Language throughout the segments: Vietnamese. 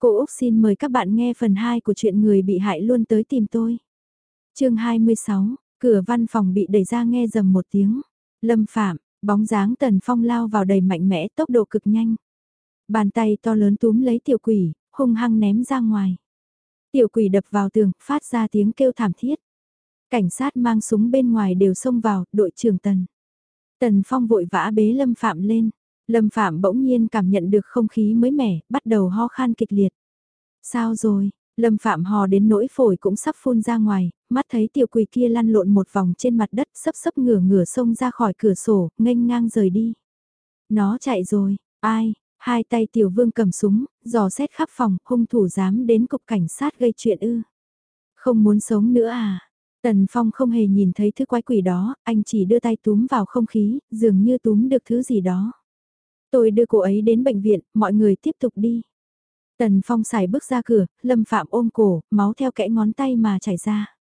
Cô Úc xin mời các bạn nghe phần 2 của chuyện người bị hại luôn tới tìm tôi. chương 26, cửa văn phòng bị đẩy ra nghe dầm một tiếng. Lâm Phạm, bóng dáng Tần Phong lao vào đầy mạnh mẽ tốc độ cực nhanh. Bàn tay to lớn túm lấy tiểu quỷ, hung hăng ném ra ngoài. Tiểu quỷ đập vào tường, phát ra tiếng kêu thảm thiết. Cảnh sát mang súng bên ngoài đều xông vào, đội trưởng Tần. Tần Phong vội vã bế Lâm Phạm lên. Lâm Phạm bỗng nhiên cảm nhận được không khí mới mẻ, bắt đầu ho khan kịch liệt. Sao rồi? Lâm Phạm hò đến nỗi phổi cũng sắp phun ra ngoài, mắt thấy tiểu quỷ kia lăn lộn một vòng trên mặt đất sấp sấp ngửa ngửa sông ra khỏi cửa sổ, nghênh ngang rời đi. Nó chạy rồi, ai? Hai tay tiểu vương cầm súng, dò xét khắp phòng, hung thủ dám đến cục cảnh sát gây chuyện ư. Không muốn sống nữa à? Tần Phong không hề nhìn thấy thứ quái quỷ đó, anh chỉ đưa tay túm vào không khí, dường như túm được thứ gì đó. Tôi đưa cô ấy đến bệnh viện, mọi người tiếp tục đi. Tần Phong xài bước ra cửa, Lâm Phạm ôm cổ, máu theo kẽ ngón tay mà chảy ra.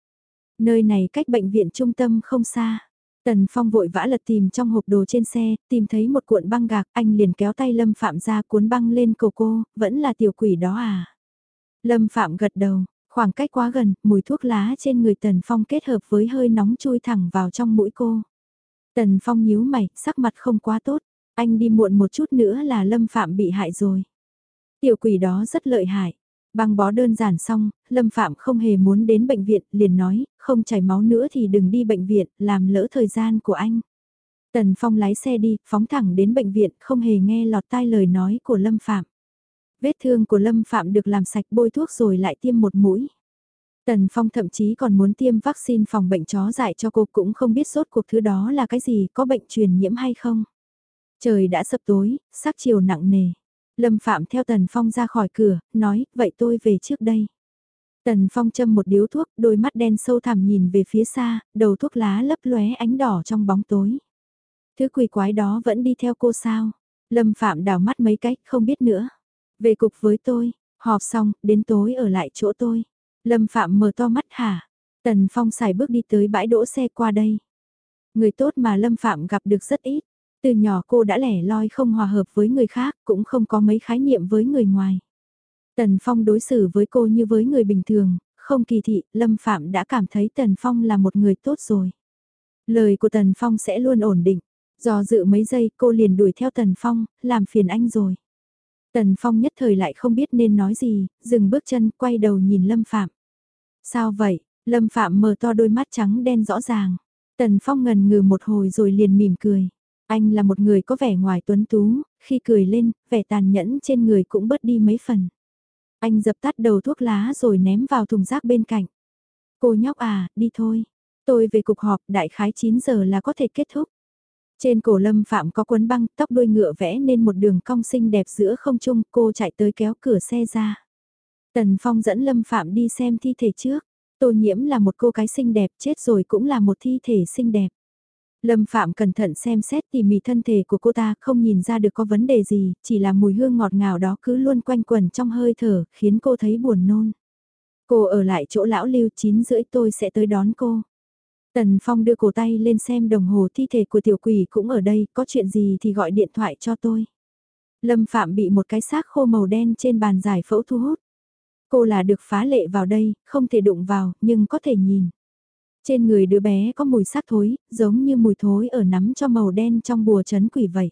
Nơi này cách bệnh viện trung tâm không xa. Tần Phong vội vã lật tìm trong hộp đồ trên xe, tìm thấy một cuộn băng gạc, anh liền kéo tay Lâm Phạm ra cuốn băng lên cổ cô, vẫn là tiểu quỷ đó à. Lâm Phạm gật đầu, khoảng cách quá gần, mùi thuốc lá trên người Tần Phong kết hợp với hơi nóng chui thẳng vào trong mũi cô. Tần Phong nhíu mày, sắc mặt không quá tốt. Anh đi muộn một chút nữa là Lâm Phạm bị hại rồi. Tiểu quỷ đó rất lợi hại. Băng bó đơn giản xong, Lâm Phạm không hề muốn đến bệnh viện, liền nói, không chảy máu nữa thì đừng đi bệnh viện, làm lỡ thời gian của anh. Tần Phong lái xe đi, phóng thẳng đến bệnh viện, không hề nghe lọt tai lời nói của Lâm Phạm. Vết thương của Lâm Phạm được làm sạch bôi thuốc rồi lại tiêm một mũi. Tần Phong thậm chí còn muốn tiêm vaccine phòng bệnh chó dại cho cô cũng không biết sốt cuộc thứ đó là cái gì, có bệnh truyền nhiễm hay không. Trời đã sập tối, sắc chiều nặng nề. Lâm Phạm theo Tần Phong ra khỏi cửa, nói, vậy tôi về trước đây. Tần Phong châm một điếu thuốc, đôi mắt đen sâu thẳm nhìn về phía xa, đầu thuốc lá lấp lóe ánh đỏ trong bóng tối. Thứ quỷ quái đó vẫn đi theo cô sao? Lâm Phạm đảo mắt mấy cách, không biết nữa. Về cục với tôi, họp xong, đến tối ở lại chỗ tôi. Lâm Phạm mở to mắt hả? Tần Phong xài bước đi tới bãi đỗ xe qua đây. Người tốt mà Lâm Phạm gặp được rất ít. Từ nhỏ cô đã lẻ loi không hòa hợp với người khác, cũng không có mấy khái niệm với người ngoài. Tần Phong đối xử với cô như với người bình thường, không kỳ thị, Lâm Phạm đã cảm thấy Tần Phong là một người tốt rồi. Lời của Tần Phong sẽ luôn ổn định. Do dự mấy giây cô liền đuổi theo Tần Phong, làm phiền anh rồi. Tần Phong nhất thời lại không biết nên nói gì, dừng bước chân quay đầu nhìn Lâm Phạm. Sao vậy? Lâm Phạm mở to đôi mắt trắng đen rõ ràng. Tần Phong ngần ngừ một hồi rồi liền mỉm cười. Anh là một người có vẻ ngoài tuấn tú, khi cười lên, vẻ tàn nhẫn trên người cũng bớt đi mấy phần. Anh dập tắt đầu thuốc lá rồi ném vào thùng rác bên cạnh. Cô nhóc à, đi thôi. Tôi về cục họp đại khái 9 giờ là có thể kết thúc. Trên cổ lâm phạm có quấn băng, tóc đuôi ngựa vẽ nên một đường cong xinh đẹp giữa không trung, cô chạy tới kéo cửa xe ra. Tần Phong dẫn lâm phạm đi xem thi thể trước. Tô nhiễm là một cô gái xinh đẹp, chết rồi cũng là một thi thể xinh đẹp. Lâm Phạm cẩn thận xem xét tỉ mỉ thân thể của cô ta không nhìn ra được có vấn đề gì, chỉ là mùi hương ngọt ngào đó cứ luôn quanh quẩn trong hơi thở, khiến cô thấy buồn nôn. Cô ở lại chỗ lão lưu 9 rưỡi tôi sẽ tới đón cô. Tần Phong đưa cổ tay lên xem đồng hồ thi thể của tiểu quỷ cũng ở đây, có chuyện gì thì gọi điện thoại cho tôi. Lâm Phạm bị một cái xác khô màu đen trên bàn giải phẫu thu hút. Cô là được phá lệ vào đây, không thể đụng vào, nhưng có thể nhìn. Trên người đứa bé có mùi xác thối, giống như mùi thối ở nắm cho màu đen trong bùa chấn quỷ vậy.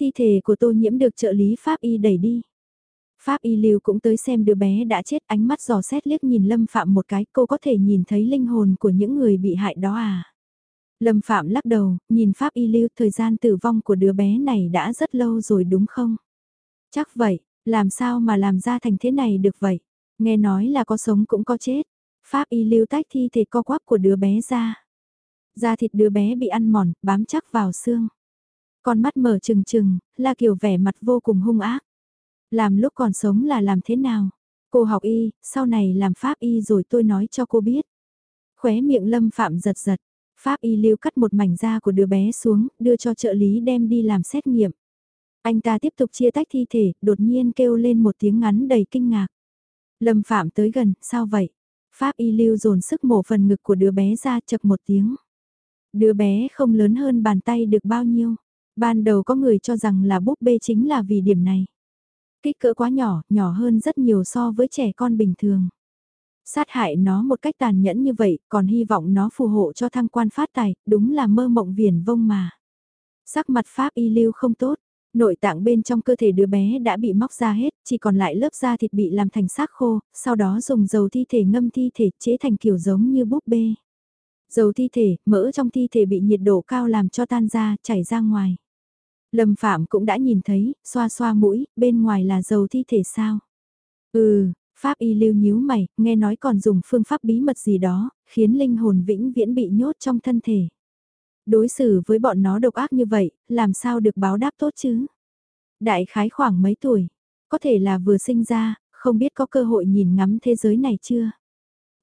Thi thể của tô nhiễm được trợ lý Pháp Y đẩy đi. Pháp Y lưu cũng tới xem đứa bé đã chết ánh mắt giò xét liếc nhìn Lâm Phạm một cái cô có thể nhìn thấy linh hồn của những người bị hại đó à. Lâm Phạm lắc đầu, nhìn Pháp Y lưu thời gian tử vong của đứa bé này đã rất lâu rồi đúng không? Chắc vậy, làm sao mà làm ra thành thế này được vậy? Nghe nói là có sống cũng có chết. Pháp y lưu tách thi thể co quắp của đứa bé ra. Da thịt đứa bé bị ăn mòn, bám chắc vào xương. Con mắt mở trừng trừng, là kiểu vẻ mặt vô cùng hung ác. Làm lúc còn sống là làm thế nào? Cô học y, sau này làm pháp y rồi tôi nói cho cô biết. Khóe miệng lâm phạm giật giật. Pháp y lưu cắt một mảnh da của đứa bé xuống, đưa cho trợ lý đem đi làm xét nghiệm. Anh ta tiếp tục chia tách thi thể, đột nhiên kêu lên một tiếng ngắn đầy kinh ngạc. Lâm Phạm tới gần, sao vậy? Pháp y lưu dồn sức mổ phần ngực của đứa bé ra chật một tiếng. Đứa bé không lớn hơn bàn tay được bao nhiêu. Ban đầu có người cho rằng là búp bê chính là vì điểm này. Kích cỡ quá nhỏ, nhỏ hơn rất nhiều so với trẻ con bình thường. Sát hại nó một cách tàn nhẫn như vậy, còn hy vọng nó phù hộ cho thăng quan phát tài, đúng là mơ mộng viển vông mà. Sắc mặt Pháp y lưu không tốt, nội tạng bên trong cơ thể đứa bé đã bị móc ra hết, chỉ còn lại lớp da thịt bị làm thành xác khô, sau đó dùng dầu thi thể ngâm thi thể chế thành kiểu giống như búp bê. Dầu thi thể, mỡ trong thi thể bị nhiệt độ cao làm cho tan ra, chảy ra ngoài. Lâm Phạm cũng đã nhìn thấy, xoa xoa mũi, bên ngoài là dầu thi thể sao? Ừ, Pháp y lưu nhíu mày, nghe nói còn dùng phương pháp bí mật gì đó, khiến linh hồn vĩnh viễn bị nhốt trong thân thể. Đối xử với bọn nó độc ác như vậy, làm sao được báo đáp tốt chứ? Đại khái khoảng mấy tuổi, có thể là vừa sinh ra, không biết có cơ hội nhìn ngắm thế giới này chưa?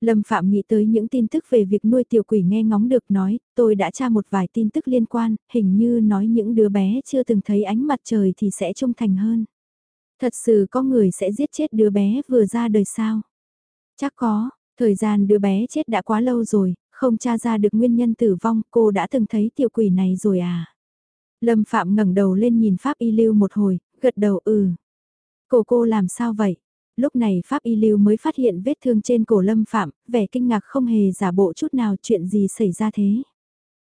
Lâm Phạm nghĩ tới những tin tức về việc nuôi tiểu quỷ nghe ngóng được nói, tôi đã tra một vài tin tức liên quan, hình như nói những đứa bé chưa từng thấy ánh mặt trời thì sẽ trung thành hơn. Thật sự có người sẽ giết chết đứa bé vừa ra đời sao? Chắc có, thời gian đứa bé chết đã quá lâu rồi, không tra ra được nguyên nhân tử vong, cô đã từng thấy tiểu quỷ này rồi à? Lâm Phạm ngẩng đầu lên nhìn Pháp Y Lưu một hồi, gật đầu ừ. Cổ cô làm sao vậy? Lúc này Pháp Y Lưu mới phát hiện vết thương trên cổ Lâm Phạm, vẻ kinh ngạc không hề giả bộ chút nào chuyện gì xảy ra thế.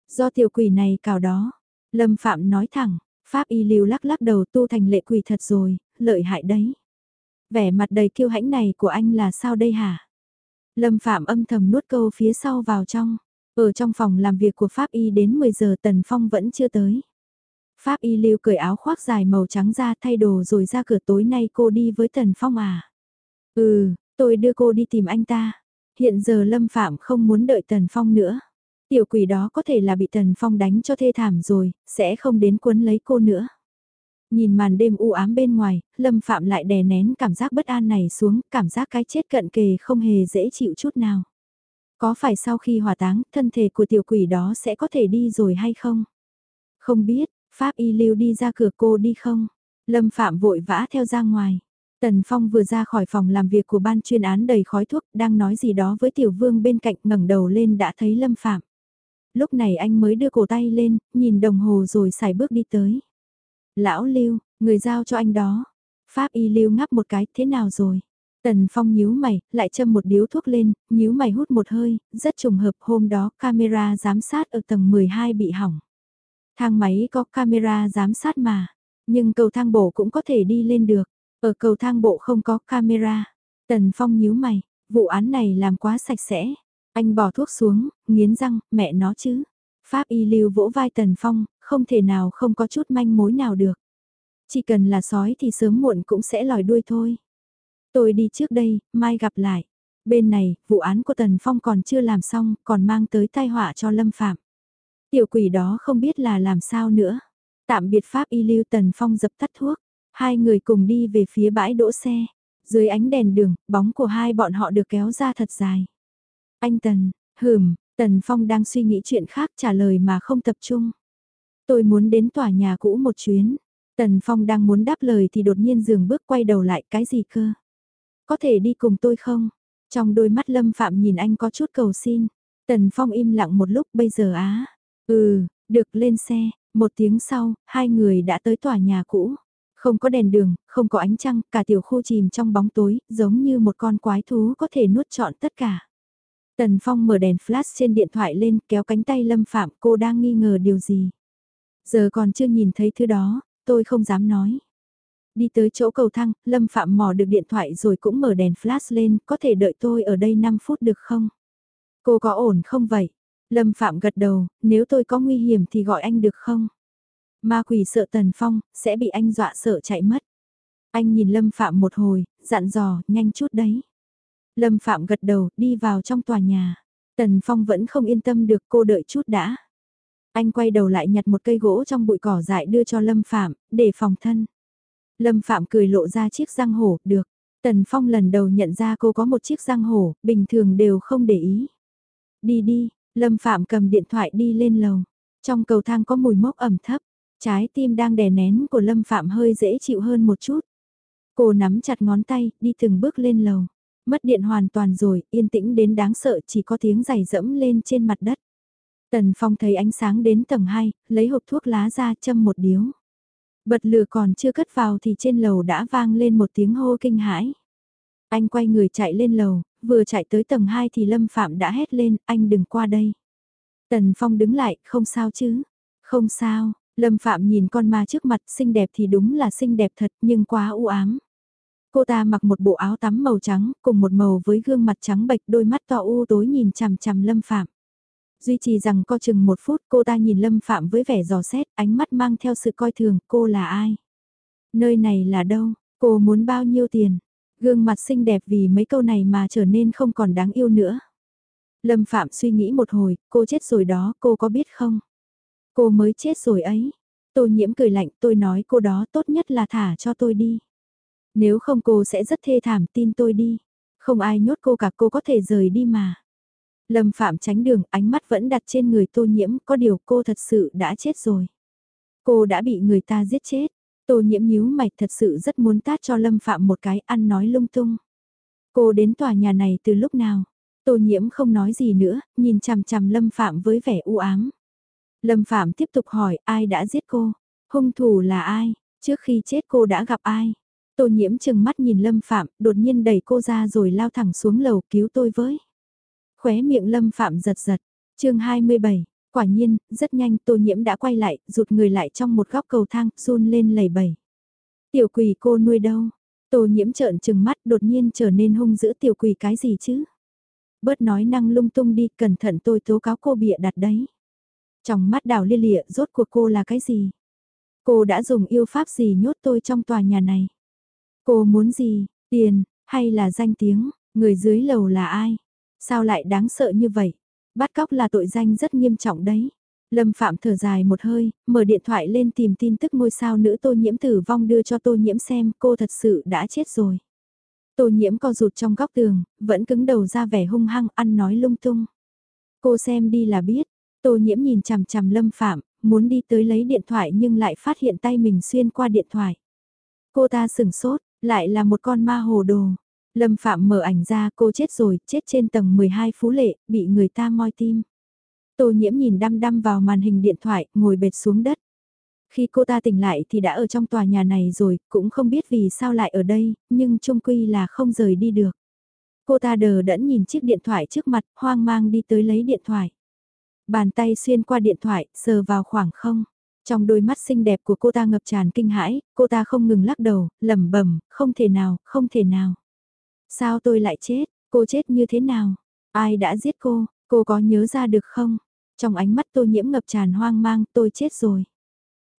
Do tiểu quỷ này cào đó, Lâm Phạm nói thẳng, Pháp Y Lưu lắc lắc đầu tu thành lệ quỷ thật rồi, lợi hại đấy. Vẻ mặt đầy kiêu hãnh này của anh là sao đây hả? Lâm Phạm âm thầm nuốt câu phía sau vào trong. Ở trong phòng làm việc của Pháp Y đến 10 giờ Tần Phong vẫn chưa tới. Pháp Y lưu cởi áo khoác dài màu trắng ra thay đồ rồi ra cửa tối nay cô đi với Tần Phong à? Ừ, tôi đưa cô đi tìm anh ta. Hiện giờ Lâm Phạm không muốn đợi Tần Phong nữa. Tiểu quỷ đó có thể là bị Tần Phong đánh cho thê thảm rồi, sẽ không đến quấn lấy cô nữa. Nhìn màn đêm u ám bên ngoài, Lâm Phạm lại đè nén cảm giác bất an này xuống, cảm giác cái chết cận kề không hề dễ chịu chút nào. Có phải sau khi hỏa táng, thân thể của tiểu quỷ đó sẽ có thể đi rồi hay không? Không biết, Pháp y lưu đi ra cửa cô đi không? Lâm Phạm vội vã theo ra ngoài. Tần Phong vừa ra khỏi phòng làm việc của ban chuyên án đầy khói thuốc, đang nói gì đó với tiểu vương bên cạnh ngẩng đầu lên đã thấy Lâm Phạm. Lúc này anh mới đưa cổ tay lên, nhìn đồng hồ rồi xài bước đi tới. Lão Lưu, người giao cho anh đó. Pháp y Lưu ngắp một cái, thế nào rồi? Tần Phong nhíu mày, lại châm một điếu thuốc lên, nhíu mày hút một hơi, rất trùng hợp hôm đó camera giám sát ở tầng 12 bị hỏng. Thang máy có camera giám sát mà, nhưng cầu thang bộ cũng có thể đi lên được, ở cầu thang bộ không có camera. Tần Phong nhíu mày, vụ án này làm quá sạch sẽ. Anh bỏ thuốc xuống, nghiến răng, mẹ nó chứ. Pháp y lưu vỗ vai Tần Phong, không thể nào không có chút manh mối nào được. Chỉ cần là sói thì sớm muộn cũng sẽ lòi đuôi thôi. Tôi đi trước đây, mai gặp lại. Bên này, vụ án của Tần Phong còn chưa làm xong, còn mang tới tai họa cho Lâm Phạm. Tiểu quỷ đó không biết là làm sao nữa. Tạm biệt Pháp y lưu Tần Phong dập tắt thuốc. Hai người cùng đi về phía bãi đỗ xe. Dưới ánh đèn đường, bóng của hai bọn họ được kéo ra thật dài. Anh Tần, hừm, Tần Phong đang suy nghĩ chuyện khác trả lời mà không tập trung. Tôi muốn đến tòa nhà cũ một chuyến. Tần Phong đang muốn đáp lời thì đột nhiên dừng bước quay đầu lại cái gì cơ? Có thể đi cùng tôi không? Trong đôi mắt Lâm Phạm nhìn anh có chút cầu xin. Tần Phong im lặng một lúc bây giờ á. Ừ, được lên xe. Một tiếng sau, hai người đã tới tòa nhà cũ. Không có đèn đường, không có ánh trăng, cả tiểu khu chìm trong bóng tối, giống như một con quái thú có thể nuốt trọn tất cả. Tần Phong mở đèn flash trên điện thoại lên kéo cánh tay Lâm Phạm cô đang nghi ngờ điều gì. Giờ còn chưa nhìn thấy thứ đó, tôi không dám nói. Đi tới chỗ cầu thang, Lâm Phạm mò được điện thoại rồi cũng mở đèn flash lên, có thể đợi tôi ở đây 5 phút được không? Cô có ổn không vậy? Lâm Phạm gật đầu, nếu tôi có nguy hiểm thì gọi anh được không? Ma quỷ sợ Tần Phong, sẽ bị anh dọa sợ chạy mất. Anh nhìn Lâm Phạm một hồi, dặn dò, nhanh chút đấy. Lâm Phạm gật đầu, đi vào trong tòa nhà. Tần Phong vẫn không yên tâm được cô đợi chút đã. Anh quay đầu lại nhặt một cây gỗ trong bụi cỏ dại đưa cho Lâm Phạm, để phòng thân. Lâm Phạm cười lộ ra chiếc răng hổ, được. Tần Phong lần đầu nhận ra cô có một chiếc răng hổ, bình thường đều không để ý. Đi đi, Lâm Phạm cầm điện thoại đi lên lầu. Trong cầu thang có mùi mốc ẩm thấp, trái tim đang đè nén của Lâm Phạm hơi dễ chịu hơn một chút. Cô nắm chặt ngón tay, đi từng bước lên lầu. Mất điện hoàn toàn rồi, yên tĩnh đến đáng sợ chỉ có tiếng giày dẫm lên trên mặt đất. Tần Phong thấy ánh sáng đến tầng 2, lấy hộp thuốc lá ra châm một điếu. Bật lửa còn chưa cất vào thì trên lầu đã vang lên một tiếng hô kinh hãi. Anh quay người chạy lên lầu, vừa chạy tới tầng 2 thì Lâm Phạm đã hét lên, anh đừng qua đây. Tần Phong đứng lại, không sao chứ? Không sao, Lâm Phạm nhìn con ma trước mặt xinh đẹp thì đúng là xinh đẹp thật nhưng quá u ám. Cô ta mặc một bộ áo tắm màu trắng cùng một màu với gương mặt trắng bệch đôi mắt to u tối nhìn chằm chằm Lâm Phạm. Duy trì rằng co chừng một phút cô ta nhìn Lâm Phạm với vẻ giò xét ánh mắt mang theo sự coi thường cô là ai. Nơi này là đâu, cô muốn bao nhiêu tiền. Gương mặt xinh đẹp vì mấy câu này mà trở nên không còn đáng yêu nữa. Lâm Phạm suy nghĩ một hồi, cô chết rồi đó, cô có biết không? Cô mới chết rồi ấy. Tô nhiễm cười lạnh, tôi nói cô đó tốt nhất là thả cho tôi đi. Nếu không cô sẽ rất thê thảm, tin tôi đi. Không ai nhốt cô cả cô có thể rời đi mà. Lâm Phạm tránh đường, ánh mắt vẫn đặt trên người tô nhiễm, có điều cô thật sự đã chết rồi. Cô đã bị người ta giết chết. Tô nhiễm nhíu mạch thật sự rất muốn tát cho Lâm Phạm một cái ăn nói lung tung. Cô đến tòa nhà này từ lúc nào? Tô nhiễm không nói gì nữa, nhìn chằm chằm Lâm Phạm với vẻ u ám. Lâm Phạm tiếp tục hỏi ai đã giết cô? Hung thủ là ai? Trước khi chết cô đã gặp ai? Tô nhiễm chừng mắt nhìn Lâm Phạm, đột nhiên đẩy cô ra rồi lao thẳng xuống lầu cứu tôi với. Khóe miệng Lâm Phạm giật giật. chương 27, quả nhiên, rất nhanh tô nhiễm đã quay lại, rụt người lại trong một góc cầu thang, run lên lầy bẩy. Tiểu quỷ cô nuôi đâu? Tô nhiễm trợn trừng mắt đột nhiên trở nên hung dữ tiểu quỷ cái gì chứ? Bớt nói năng lung tung đi, cẩn thận tôi tố cáo cô bịa đặt đấy. Trong mắt đào lia lịa rốt cuộc cô là cái gì? Cô đã dùng yêu pháp gì nhốt tôi trong tòa nhà này? Cô muốn gì? Tiền, hay là danh tiếng? Người dưới lầu là ai? Sao lại đáng sợ như vậy? Bắt cóc là tội danh rất nghiêm trọng đấy. Lâm Phạm thở dài một hơi, mở điện thoại lên tìm tin tức ngôi sao nữ tô nhiễm tử vong đưa cho tô nhiễm xem cô thật sự đã chết rồi. Tô nhiễm co rụt trong góc tường, vẫn cứng đầu ra vẻ hung hăng ăn nói lung tung. Cô xem đi là biết, tô nhiễm nhìn chằm chằm Lâm Phạm, muốn đi tới lấy điện thoại nhưng lại phát hiện tay mình xuyên qua điện thoại. Cô ta sửng sốt, lại là một con ma hồ đồ. Lâm Phạm mở ảnh ra cô chết rồi, chết trên tầng 12 Phú Lệ, bị người ta moi tim. Tô nhiễm nhìn đăm đăm vào màn hình điện thoại, ngồi bệt xuống đất. Khi cô ta tỉnh lại thì đã ở trong tòa nhà này rồi, cũng không biết vì sao lại ở đây, nhưng trung quy là không rời đi được. Cô ta đờ đẫn nhìn chiếc điện thoại trước mặt, hoang mang đi tới lấy điện thoại. Bàn tay xuyên qua điện thoại, sờ vào khoảng không. Trong đôi mắt xinh đẹp của cô ta ngập tràn kinh hãi, cô ta không ngừng lắc đầu, lẩm bẩm, không thể nào, không thể nào. Sao tôi lại chết, cô chết như thế nào? Ai đã giết cô, cô có nhớ ra được không? Trong ánh mắt tôi nhiễm ngập tràn hoang mang, tôi chết rồi.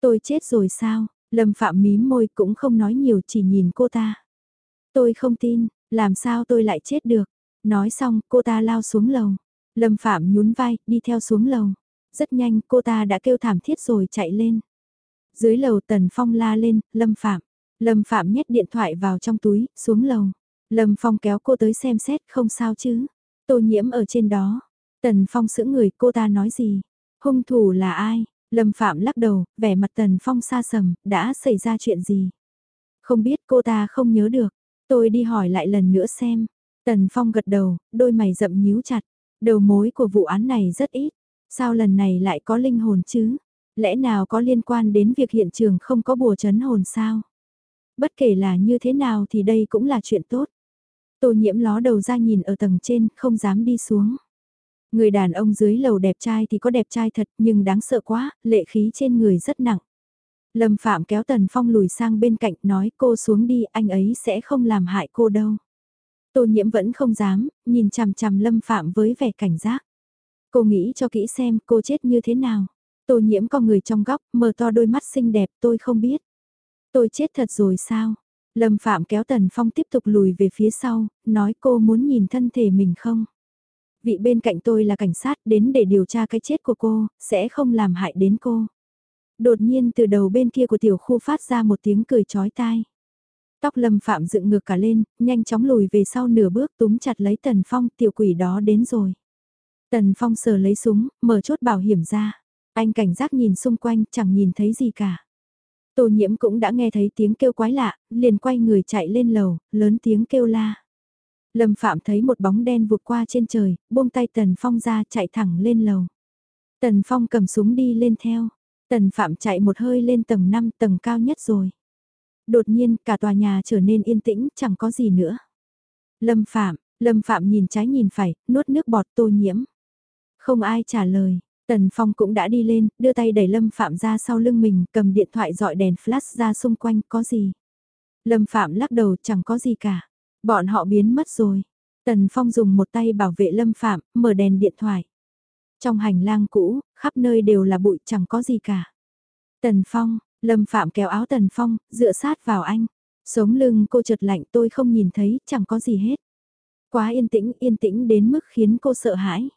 Tôi chết rồi sao? Lâm Phạm mím môi cũng không nói nhiều chỉ nhìn cô ta. Tôi không tin, làm sao tôi lại chết được? Nói xong, cô ta lao xuống lầu. Lâm Phạm nhún vai, đi theo xuống lầu. Rất nhanh, cô ta đã kêu thảm thiết rồi chạy lên. Dưới lầu Tần Phong la lên, Lâm Phạm. Lâm Phạm nhét điện thoại vào trong túi, xuống lầu. Lâm Phong kéo cô tới xem xét, không sao chứ. Tô nhiễm ở trên đó. Tần Phong sững người, cô ta nói gì? Hung thủ là ai? Lâm Phạm lắc đầu, vẻ mặt Tần Phong xa sầm, đã xảy ra chuyện gì? Không biết cô ta không nhớ được. Tôi đi hỏi lại lần nữa xem. Tần Phong gật đầu, đôi mày rậm nhíu chặt. Đầu mối của vụ án này rất ít. Sao lần này lại có linh hồn chứ? Lẽ nào có liên quan đến việc hiện trường không có bùa chấn hồn sao? Bất kể là như thế nào thì đây cũng là chuyện tốt. Tô nhiễm ló đầu ra nhìn ở tầng trên, không dám đi xuống. Người đàn ông dưới lầu đẹp trai thì có đẹp trai thật nhưng đáng sợ quá, lệ khí trên người rất nặng. Lâm Phạm kéo Tần Phong lùi sang bên cạnh nói cô xuống đi anh ấy sẽ không làm hại cô đâu. Tô nhiễm vẫn không dám, nhìn chằm chằm Lâm Phạm với vẻ cảnh giác. Cô nghĩ cho kỹ xem cô chết như thế nào. Tô nhiễm con người trong góc, mở to đôi mắt xinh đẹp tôi không biết. Tôi chết thật rồi sao? Lâm Phạm kéo Tần Phong tiếp tục lùi về phía sau, nói cô muốn nhìn thân thể mình không? Vị bên cạnh tôi là cảnh sát đến để điều tra cái chết của cô, sẽ không làm hại đến cô. Đột nhiên từ đầu bên kia của tiểu khu phát ra một tiếng cười chói tai. Tóc Lâm Phạm dựng ngược cả lên, nhanh chóng lùi về sau nửa bước túm chặt lấy Tần Phong tiểu quỷ đó đến rồi. Tần Phong sờ lấy súng, mở chốt bảo hiểm ra. Anh cảnh giác nhìn xung quanh, chẳng nhìn thấy gì cả. Tô nhiễm cũng đã nghe thấy tiếng kêu quái lạ, liền quay người chạy lên lầu, lớn tiếng kêu la. Lâm Phạm thấy một bóng đen vụt qua trên trời, buông tay Tần Phong ra chạy thẳng lên lầu. Tần Phong cầm súng đi lên theo. Tần Phạm chạy một hơi lên tầng 5 tầng cao nhất rồi. Đột nhiên cả tòa nhà trở nên yên tĩnh chẳng có gì nữa. Lâm Phạm, Lâm Phạm nhìn trái nhìn phải, nuốt nước bọt tô nhiễm. Không ai trả lời, Tần Phong cũng đã đi lên, đưa tay đẩy Lâm Phạm ra sau lưng mình, cầm điện thoại dọi đèn flash ra xung quanh, có gì? Lâm Phạm lắc đầu chẳng có gì cả. Bọn họ biến mất rồi. Tần Phong dùng một tay bảo vệ Lâm Phạm, mở đèn điện thoại. Trong hành lang cũ, khắp nơi đều là bụi chẳng có gì cả. Tần Phong, Lâm Phạm kéo áo Tần Phong, dựa sát vào anh. Sống lưng cô chợt lạnh tôi không nhìn thấy, chẳng có gì hết. Quá yên tĩnh, yên tĩnh đến mức khiến cô sợ hãi.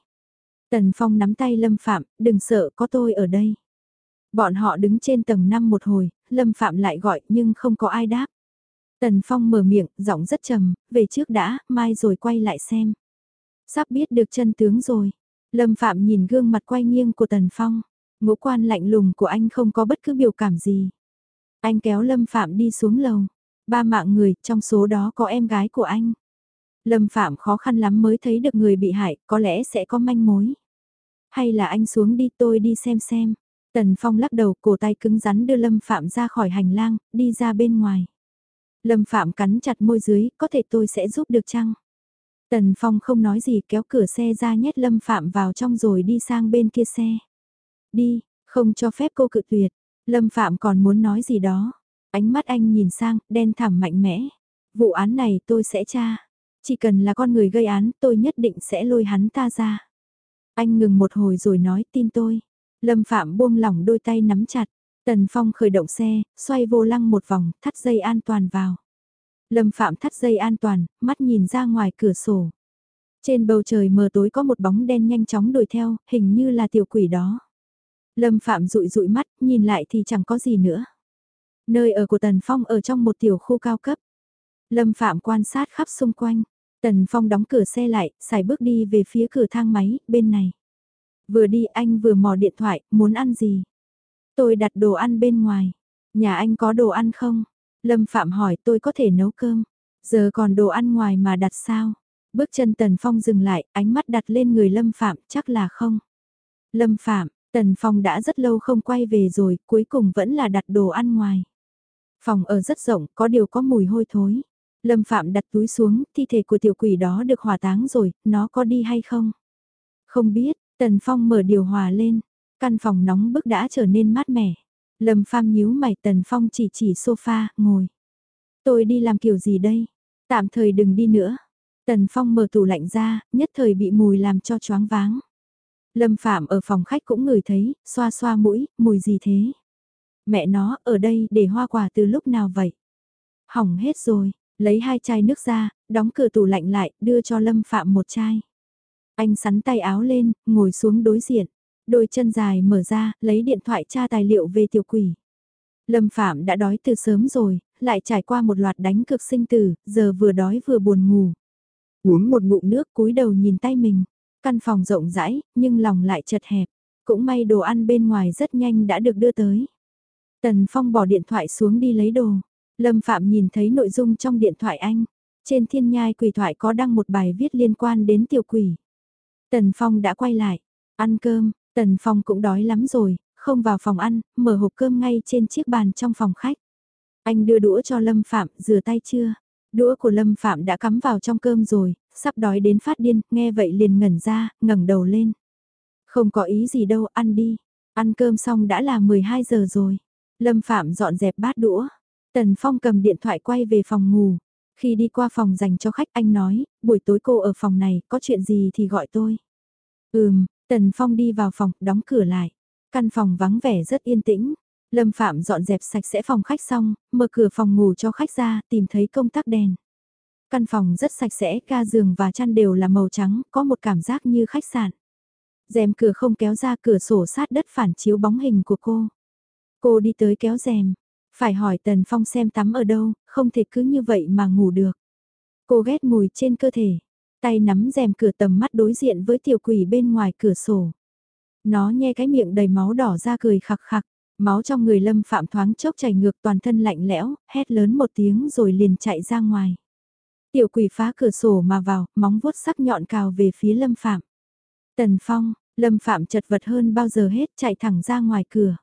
Tần Phong nắm tay Lâm Phạm, đừng sợ có tôi ở đây. Bọn họ đứng trên tầng 5 một hồi, Lâm Phạm lại gọi nhưng không có ai đáp. Tần Phong mở miệng, giọng rất trầm, về trước đã, mai rồi quay lại xem. Sắp biết được chân tướng rồi. Lâm Phạm nhìn gương mặt quay nghiêng của Tần Phong. Ngũ quan lạnh lùng của anh không có bất cứ biểu cảm gì. Anh kéo Lâm Phạm đi xuống lầu. Ba mạng người, trong số đó có em gái của anh. Lâm Phạm khó khăn lắm mới thấy được người bị hại, có lẽ sẽ có manh mối. Hay là anh xuống đi tôi đi xem xem. Tần Phong lắc đầu cổ tay cứng rắn đưa Lâm Phạm ra khỏi hành lang, đi ra bên ngoài. Lâm Phạm cắn chặt môi dưới, có thể tôi sẽ giúp được chăng? Tần Phong không nói gì kéo cửa xe ra nhét Lâm Phạm vào trong rồi đi sang bên kia xe. Đi, không cho phép cô cự tuyệt. Lâm Phạm còn muốn nói gì đó. Ánh mắt anh nhìn sang, đen thẳm mạnh mẽ. Vụ án này tôi sẽ tra. Chỉ cần là con người gây án tôi nhất định sẽ lôi hắn ta ra. Anh ngừng một hồi rồi nói tin tôi. Lâm Phạm buông lỏng đôi tay nắm chặt. Tần Phong khởi động xe, xoay vô lăng một vòng, thắt dây an toàn vào. Lâm Phạm thắt dây an toàn, mắt nhìn ra ngoài cửa sổ. Trên bầu trời mờ tối có một bóng đen nhanh chóng đuổi theo, hình như là tiểu quỷ đó. Lâm Phạm rụi rụi mắt, nhìn lại thì chẳng có gì nữa. Nơi ở của Tần Phong ở trong một tiểu khu cao cấp. Lâm Phạm quan sát khắp xung quanh. Tần Phong đóng cửa xe lại, xài bước đi về phía cửa thang máy, bên này. Vừa đi anh vừa mò điện thoại, muốn ăn gì? Tôi đặt đồ ăn bên ngoài. Nhà anh có đồ ăn không? Lâm Phạm hỏi tôi có thể nấu cơm. Giờ còn đồ ăn ngoài mà đặt sao? Bước chân Tần Phong dừng lại, ánh mắt đặt lên người Lâm Phạm, chắc là không. Lâm Phạm, Tần Phong đã rất lâu không quay về rồi, cuối cùng vẫn là đặt đồ ăn ngoài. Phòng ở rất rộng, có điều có mùi hôi thối. Lâm Phạm đặt túi xuống, thi thể của tiểu quỷ đó được hỏa táng rồi, nó có đi hay không? Không biết, Tần Phong mở điều hòa lên, căn phòng nóng bức đã trở nên mát mẻ. Lâm Pham nhíu mày Tần Phong chỉ chỉ sofa, ngồi. Tôi đi làm kiểu gì đây? Tạm thời đừng đi nữa. Tần Phong mở tủ lạnh ra, nhất thời bị mùi làm cho choáng váng. Lâm Phạm ở phòng khách cũng ngửi thấy, xoa xoa mũi, mùi gì thế? Mẹ nó, ở đây để hoa quả từ lúc nào vậy? Hỏng hết rồi, lấy hai chai nước ra, đóng cửa tủ lạnh lại, đưa cho Lâm Phạm một chai. Anh sắn tay áo lên, ngồi xuống đối diện. Đôi chân dài mở ra, lấy điện thoại tra tài liệu về tiểu quỷ. Lâm Phạm đã đói từ sớm rồi, lại trải qua một loạt đánh cực sinh tử, giờ vừa đói vừa buồn ngủ. Uống một ngụm nước cúi đầu nhìn tay mình. Căn phòng rộng rãi, nhưng lòng lại chật hẹp. Cũng may đồ ăn bên ngoài rất nhanh đã được đưa tới. Tần Phong bỏ điện thoại xuống đi lấy đồ. Lâm Phạm nhìn thấy nội dung trong điện thoại anh. Trên thiên nhai quỷ thoại có đăng một bài viết liên quan đến tiểu quỷ. Tần Phong đã quay lại. Ăn cơm, Tần Phong cũng đói lắm rồi, không vào phòng ăn, mở hộp cơm ngay trên chiếc bàn trong phòng khách. Anh đưa đũa cho Lâm Phạm, rửa tay chưa? Đũa của Lâm Phạm đã cắm vào trong cơm rồi, sắp đói đến phát điên, nghe vậy liền ngẩn ra, ngẩng đầu lên. Không có ý gì đâu, ăn đi. Ăn cơm xong đã là 12 giờ rồi. Lâm Phạm dọn dẹp bát đũa. Tần Phong cầm điện thoại quay về phòng ngủ. Khi đi qua phòng dành cho khách anh nói, buổi tối cô ở phòng này, có chuyện gì thì gọi tôi. Ừm, Tần Phong đi vào phòng, đóng cửa lại. Căn phòng vắng vẻ rất yên tĩnh. Lâm Phạm dọn dẹp sạch sẽ phòng khách xong, mở cửa phòng ngủ cho khách ra, tìm thấy công tắc đèn. Căn phòng rất sạch sẽ, ca giường và chăn đều là màu trắng, có một cảm giác như khách sạn. rèm cửa không kéo ra cửa sổ sát đất phản chiếu bóng hình của cô. Cô đi tới kéo rèm, phải hỏi Tần Phong xem tắm ở đâu, không thể cứ như vậy mà ngủ được. Cô ghét mùi trên cơ thể, tay nắm rèm cửa tầm mắt đối diện với tiểu quỷ bên ngoài cửa sổ. Nó nhe cái miệng đầy máu đỏ ra cười khặc khặc, máu trong người lâm phạm thoáng chốc chảy ngược toàn thân lạnh lẽo, hét lớn một tiếng rồi liền chạy ra ngoài. Tiểu quỷ phá cửa sổ mà vào, móng vuốt sắc nhọn cào về phía lâm phạm. Tần Phong, lâm phạm chật vật hơn bao giờ hết chạy thẳng ra ngoài cửa.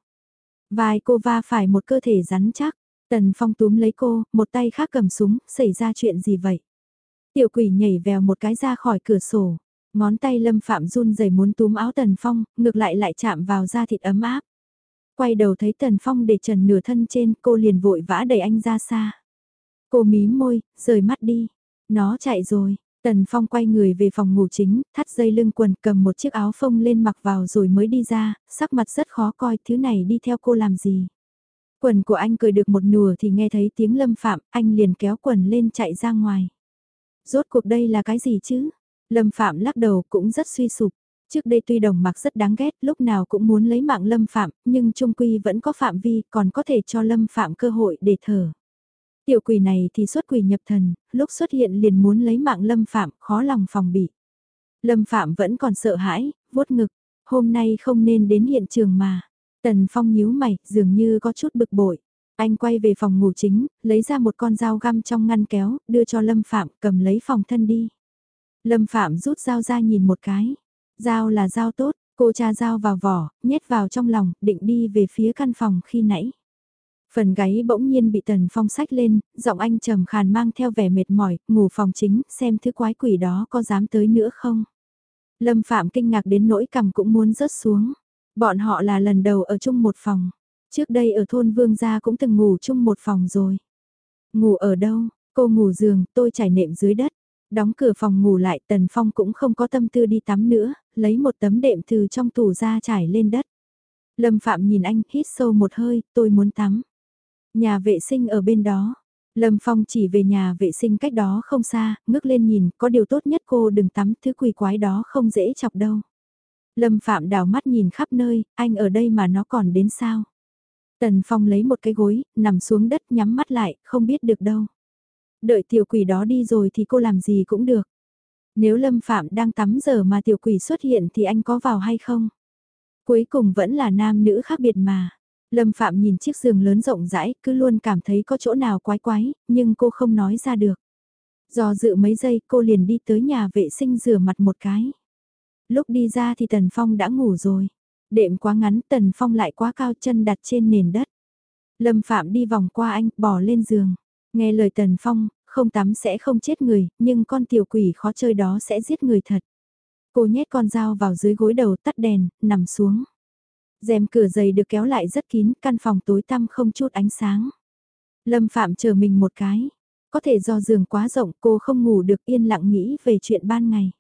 Vai cô va phải một cơ thể rắn chắc. Tần Phong túm lấy cô, một tay khác cầm súng, xảy ra chuyện gì vậy? Tiểu quỷ nhảy vèo một cái ra khỏi cửa sổ. Ngón tay Lâm Phạm run rẩy muốn túm áo Tần Phong, ngược lại lại chạm vào da thịt ấm áp. Quay đầu thấy Tần Phong để trần nửa thân trên, cô liền vội vã đẩy anh ra xa. Cô mí môi, rời mắt đi. Nó chạy rồi, Tần Phong quay người về phòng ngủ chính, thắt dây lưng quần cầm một chiếc áo phông lên mặc vào rồi mới đi ra, sắc mặt rất khó coi thứ này đi theo cô làm gì. Quần của anh cười được một nửa thì nghe thấy tiếng lâm phạm, anh liền kéo quần lên chạy ra ngoài. Rốt cuộc đây là cái gì chứ? Lâm phạm lắc đầu cũng rất suy sụp. Trước đây tuy đồng mặc rất đáng ghét, lúc nào cũng muốn lấy mạng lâm phạm, nhưng trung quy vẫn có phạm vi, còn có thể cho lâm phạm cơ hội để thở. Tiểu quỷ này thì xuất quỷ nhập thần, lúc xuất hiện liền muốn lấy mạng lâm phạm, khó lòng phòng bị. Lâm phạm vẫn còn sợ hãi, vuốt ngực, hôm nay không nên đến hiện trường mà. Tần Phong nhíu mày, dường như có chút bực bội. Anh quay về phòng ngủ chính, lấy ra một con dao găm trong ngăn kéo, đưa cho Lâm Phạm, cầm lấy phòng thân đi. Lâm Phạm rút dao ra nhìn một cái. Dao là dao tốt, cô cha dao vào vỏ, nhét vào trong lòng, định đi về phía căn phòng khi nãy. Phần gáy bỗng nhiên bị Tần Phong sách lên, giọng anh trầm khàn mang theo vẻ mệt mỏi, ngủ phòng chính, xem thứ quái quỷ đó có dám tới nữa không. Lâm Phạm kinh ngạc đến nỗi cầm cũng muốn rớt xuống. Bọn họ là lần đầu ở chung một phòng. Trước đây ở thôn Vương Gia cũng từng ngủ chung một phòng rồi. Ngủ ở đâu? Cô ngủ giường, tôi trải nệm dưới đất. Đóng cửa phòng ngủ lại Tần Phong cũng không có tâm tư đi tắm nữa, lấy một tấm đệm từ trong tủ ra trải lên đất. Lâm Phạm nhìn anh, hít sâu một hơi, tôi muốn tắm. Nhà vệ sinh ở bên đó. Lâm Phong chỉ về nhà vệ sinh cách đó không xa, ngước lên nhìn, có điều tốt nhất cô đừng tắm, thứ quỷ quái đó không dễ chọc đâu. Lâm Phạm đào mắt nhìn khắp nơi, anh ở đây mà nó còn đến sao? Tần Phong lấy một cái gối, nằm xuống đất nhắm mắt lại, không biết được đâu. Đợi tiểu quỷ đó đi rồi thì cô làm gì cũng được. Nếu Lâm Phạm đang tắm giờ mà tiểu quỷ xuất hiện thì anh có vào hay không? Cuối cùng vẫn là nam nữ khác biệt mà. Lâm Phạm nhìn chiếc giường lớn rộng rãi, cứ luôn cảm thấy có chỗ nào quái quái, nhưng cô không nói ra được. Do dự mấy giây cô liền đi tới nhà vệ sinh rửa mặt một cái. Lúc đi ra thì Tần Phong đã ngủ rồi. Đệm quá ngắn Tần Phong lại quá cao chân đặt trên nền đất. Lâm Phạm đi vòng qua anh, bỏ lên giường. Nghe lời Tần Phong, không tắm sẽ không chết người, nhưng con tiểu quỷ khó chơi đó sẽ giết người thật. Cô nhét con dao vào dưới gối đầu tắt đèn, nằm xuống rèm cửa giày được kéo lại rất kín, căn phòng tối tăm không chút ánh sáng. Lâm Phạm chờ mình một cái. Có thể do giường quá rộng cô không ngủ được yên lặng nghĩ về chuyện ban ngày.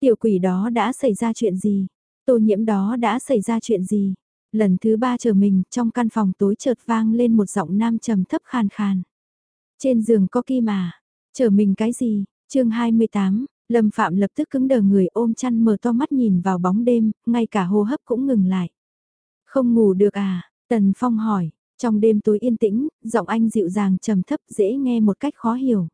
Tiểu quỷ đó đã xảy ra chuyện gì? Tô nhiễm đó đã xảy ra chuyện gì? Lần thứ ba chờ mình trong căn phòng tối chợt vang lên một giọng nam trầm thấp khàn khàn. Trên giường có kim mà. Chờ mình cái gì? chương 28, Lâm Phạm lập tức cứng đờ người ôm chăn mở to mắt nhìn vào bóng đêm, ngay cả hô hấp cũng ngừng lại. Không ngủ được à? Tần Phong hỏi, trong đêm tối yên tĩnh, giọng anh dịu dàng trầm thấp dễ nghe một cách khó hiểu.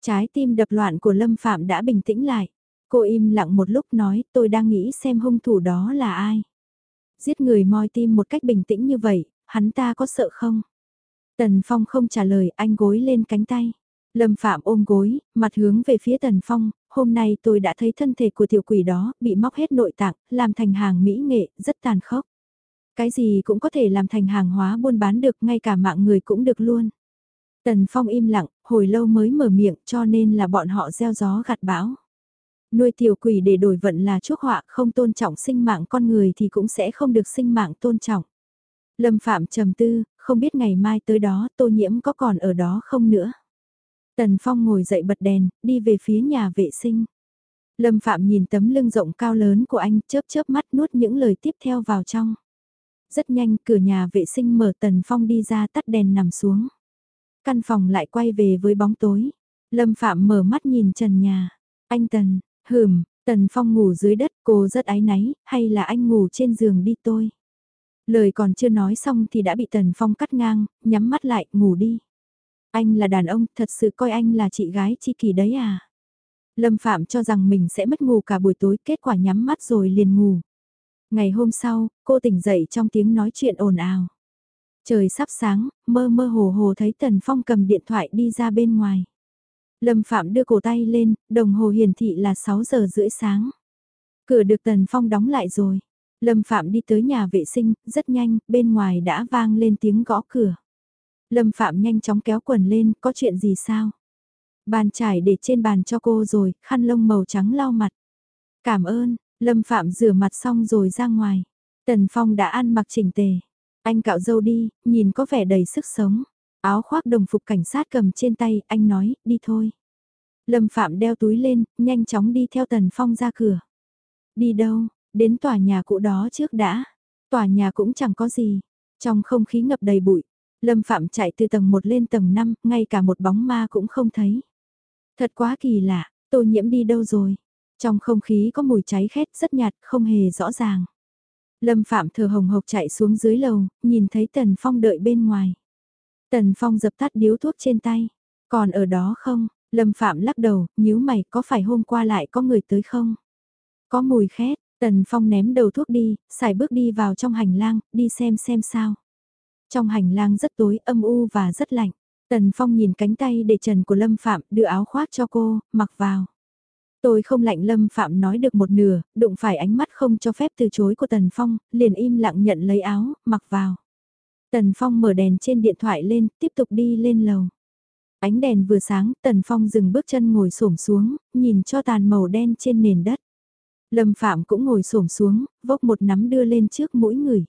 Trái tim đập loạn của Lâm Phạm đã bình tĩnh lại. Cô im lặng một lúc nói tôi đang nghĩ xem hung thủ đó là ai. Giết người moi tim một cách bình tĩnh như vậy, hắn ta có sợ không? Tần Phong không trả lời anh gối lên cánh tay. Lâm Phạm ôm gối, mặt hướng về phía Tần Phong, hôm nay tôi đã thấy thân thể của tiểu quỷ đó bị móc hết nội tạng, làm thành hàng mỹ nghệ, rất tàn khốc. Cái gì cũng có thể làm thành hàng hóa buôn bán được, ngay cả mạng người cũng được luôn. Tần Phong im lặng, hồi lâu mới mở miệng cho nên là bọn họ gieo gió gặt bão. Nuôi tiểu quỷ để đổi vận là chuốc họa, không tôn trọng sinh mạng con người thì cũng sẽ không được sinh mạng tôn trọng. Lâm Phạm trầm tư, không biết ngày mai tới đó tô nhiễm có còn ở đó không nữa. Tần Phong ngồi dậy bật đèn, đi về phía nhà vệ sinh. Lâm Phạm nhìn tấm lưng rộng cao lớn của anh chớp chớp mắt nuốt những lời tiếp theo vào trong. Rất nhanh cửa nhà vệ sinh mở Tần Phong đi ra tắt đèn nằm xuống. Căn phòng lại quay về với bóng tối. Lâm Phạm mở mắt nhìn trần nhà. Anh Tần, hừm, Tần Phong ngủ dưới đất cô rất áy náy, hay là anh ngủ trên giường đi tôi. Lời còn chưa nói xong thì đã bị Tần Phong cắt ngang, nhắm mắt lại, ngủ đi. Anh là đàn ông, thật sự coi anh là chị gái chi kỳ đấy à. Lâm Phạm cho rằng mình sẽ mất ngủ cả buổi tối, kết quả nhắm mắt rồi liền ngủ. Ngày hôm sau, cô tỉnh dậy trong tiếng nói chuyện ồn ào. Trời sắp sáng, mơ mơ hồ hồ thấy Tần Phong cầm điện thoại đi ra bên ngoài. Lâm Phạm đưa cổ tay lên, đồng hồ hiển thị là 6 giờ rưỡi sáng. Cửa được Tần Phong đóng lại rồi. Lâm Phạm đi tới nhà vệ sinh, rất nhanh, bên ngoài đã vang lên tiếng gõ cửa. Lâm Phạm nhanh chóng kéo quần lên, có chuyện gì sao? Bàn trải để trên bàn cho cô rồi, khăn lông màu trắng lau mặt. Cảm ơn, Lâm Phạm rửa mặt xong rồi ra ngoài. Tần Phong đã ăn mặc chỉnh tề. Anh cạo dâu đi, nhìn có vẻ đầy sức sống. Áo khoác đồng phục cảnh sát cầm trên tay, anh nói, đi thôi. Lâm Phạm đeo túi lên, nhanh chóng đi theo Tần Phong ra cửa. Đi đâu, đến tòa nhà cũ đó trước đã. Tòa nhà cũng chẳng có gì. Trong không khí ngập đầy bụi, Lâm Phạm chạy từ tầng 1 lên tầng 5, ngay cả một bóng ma cũng không thấy. Thật quá kỳ lạ, tô nhiễm đi đâu rồi? Trong không khí có mùi cháy khét rất nhạt, không hề rõ ràng. Lâm Phạm thở hồng hộc chạy xuống dưới lầu, nhìn thấy Tần Phong đợi bên ngoài. Tần Phong dập tắt điếu thuốc trên tay. Còn ở đó không? Lâm Phạm lắc đầu, nhíu mày, có phải hôm qua lại có người tới không? Có mùi khét, Tần Phong ném đầu thuốc đi, xài bước đi vào trong hành lang, đi xem xem sao. Trong hành lang rất tối, âm u và rất lạnh. Tần Phong nhìn cánh tay để trần của Lâm Phạm, đưa áo khoác cho cô, mặc vào. Tôi không lạnh Lâm Phạm nói được một nửa, đụng phải ánh mắt không cho phép từ chối của Tần Phong, liền im lặng nhận lấy áo, mặc vào. Tần Phong mở đèn trên điện thoại lên, tiếp tục đi lên lầu. Ánh đèn vừa sáng, Tần Phong dừng bước chân ngồi xổm xuống, nhìn cho tàn màu đen trên nền đất. Lâm Phạm cũng ngồi xổm xuống, vốc một nắm đưa lên trước mũi người.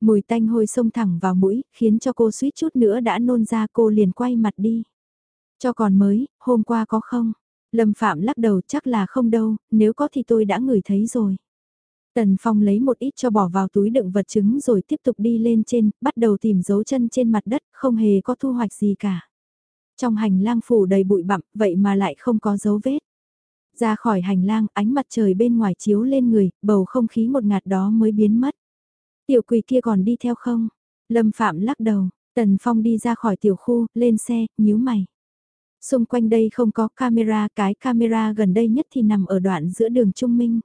Mùi tanh hôi xông thẳng vào mũi, khiến cho cô suýt chút nữa đã nôn ra cô liền quay mặt đi. Cho còn mới, hôm qua có không? Lâm Phạm lắc đầu chắc là không đâu, nếu có thì tôi đã ngửi thấy rồi. Tần Phong lấy một ít cho bỏ vào túi đựng vật chứng rồi tiếp tục đi lên trên, bắt đầu tìm dấu chân trên mặt đất, không hề có thu hoạch gì cả. Trong hành lang phủ đầy bụi bặm, vậy mà lại không có dấu vết. Ra khỏi hành lang, ánh mặt trời bên ngoài chiếu lên người, bầu không khí một ngạt đó mới biến mất. Tiểu quỳ kia còn đi theo không? Lâm Phạm lắc đầu, Tần Phong đi ra khỏi tiểu khu, lên xe, nhíu mày. Xung quanh đây không có camera, cái camera gần đây nhất thì nằm ở đoạn giữa đường Trung Minh.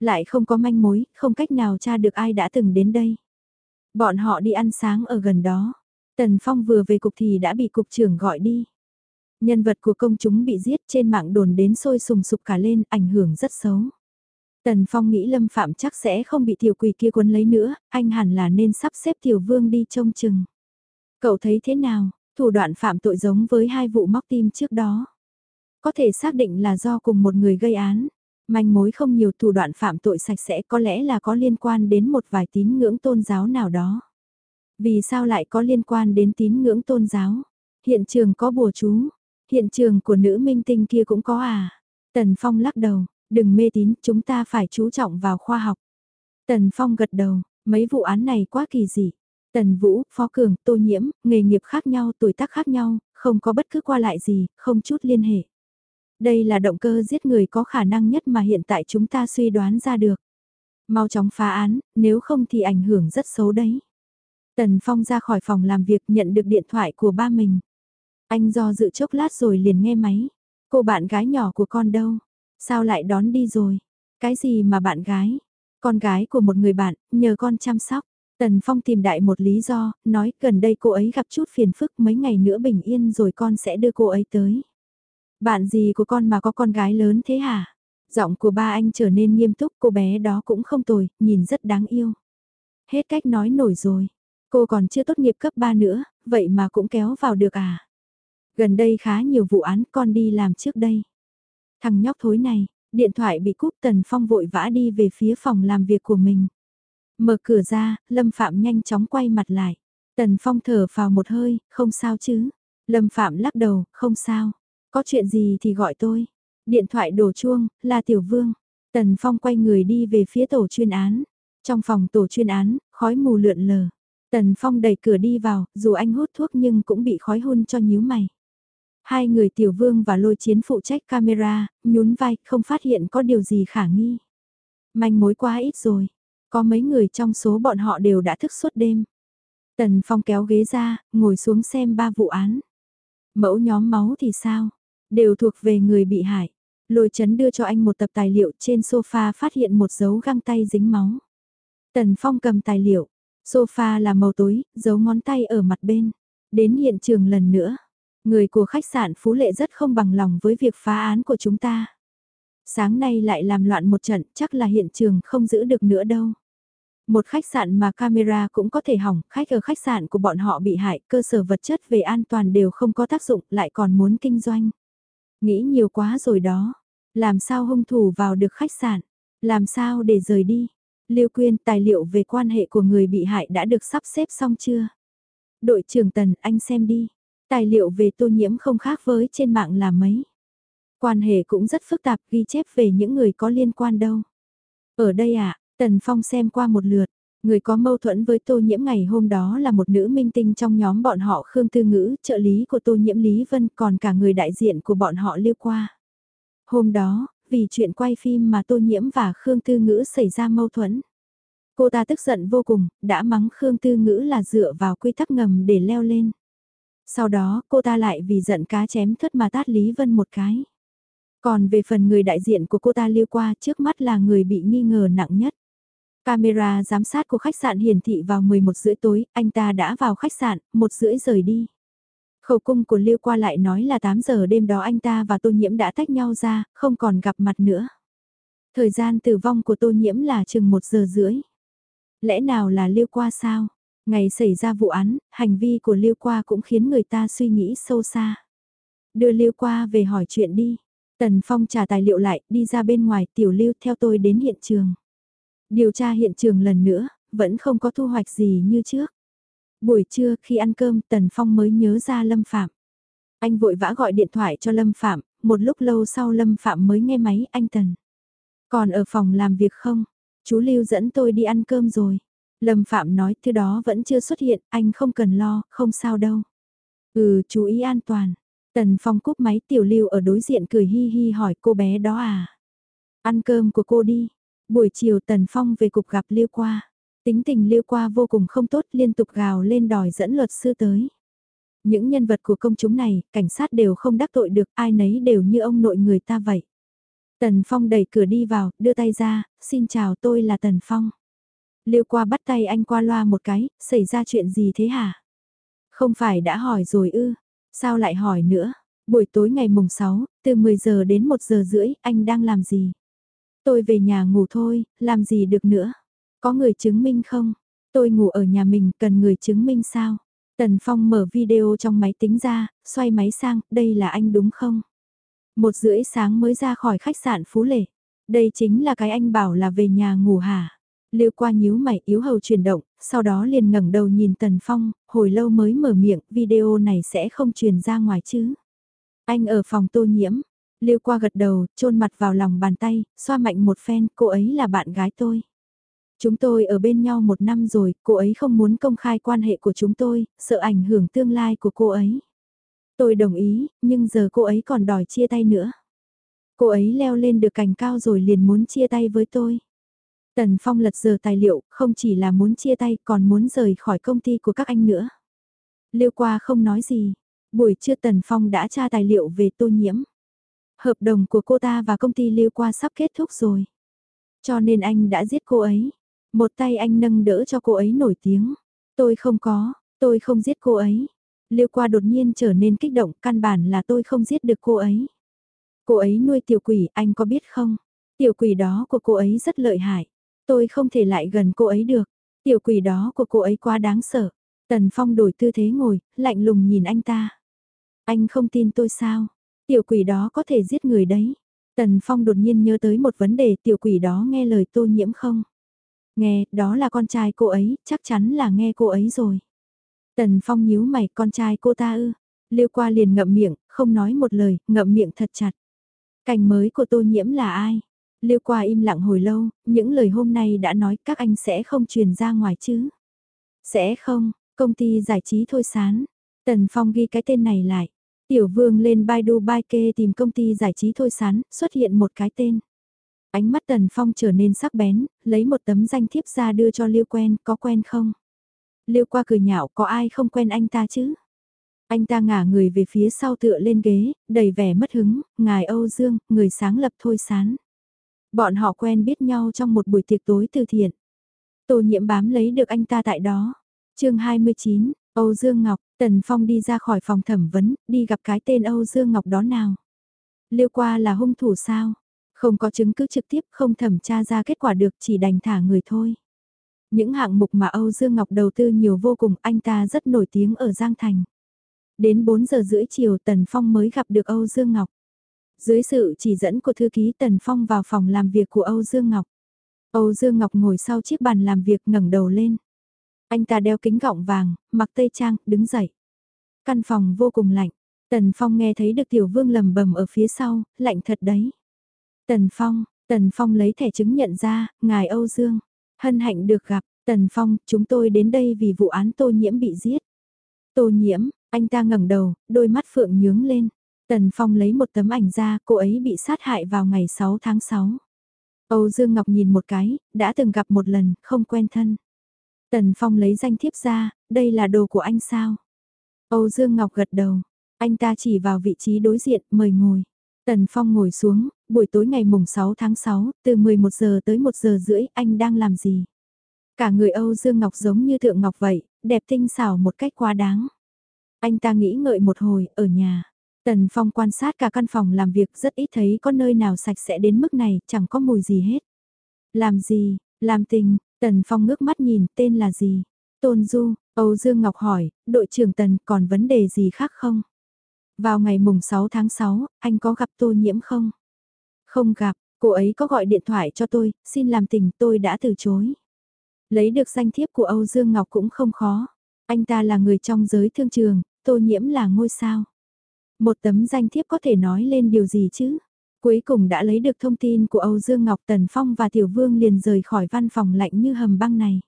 Lại không có manh mối, không cách nào tra được ai đã từng đến đây. Bọn họ đi ăn sáng ở gần đó. Tần Phong vừa về cục thì đã bị cục trưởng gọi đi. Nhân vật của công chúng bị giết trên mạng đồn đến sôi sùng sục cả lên, ảnh hưởng rất xấu. Tần Phong nghĩ Lâm Phạm chắc sẽ không bị tiểu quỷ kia cuốn lấy nữa, anh hẳn là nên sắp xếp tiểu vương đi trông chừng. Cậu thấy thế nào, thủ đoạn phạm tội giống với hai vụ móc tim trước đó. Có thể xác định là do cùng một người gây án. Manh mối không nhiều thủ đoạn phạm tội sạch sẽ có lẽ là có liên quan đến một vài tín ngưỡng tôn giáo nào đó. Vì sao lại có liên quan đến tín ngưỡng tôn giáo? Hiện trường có bùa chú. Hiện trường của nữ minh tinh kia cũng có à? Tần Phong lắc đầu, đừng mê tín, chúng ta phải chú trọng vào khoa học. Tần Phong gật đầu, mấy vụ án này quá kỳ dị. Tần Vũ, Phó Cường, Tô Nhiễm, nghề nghiệp khác nhau, tuổi tác khác nhau, không có bất cứ qua lại gì, không chút liên hệ. Đây là động cơ giết người có khả năng nhất mà hiện tại chúng ta suy đoán ra được. Mau chóng phá án, nếu không thì ảnh hưởng rất xấu đấy. Tần Phong ra khỏi phòng làm việc nhận được điện thoại của ba mình. Anh do dự chốc lát rồi liền nghe máy. Cô bạn gái nhỏ của con đâu? Sao lại đón đi rồi? Cái gì mà bạn gái? Con gái của một người bạn, nhờ con chăm sóc. Tần Phong tìm đại một lý do, nói gần đây cô ấy gặp chút phiền phức mấy ngày nữa bình yên rồi con sẽ đưa cô ấy tới. Bạn gì của con mà có con gái lớn thế hả? Giọng của ba anh trở nên nghiêm túc, cô bé đó cũng không tồi, nhìn rất đáng yêu. Hết cách nói nổi rồi. Cô còn chưa tốt nghiệp cấp 3 nữa, vậy mà cũng kéo vào được à? Gần đây khá nhiều vụ án con đi làm trước đây. Thằng nhóc thối này, điện thoại bị cúp Tần Phong vội vã đi về phía phòng làm việc của mình. Mở cửa ra, Lâm Phạm nhanh chóng quay mặt lại. Tần Phong thở vào một hơi, không sao chứ. Lâm Phạm lắc đầu, không sao. Có chuyện gì thì gọi tôi. Điện thoại đổ chuông, là Tiểu Vương. Tần Phong quay người đi về phía tổ chuyên án. Trong phòng tổ chuyên án, khói mù lượn lờ. Tần Phong đẩy cửa đi vào, dù anh hút thuốc nhưng cũng bị khói hun cho nhíu mày. Hai người tiểu vương và lôi chiến phụ trách camera, nhún vai, không phát hiện có điều gì khả nghi. Manh mối quá ít rồi, có mấy người trong số bọn họ đều đã thức suốt đêm. Tần Phong kéo ghế ra, ngồi xuống xem ba vụ án. Mẫu nhóm máu thì sao? Đều thuộc về người bị hại. Lôi chấn đưa cho anh một tập tài liệu trên sofa phát hiện một dấu găng tay dính máu. Tần Phong cầm tài liệu. Sofa là màu tối, dấu ngón tay ở mặt bên. Đến hiện trường lần nữa. Người của khách sạn Phú Lệ rất không bằng lòng với việc phá án của chúng ta. Sáng nay lại làm loạn một trận, chắc là hiện trường không giữ được nữa đâu. Một khách sạn mà camera cũng có thể hỏng, khách ở khách sạn của bọn họ bị hại, cơ sở vật chất về an toàn đều không có tác dụng, lại còn muốn kinh doanh. Nghĩ nhiều quá rồi đó. Làm sao hung thủ vào được khách sạn? Làm sao để rời đi? Lưu Quyên, tài liệu về quan hệ của người bị hại đã được sắp xếp xong chưa? Đội trưởng Tần, anh xem đi. Tài liệu về tô nhiễm không khác với trên mạng là mấy. Quan hệ cũng rất phức tạp ghi chép về những người có liên quan đâu. Ở đây ạ, à, Tần Phong xem qua một lượt. Người có mâu thuẫn với Tô Nhiễm ngày hôm đó là một nữ minh tinh trong nhóm bọn họ Khương Tư Ngữ, trợ lý của Tô Nhiễm Lý Vân còn cả người đại diện của bọn họ lưu qua. Hôm đó, vì chuyện quay phim mà Tô Nhiễm và Khương Tư Ngữ xảy ra mâu thuẫn. Cô ta tức giận vô cùng, đã mắng Khương Tư Ngữ là dựa vào quy tắc ngầm để leo lên. Sau đó, cô ta lại vì giận cá chém thất mà tát Lý Vân một cái. Còn về phần người đại diện của cô ta lưu qua trước mắt là người bị nghi ngờ nặng nhất. Camera giám sát của khách sạn hiển thị vào 11 rưỡi tối, anh ta đã vào khách sạn, một rưỡi rời đi. Khẩu cung của Lưu qua lại nói là 8 giờ đêm đó anh ta và Tô Nhiễm đã tách nhau ra, không còn gặp mặt nữa. Thời gian tử vong của Tô Nhiễm là chừng 1 giờ rưỡi. Lẽ nào là Lưu qua sao? Ngày xảy ra vụ án, hành vi của Lưu qua cũng khiến người ta suy nghĩ sâu xa. Đưa Lưu qua về hỏi chuyện đi. Tần Phong trả tài liệu lại, đi ra bên ngoài, tiểu Lưu theo tôi đến hiện trường. Điều tra hiện trường lần nữa, vẫn không có thu hoạch gì như trước. Buổi trưa khi ăn cơm Tần Phong mới nhớ ra Lâm Phạm. Anh vội vã gọi điện thoại cho Lâm Phạm, một lúc lâu sau Lâm Phạm mới nghe máy anh Tần. Còn ở phòng làm việc không? Chú Lưu dẫn tôi đi ăn cơm rồi. Lâm Phạm nói thứ đó vẫn chưa xuất hiện, anh không cần lo, không sao đâu. Ừ, chú ý an toàn. Tần Phong cúp máy tiểu lưu ở đối diện cười hi hi hỏi cô bé đó à. Ăn cơm của cô đi. Buổi chiều Tần Phong về cục gặp Lưu Qua. Tính tình Lưu Qua vô cùng không tốt liên tục gào lên đòi dẫn luật sư tới. Những nhân vật của công chúng này, cảnh sát đều không đắc tội được ai nấy đều như ông nội người ta vậy. Tần Phong đẩy cửa đi vào, đưa tay ra, xin chào tôi là Tần Phong. Lưu qua bắt tay anh qua loa một cái, xảy ra chuyện gì thế hả? Không phải đã hỏi rồi ư, sao lại hỏi nữa? Buổi tối ngày mùng 6, từ 10 giờ đến 1 giờ rưỡi, anh đang làm gì? Tôi về nhà ngủ thôi, làm gì được nữa? Có người chứng minh không? Tôi ngủ ở nhà mình, cần người chứng minh sao? Tần Phong mở video trong máy tính ra, xoay máy sang, đây là anh đúng không? Một rưỡi sáng mới ra khỏi khách sạn Phú Lệ. Đây chính là cái anh bảo là về nhà ngủ hả? liêu qua nhíu mày yếu hầu chuyển động, sau đó liền ngẩng đầu nhìn Tần Phong, hồi lâu mới mở miệng, video này sẽ không truyền ra ngoài chứ. Anh ở phòng tô nhiễm, Lưu qua gật đầu, chôn mặt vào lòng bàn tay, xoa mạnh một phen, cô ấy là bạn gái tôi. Chúng tôi ở bên nhau một năm rồi, cô ấy không muốn công khai quan hệ của chúng tôi, sợ ảnh hưởng tương lai của cô ấy. Tôi đồng ý, nhưng giờ cô ấy còn đòi chia tay nữa. Cô ấy leo lên được cành cao rồi liền muốn chia tay với tôi. Tần Phong lật giờ tài liệu, không chỉ là muốn chia tay còn muốn rời khỏi công ty của các anh nữa. Liêu qua không nói gì, buổi trưa Tần Phong đã tra tài liệu về tô nhiễm. Hợp đồng của cô ta và công ty Liêu qua sắp kết thúc rồi. Cho nên anh đã giết cô ấy. Một tay anh nâng đỡ cho cô ấy nổi tiếng. Tôi không có, tôi không giết cô ấy. Liêu qua đột nhiên trở nên kích động, căn bản là tôi không giết được cô ấy. Cô ấy nuôi tiểu quỷ, anh có biết không? Tiểu quỷ đó của cô ấy rất lợi hại. Tôi không thể lại gần cô ấy được. Tiểu quỷ đó của cô ấy quá đáng sợ. Tần Phong đổi tư thế ngồi, lạnh lùng nhìn anh ta. Anh không tin tôi sao? Tiểu quỷ đó có thể giết người đấy. Tần Phong đột nhiên nhớ tới một vấn đề tiểu quỷ đó nghe lời tô nhiễm không? Nghe, đó là con trai cô ấy, chắc chắn là nghe cô ấy rồi. Tần Phong nhíu mày, con trai cô ta ư? Liêu qua liền ngậm miệng, không nói một lời, ngậm miệng thật chặt. Cảnh mới của tô nhiễm là ai? Liêu qua im lặng hồi lâu, những lời hôm nay đã nói các anh sẽ không truyền ra ngoài chứ. Sẽ không, công ty giải trí thôi sán. Tần Phong ghi cái tên này lại. Tiểu vương lên Baidu Baike tìm công ty giải trí thôi sán, xuất hiện một cái tên. Ánh mắt Tần Phong trở nên sắc bén, lấy một tấm danh thiếp ra đưa cho Liêu quen, có quen không? Liêu qua cười nhạo, có ai không quen anh ta chứ? Anh ta ngả người về phía sau tựa lên ghế, đầy vẻ mất hứng, ngài Âu Dương, người sáng lập thôi sán. Bọn họ quen biết nhau trong một buổi tiệc tối từ thiện. Tô nhiễm bám lấy được anh ta tại đó. chương 29, Âu Dương Ngọc, Tần Phong đi ra khỏi phòng thẩm vấn, đi gặp cái tên Âu Dương Ngọc đó nào. Liêu qua là hung thủ sao? Không có chứng cứ trực tiếp không thẩm tra ra kết quả được chỉ đành thả người thôi. Những hạng mục mà Âu Dương Ngọc đầu tư nhiều vô cùng anh ta rất nổi tiếng ở Giang Thành. Đến 4 giờ rưỡi chiều Tần Phong mới gặp được Âu Dương Ngọc. Dưới sự chỉ dẫn của thư ký Tần Phong vào phòng làm việc của Âu Dương Ngọc. Âu Dương Ngọc ngồi sau chiếc bàn làm việc ngẩng đầu lên. Anh ta đeo kính gọng vàng, mặc tây trang, đứng dậy. Căn phòng vô cùng lạnh. Tần Phong nghe thấy được Tiểu Vương lầm bầm ở phía sau, lạnh thật đấy. Tần Phong, Tần Phong lấy thẻ chứng nhận ra, ngài Âu Dương. Hân hạnh được gặp, Tần Phong, chúng tôi đến đây vì vụ án tô nhiễm bị giết. Tô nhiễm, anh ta ngẩng đầu, đôi mắt phượng nhướng lên. Tần Phong lấy một tấm ảnh ra, cô ấy bị sát hại vào ngày 6 tháng 6. Âu Dương Ngọc nhìn một cái, đã từng gặp một lần, không quen thân. Tần Phong lấy danh thiếp ra, đây là đồ của anh sao? Âu Dương Ngọc gật đầu, anh ta chỉ vào vị trí đối diện, mời ngồi. Tần Phong ngồi xuống, buổi tối ngày mùng 6 tháng 6, từ 11 giờ tới 1 giờ rưỡi, anh đang làm gì? Cả người Âu Dương Ngọc giống như thượng ngọc vậy, đẹp tinh xảo một cách quá đáng. Anh ta nghĩ ngợi một hồi, ở nhà. Tần Phong quan sát cả căn phòng làm việc rất ít thấy có nơi nào sạch sẽ đến mức này, chẳng có mùi gì hết. Làm gì, làm tình, Tần Phong ngước mắt nhìn, tên là gì? Tôn Du, Âu Dương Ngọc hỏi, đội trưởng Tần còn vấn đề gì khác không? Vào ngày mùng 6 tháng 6, anh có gặp Tô Nhiễm không? Không gặp, cô ấy có gọi điện thoại cho tôi, xin làm tình tôi đã từ chối. Lấy được danh thiếp của Âu Dương Ngọc cũng không khó. Anh ta là người trong giới thương trường, Tô Nhiễm là ngôi sao. Một tấm danh thiếp có thể nói lên điều gì chứ? Cuối cùng đã lấy được thông tin của Âu Dương Ngọc Tần Phong và Tiểu Vương liền rời khỏi văn phòng lạnh như hầm băng này.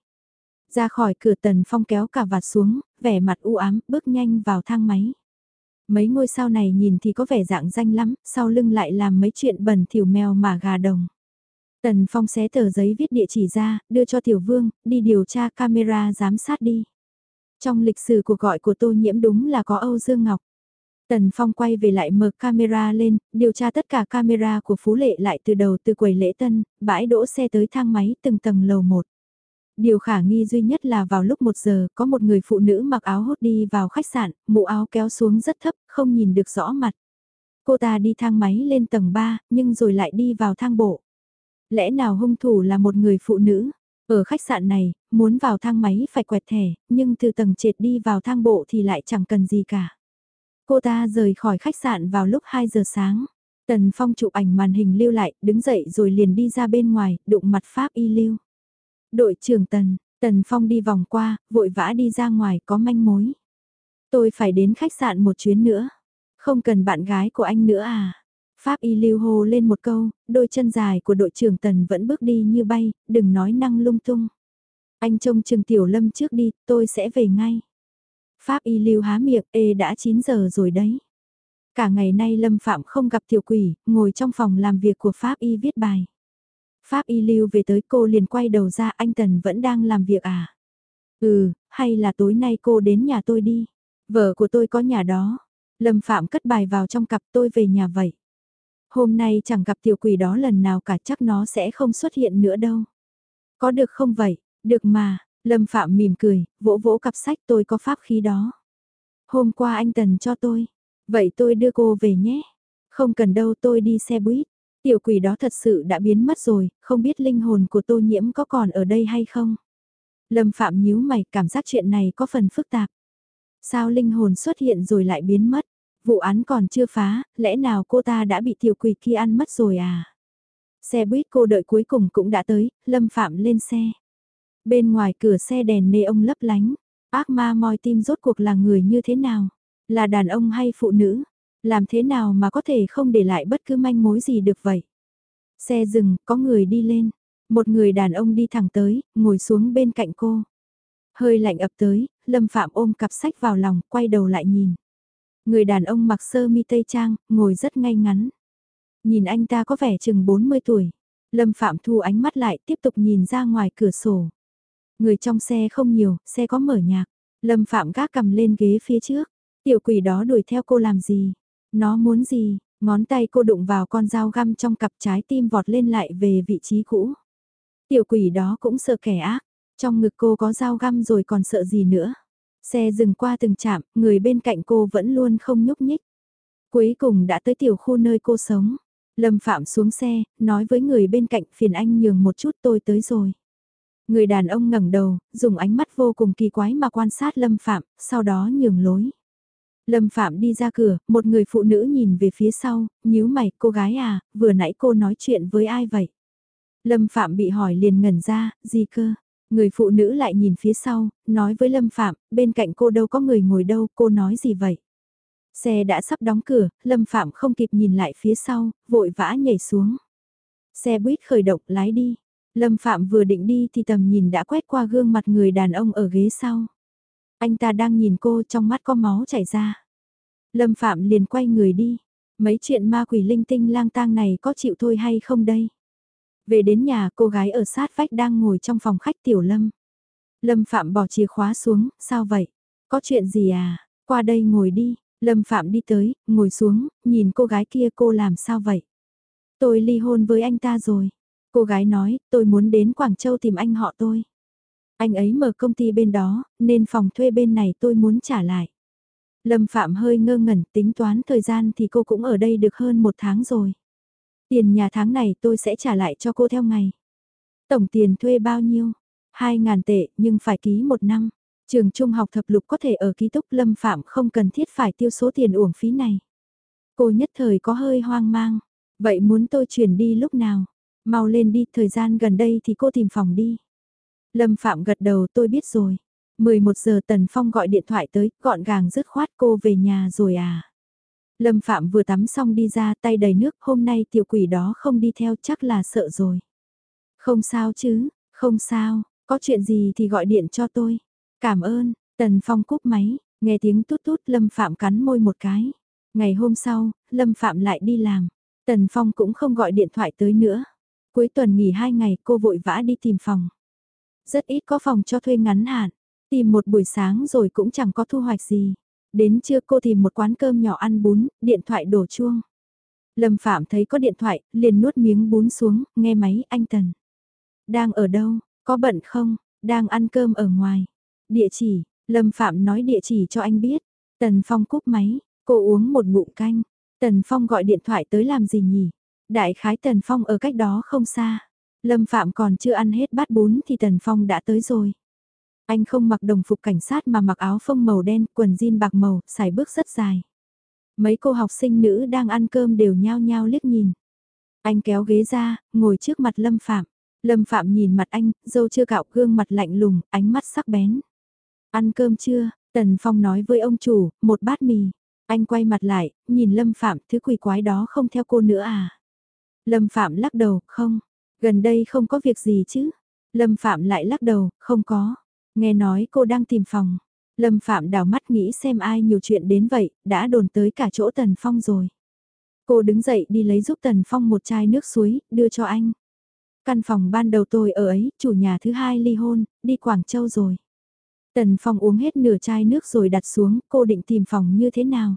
Ra khỏi cửa Tần Phong kéo cả vạt xuống, vẻ mặt u ám, bước nhanh vào thang máy. Mấy ngôi sao này nhìn thì có vẻ dạng danh lắm, sau lưng lại làm mấy chuyện bẩn thỉu mèo mà gà đồng. Tần Phong xé tờ giấy viết địa chỉ ra, đưa cho Tiểu Vương, đi điều tra camera giám sát đi. Trong lịch sử cuộc gọi của Tô Nhiễm đúng là có Âu Dương Ngọc. Tần Phong quay về lại mở camera lên, điều tra tất cả camera của Phú Lệ lại từ đầu từ quầy lễ tân, bãi đỗ xe tới thang máy từng tầng lầu một. Điều khả nghi duy nhất là vào lúc 1 giờ có một người phụ nữ mặc áo hốt đi vào khách sạn, mũ áo kéo xuống rất thấp, không nhìn được rõ mặt. Cô ta đi thang máy lên tầng 3, nhưng rồi lại đi vào thang bộ. Lẽ nào hung thủ là một người phụ nữ? Ở khách sạn này, muốn vào thang máy phải quẹt thẻ, nhưng từ tầng trệt đi vào thang bộ thì lại chẳng cần gì cả. Cô ta rời khỏi khách sạn vào lúc 2 giờ sáng. Tần Phong chụp ảnh màn hình lưu lại, đứng dậy rồi liền đi ra bên ngoài, đụng mặt Pháp y lưu. Đội trưởng Tần, Tần Phong đi vòng qua, vội vã đi ra ngoài có manh mối. Tôi phải đến khách sạn một chuyến nữa. Không cần bạn gái của anh nữa à? Pháp y lưu hô lên một câu, đôi chân dài của đội trưởng Tần vẫn bước đi như bay, đừng nói năng lung tung. Anh trông trường tiểu lâm trước đi, tôi sẽ về ngay. Pháp y lưu há miệng, ê đã 9 giờ rồi đấy. Cả ngày nay Lâm Phạm không gặp tiểu quỷ, ngồi trong phòng làm việc của Pháp y viết bài. Pháp y lưu về tới cô liền quay đầu ra anh Tần vẫn đang làm việc à? Ừ, hay là tối nay cô đến nhà tôi đi. Vợ của tôi có nhà đó. Lâm Phạm cất bài vào trong cặp tôi về nhà vậy. Hôm nay chẳng gặp tiểu quỷ đó lần nào cả chắc nó sẽ không xuất hiện nữa đâu. Có được không vậy? Được mà, Lâm Phạm mỉm cười, vỗ vỗ cặp sách tôi có pháp khí đó. Hôm qua anh Tần cho tôi. Vậy tôi đưa cô về nhé. Không cần đâu tôi đi xe buýt. Tiểu quỷ đó thật sự đã biến mất rồi, không biết linh hồn của tô nhiễm có còn ở đây hay không. Lâm Phạm nhíu mày cảm giác chuyện này có phần phức tạp. Sao linh hồn xuất hiện rồi lại biến mất? Vụ án còn chưa phá, lẽ nào cô ta đã bị tiểu quỷ kia ăn mất rồi à? Xe buýt cô đợi cuối cùng cũng đã tới, Lâm Phạm lên xe. Bên ngoài cửa xe đèn nê ông lấp lánh, ác ma moi tim rốt cuộc là người như thế nào? Là đàn ông hay phụ nữ? Làm thế nào mà có thể không để lại bất cứ manh mối gì được vậy? Xe dừng, có người đi lên. Một người đàn ông đi thẳng tới, ngồi xuống bên cạnh cô. Hơi lạnh ập tới, Lâm Phạm ôm cặp sách vào lòng, quay đầu lại nhìn. Người đàn ông mặc sơ mi tây trang, ngồi rất ngay ngắn. Nhìn anh ta có vẻ chừng 40 tuổi. Lâm Phạm thu ánh mắt lại tiếp tục nhìn ra ngoài cửa sổ. Người trong xe không nhiều, xe có mở nhạc. Lâm Phạm gác cầm lên ghế phía trước. Tiểu quỷ đó đuổi theo cô làm gì? Nó muốn gì? Ngón tay cô đụng vào con dao găm trong cặp trái tim vọt lên lại về vị trí cũ. Tiểu quỷ đó cũng sợ kẻ ác. Trong ngực cô có dao găm rồi còn sợ gì nữa? Xe dừng qua từng trạm, người bên cạnh cô vẫn luôn không nhúc nhích. Cuối cùng đã tới tiểu khu nơi cô sống. Lâm Phạm xuống xe, nói với người bên cạnh phiền anh nhường một chút tôi tới rồi. Người đàn ông ngẩng đầu, dùng ánh mắt vô cùng kỳ quái mà quan sát Lâm Phạm, sau đó nhường lối. Lâm Phạm đi ra cửa, một người phụ nữ nhìn về phía sau, nhíu mày, cô gái à, vừa nãy cô nói chuyện với ai vậy? Lâm Phạm bị hỏi liền ngẩn ra, gì cơ? Người phụ nữ lại nhìn phía sau, nói với Lâm Phạm, bên cạnh cô đâu có người ngồi đâu, cô nói gì vậy? Xe đã sắp đóng cửa, Lâm Phạm không kịp nhìn lại phía sau, vội vã nhảy xuống. Xe buýt khởi động lái đi. Lâm Phạm vừa định đi thì tầm nhìn đã quét qua gương mặt người đàn ông ở ghế sau. Anh ta đang nhìn cô trong mắt có máu chảy ra. Lâm Phạm liền quay người đi. Mấy chuyện ma quỷ linh tinh lang tang này có chịu thôi hay không đây? Về đến nhà cô gái ở sát vách đang ngồi trong phòng khách Tiểu Lâm. Lâm Phạm bỏ chìa khóa xuống, sao vậy? Có chuyện gì à? Qua đây ngồi đi. Lâm Phạm đi tới, ngồi xuống, nhìn cô gái kia cô làm sao vậy? Tôi ly hôn với anh ta rồi. Cô gái nói, tôi muốn đến Quảng Châu tìm anh họ tôi. Anh ấy mở công ty bên đó, nên phòng thuê bên này tôi muốn trả lại. Lâm Phạm hơi ngơ ngẩn tính toán thời gian thì cô cũng ở đây được hơn một tháng rồi. Tiền nhà tháng này tôi sẽ trả lại cho cô theo ngày. Tổng tiền thuê bao nhiêu? 2.000 tệ nhưng phải ký một năm. Trường trung học thập lục có thể ở ký túc Lâm Phạm không cần thiết phải tiêu số tiền uổng phí này. Cô nhất thời có hơi hoang mang. Vậy muốn tôi chuyển đi lúc nào? Mau lên đi, thời gian gần đây thì cô tìm phòng đi. Lâm Phạm gật đầu tôi biết rồi. 11 giờ Tần Phong gọi điện thoại tới, gọn gàng dứt khoát cô về nhà rồi à. Lâm Phạm vừa tắm xong đi ra tay đầy nước, hôm nay tiểu quỷ đó không đi theo chắc là sợ rồi. Không sao chứ, không sao, có chuyện gì thì gọi điện cho tôi. Cảm ơn, Tần Phong cúp máy, nghe tiếng tút tút Lâm Phạm cắn môi một cái. Ngày hôm sau, Lâm Phạm lại đi làm. Tần Phong cũng không gọi điện thoại tới nữa. Cuối tuần nghỉ hai ngày cô vội vã đi tìm phòng. Rất ít có phòng cho thuê ngắn hạn. Tìm một buổi sáng rồi cũng chẳng có thu hoạch gì. Đến trưa cô tìm một quán cơm nhỏ ăn bún, điện thoại đổ chuông. Lâm Phạm thấy có điện thoại, liền nuốt miếng bún xuống, nghe máy anh Tần. Đang ở đâu, có bận không, đang ăn cơm ở ngoài. Địa chỉ, Lâm Phạm nói địa chỉ cho anh biết. Tần Phong cúp máy, cô uống một ngụm canh. Tần Phong gọi điện thoại tới làm gì nhỉ? Đại khái Tần Phong ở cách đó không xa. Lâm Phạm còn chưa ăn hết bát bún thì Tần Phong đã tới rồi. Anh không mặc đồng phục cảnh sát mà mặc áo phông màu đen, quần jean bạc màu, xài bước rất dài. Mấy cô học sinh nữ đang ăn cơm đều nhao nhao liếc nhìn. Anh kéo ghế ra, ngồi trước mặt Lâm Phạm. Lâm Phạm nhìn mặt anh, dâu chưa cạo gương mặt lạnh lùng, ánh mắt sắc bén. Ăn cơm chưa? Tần Phong nói với ông chủ, một bát mì. Anh quay mặt lại, nhìn Lâm Phạm, thứ quỷ quái đó không theo cô nữa à? Lâm Phạm lắc đầu, không. Gần đây không có việc gì chứ? Lâm Phạm lại lắc đầu, không có. Nghe nói cô đang tìm phòng. Lâm Phạm đào mắt nghĩ xem ai nhiều chuyện đến vậy, đã đồn tới cả chỗ Tần Phong rồi. Cô đứng dậy đi lấy giúp Tần Phong một chai nước suối, đưa cho anh. Căn phòng ban đầu tôi ở ấy, chủ nhà thứ hai ly hôn, đi Quảng Châu rồi. Tần Phong uống hết nửa chai nước rồi đặt xuống, cô định tìm phòng như thế nào?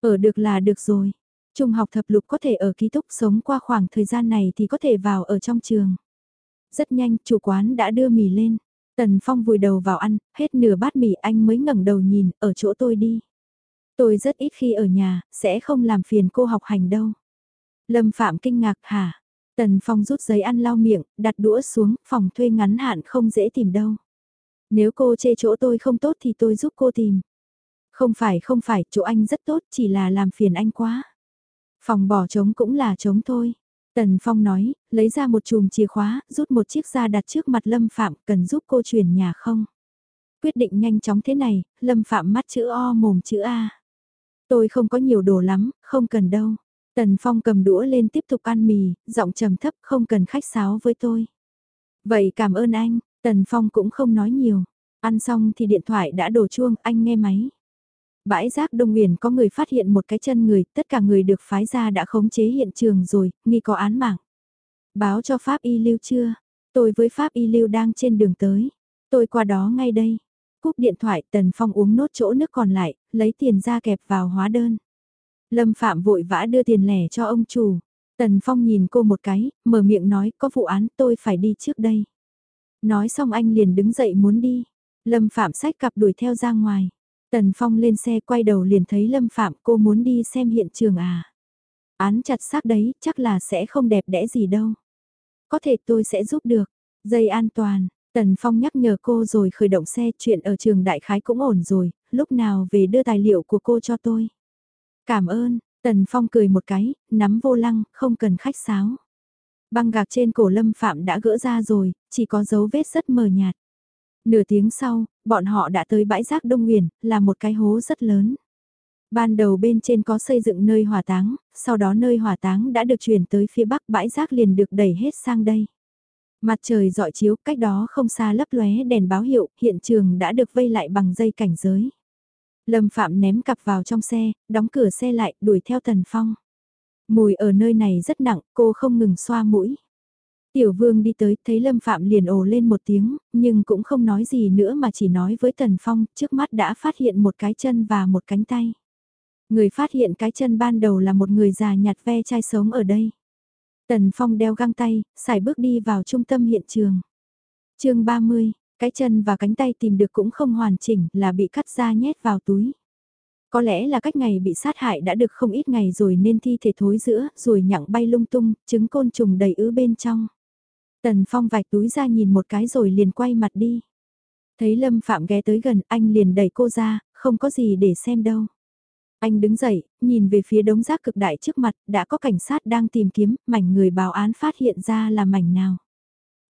Ở được là được rồi. Trung học thập lục có thể ở ký túc sống qua khoảng thời gian này thì có thể vào ở trong trường. Rất nhanh, chủ quán đã đưa mì lên. Tần Phong vùi đầu vào ăn, hết nửa bát mì anh mới ngẩng đầu nhìn, ở chỗ tôi đi. Tôi rất ít khi ở nhà, sẽ không làm phiền cô học hành đâu. Lâm Phạm kinh ngạc hả? Tần Phong rút giấy ăn lau miệng, đặt đũa xuống, phòng thuê ngắn hạn không dễ tìm đâu. Nếu cô chê chỗ tôi không tốt thì tôi giúp cô tìm. Không phải không phải, chỗ anh rất tốt, chỉ là làm phiền anh quá. Phòng bỏ trống cũng là trống thôi. Tần Phong nói, lấy ra một chùm chìa khóa, rút một chiếc ra đặt trước mặt Lâm Phạm, cần giúp cô chuyển nhà không? Quyết định nhanh chóng thế này, Lâm Phạm mắt chữ O mồm chữ A. Tôi không có nhiều đồ lắm, không cần đâu. Tần Phong cầm đũa lên tiếp tục ăn mì, giọng trầm thấp không cần khách sáo với tôi. Vậy cảm ơn anh, Tần Phong cũng không nói nhiều. Ăn xong thì điện thoại đã đổ chuông, anh nghe máy. Bãi rác Đông Nguyền có người phát hiện một cái chân người, tất cả người được phái ra đã khống chế hiện trường rồi, nghi có án mạng. Báo cho Pháp Y Lưu chưa? Tôi với Pháp Y Lưu đang trên đường tới. Tôi qua đó ngay đây. Cúp điện thoại Tần Phong uống nốt chỗ nước còn lại, lấy tiền ra kẹp vào hóa đơn. Lâm Phạm vội vã đưa tiền lẻ cho ông chủ. Tần Phong nhìn cô một cái, mở miệng nói có vụ án tôi phải đi trước đây. Nói xong anh liền đứng dậy muốn đi. Lâm Phạm sách cặp đuổi theo ra ngoài. Tần Phong lên xe quay đầu liền thấy Lâm Phạm cô muốn đi xem hiện trường à. Án chặt xác đấy chắc là sẽ không đẹp đẽ gì đâu. Có thể tôi sẽ giúp được. Dây an toàn, Tần Phong nhắc nhở cô rồi khởi động xe chuyện ở trường đại khái cũng ổn rồi, lúc nào về đưa tài liệu của cô cho tôi. Cảm ơn, Tần Phong cười một cái, nắm vô lăng, không cần khách sáo. Băng gạc trên cổ lâm phạm đã gỡ ra rồi, chỉ có dấu vết rất mờ nhạt. Nửa tiếng sau, bọn họ đã tới bãi rác Đông Nguyền, là một cái hố rất lớn. Ban đầu bên trên có xây dựng nơi hỏa táng, sau đó nơi hỏa táng đã được chuyển tới phía bắc bãi rác liền được đẩy hết sang đây. Mặt trời dọi chiếu, cách đó không xa lấp lóe đèn báo hiệu, hiện trường đã được vây lại bằng dây cảnh giới. Lâm Phạm ném cặp vào trong xe, đóng cửa xe lại, đuổi theo Tần Phong. Mùi ở nơi này rất nặng, cô không ngừng xoa mũi. Tiểu vương đi tới, thấy Lâm Phạm liền ồ lên một tiếng, nhưng cũng không nói gì nữa mà chỉ nói với Tần Phong, trước mắt đã phát hiện một cái chân và một cánh tay. Người phát hiện cái chân ban đầu là một người già nhặt ve chai sống ở đây. Tần Phong đeo găng tay, xài bước đi vào trung tâm hiện trường. chương 30, cái chân và cánh tay tìm được cũng không hoàn chỉnh là bị cắt ra nhét vào túi. Có lẽ là cách ngày bị sát hại đã được không ít ngày rồi nên thi thể thối giữa, rồi nhặng bay lung tung, trứng côn trùng đầy ứ bên trong. Tần Phong vạch túi ra nhìn một cái rồi liền quay mặt đi. Thấy Lâm Phạm ghé tới gần, anh liền đẩy cô ra, không có gì để xem đâu. Anh đứng dậy, nhìn về phía đống rác cực đại trước mặt, đã có cảnh sát đang tìm kiếm, mảnh người báo án phát hiện ra là mảnh nào.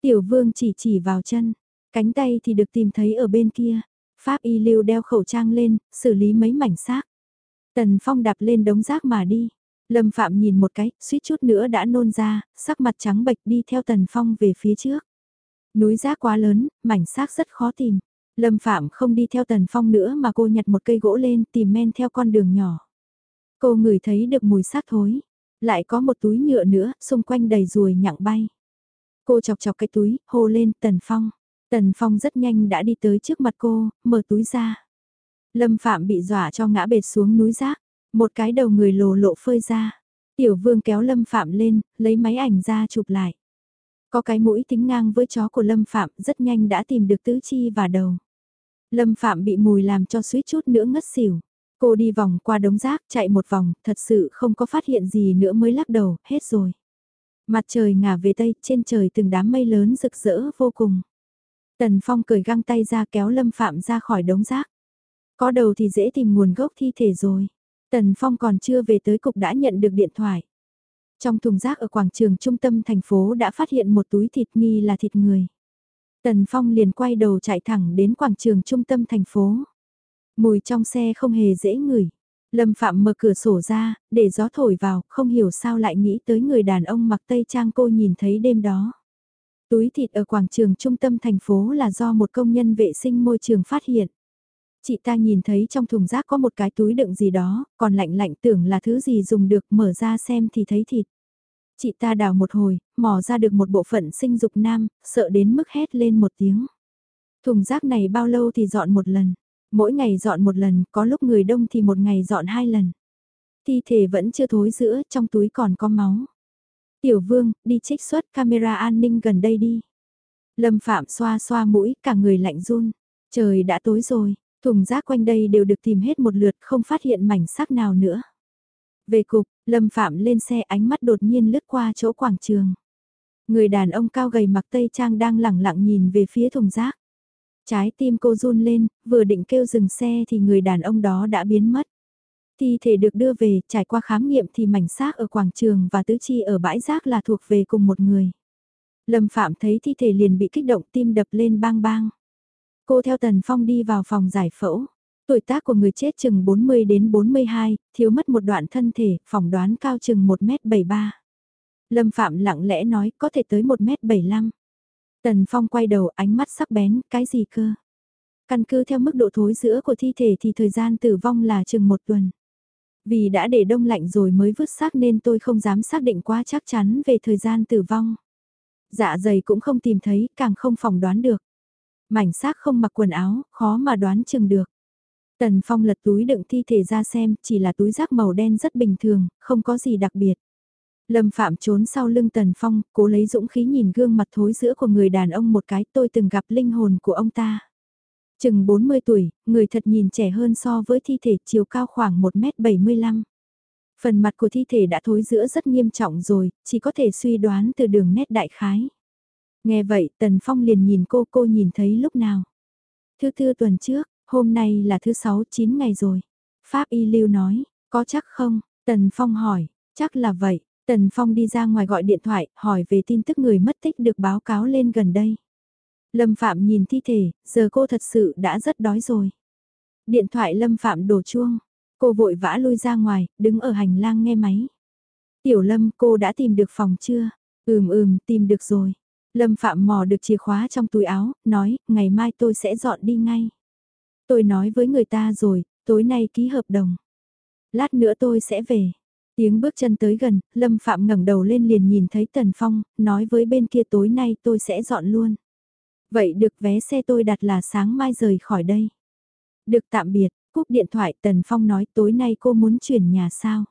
Tiểu vương chỉ chỉ vào chân, cánh tay thì được tìm thấy ở bên kia. Pháp y lưu đeo khẩu trang lên, xử lý mấy mảnh xác. Tần Phong đạp lên đống rác mà đi. Lâm Phạm nhìn một cái, suýt chút nữa đã nôn ra, sắc mặt trắng bệch đi theo Tần Phong về phía trước. Núi rác quá lớn, mảnh xác rất khó tìm. Lâm Phạm không đi theo Tần Phong nữa mà cô nhặt một cây gỗ lên tìm men theo con đường nhỏ. Cô ngửi thấy được mùi xác thối. Lại có một túi nhựa nữa, xung quanh đầy ruồi nhặng bay. Cô chọc chọc cái túi, hô lên Tần Phong. Tần Phong rất nhanh đã đi tới trước mặt cô, mở túi ra. Lâm Phạm bị dọa cho ngã bệt xuống núi rác, một cái đầu người lồ lộ phơi ra. Tiểu vương kéo Lâm Phạm lên, lấy máy ảnh ra chụp lại. Có cái mũi tính ngang với chó của Lâm Phạm rất nhanh đã tìm được tứ chi và đầu. Lâm Phạm bị mùi làm cho suýt chút nữa ngất xỉu. Cô đi vòng qua đống rác chạy một vòng, thật sự không có phát hiện gì nữa mới lắc đầu, hết rồi. Mặt trời ngả về tây, trên trời từng đám mây lớn rực rỡ vô cùng. Tần Phong cởi găng tay ra kéo Lâm Phạm ra khỏi đống rác. Có đầu thì dễ tìm nguồn gốc thi thể rồi. Tần Phong còn chưa về tới cục đã nhận được điện thoại. Trong thùng rác ở quảng trường trung tâm thành phố đã phát hiện một túi thịt nghi là thịt người. Tần Phong liền quay đầu chạy thẳng đến quảng trường trung tâm thành phố. Mùi trong xe không hề dễ ngửi. Lâm Phạm mở cửa sổ ra, để gió thổi vào, không hiểu sao lại nghĩ tới người đàn ông mặc tây trang cô nhìn thấy đêm đó. Túi thịt ở quảng trường trung tâm thành phố là do một công nhân vệ sinh môi trường phát hiện. Chị ta nhìn thấy trong thùng rác có một cái túi đựng gì đó, còn lạnh lạnh tưởng là thứ gì dùng được mở ra xem thì thấy thịt. Chị ta đào một hồi, mò ra được một bộ phận sinh dục nam, sợ đến mức hét lên một tiếng. Thùng rác này bao lâu thì dọn một lần? Mỗi ngày dọn một lần, có lúc người đông thì một ngày dọn hai lần. Thi thể vẫn chưa thối giữa, trong túi còn có máu. Tiểu vương, đi trích xuất camera an ninh gần đây đi. Lâm Phạm xoa xoa mũi, cả người lạnh run. Trời đã tối rồi, thùng rác quanh đây đều được tìm hết một lượt không phát hiện mảnh xác nào nữa. Về cục, Lâm Phạm lên xe ánh mắt đột nhiên lướt qua chỗ quảng trường. Người đàn ông cao gầy mặc tây trang đang lẳng lặng nhìn về phía thùng rác. Trái tim cô run lên, vừa định kêu dừng xe thì người đàn ông đó đã biến mất. Thi thể được đưa về, trải qua khám nghiệm thì mảnh xác ở quảng trường và tứ chi ở bãi rác là thuộc về cùng một người. Lâm Phạm thấy thi thể liền bị kích động tim đập lên bang bang. Cô theo Tần Phong đi vào phòng giải phẫu. Tuổi tác của người chết chừng 40 đến 42, thiếu mất một đoạn thân thể, phỏng đoán cao chừng 1m73. Lâm Phạm lặng lẽ nói có thể tới 1m75. Tần Phong quay đầu ánh mắt sắc bén, cái gì cơ? Căn cứ theo mức độ thối giữa của thi thể thì thời gian tử vong là chừng một tuần. Vì đã để đông lạnh rồi mới vứt xác nên tôi không dám xác định quá chắc chắn về thời gian tử vong. Dạ dày cũng không tìm thấy, càng không phỏng đoán được. Mảnh xác không mặc quần áo, khó mà đoán chừng được. Tần Phong lật túi đựng thi thể ra xem, chỉ là túi rác màu đen rất bình thường, không có gì đặc biệt. Lâm Phạm trốn sau lưng Tần Phong, cố lấy dũng khí nhìn gương mặt thối giữa của người đàn ông một cái tôi từng gặp linh hồn của ông ta. Chừng 40 tuổi, người thật nhìn trẻ hơn so với thi thể chiều cao khoảng 1m75. Phần mặt của thi thể đã thối giữa rất nghiêm trọng rồi, chỉ có thể suy đoán từ đường nét đại khái. Nghe vậy Tần Phong liền nhìn cô, cô nhìn thấy lúc nào. Thứ tư tuần trước, hôm nay là thứ sáu, chín ngày rồi. Pháp Y Lưu nói, có chắc không? Tần Phong hỏi, chắc là vậy. Tần Phong đi ra ngoài gọi điện thoại, hỏi về tin tức người mất tích được báo cáo lên gần đây. Lâm Phạm nhìn thi thể, giờ cô thật sự đã rất đói rồi. Điện thoại Lâm Phạm đổ chuông, cô vội vã lui ra ngoài, đứng ở hành lang nghe máy. Tiểu Lâm, cô đã tìm được phòng chưa? Ừm ừm, tìm được rồi. Lâm Phạm mò được chìa khóa trong túi áo, nói, ngày mai tôi sẽ dọn đi ngay. Tôi nói với người ta rồi, tối nay ký hợp đồng. Lát nữa tôi sẽ về. Tiếng bước chân tới gần, Lâm Phạm ngẩng đầu lên liền nhìn thấy Tần Phong, nói với bên kia tối nay tôi sẽ dọn luôn. Vậy được vé xe tôi đặt là sáng mai rời khỏi đây. Được tạm biệt, cúp điện thoại Tần Phong nói tối nay cô muốn chuyển nhà sao.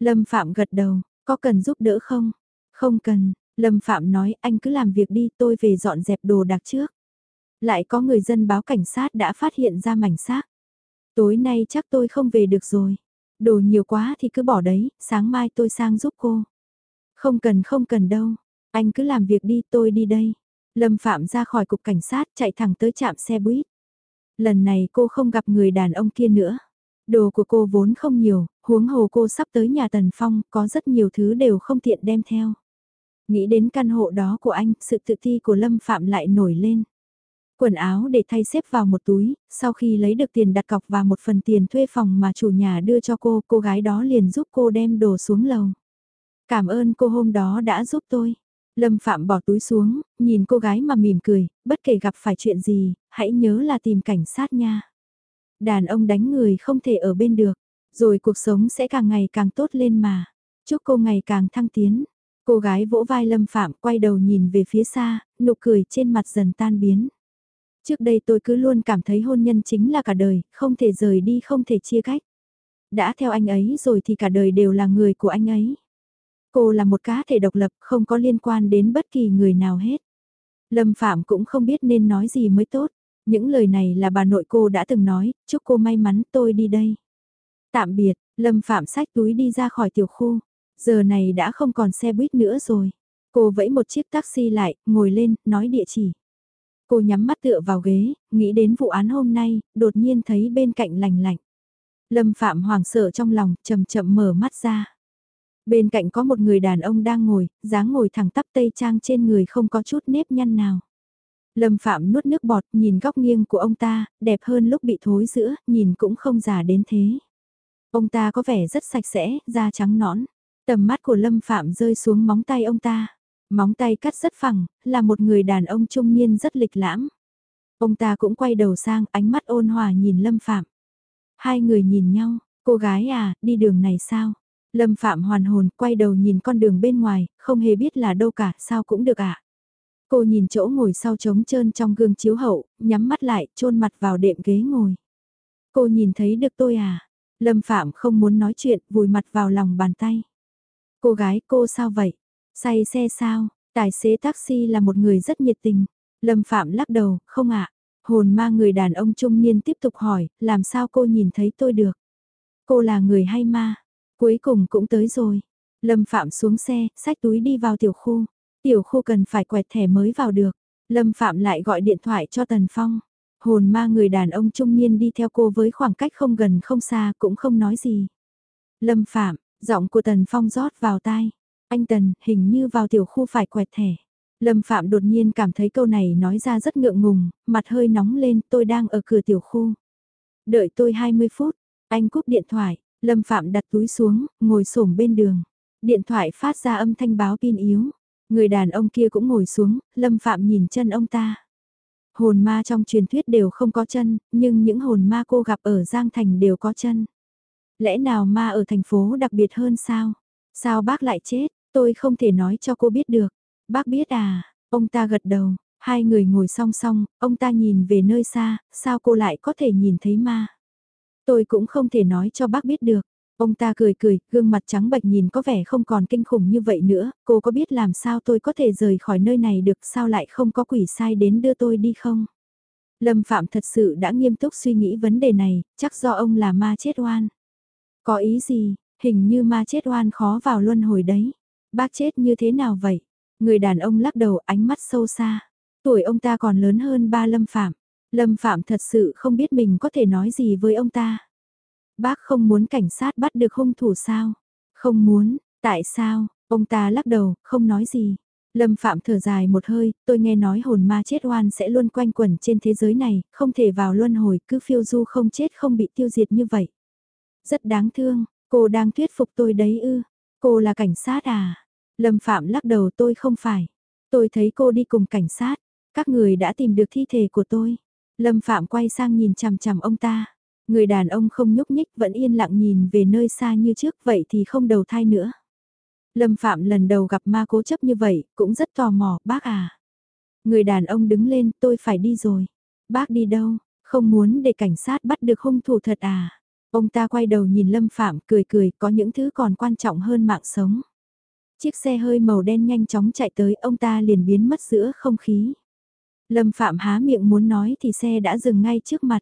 Lâm Phạm gật đầu, có cần giúp đỡ không? Không cần, Lâm Phạm nói anh cứ làm việc đi tôi về dọn dẹp đồ đạc trước. Lại có người dân báo cảnh sát đã phát hiện ra mảnh xác. Tối nay chắc tôi không về được rồi. Đồ nhiều quá thì cứ bỏ đấy, sáng mai tôi sang giúp cô. Không cần không cần đâu, anh cứ làm việc đi tôi đi đây. Lâm Phạm ra khỏi cục cảnh sát chạy thẳng tới trạm xe buýt. Lần này cô không gặp người đàn ông kia nữa. Đồ của cô vốn không nhiều, huống hồ cô sắp tới nhà Tần Phong, có rất nhiều thứ đều không tiện đem theo. Nghĩ đến căn hộ đó của anh, sự tự ti của Lâm Phạm lại nổi lên. Quần áo để thay xếp vào một túi, sau khi lấy được tiền đặt cọc và một phần tiền thuê phòng mà chủ nhà đưa cho cô, cô gái đó liền giúp cô đem đồ xuống lầu. Cảm ơn cô hôm đó đã giúp tôi. Lâm Phạm bỏ túi xuống, nhìn cô gái mà mỉm cười, bất kể gặp phải chuyện gì, hãy nhớ là tìm cảnh sát nha. Đàn ông đánh người không thể ở bên được, rồi cuộc sống sẽ càng ngày càng tốt lên mà. Chúc cô ngày càng thăng tiến. Cô gái vỗ vai Lâm Phạm quay đầu nhìn về phía xa, nụ cười trên mặt dần tan biến. Trước đây tôi cứ luôn cảm thấy hôn nhân chính là cả đời, không thể rời đi không thể chia cách. Đã theo anh ấy rồi thì cả đời đều là người của anh ấy. Cô là một cá thể độc lập, không có liên quan đến bất kỳ người nào hết. Lâm Phạm cũng không biết nên nói gì mới tốt. Những lời này là bà nội cô đã từng nói, chúc cô may mắn tôi đi đây. Tạm biệt, Lâm Phạm xách túi đi ra khỏi tiểu khu. Giờ này đã không còn xe buýt nữa rồi. Cô vẫy một chiếc taxi lại, ngồi lên, nói địa chỉ. Cô nhắm mắt tựa vào ghế, nghĩ đến vụ án hôm nay, đột nhiên thấy bên cạnh lành lạnh. Lâm Phạm hoảng sợ trong lòng, chậm chậm mở mắt ra. Bên cạnh có một người đàn ông đang ngồi, dáng ngồi thẳng tắp tây trang trên người không có chút nếp nhăn nào. Lâm Phạm nuốt nước bọt, nhìn góc nghiêng của ông ta, đẹp hơn lúc bị thối giữa, nhìn cũng không già đến thế. Ông ta có vẻ rất sạch sẽ, da trắng nõn. Tầm mắt của Lâm Phạm rơi xuống móng tay ông ta. Móng tay cắt rất phẳng, là một người đàn ông trung niên rất lịch lãm. Ông ta cũng quay đầu sang, ánh mắt ôn hòa nhìn Lâm Phạm. Hai người nhìn nhau, cô gái à, đi đường này sao? Lâm Phạm hoàn hồn, quay đầu nhìn con đường bên ngoài, không hề biết là đâu cả, sao cũng được ạ. À? Cô nhìn chỗ ngồi sau trống trơn trong gương chiếu hậu, nhắm mắt lại, chôn mặt vào đệm ghế ngồi. Cô nhìn thấy được tôi à? Lâm Phạm không muốn nói chuyện, vùi mặt vào lòng bàn tay. Cô gái, cô sao vậy? Say xe sao? Tài xế taxi là một người rất nhiệt tình. Lâm Phạm lắc đầu, không ạ. Hồn ma người đàn ông trung niên tiếp tục hỏi, làm sao cô nhìn thấy tôi được? Cô là người hay ma? Cuối cùng cũng tới rồi. Lâm Phạm xuống xe, xách túi đi vào tiểu khu. Tiểu khu cần phải quẹt thẻ mới vào được. Lâm Phạm lại gọi điện thoại cho Tần Phong. Hồn ma người đàn ông trung niên đi theo cô với khoảng cách không gần không xa cũng không nói gì. Lâm Phạm, giọng của Tần Phong rót vào tai. Anh Tần, hình như vào tiểu khu phải quẹt thẻ. Lâm Phạm đột nhiên cảm thấy câu này nói ra rất ngượng ngùng, mặt hơi nóng lên, tôi đang ở cửa tiểu khu. Đợi tôi 20 phút, anh cúp điện thoại, Lâm Phạm đặt túi xuống, ngồi xổm bên đường. Điện thoại phát ra âm thanh báo pin yếu. Người đàn ông kia cũng ngồi xuống, Lâm Phạm nhìn chân ông ta. Hồn ma trong truyền thuyết đều không có chân, nhưng những hồn ma cô gặp ở Giang Thành đều có chân. Lẽ nào ma ở thành phố đặc biệt hơn sao? Sao bác lại chết? Tôi không thể nói cho cô biết được. Bác biết à? Ông ta gật đầu, hai người ngồi song song, ông ta nhìn về nơi xa, sao cô lại có thể nhìn thấy ma? Tôi cũng không thể nói cho bác biết được. Ông ta cười cười, gương mặt trắng bệch nhìn có vẻ không còn kinh khủng như vậy nữa, cô có biết làm sao tôi có thể rời khỏi nơi này được sao lại không có quỷ sai đến đưa tôi đi không? Lâm Phạm thật sự đã nghiêm túc suy nghĩ vấn đề này, chắc do ông là ma chết oan. Có ý gì, hình như ma chết oan khó vào luân hồi đấy. Bác chết như thế nào vậy? Người đàn ông lắc đầu ánh mắt sâu xa. Tuổi ông ta còn lớn hơn ba Lâm Phạm. Lâm Phạm thật sự không biết mình có thể nói gì với ông ta. Bác không muốn cảnh sát bắt được hung thủ sao? Không muốn, tại sao? Ông ta lắc đầu, không nói gì. Lâm Phạm thở dài một hơi, tôi nghe nói hồn ma chết oan sẽ luôn quanh quẩn trên thế giới này, không thể vào luân hồi, cứ phiêu du không chết không bị tiêu diệt như vậy. Rất đáng thương, cô đang thuyết phục tôi đấy ư. Cô là cảnh sát à? Lâm Phạm lắc đầu tôi không phải. Tôi thấy cô đi cùng cảnh sát. Các người đã tìm được thi thể của tôi. Lâm Phạm quay sang nhìn chằm chằm ông ta. Người đàn ông không nhúc nhích vẫn yên lặng nhìn về nơi xa như trước vậy thì không đầu thai nữa. Lâm Phạm lần đầu gặp ma cố chấp như vậy, cũng rất tò mò, bác à. Người đàn ông đứng lên, tôi phải đi rồi. Bác đi đâu, không muốn để cảnh sát bắt được hung thủ thật à. Ông ta quay đầu nhìn Lâm Phạm cười cười, có những thứ còn quan trọng hơn mạng sống. Chiếc xe hơi màu đen nhanh chóng chạy tới, ông ta liền biến mất giữa không khí. Lâm Phạm há miệng muốn nói thì xe đã dừng ngay trước mặt.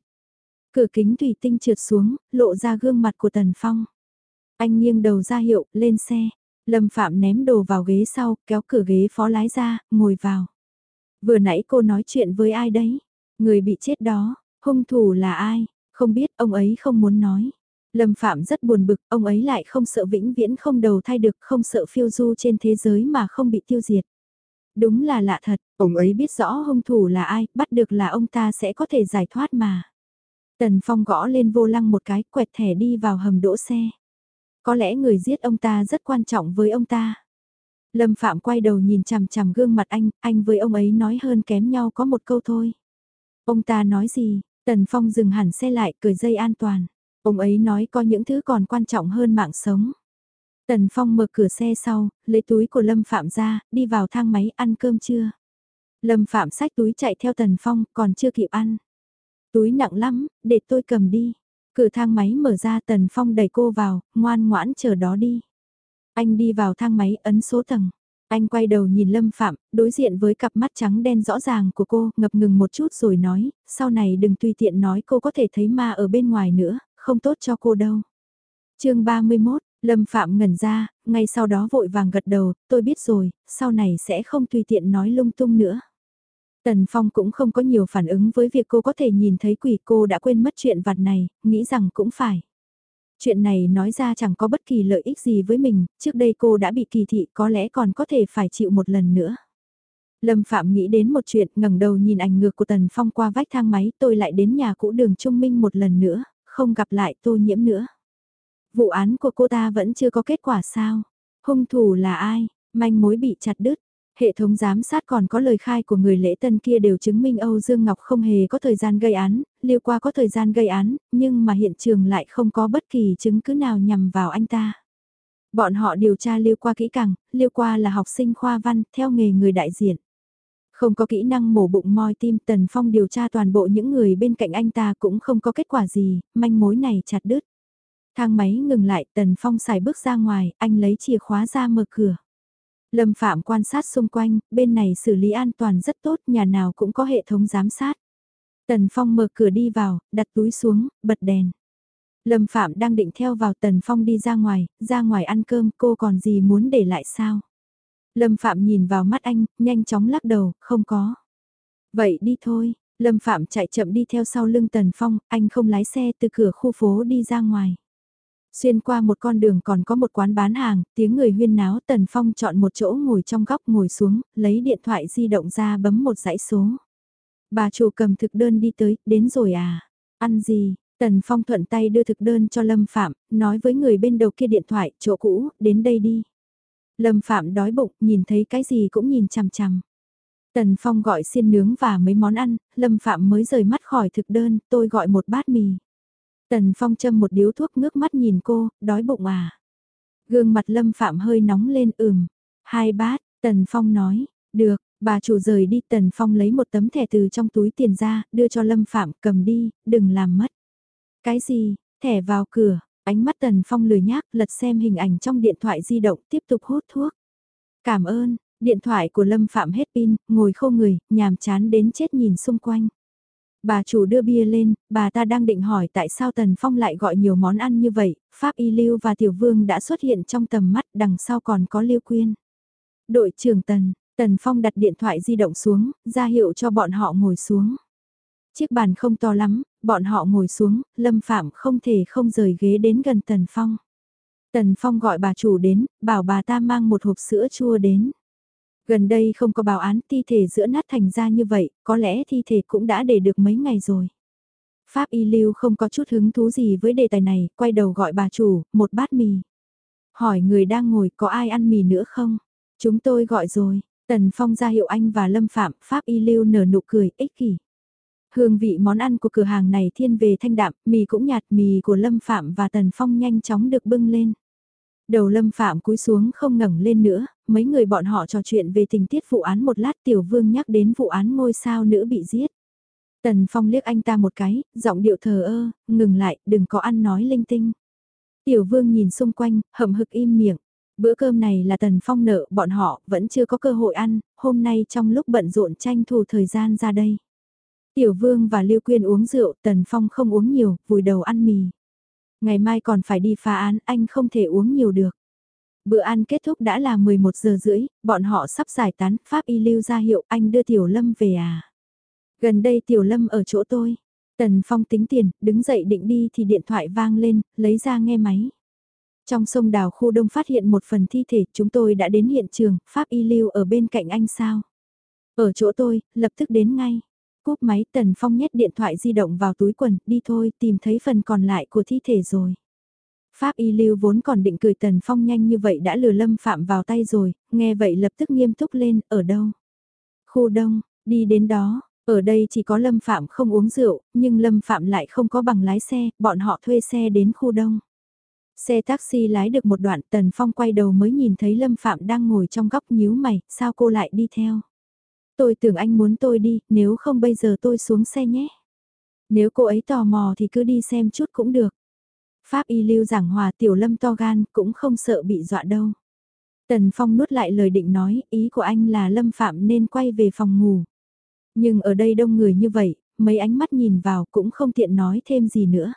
Cửa kính thủy tinh trượt xuống, lộ ra gương mặt của Tần Phong. Anh nghiêng đầu ra hiệu, lên xe. Lâm Phạm ném đồ vào ghế sau, kéo cửa ghế phó lái ra, ngồi vào. Vừa nãy cô nói chuyện với ai đấy? Người bị chết đó, hung thủ là ai? Không biết, ông ấy không muốn nói. Lâm Phạm rất buồn bực, ông ấy lại không sợ vĩnh viễn không đầu thai được, không sợ phiêu du trên thế giới mà không bị tiêu diệt. Đúng là lạ thật, ông ấy biết rõ hung thủ là ai, bắt được là ông ta sẽ có thể giải thoát mà. Tần Phong gõ lên vô lăng một cái, quẹt thẻ đi vào hầm đỗ xe. Có lẽ người giết ông ta rất quan trọng với ông ta. Lâm Phạm quay đầu nhìn chằm chằm gương mặt anh, anh với ông ấy nói hơn kém nhau có một câu thôi. Ông ta nói gì? Tần Phong dừng hẳn xe lại, cười dây an toàn. Ông ấy nói có những thứ còn quan trọng hơn mạng sống. Tần Phong mở cửa xe sau, lấy túi của Lâm Phạm ra, đi vào thang máy ăn cơm trưa. Lâm Phạm xách túi chạy theo Tần Phong, còn chưa kịp ăn. Túi nặng lắm, để tôi cầm đi. Cửa thang máy mở ra Tần Phong đẩy cô vào, ngoan ngoãn chờ đó đi. Anh đi vào thang máy ấn số tầng. Anh quay đầu nhìn Lâm Phạm, đối diện với cặp mắt trắng đen rõ ràng của cô, ngập ngừng một chút rồi nói, sau này đừng tùy tiện nói cô có thể thấy ma ở bên ngoài nữa, không tốt cho cô đâu. chương 31, Lâm Phạm ngẩn ra, ngay sau đó vội vàng gật đầu, tôi biết rồi, sau này sẽ không tùy tiện nói lung tung nữa. Tần Phong cũng không có nhiều phản ứng với việc cô có thể nhìn thấy quỷ cô đã quên mất chuyện vặt này, nghĩ rằng cũng phải. Chuyện này nói ra chẳng có bất kỳ lợi ích gì với mình, trước đây cô đã bị kỳ thị có lẽ còn có thể phải chịu một lần nữa. Lâm Phạm nghĩ đến một chuyện ngẩng đầu nhìn ảnh ngược của Tần Phong qua vách thang máy tôi lại đến nhà cũ đường Trung Minh một lần nữa, không gặp lại tô nhiễm nữa. Vụ án của cô ta vẫn chưa có kết quả sao? Hung thủ là ai? Manh mối bị chặt đứt. Hệ thống giám sát còn có lời khai của người lễ tân kia đều chứng minh Âu Dương Ngọc không hề có thời gian gây án, liêu qua có thời gian gây án, nhưng mà hiện trường lại không có bất kỳ chứng cứ nào nhằm vào anh ta. Bọn họ điều tra liêu qua kỹ càng, liêu qua là học sinh khoa văn, theo nghề người đại diện. Không có kỹ năng mổ bụng moi tim Tần Phong điều tra toàn bộ những người bên cạnh anh ta cũng không có kết quả gì, manh mối này chặt đứt. Thang máy ngừng lại Tần Phong xài bước ra ngoài, anh lấy chìa khóa ra mở cửa. Lâm Phạm quan sát xung quanh, bên này xử lý an toàn rất tốt, nhà nào cũng có hệ thống giám sát. Tần Phong mở cửa đi vào, đặt túi xuống, bật đèn. Lâm Phạm đang định theo vào Tần Phong đi ra ngoài, ra ngoài ăn cơm, cô còn gì muốn để lại sao? Lâm Phạm nhìn vào mắt anh, nhanh chóng lắc đầu, không có. Vậy đi thôi, Lâm Phạm chạy chậm đi theo sau lưng Tần Phong, anh không lái xe từ cửa khu phố đi ra ngoài. Xuyên qua một con đường còn có một quán bán hàng, tiếng người huyên náo Tần Phong chọn một chỗ ngồi trong góc ngồi xuống, lấy điện thoại di động ra bấm một dãy số. Bà chủ cầm thực đơn đi tới, đến rồi à? Ăn gì? Tần Phong thuận tay đưa thực đơn cho Lâm Phạm, nói với người bên đầu kia điện thoại, chỗ cũ, đến đây đi. Lâm Phạm đói bụng, nhìn thấy cái gì cũng nhìn chằm chằm. Tần Phong gọi xiên nướng và mấy món ăn, Lâm Phạm mới rời mắt khỏi thực đơn, tôi gọi một bát mì. Tần Phong châm một điếu thuốc ngước mắt nhìn cô, đói bụng à. Gương mặt Lâm Phạm hơi nóng lên ửm. Hai bát, Tần Phong nói, được, bà chủ rời đi Tần Phong lấy một tấm thẻ từ trong túi tiền ra, đưa cho Lâm Phạm cầm đi, đừng làm mất. Cái gì, thẻ vào cửa, ánh mắt Tần Phong lười nhác lật xem hình ảnh trong điện thoại di động tiếp tục hút thuốc. Cảm ơn, điện thoại của Lâm Phạm hết pin, ngồi khô người, nhàm chán đến chết nhìn xung quanh. Bà chủ đưa bia lên, bà ta đang định hỏi tại sao Tần Phong lại gọi nhiều món ăn như vậy, Pháp Y Lưu và Tiểu Vương đã xuất hiện trong tầm mắt đằng sau còn có Lưu Quyên. Đội trưởng Tần, Tần Phong đặt điện thoại di động xuống, ra hiệu cho bọn họ ngồi xuống. Chiếc bàn không to lắm, bọn họ ngồi xuống, Lâm Phạm không thể không rời ghế đến gần Tần Phong. Tần Phong gọi bà chủ đến, bảo bà ta mang một hộp sữa chua đến. Gần đây không có báo án thi thể giữa nát thành ra như vậy, có lẽ thi thể cũng đã để được mấy ngày rồi. Pháp y lưu không có chút hứng thú gì với đề tài này, quay đầu gọi bà chủ, một bát mì. Hỏi người đang ngồi có ai ăn mì nữa không? Chúng tôi gọi rồi, Tần Phong ra hiệu anh và Lâm Phạm, Pháp y lưu nở nụ cười, ích kỷ. Hương vị món ăn của cửa hàng này thiên về thanh đạm, mì cũng nhạt, mì của Lâm Phạm và Tần Phong nhanh chóng được bưng lên. Đầu Lâm Phạm cúi xuống không ngẩng lên nữa, mấy người bọn họ trò chuyện về tình tiết vụ án một lát Tiểu Vương nhắc đến vụ án ngôi sao nữ bị giết. Tần Phong liếc anh ta một cái, giọng điệu thờ ơ, ngừng lại, đừng có ăn nói linh tinh. Tiểu Vương nhìn xung quanh, hậm hực im miệng. Bữa cơm này là Tần Phong nợ bọn họ, vẫn chưa có cơ hội ăn, hôm nay trong lúc bận rộn tranh thủ thời gian ra đây. Tiểu Vương và Lưu Quyên uống rượu, Tần Phong không uống nhiều, vùi đầu ăn mì. Ngày mai còn phải đi phá án, anh không thể uống nhiều được. Bữa ăn kết thúc đã là 11 giờ rưỡi, bọn họ sắp giải tán, Pháp y lưu ra hiệu anh đưa Tiểu Lâm về à. Gần đây Tiểu Lâm ở chỗ tôi. Tần Phong tính tiền, đứng dậy định đi thì điện thoại vang lên, lấy ra nghe máy. Trong sông đào khu đông phát hiện một phần thi thể, chúng tôi đã đến hiện trường, Pháp y lưu ở bên cạnh anh sao? Ở chỗ tôi, lập tức đến ngay. Cúp máy Tần Phong nhét điện thoại di động vào túi quần, đi thôi, tìm thấy phần còn lại của thi thể rồi. Pháp y lưu vốn còn định cười Tần Phong nhanh như vậy đã lừa lâm phạm vào tay rồi, nghe vậy lập tức nghiêm túc lên, ở đâu? Khu đông, đi đến đó, ở đây chỉ có lâm phạm không uống rượu, nhưng lâm phạm lại không có bằng lái xe, bọn họ thuê xe đến khu đông. Xe taxi lái được một đoạn Tần Phong quay đầu mới nhìn thấy Lâm Phạm đang ngồi trong góc nhíu mày, sao cô lại đi theo? Tôi tưởng anh muốn tôi đi, nếu không bây giờ tôi xuống xe nhé. Nếu cô ấy tò mò thì cứ đi xem chút cũng được. Pháp y lưu giảng hòa tiểu lâm to gan cũng không sợ bị dọa đâu. Tần Phong nuốt lại lời định nói, ý của anh là Lâm Phạm nên quay về phòng ngủ. Nhưng ở đây đông người như vậy, mấy ánh mắt nhìn vào cũng không tiện nói thêm gì nữa.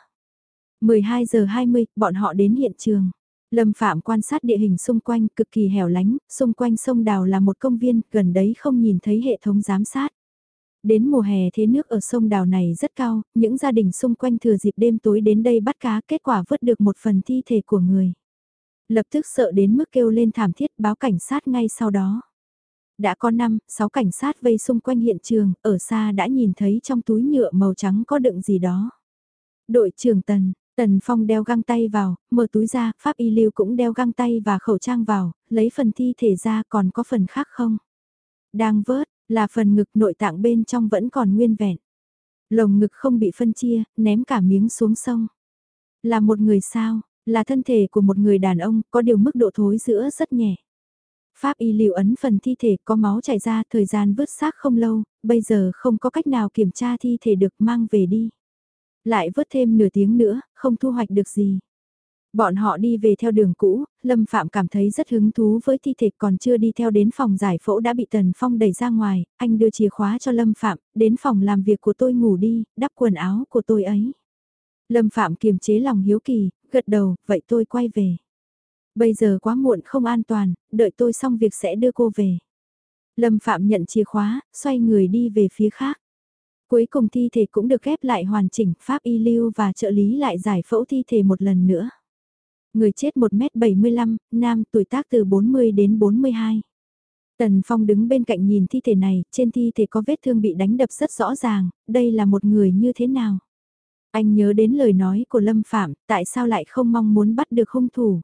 12 giờ 20, bọn họ đến hiện trường. Lâm Phạm quan sát địa hình xung quanh cực kỳ hẻo lánh, xung quanh sông Đào là một công viên, gần đấy không nhìn thấy hệ thống giám sát. Đến mùa hè thế nước ở sông Đào này rất cao, những gia đình xung quanh thừa dịp đêm tối đến đây bắt cá kết quả vớt được một phần thi thể của người. Lập tức sợ đến mức kêu lên thảm thiết báo cảnh sát ngay sau đó. Đã có 5, 6 cảnh sát vây xung quanh hiện trường, ở xa đã nhìn thấy trong túi nhựa màu trắng có đựng gì đó. Đội trưởng Tần, Tần Phong đeo găng tay vào, mở túi ra, Pháp Y Lưu cũng đeo găng tay và khẩu trang vào, lấy phần thi thể ra còn có phần khác không? Đang vớt, là phần ngực nội tạng bên trong vẫn còn nguyên vẹn. Lồng ngực không bị phân chia, ném cả miếng xuống sông. Là một người sao, là thân thể của một người đàn ông, có điều mức độ thối giữa rất nhẹ. Pháp y lưu ấn phần thi thể có máu chảy ra thời gian vứt xác không lâu, bây giờ không có cách nào kiểm tra thi thể được mang về đi. Lại vớt thêm nửa tiếng nữa, không thu hoạch được gì. Bọn họ đi về theo đường cũ, Lâm Phạm cảm thấy rất hứng thú với thi thể còn chưa đi theo đến phòng giải phẫu đã bị Tần Phong đẩy ra ngoài, anh đưa chìa khóa cho Lâm Phạm, đến phòng làm việc của tôi ngủ đi, đắp quần áo của tôi ấy. Lâm Phạm kiềm chế lòng hiếu kỳ, gật đầu, vậy tôi quay về. Bây giờ quá muộn không an toàn, đợi tôi xong việc sẽ đưa cô về. Lâm Phạm nhận chìa khóa, xoay người đi về phía khác. Cuối cùng thi thể cũng được ghép lại hoàn chỉnh, pháp y lưu và trợ lý lại giải phẫu thi thể một lần nữa. Người chết 1m75, nam tuổi tác từ 40 đến 42. Tần Phong đứng bên cạnh nhìn thi thể này, trên thi thể có vết thương bị đánh đập rất rõ ràng, đây là một người như thế nào? Anh nhớ đến lời nói của Lâm Phạm, tại sao lại không mong muốn bắt được hung thủ?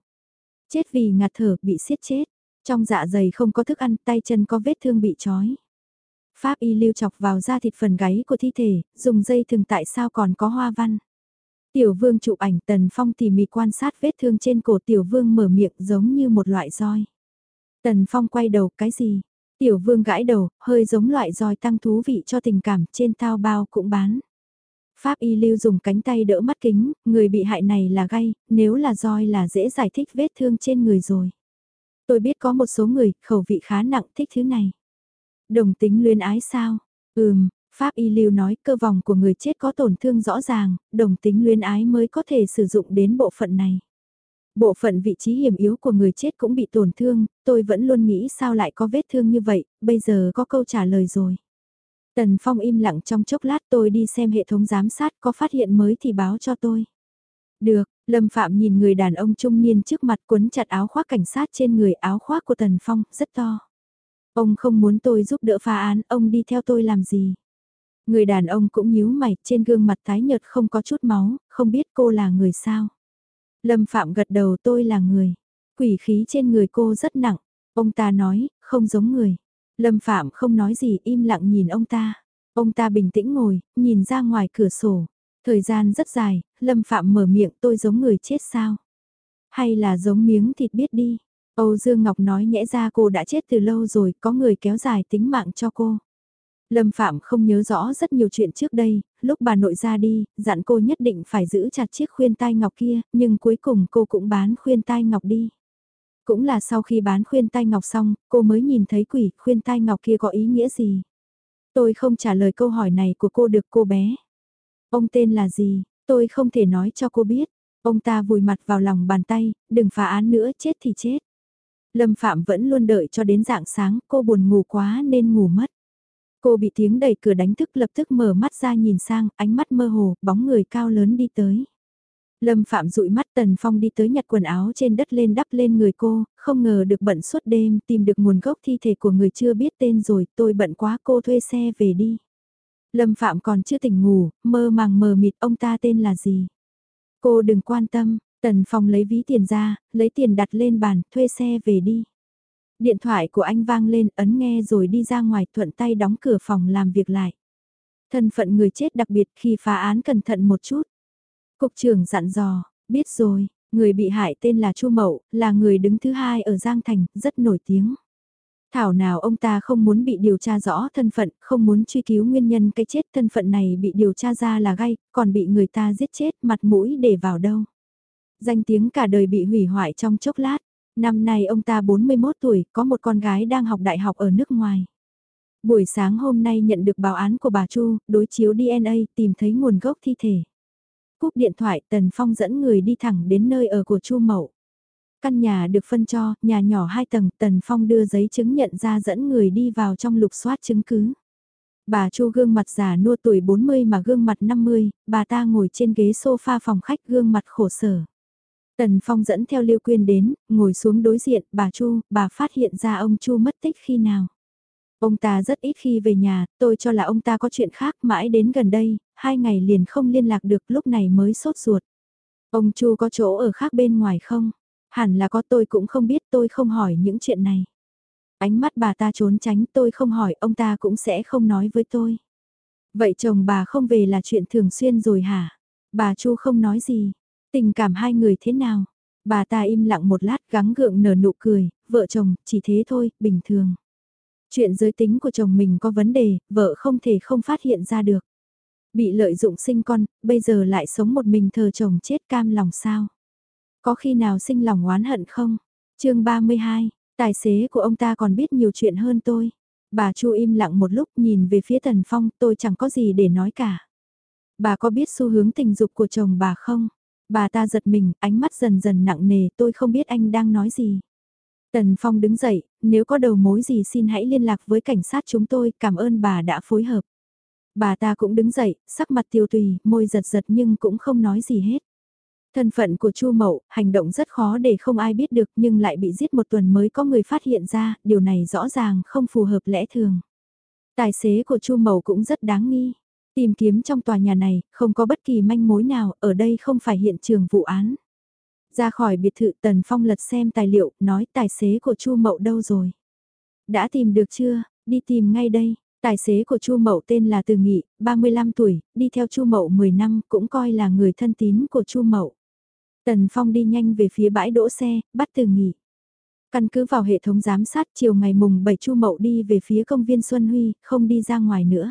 Chết vì ngạt thở, bị siết chết. Trong dạ dày không có thức ăn, tay chân có vết thương bị trói. Pháp y lưu chọc vào da thịt phần gáy của thi thể, dùng dây thừng tại sao còn có hoa văn. Tiểu vương chụp ảnh Tần Phong tỉ mỉ quan sát vết thương trên cổ tiểu vương mở miệng giống như một loại roi. Tần Phong quay đầu cái gì? Tiểu vương gãi đầu, hơi giống loại roi tăng thú vị cho tình cảm trên thao bao cũng bán. Pháp y lưu dùng cánh tay đỡ mắt kính, người bị hại này là gay, nếu là roi là dễ giải thích vết thương trên người rồi. Tôi biết có một số người, khẩu vị khá nặng thích thứ này. Đồng tính luyến ái sao? Ừm, Pháp y lưu nói cơ vòng của người chết có tổn thương rõ ràng, đồng tính luyến ái mới có thể sử dụng đến bộ phận này. Bộ phận vị trí hiểm yếu của người chết cũng bị tổn thương, tôi vẫn luôn nghĩ sao lại có vết thương như vậy, bây giờ có câu trả lời rồi. Tần Phong im lặng trong chốc lát tôi đi xem hệ thống giám sát có phát hiện mới thì báo cho tôi. Được, Lâm Phạm nhìn người đàn ông trung niên trước mặt quấn chặt áo khoác cảnh sát trên người áo khoác của Tần Phong, rất to. Ông không muốn tôi giúp đỡ phá án, ông đi theo tôi làm gì? Người đàn ông cũng nhíu mày, trên gương mặt tái nhợt không có chút máu, không biết cô là người sao. Lâm Phạm gật đầu tôi là người. Quỷ khí trên người cô rất nặng. Ông ta nói, không giống người. Lâm Phạm không nói gì im lặng nhìn ông ta. Ông ta bình tĩnh ngồi, nhìn ra ngoài cửa sổ. Thời gian rất dài, Lâm Phạm mở miệng tôi giống người chết sao? Hay là giống miếng thịt biết đi? Âu Dương Ngọc nói nhẽ ra cô đã chết từ lâu rồi, có người kéo dài tính mạng cho cô. Lâm Phạm không nhớ rõ rất nhiều chuyện trước đây, lúc bà nội ra đi, dặn cô nhất định phải giữ chặt chiếc khuyên tai ngọc kia, nhưng cuối cùng cô cũng bán khuyên tai ngọc đi. Cũng là sau khi bán khuyên tai ngọc xong, cô mới nhìn thấy quỷ khuyên tai ngọc kia có ý nghĩa gì. Tôi không trả lời câu hỏi này của cô được cô bé. Ông tên là gì, tôi không thể nói cho cô biết. Ông ta vùi mặt vào lòng bàn tay, đừng phá án nữa, chết thì chết. Lâm Phạm vẫn luôn đợi cho đến dạng sáng, cô buồn ngủ quá nên ngủ mất. Cô bị tiếng đẩy cửa đánh thức lập tức mở mắt ra nhìn sang, ánh mắt mơ hồ, bóng người cao lớn đi tới. Lâm Phạm dụi mắt Tần Phong đi tới nhặt quần áo trên đất lên đắp lên người cô, không ngờ được bận suốt đêm tìm được nguồn gốc thi thể của người chưa biết tên rồi, tôi bận quá cô thuê xe về đi. Lâm Phạm còn chưa tỉnh ngủ, mơ màng mờ mịt ông ta tên là gì. Cô đừng quan tâm, Tần Phong lấy ví tiền ra, lấy tiền đặt lên bàn, thuê xe về đi. Điện thoại của anh vang lên, ấn nghe rồi đi ra ngoài thuận tay đóng cửa phòng làm việc lại. Thân phận người chết đặc biệt khi phá án cẩn thận một chút. Cục trưởng dặn dò, biết rồi, người bị hại tên là Chu Mậu, là người đứng thứ hai ở Giang Thành, rất nổi tiếng. Thảo nào ông ta không muốn bị điều tra rõ thân phận, không muốn truy cứu nguyên nhân cái chết thân phận này bị điều tra ra là gay, còn bị người ta giết chết mặt mũi để vào đâu. Danh tiếng cả đời bị hủy hoại trong chốc lát, năm nay ông ta 41 tuổi, có một con gái đang học đại học ở nước ngoài. Buổi sáng hôm nay nhận được báo án của bà Chu, đối chiếu DNA tìm thấy nguồn gốc thi thể. Cúp điện thoại Tần Phong dẫn người đi thẳng đến nơi ở của Chu Mậu. Căn nhà được phân cho, nhà nhỏ hai tầng, Tần Phong đưa giấy chứng nhận ra dẫn người đi vào trong lục soát chứng cứ. Bà Chu gương mặt già nua tuổi 40 mà gương mặt 50, bà ta ngồi trên ghế sofa phòng khách gương mặt khổ sở. Tần Phong dẫn theo Liêu Quyên đến, ngồi xuống đối diện, bà Chu, bà phát hiện ra ông Chu mất tích khi nào. Ông ta rất ít khi về nhà, tôi cho là ông ta có chuyện khác mãi đến gần đây, hai ngày liền không liên lạc được lúc này mới sốt ruột. Ông Chu có chỗ ở khác bên ngoài không? Hẳn là có tôi cũng không biết tôi không hỏi những chuyện này. Ánh mắt bà ta trốn tránh tôi không hỏi ông ta cũng sẽ không nói với tôi. Vậy chồng bà không về là chuyện thường xuyên rồi hả? Bà Chu không nói gì. Tình cảm hai người thế nào? Bà ta im lặng một lát gắng gượng nở nụ cười, vợ chồng, chỉ thế thôi, bình thường. Chuyện giới tính của chồng mình có vấn đề, vợ không thể không phát hiện ra được. Bị lợi dụng sinh con, bây giờ lại sống một mình thờ chồng chết cam lòng sao? Có khi nào sinh lòng oán hận không? chương 32, tài xế của ông ta còn biết nhiều chuyện hơn tôi. Bà Chu im lặng một lúc nhìn về phía Tần Phong tôi chẳng có gì để nói cả. Bà có biết xu hướng tình dục của chồng bà không? Bà ta giật mình, ánh mắt dần dần nặng nề tôi không biết anh đang nói gì. Tần Phong đứng dậy, nếu có đầu mối gì xin hãy liên lạc với cảnh sát chúng tôi, cảm ơn bà đã phối hợp. Bà ta cũng đứng dậy, sắc mặt tiêu tùy, môi giật giật nhưng cũng không nói gì hết. Thân phận của Chu Mậu, hành động rất khó để không ai biết được nhưng lại bị giết một tuần mới có người phát hiện ra, điều này rõ ràng không phù hợp lẽ thường. Tài xế của Chu Mậu cũng rất đáng nghi. Tìm kiếm trong tòa nhà này, không có bất kỳ manh mối nào, ở đây không phải hiện trường vụ án. Ra khỏi biệt thự Tần Phong lật xem tài liệu, nói tài xế của Chu Mậu đâu rồi. Đã tìm được chưa, đi tìm ngay đây. Tài xế của Chu Mậu tên là Từ Nghị, 35 tuổi, đi theo Chu Mậu 10 năm, cũng coi là người thân tín của Chu Mậu. Tần Phong đi nhanh về phía bãi đỗ xe, bắt từ nghị Căn cứ vào hệ thống giám sát chiều ngày mùng 7 Chu Mậu đi về phía công viên Xuân Huy, không đi ra ngoài nữa.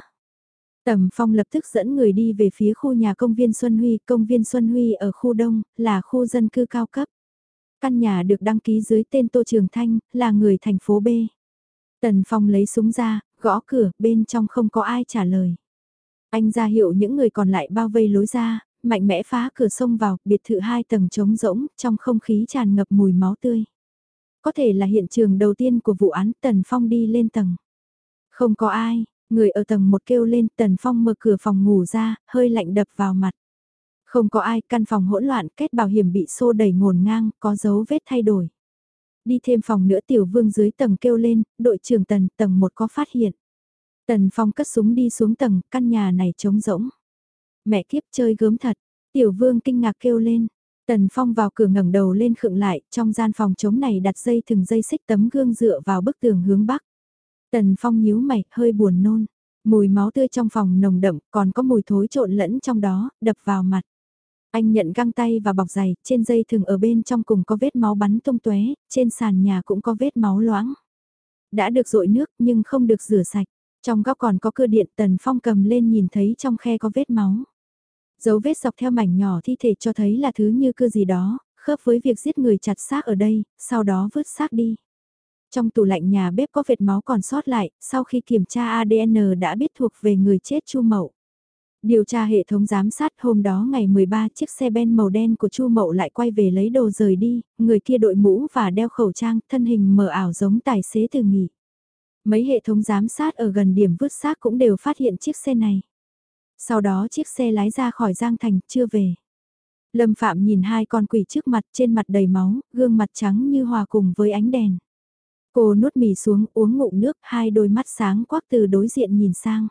Tầm Phong lập tức dẫn người đi về phía khu nhà công viên Xuân Huy, công viên Xuân Huy ở khu đông, là khu dân cư cao cấp. Căn nhà được đăng ký dưới tên Tô Trường Thanh, là người thành phố B. Tần Phong lấy súng ra, gõ cửa, bên trong không có ai trả lời. Anh ra hiệu những người còn lại bao vây lối ra, Mạnh mẽ phá cửa sông vào, biệt thự hai tầng trống rỗng, trong không khí tràn ngập mùi máu tươi. Có thể là hiện trường đầu tiên của vụ án Tần Phong đi lên tầng. Không có ai, người ở tầng một kêu lên Tần Phong mở cửa phòng ngủ ra, hơi lạnh đập vào mặt. Không có ai, căn phòng hỗn loạn, kết bảo hiểm bị xô đẩy ngổn ngang, có dấu vết thay đổi. Đi thêm phòng nữa tiểu vương dưới tầng kêu lên, đội trưởng tần, tầng một có phát hiện. Tần Phong cất súng đi xuống tầng, căn nhà này trống rỗng. Mẹ kiếp chơi gớm thật, tiểu vương kinh ngạc kêu lên. Tần Phong vào cửa ngẩng đầu lên khựng lại, trong gian phòng trống này đặt dây thừng dây xích tấm gương dựa vào bức tường hướng bắc. Tần Phong nhíu mày, hơi buồn nôn. Mùi máu tươi trong phòng nồng đậm, còn có mùi thối trộn lẫn trong đó, đập vào mặt. Anh nhận găng tay và bọc giày, trên dây thừng ở bên trong cùng có vết máu bắn tung tóe, trên sàn nhà cũng có vết máu loãng. Đã được rội nước nhưng không được rửa sạch. Trong góc còn có cưa điện Tần Phong cầm lên nhìn thấy trong khe có vết máu. Dấu vết dọc theo mảnh nhỏ thi thể cho thấy là thứ như cưa gì đó, khớp với việc giết người chặt xác ở đây, sau đó vứt xác đi. Trong tủ lạnh nhà bếp có vệt máu còn sót lại, sau khi kiểm tra ADN đã biết thuộc về người chết Chu Mậu. Điều tra hệ thống giám sát hôm đó ngày 13 chiếc xe ben màu đen của Chu Mậu lại quay về lấy đồ rời đi, người kia đội mũ và đeo khẩu trang, thân hình mờ ảo giống tài xế từ nghỉ. Mấy hệ thống giám sát ở gần điểm vứt xác cũng đều phát hiện chiếc xe này. Sau đó chiếc xe lái ra khỏi Giang Thành, chưa về. Lâm Phạm nhìn hai con quỷ trước mặt trên mặt đầy máu, gương mặt trắng như hòa cùng với ánh đèn. Cô nuốt mì xuống uống ngụm nước, hai đôi mắt sáng quắc từ đối diện nhìn sang.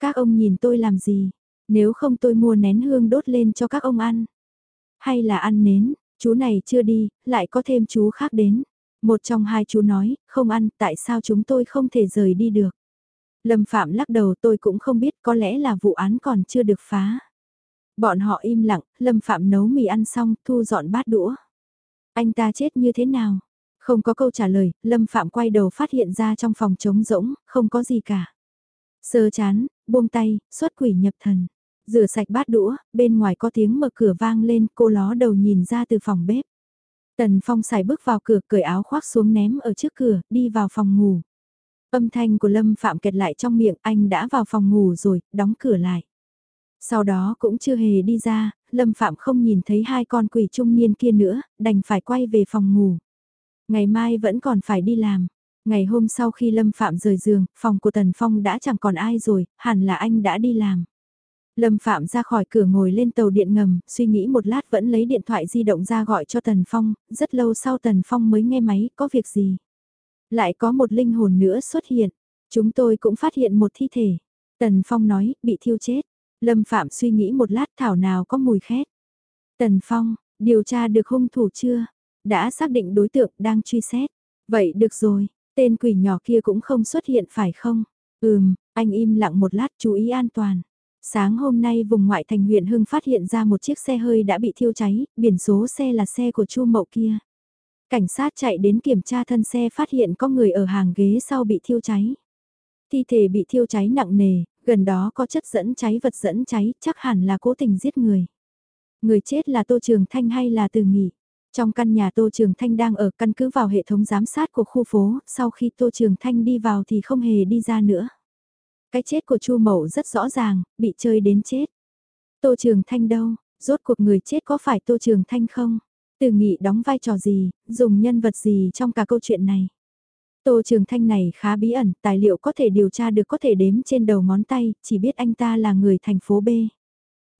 Các ông nhìn tôi làm gì? Nếu không tôi mua nén hương đốt lên cho các ông ăn. Hay là ăn nến, chú này chưa đi, lại có thêm chú khác đến. Một trong hai chú nói, không ăn, tại sao chúng tôi không thể rời đi được? Lâm Phạm lắc đầu tôi cũng không biết có lẽ là vụ án còn chưa được phá. Bọn họ im lặng, Lâm Phạm nấu mì ăn xong, thu dọn bát đũa. Anh ta chết như thế nào? Không có câu trả lời, Lâm Phạm quay đầu phát hiện ra trong phòng trống rỗng, không có gì cả. Sơ chán, buông tay, xuất quỷ nhập thần. Rửa sạch bát đũa, bên ngoài có tiếng mở cửa vang lên, cô ló đầu nhìn ra từ phòng bếp. Tần Phong xài bước vào cửa, cởi áo khoác xuống ném ở trước cửa, đi vào phòng ngủ. Âm thanh của Lâm Phạm kẹt lại trong miệng, anh đã vào phòng ngủ rồi, đóng cửa lại. Sau đó cũng chưa hề đi ra, Lâm Phạm không nhìn thấy hai con quỷ trung niên kia nữa, đành phải quay về phòng ngủ. Ngày mai vẫn còn phải đi làm. Ngày hôm sau khi Lâm Phạm rời giường, phòng của Tần Phong đã chẳng còn ai rồi, hẳn là anh đã đi làm. Lâm Phạm ra khỏi cửa ngồi lên tàu điện ngầm, suy nghĩ một lát vẫn lấy điện thoại di động ra gọi cho Tần Phong, rất lâu sau Tần Phong mới nghe máy, có việc gì. Lại có một linh hồn nữa xuất hiện, chúng tôi cũng phát hiện một thi thể. Tần Phong nói, bị thiêu chết. Lâm Phạm suy nghĩ một lát thảo nào có mùi khét. Tần Phong, điều tra được hung thủ chưa? Đã xác định đối tượng đang truy xét. Vậy được rồi, tên quỷ nhỏ kia cũng không xuất hiện phải không? Ừm, anh im lặng một lát chú ý an toàn. Sáng hôm nay vùng ngoại thành huyện Hưng phát hiện ra một chiếc xe hơi đã bị thiêu cháy, biển số xe là xe của Chu Mậu kia. Cảnh sát chạy đến kiểm tra thân xe phát hiện có người ở hàng ghế sau bị thiêu cháy. Thi thể bị thiêu cháy nặng nề, gần đó có chất dẫn cháy vật dẫn cháy, chắc hẳn là cố tình giết người. Người chết là Tô Trường Thanh hay là Từ Nghị? Trong căn nhà Tô Trường Thanh đang ở căn cứ vào hệ thống giám sát của khu phố, sau khi Tô Trường Thanh đi vào thì không hề đi ra nữa. Cái chết của Chu Mậu rất rõ ràng, bị chơi đến chết. Tô Trường Thanh đâu, rốt cuộc người chết có phải Tô Trường Thanh không? Từ nghị đóng vai trò gì, dùng nhân vật gì trong cả câu chuyện này? Tô Trường Thanh này khá bí ẩn, tài liệu có thể điều tra được có thể đếm trên đầu ngón tay, chỉ biết anh ta là người thành phố B.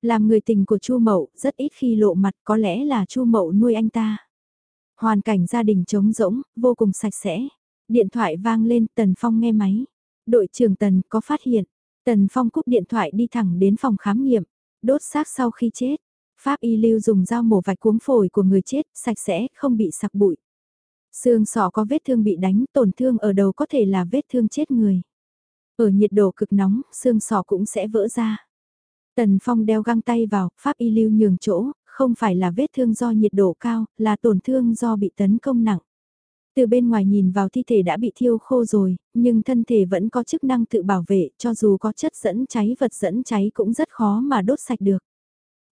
Làm người tình của Chu Mậu, rất ít khi lộ mặt, có lẽ là Chu Mậu nuôi anh ta. Hoàn cảnh gia đình trống rỗng, vô cùng sạch sẽ. Điện thoại vang lên, Tần Phong nghe máy. Đội trưởng Tần có phát hiện. Tần Phong cúp điện thoại đi thẳng đến phòng khám nghiệm. Đốt xác sau khi chết. Pháp y lưu dùng dao mổ vạch cuống phổi của người chết, sạch sẽ, không bị sặc bụi. Xương sọ có vết thương bị đánh, tổn thương ở đầu có thể là vết thương chết người. Ở nhiệt độ cực nóng, xương sọ cũng sẽ vỡ ra. Tần Phong đeo găng tay vào, pháp y lưu nhường chỗ, không phải là vết thương do nhiệt độ cao, là tổn thương do bị tấn công nặng. Từ bên ngoài nhìn vào thi thể đã bị thiêu khô rồi, nhưng thân thể vẫn có chức năng tự bảo vệ, cho dù có chất dẫn cháy vật dẫn cháy cũng rất khó mà đốt sạch được.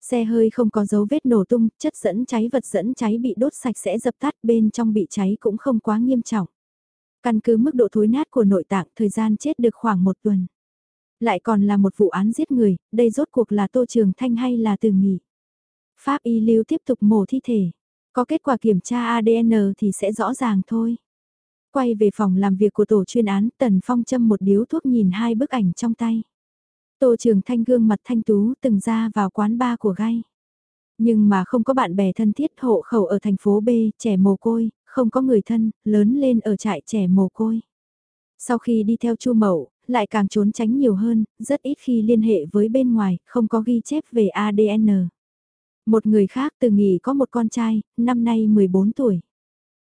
Xe hơi không có dấu vết nổ tung, chất dẫn cháy vật dẫn cháy bị đốt sạch sẽ dập tắt bên trong bị cháy cũng không quá nghiêm trọng. Căn cứ mức độ thối nát của nội tạng thời gian chết được khoảng một tuần. Lại còn là một vụ án giết người, đây rốt cuộc là Tô Trường Thanh hay là Từ Nghị. Pháp y lưu tiếp tục mổ thi thể. Có kết quả kiểm tra ADN thì sẽ rõ ràng thôi. Quay về phòng làm việc của tổ chuyên án, Tần Phong châm một điếu thuốc nhìn hai bức ảnh trong tay. Tô Trường Thanh gương mặt thanh tú từng ra vào quán bar của gai. Nhưng mà không có bạn bè thân thiết hộ khẩu ở thành phố B, trẻ mồ côi, không có người thân, lớn lên ở trại trẻ mồ côi. Sau khi đi theo Chu Mậu, lại càng trốn tránh nhiều hơn, rất ít khi liên hệ với bên ngoài, không có ghi chép về ADN. Một người khác từ nghỉ có một con trai, năm nay 14 tuổi.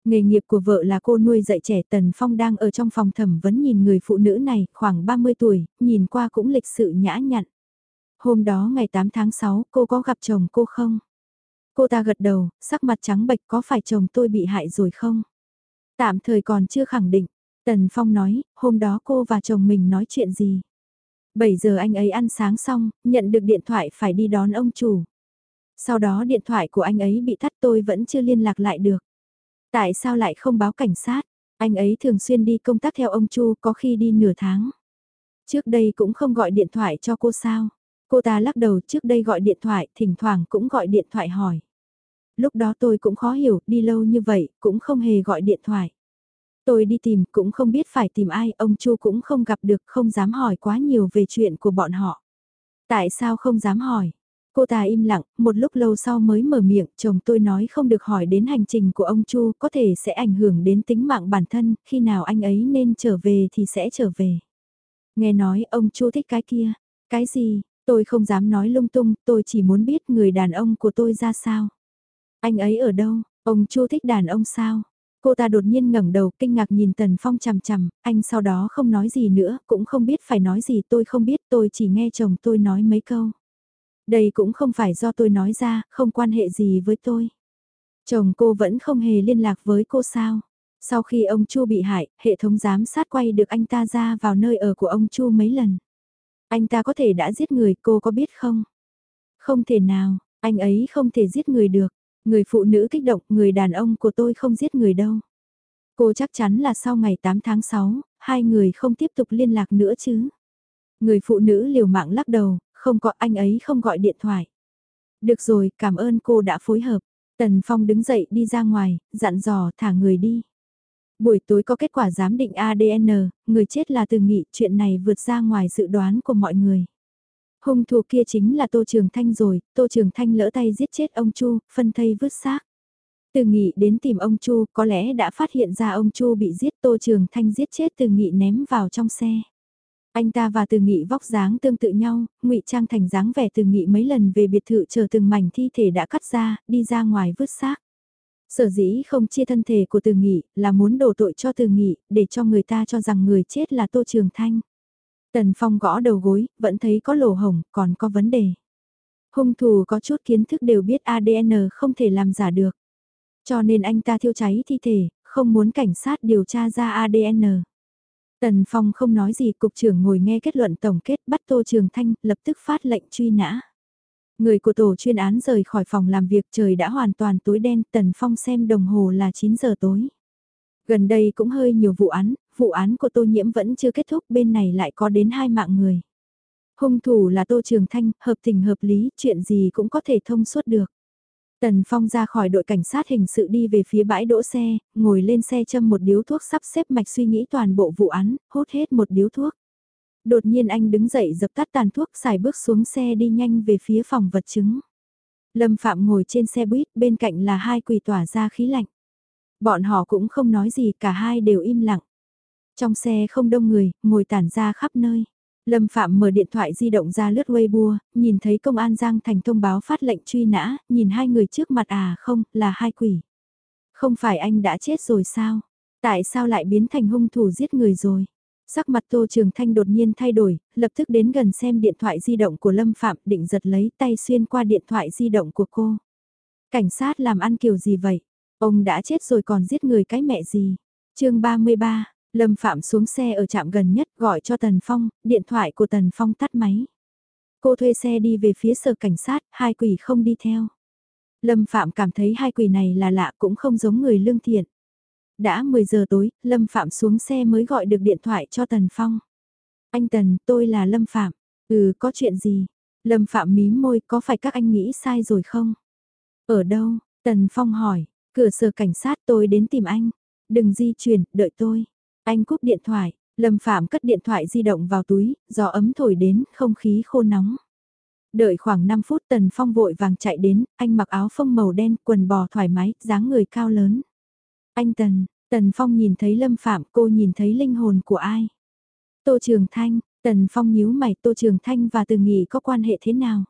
Nghề nghiệp của vợ là cô nuôi dạy trẻ Tần Phong đang ở trong phòng thẩm vấn nhìn người phụ nữ này, khoảng 30 tuổi, nhìn qua cũng lịch sự nhã nhặn. Hôm đó ngày 8 tháng 6, cô có gặp chồng cô không? Cô ta gật đầu, sắc mặt trắng bệch có phải chồng tôi bị hại rồi không? Tạm thời còn chưa khẳng định. Tần Phong nói, hôm đó cô và chồng mình nói chuyện gì? 7 giờ anh ấy ăn sáng xong, nhận được điện thoại phải đi đón ông chủ. Sau đó điện thoại của anh ấy bị thắt tôi vẫn chưa liên lạc lại được. Tại sao lại không báo cảnh sát? Anh ấy thường xuyên đi công tác theo ông Chu có khi đi nửa tháng. Trước đây cũng không gọi điện thoại cho cô sao? Cô ta lắc đầu trước đây gọi điện thoại, thỉnh thoảng cũng gọi điện thoại hỏi. Lúc đó tôi cũng khó hiểu, đi lâu như vậy, cũng không hề gọi điện thoại. Tôi đi tìm, cũng không biết phải tìm ai, ông Chu cũng không gặp được, không dám hỏi quá nhiều về chuyện của bọn họ. Tại sao không dám hỏi? Cô ta im lặng, một lúc lâu sau mới mở miệng, chồng tôi nói không được hỏi đến hành trình của ông Chu, có thể sẽ ảnh hưởng đến tính mạng bản thân, khi nào anh ấy nên trở về thì sẽ trở về. Nghe nói ông Chu thích cái kia, cái gì, tôi không dám nói lung tung, tôi chỉ muốn biết người đàn ông của tôi ra sao. Anh ấy ở đâu, ông Chu thích đàn ông sao? Cô ta đột nhiên ngẩng đầu kinh ngạc nhìn Tần Phong chằm chằm, anh sau đó không nói gì nữa, cũng không biết phải nói gì tôi không biết tôi chỉ nghe chồng tôi nói mấy câu. Đây cũng không phải do tôi nói ra, không quan hệ gì với tôi. Chồng cô vẫn không hề liên lạc với cô sao. Sau khi ông Chu bị hại, hệ thống giám sát quay được anh ta ra vào nơi ở của ông Chu mấy lần. Anh ta có thể đã giết người, cô có biết không? Không thể nào, anh ấy không thể giết người được. Người phụ nữ kích động, người đàn ông của tôi không giết người đâu. Cô chắc chắn là sau ngày 8 tháng 6, hai người không tiếp tục liên lạc nữa chứ. Người phụ nữ liều mạng lắc đầu, không có anh ấy không gọi điện thoại. Được rồi, cảm ơn cô đã phối hợp. Tần Phong đứng dậy đi ra ngoài, dặn dò thả người đi. Buổi tối có kết quả giám định ADN, người chết là từ nghị, chuyện này vượt ra ngoài dự đoán của mọi người. Hung thủ kia chính là Tô Trường Thanh rồi, Tô Trường Thanh lỡ tay giết chết ông Chu, phân thây vứt xác. Từ nghị đến tìm ông Chu, có lẽ đã phát hiện ra ông Chu bị giết Tô Trường Thanh giết chết từ nghị ném vào trong xe. Anh ta và từ nghị vóc dáng tương tự nhau, ngụy trang thành dáng vẻ từ nghị mấy lần về biệt thự chờ từng mảnh thi thể đã cắt ra, đi ra ngoài vứt xác. Sở dĩ không chia thân thể của từ nghị là muốn đổ tội cho từ nghị, để cho người ta cho rằng người chết là Tô Trường Thanh. Tần Phong gõ đầu gối, vẫn thấy có lỗ hồng, còn có vấn đề. Hung thủ có chút kiến thức đều biết ADN không thể làm giả được. Cho nên anh ta thiêu cháy thi thể, không muốn cảnh sát điều tra ra ADN. Tần Phong không nói gì, cục trưởng ngồi nghe kết luận tổng kết bắt Tô Trường Thanh, lập tức phát lệnh truy nã. Người của tổ chuyên án rời khỏi phòng làm việc trời đã hoàn toàn tối đen, Tần Phong xem đồng hồ là 9 giờ tối. Gần đây cũng hơi nhiều vụ án, vụ án của Tô Nhiễm vẫn chưa kết thúc, bên này lại có đến hai mạng người. Hung thủ là Tô Trường Thanh, hợp tình hợp lý, chuyện gì cũng có thể thông suốt được. Tần Phong ra khỏi đội cảnh sát hình sự đi về phía bãi đỗ xe, ngồi lên xe châm một điếu thuốc sắp xếp mạch suy nghĩ toàn bộ vụ án, hút hết một điếu thuốc. Đột nhiên anh đứng dậy dập tắt tàn thuốc xài bước xuống xe đi nhanh về phía phòng vật chứng. Lâm Phạm ngồi trên xe buýt bên cạnh là hai quỳ tỏa ra khí lạnh. Bọn họ cũng không nói gì cả hai đều im lặng. Trong xe không đông người, ngồi tản ra khắp nơi. Lâm Phạm mở điện thoại di động ra lướt Weibo, nhìn thấy công an Giang Thành thông báo phát lệnh truy nã, nhìn hai người trước mặt à không, là hai quỷ. Không phải anh đã chết rồi sao? Tại sao lại biến thành hung thủ giết người rồi? Sắc mặt Tô Trường Thanh đột nhiên thay đổi, lập tức đến gần xem điện thoại di động của Lâm Phạm định giật lấy tay xuyên qua điện thoại di động của cô. Cảnh sát làm ăn kiểu gì vậy? Ông đã chết rồi còn giết người cái mẹ gì? chương 33, Lâm Phạm xuống xe ở trạm gần nhất gọi cho Tần Phong, điện thoại của Tần Phong tắt máy. Cô thuê xe đi về phía sở cảnh sát, hai quỷ không đi theo. Lâm Phạm cảm thấy hai quỷ này là lạ cũng không giống người lương thiện. Đã 10 giờ tối, Lâm Phạm xuống xe mới gọi được điện thoại cho Tần Phong. Anh Tần, tôi là Lâm Phạm. Ừ, có chuyện gì? Lâm Phạm mím môi, có phải các anh nghĩ sai rồi không? Ở đâu? Tần Phong hỏi, cửa sở cảnh sát tôi đến tìm anh. Đừng di chuyển, đợi tôi. Anh cúp điện thoại, Lâm Phạm cất điện thoại di động vào túi, gió ấm thổi đến, không khí khô nóng. Đợi khoảng 5 phút Tần Phong vội vàng chạy đến, anh mặc áo phông màu đen, quần bò thoải mái, dáng người cao lớn. Anh Tần, Tần Phong nhìn thấy Lâm Phạm, cô nhìn thấy linh hồn của ai? Tô Trường Thanh, Tần Phong nhíu mày Tô Trường Thanh và Từ Nghị có quan hệ thế nào?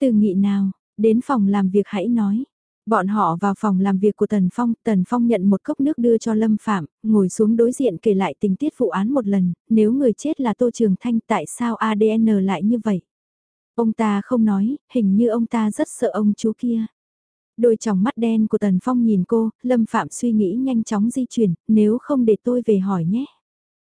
Từ Nghị nào? Đến phòng làm việc hãy nói. Bọn họ vào phòng làm việc của Tần Phong, Tần Phong nhận một cốc nước đưa cho Lâm Phạm, ngồi xuống đối diện kể lại tình tiết vụ án một lần, nếu người chết là Tô Trường Thanh tại sao ADN lại như vậy? Ông ta không nói, hình như ông ta rất sợ ông chú kia. Đôi tròng mắt đen của Tần Phong nhìn cô, Lâm Phạm suy nghĩ nhanh chóng di chuyển, nếu không để tôi về hỏi nhé.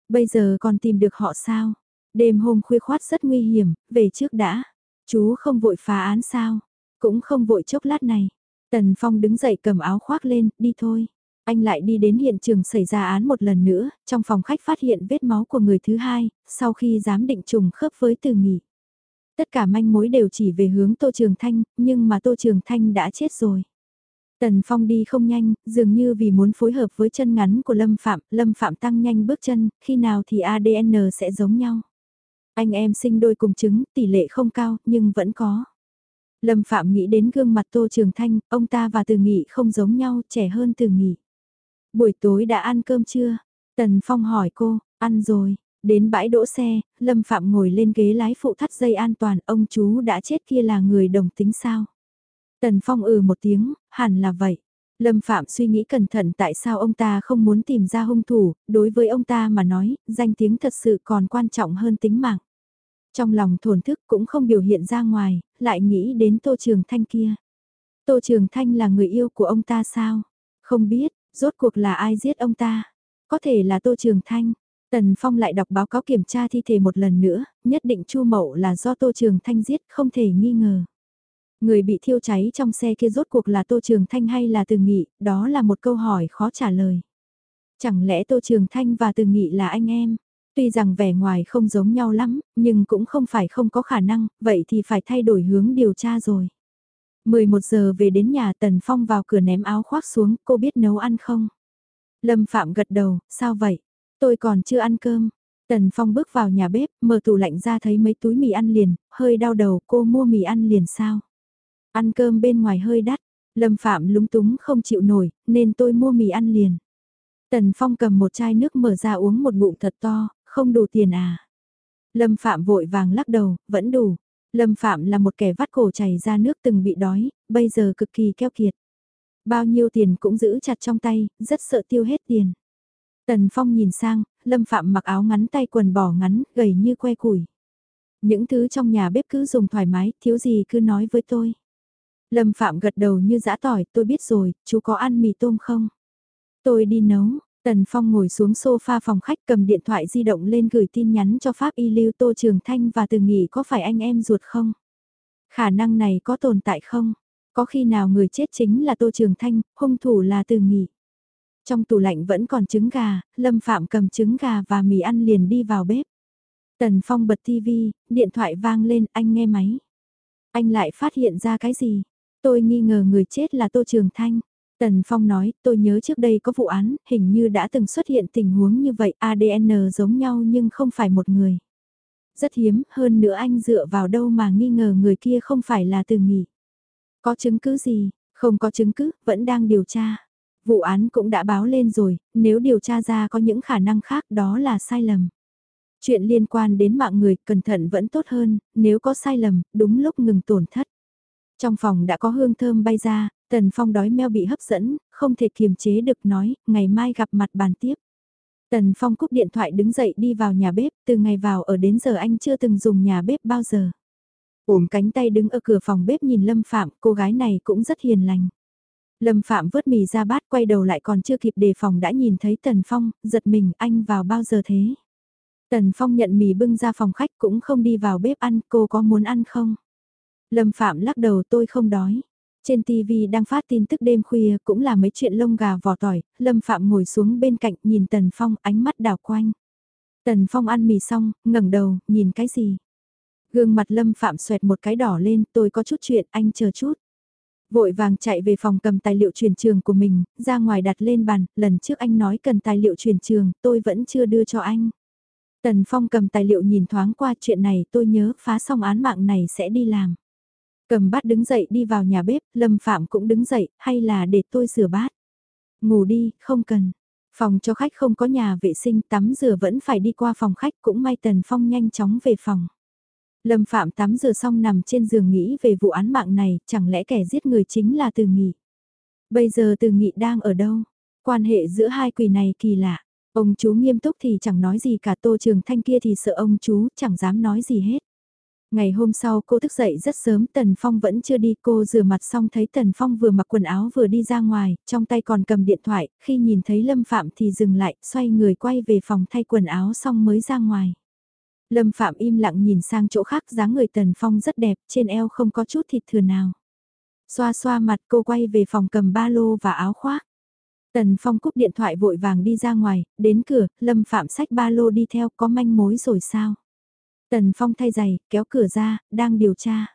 Bây giờ còn tìm được họ sao? Đêm hôm khuya khoát rất nguy hiểm, về trước đã. Chú không vội phá án sao? Cũng không vội chốc lát này. Tần Phong đứng dậy cầm áo khoác lên, đi thôi. Anh lại đi đến hiện trường xảy ra án một lần nữa, trong phòng khách phát hiện vết máu của người thứ hai, sau khi giám định trùng khớp với từ nghỉ. Tất cả manh mối đều chỉ về hướng Tô Trường Thanh, nhưng mà Tô Trường Thanh đã chết rồi. Tần Phong đi không nhanh, dường như vì muốn phối hợp với chân ngắn của Lâm Phạm, Lâm Phạm tăng nhanh bước chân, khi nào thì ADN sẽ giống nhau. Anh em sinh đôi cùng chứng, tỷ lệ không cao, nhưng vẫn có. Lâm Phạm nghĩ đến gương mặt Tô Trường Thanh, ông ta và Từ Nghị không giống nhau, trẻ hơn Từ Nghị. Buổi tối đã ăn cơm chưa? Tần Phong hỏi cô, ăn rồi. Đến bãi đỗ xe, Lâm Phạm ngồi lên ghế lái phụ thắt dây an toàn, ông chú đã chết kia là người đồng tính sao? Tần Phong ừ một tiếng, hẳn là vậy. Lâm Phạm suy nghĩ cẩn thận tại sao ông ta không muốn tìm ra hung thủ, đối với ông ta mà nói, danh tiếng thật sự còn quan trọng hơn tính mạng. Trong lòng thổn thức cũng không biểu hiện ra ngoài, lại nghĩ đến Tô Trường Thanh kia. Tô Trường Thanh là người yêu của ông ta sao? Không biết, rốt cuộc là ai giết ông ta? Có thể là Tô Trường Thanh. Tần Phong lại đọc báo cáo kiểm tra thi thể một lần nữa, nhất định Chu Mậu là do Tô Trường Thanh giết, không thể nghi ngờ. Người bị thiêu cháy trong xe kia rốt cuộc là Tô Trường Thanh hay là Từ Nghị, đó là một câu hỏi khó trả lời. Chẳng lẽ Tô Trường Thanh và Từ Nghị là anh em? Tuy rằng vẻ ngoài không giống nhau lắm, nhưng cũng không phải không có khả năng, vậy thì phải thay đổi hướng điều tra rồi. 11 giờ về đến nhà Tần Phong vào cửa ném áo khoác xuống, cô biết nấu ăn không? Lâm Phạm gật đầu, sao vậy? Tôi còn chưa ăn cơm. Tần Phong bước vào nhà bếp, mở tủ lạnh ra thấy mấy túi mì ăn liền, hơi đau đầu, cô mua mì ăn liền sao? Ăn cơm bên ngoài hơi đắt, Lâm Phạm lúng túng không chịu nổi, nên tôi mua mì ăn liền. Tần Phong cầm một chai nước mở ra uống một ngụm thật to, không đủ tiền à? Lâm Phạm vội vàng lắc đầu, vẫn đủ. Lâm Phạm là một kẻ vắt cổ chảy ra nước từng bị đói, bây giờ cực kỳ keo kiệt. Bao nhiêu tiền cũng giữ chặt trong tay, rất sợ tiêu hết tiền. Tần Phong nhìn sang, Lâm Phạm mặc áo ngắn tay quần bò ngắn, gầy như que củi. Những thứ trong nhà bếp cứ dùng thoải mái, thiếu gì cứ nói với tôi. Lâm Phạm gật đầu như dã tỏi, tôi biết rồi, chú có ăn mì tôm không? Tôi đi nấu, Tần Phong ngồi xuống sofa phòng khách cầm điện thoại di động lên gửi tin nhắn cho Pháp Y Lưu Tô Trường Thanh và Từ Nghị có phải anh em ruột không? Khả năng này có tồn tại không? Có khi nào người chết chính là Tô Trường Thanh, hung thủ là Từ nghỉ. Trong tủ lạnh vẫn còn trứng gà, Lâm Phạm cầm trứng gà và mì ăn liền đi vào bếp. Tần Phong bật tivi, điện thoại vang lên, anh nghe máy. Anh lại phát hiện ra cái gì? Tôi nghi ngờ người chết là Tô Trường Thanh. Tần Phong nói, tôi nhớ trước đây có vụ án, hình như đã từng xuất hiện tình huống như vậy, ADN giống nhau nhưng không phải một người. Rất hiếm, hơn nữa anh dựa vào đâu mà nghi ngờ người kia không phải là từ nghỉ. Có chứng cứ gì? Không có chứng cứ, vẫn đang điều tra. Vụ án cũng đã báo lên rồi, nếu điều tra ra có những khả năng khác đó là sai lầm. Chuyện liên quan đến mạng người, cẩn thận vẫn tốt hơn, nếu có sai lầm, đúng lúc ngừng tổn thất. Trong phòng đã có hương thơm bay ra, Tần Phong đói meo bị hấp dẫn, không thể kiềm chế được nói, ngày mai gặp mặt bàn tiếp. Tần Phong cúp điện thoại đứng dậy đi vào nhà bếp, từ ngày vào ở đến giờ anh chưa từng dùng nhà bếp bao giờ. Ôm cánh tay đứng ở cửa phòng bếp nhìn Lâm Phạm, cô gái này cũng rất hiền lành. Lâm Phạm vớt mì ra bát quay đầu lại còn chưa kịp đề phòng đã nhìn thấy Tần Phong, giật mình anh vào bao giờ thế. Tần Phong nhận mì bưng ra phòng khách cũng không đi vào bếp ăn, cô có muốn ăn không? Lâm Phạm lắc đầu tôi không đói. Trên TV đang phát tin tức đêm khuya cũng là mấy chuyện lông gà vỏ tỏi, Lâm Phạm ngồi xuống bên cạnh nhìn Tần Phong ánh mắt đảo quanh. Tần Phong ăn mì xong, ngẩng đầu, nhìn cái gì? Gương mặt Lâm Phạm xoẹt một cái đỏ lên, tôi có chút chuyện, anh chờ chút. Vội vàng chạy về phòng cầm tài liệu truyền trường của mình, ra ngoài đặt lên bàn, lần trước anh nói cần tài liệu truyền trường, tôi vẫn chưa đưa cho anh. Tần Phong cầm tài liệu nhìn thoáng qua chuyện này tôi nhớ phá xong án mạng này sẽ đi làm. Cầm bát đứng dậy đi vào nhà bếp, Lâm Phạm cũng đứng dậy, hay là để tôi rửa bát. Ngủ đi, không cần. Phòng cho khách không có nhà vệ sinh tắm rửa vẫn phải đi qua phòng khách cũng may Tần Phong nhanh chóng về phòng. Lâm Phạm tắm rửa xong nằm trên giường nghĩ về vụ án mạng này, chẳng lẽ kẻ giết người chính là Từ Nghị. Bây giờ Từ Nghị đang ở đâu? Quan hệ giữa hai quỷ này kỳ lạ. Ông chú nghiêm túc thì chẳng nói gì cả Tô Trường Thanh kia thì sợ ông chú chẳng dám nói gì hết. Ngày hôm sau cô thức dậy rất sớm Tần Phong vẫn chưa đi cô rửa mặt xong thấy Tần Phong vừa mặc quần áo vừa đi ra ngoài, trong tay còn cầm điện thoại, khi nhìn thấy Lâm Phạm thì dừng lại, xoay người quay về phòng thay quần áo xong mới ra ngoài. Lâm Phạm im lặng nhìn sang chỗ khác dáng người Tần Phong rất đẹp, trên eo không có chút thịt thừa nào. Xoa xoa mặt cô quay về phòng cầm ba lô và áo khoác. Tần Phong cúp điện thoại vội vàng đi ra ngoài, đến cửa, Lâm Phạm sách ba lô đi theo có manh mối rồi sao? Tần Phong thay giày, kéo cửa ra, đang điều tra.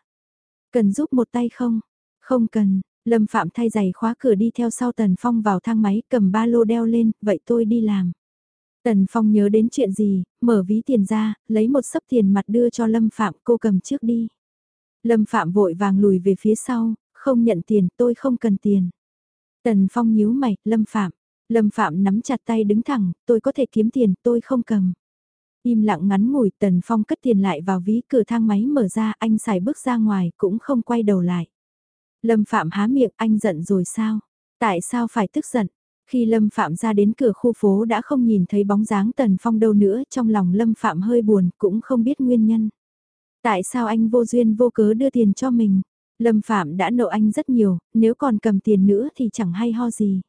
Cần giúp một tay không? Không cần, Lâm Phạm thay giày khóa cửa đi theo sau Tần Phong vào thang máy cầm ba lô đeo lên, vậy tôi đi làm. Tần Phong nhớ đến chuyện gì, mở ví tiền ra, lấy một sấp tiền mặt đưa cho Lâm Phạm cô cầm trước đi. Lâm Phạm vội vàng lùi về phía sau, không nhận tiền, tôi không cần tiền. Tần Phong nhíu mày, Lâm Phạm. Lâm Phạm nắm chặt tay đứng thẳng, tôi có thể kiếm tiền, tôi không cầm. Im lặng ngắn ngủi, Tần Phong cất tiền lại vào ví cửa thang máy mở ra, anh xài bước ra ngoài, cũng không quay đầu lại. Lâm Phạm há miệng, anh giận rồi sao? Tại sao phải tức giận? Khi Lâm Phạm ra đến cửa khu phố đã không nhìn thấy bóng dáng Tần Phong đâu nữa, trong lòng Lâm Phạm hơi buồn, cũng không biết nguyên nhân. Tại sao anh vô duyên vô cớ đưa tiền cho mình? Lâm Phạm đã nợ anh rất nhiều, nếu còn cầm tiền nữa thì chẳng hay ho gì.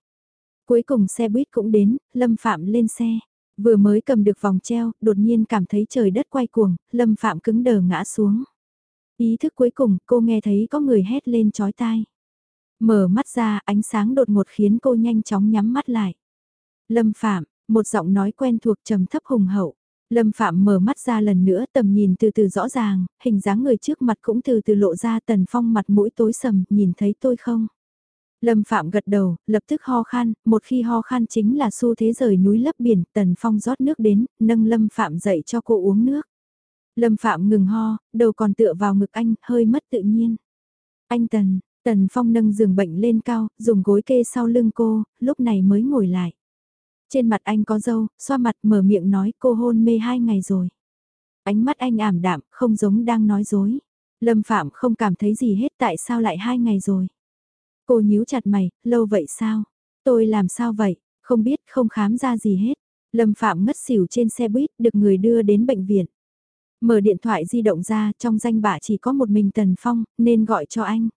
Cuối cùng xe buýt cũng đến, Lâm Phạm lên xe. Vừa mới cầm được vòng treo, đột nhiên cảm thấy trời đất quay cuồng, Lâm Phạm cứng đờ ngã xuống. Ý thức cuối cùng, cô nghe thấy có người hét lên chói tai. Mở mắt ra, ánh sáng đột ngột khiến cô nhanh chóng nhắm mắt lại. Lâm Phạm, một giọng nói quen thuộc trầm thấp hùng hậu. Lâm Phạm mở mắt ra lần nữa tầm nhìn từ từ rõ ràng, hình dáng người trước mặt cũng từ từ lộ ra tần phong mặt mũi tối sầm, nhìn thấy tôi không? Lâm Phạm gật đầu, lập tức ho khan, một khi ho khan chính là xu thế rời núi lấp biển, tần phong rót nước đến, nâng Lâm Phạm dậy cho cô uống nước. Lâm Phạm ngừng ho, đầu còn tựa vào ngực anh, hơi mất tự nhiên. Anh Tần, Tần Phong nâng giường bệnh lên cao, dùng gối kê sau lưng cô, lúc này mới ngồi lại. Trên mặt anh có dâu, xoa mặt mở miệng nói cô hôn mê hai ngày rồi. Ánh mắt anh ảm đạm, không giống đang nói dối. Lâm Phạm không cảm thấy gì hết tại sao lại hai ngày rồi. Cô nhíu chặt mày, lâu vậy sao? Tôi làm sao vậy? Không biết, không khám ra gì hết. Lâm Phạm ngất xỉu trên xe buýt, được người đưa đến bệnh viện. Mở điện thoại di động ra, trong danh bạ chỉ có một mình Tần Phong, nên gọi cho anh.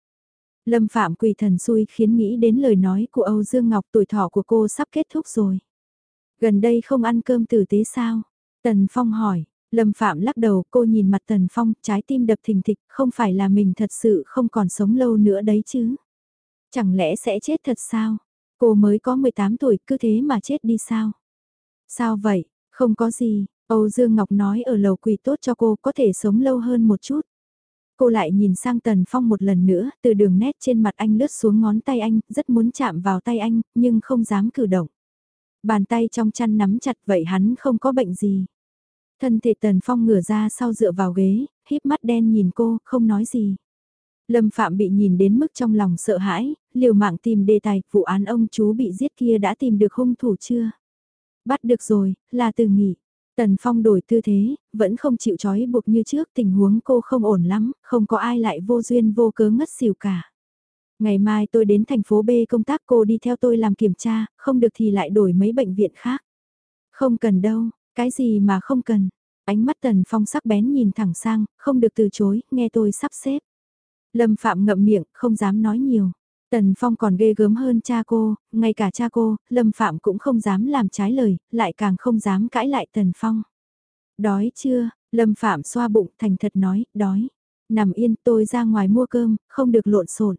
Lâm Phạm quỳ thần xui khiến nghĩ đến lời nói của Âu Dương Ngọc tuổi thọ của cô sắp kết thúc rồi. Gần đây không ăn cơm tử tế sao? Tần Phong hỏi, Lâm Phạm lắc đầu cô nhìn mặt Tần Phong trái tim đập thình thịch không phải là mình thật sự không còn sống lâu nữa đấy chứ. Chẳng lẽ sẽ chết thật sao? Cô mới có 18 tuổi cứ thế mà chết đi sao? Sao vậy? Không có gì, Âu Dương Ngọc nói ở lầu quỳ tốt cho cô có thể sống lâu hơn một chút. Cô lại nhìn sang Tần Phong một lần nữa, từ đường nét trên mặt anh lướt xuống ngón tay anh, rất muốn chạm vào tay anh, nhưng không dám cử động. Bàn tay trong chăn nắm chặt vậy hắn không có bệnh gì. Thân thể Tần Phong ngửa ra sau dựa vào ghế, híp mắt đen nhìn cô, không nói gì. Lâm Phạm bị nhìn đến mức trong lòng sợ hãi, liều mạng tìm đề tài, vụ án ông chú bị giết kia đã tìm được hung thủ chưa? Bắt được rồi, là từ nghỉ. Tần Phong đổi tư thế, vẫn không chịu trói buộc như trước, tình huống cô không ổn lắm, không có ai lại vô duyên vô cớ ngất xỉu cả. Ngày mai tôi đến thành phố B công tác cô đi theo tôi làm kiểm tra, không được thì lại đổi mấy bệnh viện khác. Không cần đâu, cái gì mà không cần. Ánh mắt Tần Phong sắc bén nhìn thẳng sang, không được từ chối, nghe tôi sắp xếp. Lâm Phạm ngậm miệng, không dám nói nhiều. Tần Phong còn ghê gớm hơn cha cô, ngay cả cha cô, Lâm Phạm cũng không dám làm trái lời, lại càng không dám cãi lại Tần Phong. Đói chưa? Lâm Phạm xoa bụng thành thật nói, đói. Nằm yên tôi ra ngoài mua cơm, không được lộn xộn.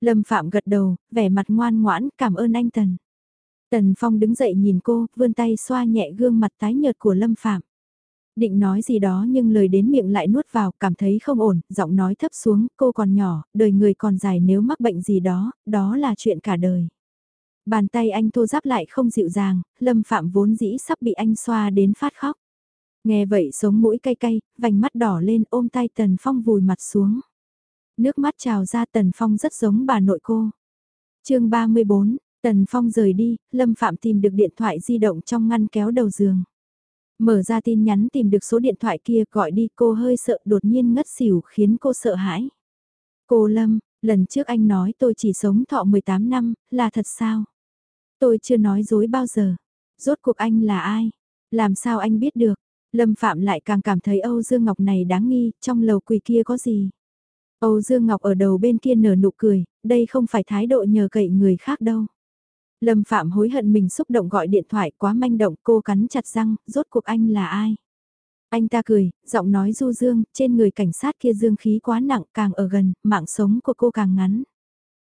Lâm Phạm gật đầu, vẻ mặt ngoan ngoãn, cảm ơn anh Tần. Tần Phong đứng dậy nhìn cô, vươn tay xoa nhẹ gương mặt tái nhợt của Lâm Phạm. Định nói gì đó nhưng lời đến miệng lại nuốt vào, cảm thấy không ổn, giọng nói thấp xuống, cô còn nhỏ, đời người còn dài nếu mắc bệnh gì đó, đó là chuyện cả đời. Bàn tay anh thô giáp lại không dịu dàng, Lâm Phạm vốn dĩ sắp bị anh xoa đến phát khóc. Nghe vậy sống mũi cay cay, vành mắt đỏ lên ôm tay Tần Phong vùi mặt xuống. Nước mắt trào ra Tần Phong rất giống bà nội cô. chương 34, Tần Phong rời đi, Lâm Phạm tìm được điện thoại di động trong ngăn kéo đầu giường. Mở ra tin nhắn tìm được số điện thoại kia gọi đi cô hơi sợ đột nhiên ngất xỉu khiến cô sợ hãi. Cô Lâm, lần trước anh nói tôi chỉ sống thọ 18 năm, là thật sao? Tôi chưa nói dối bao giờ. Rốt cuộc anh là ai? Làm sao anh biết được? Lâm Phạm lại càng cảm thấy Âu Dương Ngọc này đáng nghi, trong lầu quỳ kia có gì? Âu Dương Ngọc ở đầu bên kia nở nụ cười, đây không phải thái độ nhờ cậy người khác đâu. Lâm Phạm hối hận mình xúc động gọi điện thoại quá manh động cô cắn chặt răng, rốt cuộc anh là ai? Anh ta cười, giọng nói du dương, trên người cảnh sát kia dương khí quá nặng càng ở gần, mạng sống của cô càng ngắn.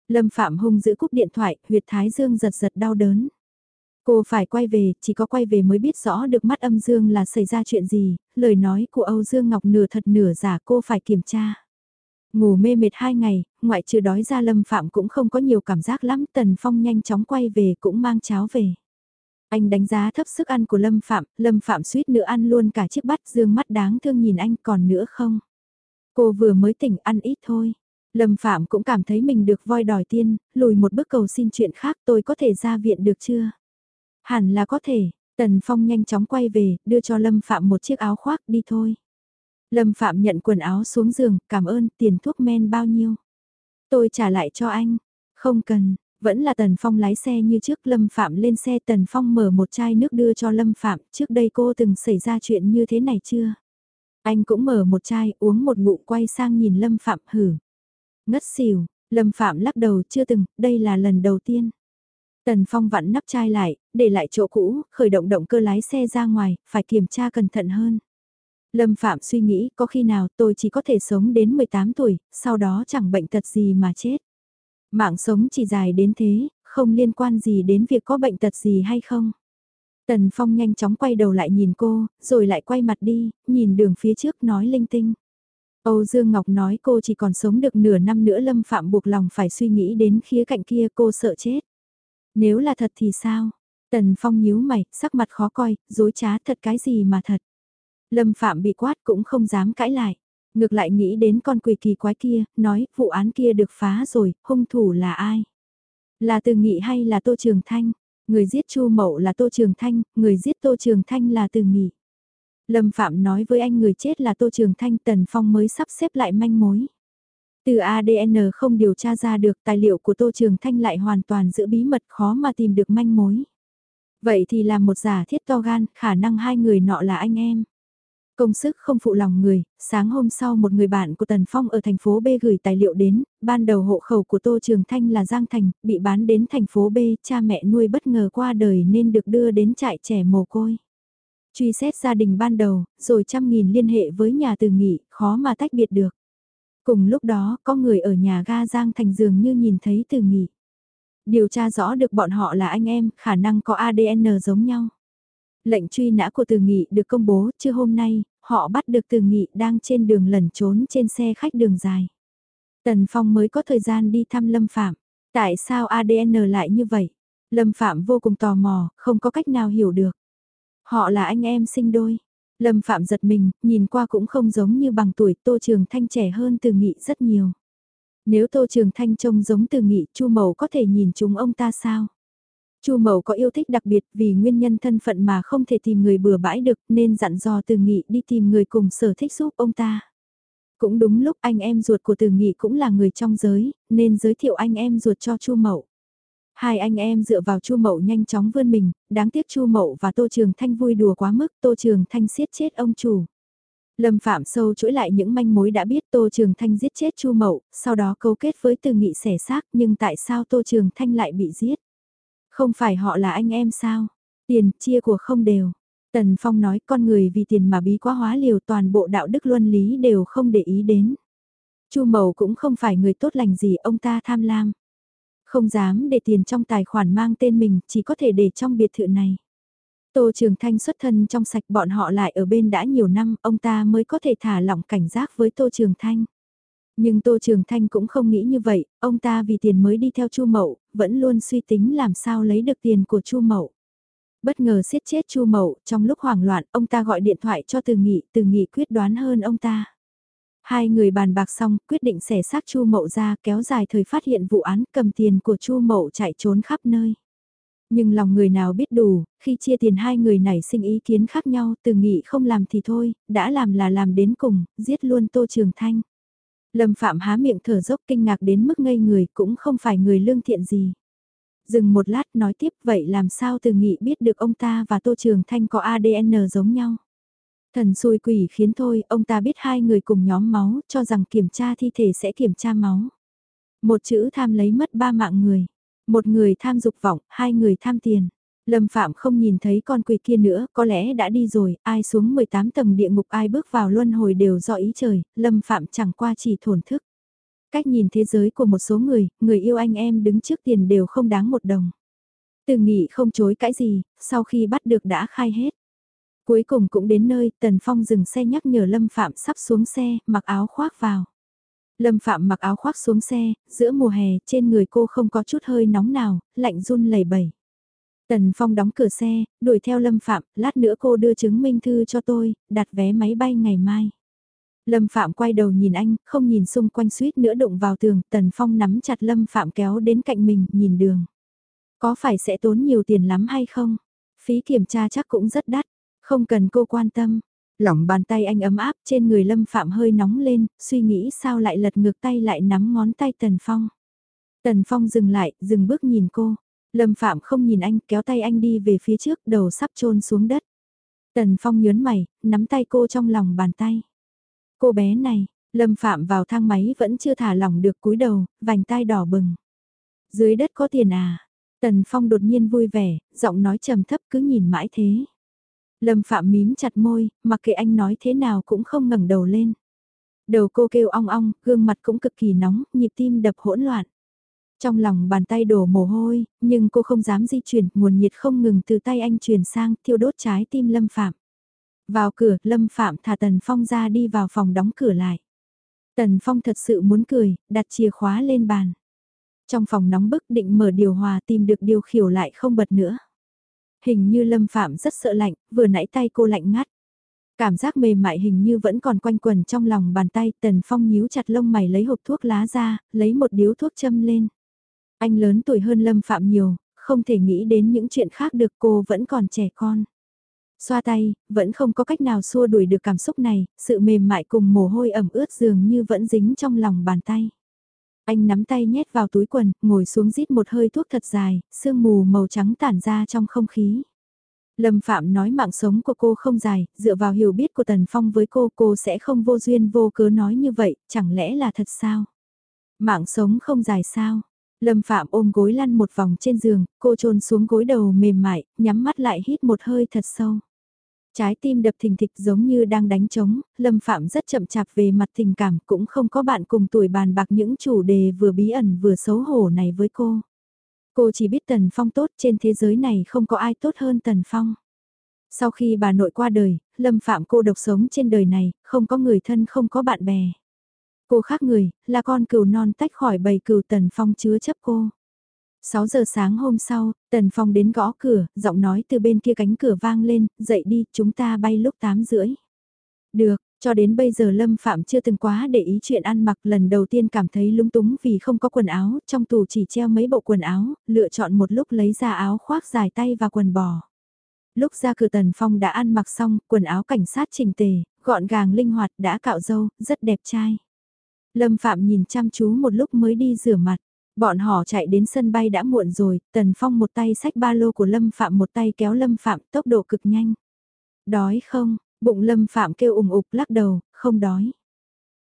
Lâm Phạm hung giữ cúp điện thoại, huyệt thái dương giật giật đau đớn. Cô phải quay về, chỉ có quay về mới biết rõ được mắt âm dương là xảy ra chuyện gì, lời nói của Âu Dương Ngọc nửa thật nửa giả cô phải kiểm tra. Ngủ mê mệt hai ngày, ngoại trừ đói ra Lâm Phạm cũng không có nhiều cảm giác lắm, Tần Phong nhanh chóng quay về cũng mang cháo về. Anh đánh giá thấp sức ăn của Lâm Phạm, Lâm Phạm suýt nữa ăn luôn cả chiếc bát dương mắt đáng thương nhìn anh còn nữa không. Cô vừa mới tỉnh ăn ít thôi. Lâm Phạm cũng cảm thấy mình được voi đòi tiên, lùi một bước cầu xin chuyện khác tôi có thể ra viện được chưa? Hẳn là có thể, Tần Phong nhanh chóng quay về, đưa cho Lâm Phạm một chiếc áo khoác đi thôi. Lâm Phạm nhận quần áo xuống giường, cảm ơn, tiền thuốc men bao nhiêu? Tôi trả lại cho anh. Không cần, vẫn là Tần Phong lái xe như trước Lâm Phạm lên xe Tần Phong mở một chai nước đưa cho Lâm Phạm, trước đây cô từng xảy ra chuyện như thế này chưa? Anh cũng mở một chai, uống một ngụm quay sang nhìn Lâm Phạm hử. Ngất xỉu, Lâm Phạm lắc đầu chưa từng, đây là lần đầu tiên. Tần Phong vặn nắp chai lại, để lại chỗ cũ, khởi động động cơ lái xe ra ngoài, phải kiểm tra cẩn thận hơn. Lâm Phạm suy nghĩ có khi nào tôi chỉ có thể sống đến 18 tuổi, sau đó chẳng bệnh tật gì mà chết. Mạng sống chỉ dài đến thế, không liên quan gì đến việc có bệnh tật gì hay không. Tần Phong nhanh chóng quay đầu lại nhìn cô, rồi lại quay mặt đi, nhìn đường phía trước nói linh tinh. Âu Dương Ngọc nói cô chỉ còn sống được nửa năm nữa Lâm Phạm buộc lòng phải suy nghĩ đến khía cạnh kia cô sợ chết. Nếu là thật thì sao? Tần Phong nhíu mày, sắc mặt khó coi, dối trá thật cái gì mà thật. Lâm Phạm bị quát cũng không dám cãi lại. Ngược lại nghĩ đến con quỷ kỳ quái kia, nói vụ án kia được phá rồi, hung thủ là ai? Là Từ Nghị hay là Tô Trường Thanh? Người giết Chu Mậu là Tô Trường Thanh, người giết Tô Trường Thanh là Từ Nghị. Lâm Phạm nói với anh người chết là Tô Trường Thanh Tần Phong mới sắp xếp lại manh mối. Từ ADN không điều tra ra được tài liệu của Tô Trường Thanh lại hoàn toàn giữ bí mật khó mà tìm được manh mối. Vậy thì là một giả thiết to gan, khả năng hai người nọ là anh em. Công sức không phụ lòng người, sáng hôm sau một người bạn của Tần Phong ở thành phố B gửi tài liệu đến, ban đầu hộ khẩu của Tô Trường Thanh là Giang Thành, bị bán đến thành phố B, cha mẹ nuôi bất ngờ qua đời nên được đưa đến trại trẻ mồ côi. Truy xét gia đình ban đầu, rồi trăm nghìn liên hệ với nhà từ nghị, khó mà tách biệt được. Cùng lúc đó, có người ở nhà ga Giang Thành dường như nhìn thấy từ nghị. Điều tra rõ được bọn họ là anh em, khả năng có ADN giống nhau. Lệnh truy nã của Từ Nghị được công bố chưa hôm nay, họ bắt được Từ Nghị đang trên đường lẩn trốn trên xe khách đường dài. Tần Phong mới có thời gian đi thăm Lâm Phạm. Tại sao ADN lại như vậy? Lâm Phạm vô cùng tò mò, không có cách nào hiểu được. Họ là anh em sinh đôi. Lâm Phạm giật mình, nhìn qua cũng không giống như bằng tuổi Tô Trường Thanh trẻ hơn Từ Nghị rất nhiều. Nếu Tô Trường Thanh trông giống Từ Nghị, Chu Mậu có thể nhìn chúng ông ta sao? Chu Mậu có yêu thích đặc biệt vì nguyên nhân thân phận mà không thể tìm người bừa bãi được nên dặn dò Từ Nghị đi tìm người cùng sở thích giúp ông ta. Cũng đúng lúc anh em ruột của Từ Nghị cũng là người trong giới, nên giới thiệu anh em ruột cho Chu Mậu. Hai anh em dựa vào Chu Mậu nhanh chóng vươn mình, đáng tiếc Chu Mậu và Tô Trường Thanh vui đùa quá mức, Tô Trường Thanh siết chết ông chủ. Lâm Phạm sâu chuỗi lại những manh mối đã biết Tô Trường Thanh giết chết Chu Mậu, sau đó câu kết với Từ Nghị xẻ xác, nhưng tại sao Tô Trường Thanh lại bị giết? Không phải họ là anh em sao? Tiền chia của không đều. Tần Phong nói con người vì tiền mà bí quá hóa liều toàn bộ đạo đức luân lý đều không để ý đến. Chu Mậu cũng không phải người tốt lành gì ông ta tham lam. Không dám để tiền trong tài khoản mang tên mình, chỉ có thể để trong biệt thự này. Tô Trường Thanh xuất thân trong sạch bọn họ lại ở bên đã nhiều năm, ông ta mới có thể thả lỏng cảnh giác với Tô Trường Thanh. Nhưng Tô Trường Thanh cũng không nghĩ như vậy, ông ta vì tiền mới đi theo Chu Mậu, vẫn luôn suy tính làm sao lấy được tiền của Chu Mậu. Bất ngờ siết chết Chu Mậu, trong lúc hoảng loạn, ông ta gọi điện thoại cho Từ Nghị, Từ Nghị quyết đoán hơn ông ta. Hai người bàn bạc xong, quyết định xẻ xác Chu Mậu ra, kéo dài thời phát hiện vụ án, cầm tiền của Chu Mậu chạy trốn khắp nơi. Nhưng lòng người nào biết đủ, khi chia tiền hai người này sinh ý kiến khác nhau, từ nghị không làm thì thôi, đã làm là làm đến cùng, giết luôn Tô Trường Thanh. Lâm Phạm há miệng thở dốc kinh ngạc đến mức ngây người cũng không phải người lương thiện gì. Dừng một lát nói tiếp vậy làm sao từ nghị biết được ông ta và Tô Trường Thanh có ADN giống nhau. Thần xui quỷ khiến thôi, ông ta biết hai người cùng nhóm máu, cho rằng kiểm tra thi thể sẽ kiểm tra máu. Một chữ tham lấy mất ba mạng người. Một người tham dục vọng, hai người tham tiền. Lâm Phạm không nhìn thấy con quỷ kia nữa, có lẽ đã đi rồi, ai xuống 18 tầng địa ngục ai bước vào luân hồi đều do ý trời, Lâm Phạm chẳng qua chỉ thổn thức. Cách nhìn thế giới của một số người, người yêu anh em đứng trước tiền đều không đáng một đồng. Từ nghị không chối cãi gì, sau khi bắt được đã khai hết. Cuối cùng cũng đến nơi, Tần Phong dừng xe nhắc nhở Lâm Phạm sắp xuống xe, mặc áo khoác vào. Lâm Phạm mặc áo khoác xuống xe, giữa mùa hè, trên người cô không có chút hơi nóng nào, lạnh run lẩy bẩy. Tần Phong đóng cửa xe, đuổi theo Lâm Phạm, lát nữa cô đưa chứng minh thư cho tôi, đặt vé máy bay ngày mai. Lâm Phạm quay đầu nhìn anh, không nhìn xung quanh suýt nữa đụng vào tường, Tần Phong nắm chặt Lâm Phạm kéo đến cạnh mình, nhìn đường. Có phải sẽ tốn nhiều tiền lắm hay không? Phí kiểm tra chắc cũng rất đắt, không cần cô quan tâm. Lỏng bàn tay anh ấm áp trên người Lâm Phạm hơi nóng lên, suy nghĩ sao lại lật ngược tay lại nắm ngón tay Tần Phong. Tần Phong dừng lại, dừng bước nhìn cô. Lâm Phạm không nhìn anh, kéo tay anh đi về phía trước, đầu sắp trôn xuống đất. Tần Phong nhớn mày, nắm tay cô trong lòng bàn tay. Cô bé này, Lâm Phạm vào thang máy vẫn chưa thả lỏng được cúi đầu, vành tai đỏ bừng. Dưới đất có tiền à? Tần Phong đột nhiên vui vẻ, giọng nói trầm thấp cứ nhìn mãi thế. Lâm Phạm mím chặt môi, mặc kệ anh nói thế nào cũng không ngẩng đầu lên. Đầu cô kêu ong ong, gương mặt cũng cực kỳ nóng, nhịp tim đập hỗn loạn. Trong lòng bàn tay đổ mồ hôi, nhưng cô không dám di chuyển, nguồn nhiệt không ngừng từ tay anh truyền sang, thiêu đốt trái tim Lâm Phạm. Vào cửa, Lâm Phạm thả Tần Phong ra đi vào phòng đóng cửa lại. Tần Phong thật sự muốn cười, đặt chìa khóa lên bàn. Trong phòng nóng bức định mở điều hòa tìm được điều khiểu lại không bật nữa. Hình như Lâm Phạm rất sợ lạnh, vừa nãy tay cô lạnh ngắt. Cảm giác mềm mại hình như vẫn còn quanh quần trong lòng bàn tay, Tần Phong nhíu chặt lông mày lấy hộp thuốc lá ra, lấy một điếu thuốc châm lên. Anh lớn tuổi hơn Lâm Phạm nhiều, không thể nghĩ đến những chuyện khác được cô vẫn còn trẻ con. Xoa tay, vẫn không có cách nào xua đuổi được cảm xúc này, sự mềm mại cùng mồ hôi ẩm ướt dường như vẫn dính trong lòng bàn tay. Anh nắm tay nhét vào túi quần, ngồi xuống rít một hơi thuốc thật dài, sương mù màu trắng tản ra trong không khí. Lâm Phạm nói mạng sống của cô không dài, dựa vào hiểu biết của Tần Phong với cô cô sẽ không vô duyên vô cớ nói như vậy, chẳng lẽ là thật sao? Mạng sống không dài sao? Lâm Phạm ôm gối lăn một vòng trên giường, cô trôn xuống gối đầu mềm mại, nhắm mắt lại hít một hơi thật sâu. Trái tim đập thình thịch giống như đang đánh trống, Lâm Phạm rất chậm chạp về mặt tình cảm cũng không có bạn cùng tuổi bàn bạc những chủ đề vừa bí ẩn vừa xấu hổ này với cô. Cô chỉ biết Tần Phong tốt trên thế giới này không có ai tốt hơn Tần Phong. Sau khi bà nội qua đời, Lâm Phạm cô độc sống trên đời này, không có người thân không có bạn bè. Cô khác người, là con cừu non tách khỏi bầy cừu Tần Phong chứa chấp cô. 6 giờ sáng hôm sau, Tần Phong đến gõ cửa, giọng nói từ bên kia cánh cửa vang lên, dậy đi, chúng ta bay lúc 8 rưỡi. Được, cho đến bây giờ Lâm Phạm chưa từng quá để ý chuyện ăn mặc lần đầu tiên cảm thấy lung túng vì không có quần áo, trong tủ chỉ treo mấy bộ quần áo, lựa chọn một lúc lấy ra áo khoác dài tay và quần bò. Lúc ra cửa Tần Phong đã ăn mặc xong, quần áo cảnh sát chỉnh tề, gọn gàng linh hoạt, đã cạo râu, rất đẹp trai. Lâm Phạm nhìn chăm chú một lúc mới đi rửa mặt. Bọn họ chạy đến sân bay đã muộn rồi, Tần Phong một tay xách ba lô của Lâm Phạm một tay kéo Lâm Phạm tốc độ cực nhanh. Đói không? Bụng Lâm Phạm kêu ủng ục lắc đầu, không đói.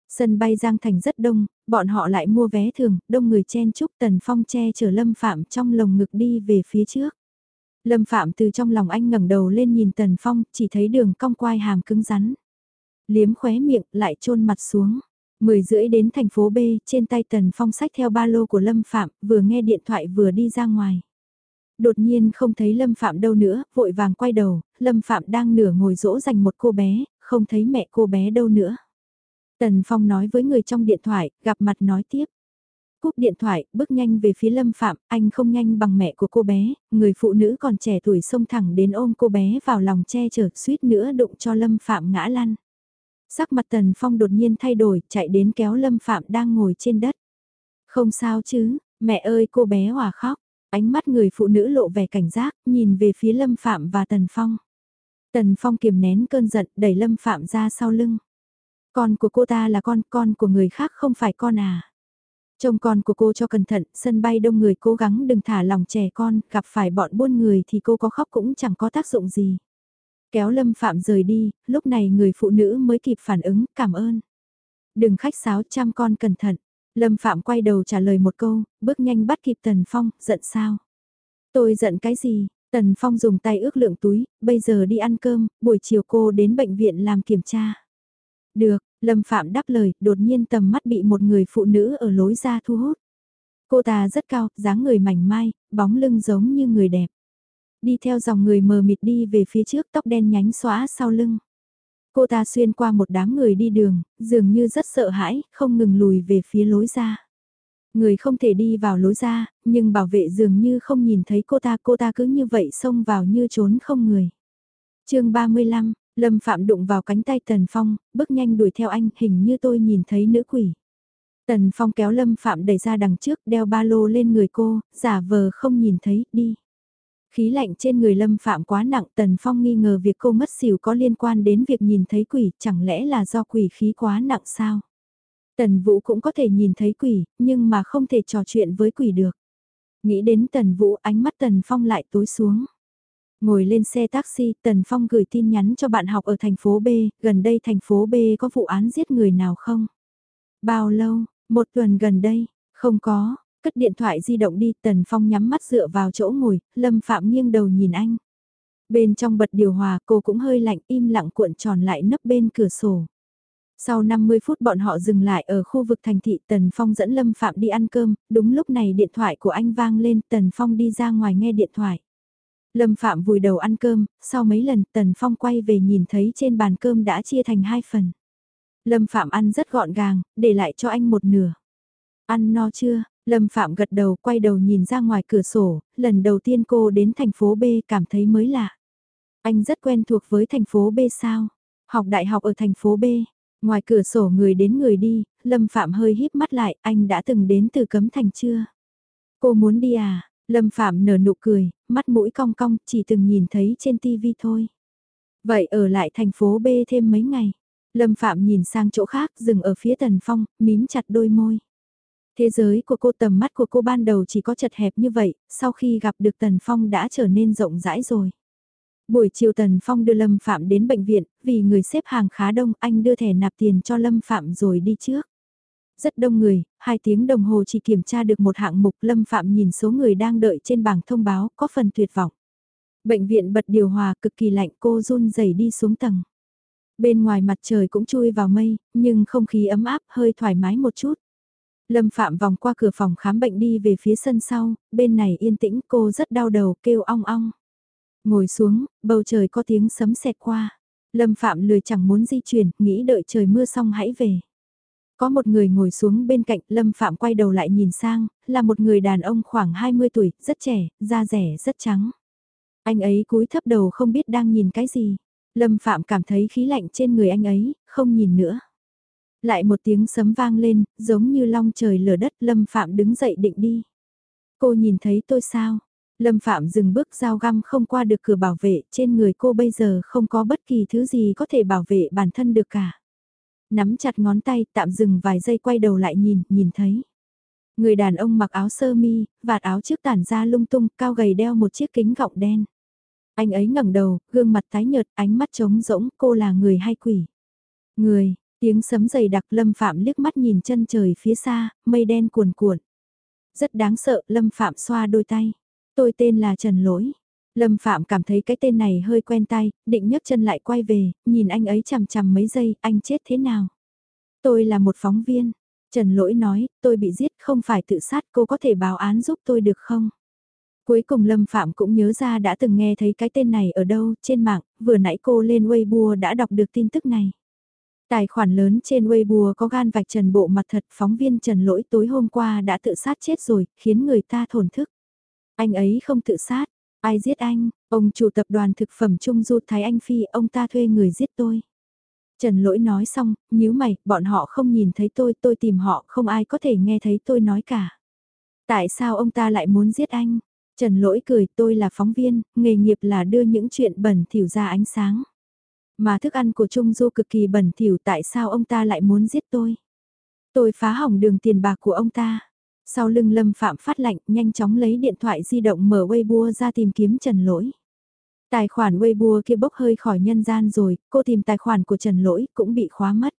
Sân bay Giang Thành rất đông, bọn họ lại mua vé thường, đông người chen chúc Tần Phong che chở Lâm Phạm trong lồng ngực đi về phía trước. Lâm Phạm từ trong lòng anh ngẩng đầu lên nhìn Tần Phong, chỉ thấy đường cong quai hàm cứng rắn. Liếm khóe miệng, lại chôn mặt xuống. Mười rưỡi đến thành phố B, trên tay Tần Phong sách theo ba lô của Lâm Phạm, vừa nghe điện thoại vừa đi ra ngoài. Đột nhiên không thấy Lâm Phạm đâu nữa, vội vàng quay đầu, Lâm Phạm đang nửa ngồi dỗ dành một cô bé, không thấy mẹ cô bé đâu nữa. Tần Phong nói với người trong điện thoại, gặp mặt nói tiếp. Cúp điện thoại, bước nhanh về phía Lâm Phạm, anh không nhanh bằng mẹ của cô bé, người phụ nữ còn trẻ tuổi xông thẳng đến ôm cô bé vào lòng che chở suýt nữa đụng cho Lâm Phạm ngã lăn. Sắc mặt Tần Phong đột nhiên thay đổi, chạy đến kéo Lâm Phạm đang ngồi trên đất. Không sao chứ, mẹ ơi cô bé hòa khóc, ánh mắt người phụ nữ lộ vẻ cảnh giác, nhìn về phía Lâm Phạm và Tần Phong. Tần Phong kiềm nén cơn giận, đẩy Lâm Phạm ra sau lưng. Con của cô ta là con, con của người khác không phải con à. Trông con của cô cho cẩn thận, sân bay đông người cố gắng đừng thả lòng trẻ con, gặp phải bọn buôn người thì cô có khóc cũng chẳng có tác dụng gì. Kéo Lâm Phạm rời đi, lúc này người phụ nữ mới kịp phản ứng, cảm ơn. Đừng khách sáo chăm con cẩn thận. Lâm Phạm quay đầu trả lời một câu, bước nhanh bắt kịp Tần Phong, giận sao? Tôi giận cái gì? Tần Phong dùng tay ước lượng túi, bây giờ đi ăn cơm, buổi chiều cô đến bệnh viện làm kiểm tra. Được, Lâm Phạm đáp lời, đột nhiên tầm mắt bị một người phụ nữ ở lối ra thu hút. Cô ta rất cao, dáng người mảnh mai, bóng lưng giống như người đẹp. Đi theo dòng người mờ mịt đi về phía trước tóc đen nhánh xóa sau lưng. Cô ta xuyên qua một đám người đi đường, dường như rất sợ hãi, không ngừng lùi về phía lối ra. Người không thể đi vào lối ra, nhưng bảo vệ dường như không nhìn thấy cô ta, cô ta cứ như vậy xông vào như trốn không người. chương 35, Lâm Phạm đụng vào cánh tay Tần Phong, bước nhanh đuổi theo anh, hình như tôi nhìn thấy nữ quỷ. Tần Phong kéo Lâm Phạm đẩy ra đằng trước, đeo ba lô lên người cô, giả vờ không nhìn thấy, đi. Khí lạnh trên người Lâm Phạm quá nặng, Tần Phong nghi ngờ việc cô mất xỉu có liên quan đến việc nhìn thấy quỷ, chẳng lẽ là do quỷ khí quá nặng sao? Tần Vũ cũng có thể nhìn thấy quỷ, nhưng mà không thể trò chuyện với quỷ được. Nghĩ đến Tần Vũ ánh mắt Tần Phong lại tối xuống. Ngồi lên xe taxi, Tần Phong gửi tin nhắn cho bạn học ở thành phố B, gần đây thành phố B có vụ án giết người nào không? Bao lâu? Một tuần gần đây? Không có, cất điện thoại di động đi, Tần Phong nhắm mắt dựa vào chỗ ngồi, Lâm Phạm nghiêng đầu nhìn anh. Bên trong bật điều hòa cô cũng hơi lạnh im lặng cuộn tròn lại nấp bên cửa sổ. Sau 50 phút bọn họ dừng lại ở khu vực thành thị Tần Phong dẫn Lâm Phạm đi ăn cơm, đúng lúc này điện thoại của anh vang lên Tần Phong đi ra ngoài nghe điện thoại. Lâm Phạm vùi đầu ăn cơm, sau mấy lần Tần Phong quay về nhìn thấy trên bàn cơm đã chia thành hai phần. Lâm Phạm ăn rất gọn gàng, để lại cho anh một nửa. Ăn no chưa? Lâm Phạm gật đầu quay đầu nhìn ra ngoài cửa sổ, lần đầu tiên cô đến thành phố B cảm thấy mới lạ. Anh rất quen thuộc với thành phố B sao? Học đại học ở thành phố B. Ngoài cửa sổ người đến người đi, Lâm Phạm hơi híp mắt lại, anh đã từng đến từ Cấm Thành chưa? Cô muốn đi à? Lâm Phạm nở nụ cười, mắt mũi cong cong, chỉ từng nhìn thấy trên tivi thôi. Vậy ở lại thành phố B thêm mấy ngày. Lâm Phạm nhìn sang chỗ khác, dừng ở phía Tần Phong, mím chặt đôi môi. Thế giới của cô tầm mắt của cô ban đầu chỉ có chật hẹp như vậy, sau khi gặp được Tần Phong đã trở nên rộng rãi rồi. Buổi chiều Tần Phong đưa Lâm Phạm đến bệnh viện, vì người xếp hàng khá đông, anh đưa thẻ nạp tiền cho Lâm Phạm rồi đi trước. Rất đông người, hai tiếng đồng hồ chỉ kiểm tra được một hạng mục Lâm Phạm nhìn số người đang đợi trên bảng thông báo có phần tuyệt vọng. Bệnh viện bật điều hòa cực kỳ lạnh cô run rẩy đi xuống tầng. Bên ngoài mặt trời cũng chui vào mây, nhưng không khí ấm áp hơi thoải mái một chút. Lâm Phạm vòng qua cửa phòng khám bệnh đi về phía sân sau, bên này yên tĩnh cô rất đau đầu kêu ong ong. Ngồi xuống, bầu trời có tiếng sấm sẹt qua. Lâm Phạm lười chẳng muốn di chuyển, nghĩ đợi trời mưa xong hãy về. Có một người ngồi xuống bên cạnh, Lâm Phạm quay đầu lại nhìn sang, là một người đàn ông khoảng 20 tuổi, rất trẻ, da rẻ rất trắng. Anh ấy cúi thấp đầu không biết đang nhìn cái gì. Lâm Phạm cảm thấy khí lạnh trên người anh ấy, không nhìn nữa. Lại một tiếng sấm vang lên, giống như long trời lở đất, Lâm Phạm đứng dậy định đi. Cô nhìn thấy tôi sao? Lâm Phạm dừng bước dao găm không qua được cửa bảo vệ, trên người cô bây giờ không có bất kỳ thứ gì có thể bảo vệ bản thân được cả. Nắm chặt ngón tay, tạm dừng vài giây quay đầu lại nhìn, nhìn thấy. Người đàn ông mặc áo sơ mi, vạt áo trước tản ra lung tung, cao gầy đeo một chiếc kính gọng đen. Anh ấy ngẩng đầu, gương mặt tái nhợt, ánh mắt trống rỗng, cô là người hay quỷ? Người, tiếng sấm dày đặc Lâm Phạm liếc mắt nhìn chân trời phía xa, mây đen cuồn cuộn. Rất đáng sợ, Lâm Phạm xoa đôi tay. Tôi tên là Trần Lỗi. Lâm Phạm cảm thấy cái tên này hơi quen tay, định nhấc chân lại quay về, nhìn anh ấy chằm chằm mấy giây, anh chết thế nào? Tôi là một phóng viên. Trần Lỗi nói, tôi bị giết không phải tự sát cô có thể báo án giúp tôi được không? Cuối cùng Lâm Phạm cũng nhớ ra đã từng nghe thấy cái tên này ở đâu, trên mạng, vừa nãy cô lên Weibo đã đọc được tin tức này. Tài khoản lớn trên Weibo có gan vạch trần bộ mặt thật phóng viên Trần Lỗi tối hôm qua đã tự sát chết rồi, khiến người ta thổn thức. Anh ấy không tự sát, ai giết anh, ông chủ tập đoàn thực phẩm Trung Du Thái Anh Phi, ông ta thuê người giết tôi. Trần Lỗi nói xong, nhíu mày, bọn họ không nhìn thấy tôi, tôi tìm họ, không ai có thể nghe thấy tôi nói cả. Tại sao ông ta lại muốn giết anh? Trần Lỗi cười, tôi là phóng viên, nghề nghiệp là đưa những chuyện bẩn thỉu ra ánh sáng. Mà thức ăn của Trung Du cực kỳ bẩn thỉu tại sao ông ta lại muốn giết tôi? Tôi phá hỏng đường tiền bạc của ông ta. Sau lưng Lâm Phạm phát lạnh, nhanh chóng lấy điện thoại di động mở Weibo ra tìm kiếm Trần Lỗi. Tài khoản Weibo kia bốc hơi khỏi nhân gian rồi, cô tìm tài khoản của Trần Lỗi cũng bị khóa mất.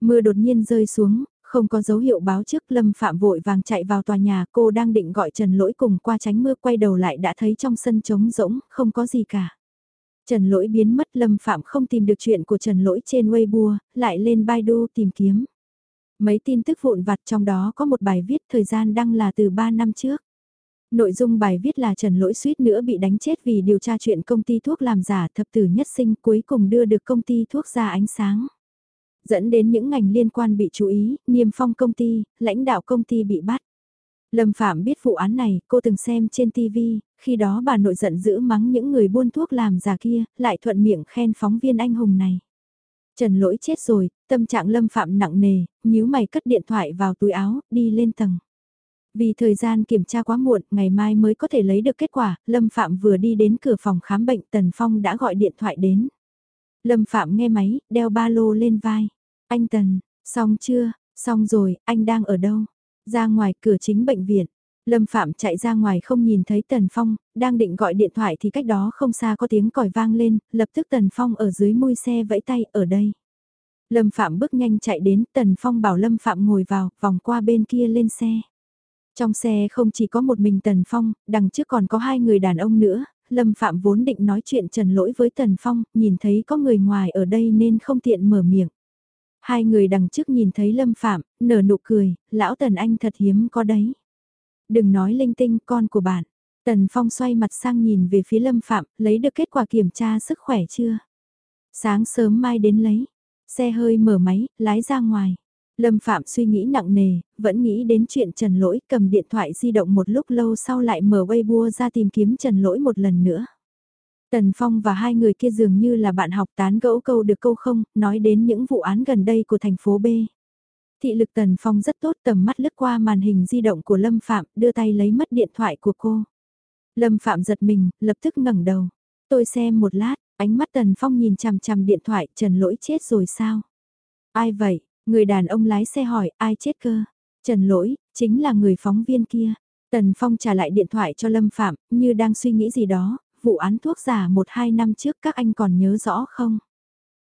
Mưa đột nhiên rơi xuống, không có dấu hiệu báo trước Lâm Phạm vội vàng chạy vào tòa nhà cô đang định gọi Trần Lỗi cùng qua tránh mưa quay đầu lại đã thấy trong sân trống rỗng, không có gì cả. Trần Lỗi biến mất Lâm Phạm không tìm được chuyện của Trần Lỗi trên Weibo, lại lên Baidu tìm kiếm. Mấy tin tức vụn vặt trong đó có một bài viết thời gian đăng là từ 3 năm trước. Nội dung bài viết là Trần Lỗi suýt nữa bị đánh chết vì điều tra chuyện công ty thuốc làm giả thập tử nhất sinh cuối cùng đưa được công ty thuốc ra ánh sáng. Dẫn đến những ngành liên quan bị chú ý, niêm phong công ty, lãnh đạo công ty bị bắt. Lâm Phạm biết vụ án này, cô từng xem trên TV, khi đó bà nội giận dữ mắng những người buôn thuốc làm giả kia, lại thuận miệng khen phóng viên anh hùng này. Trần lỗi chết rồi, tâm trạng Lâm Phạm nặng nề, nhíu mày cất điện thoại vào túi áo, đi lên tầng. Vì thời gian kiểm tra quá muộn, ngày mai mới có thể lấy được kết quả, Lâm Phạm vừa đi đến cửa phòng khám bệnh Tần Phong đã gọi điện thoại đến. Lâm Phạm nghe máy, đeo ba lô lên vai. Anh Tần, xong chưa, xong rồi, anh đang ở đâu? Ra ngoài cửa chính bệnh viện. Lâm Phạm chạy ra ngoài không nhìn thấy Tần Phong, đang định gọi điện thoại thì cách đó không xa có tiếng còi vang lên, lập tức Tần Phong ở dưới mui xe vẫy tay ở đây. Lâm Phạm bước nhanh chạy đến, Tần Phong bảo Lâm Phạm ngồi vào, vòng qua bên kia lên xe. Trong xe không chỉ có một mình Tần Phong, đằng trước còn có hai người đàn ông nữa, Lâm Phạm vốn định nói chuyện trần lỗi với Tần Phong, nhìn thấy có người ngoài ở đây nên không tiện mở miệng. Hai người đằng trước nhìn thấy Lâm Phạm, nở nụ cười, lão Tần Anh thật hiếm có đấy. Đừng nói linh tinh con của bạn. Tần Phong xoay mặt sang nhìn về phía Lâm Phạm, lấy được kết quả kiểm tra sức khỏe chưa? Sáng sớm mai đến lấy. Xe hơi mở máy, lái ra ngoài. Lâm Phạm suy nghĩ nặng nề, vẫn nghĩ đến chuyện Trần Lỗi cầm điện thoại di động một lúc lâu sau lại mở Weibo ra tìm kiếm Trần Lỗi một lần nữa. Tần Phong và hai người kia dường như là bạn học tán gẫu câu được câu không, nói đến những vụ án gần đây của thành phố B. Thị lực Tần Phong rất tốt tầm mắt lướt qua màn hình di động của Lâm Phạm, đưa tay lấy mất điện thoại của cô. Lâm Phạm giật mình, lập tức ngẩng đầu. Tôi xem một lát, ánh mắt Tần Phong nhìn chằm chằm điện thoại, Trần Lỗi chết rồi sao? Ai vậy? Người đàn ông lái xe hỏi, ai chết cơ? Trần Lỗi, chính là người phóng viên kia. Tần Phong trả lại điện thoại cho Lâm Phạm, như đang suy nghĩ gì đó, vụ án thuốc giả một hai năm trước các anh còn nhớ rõ không?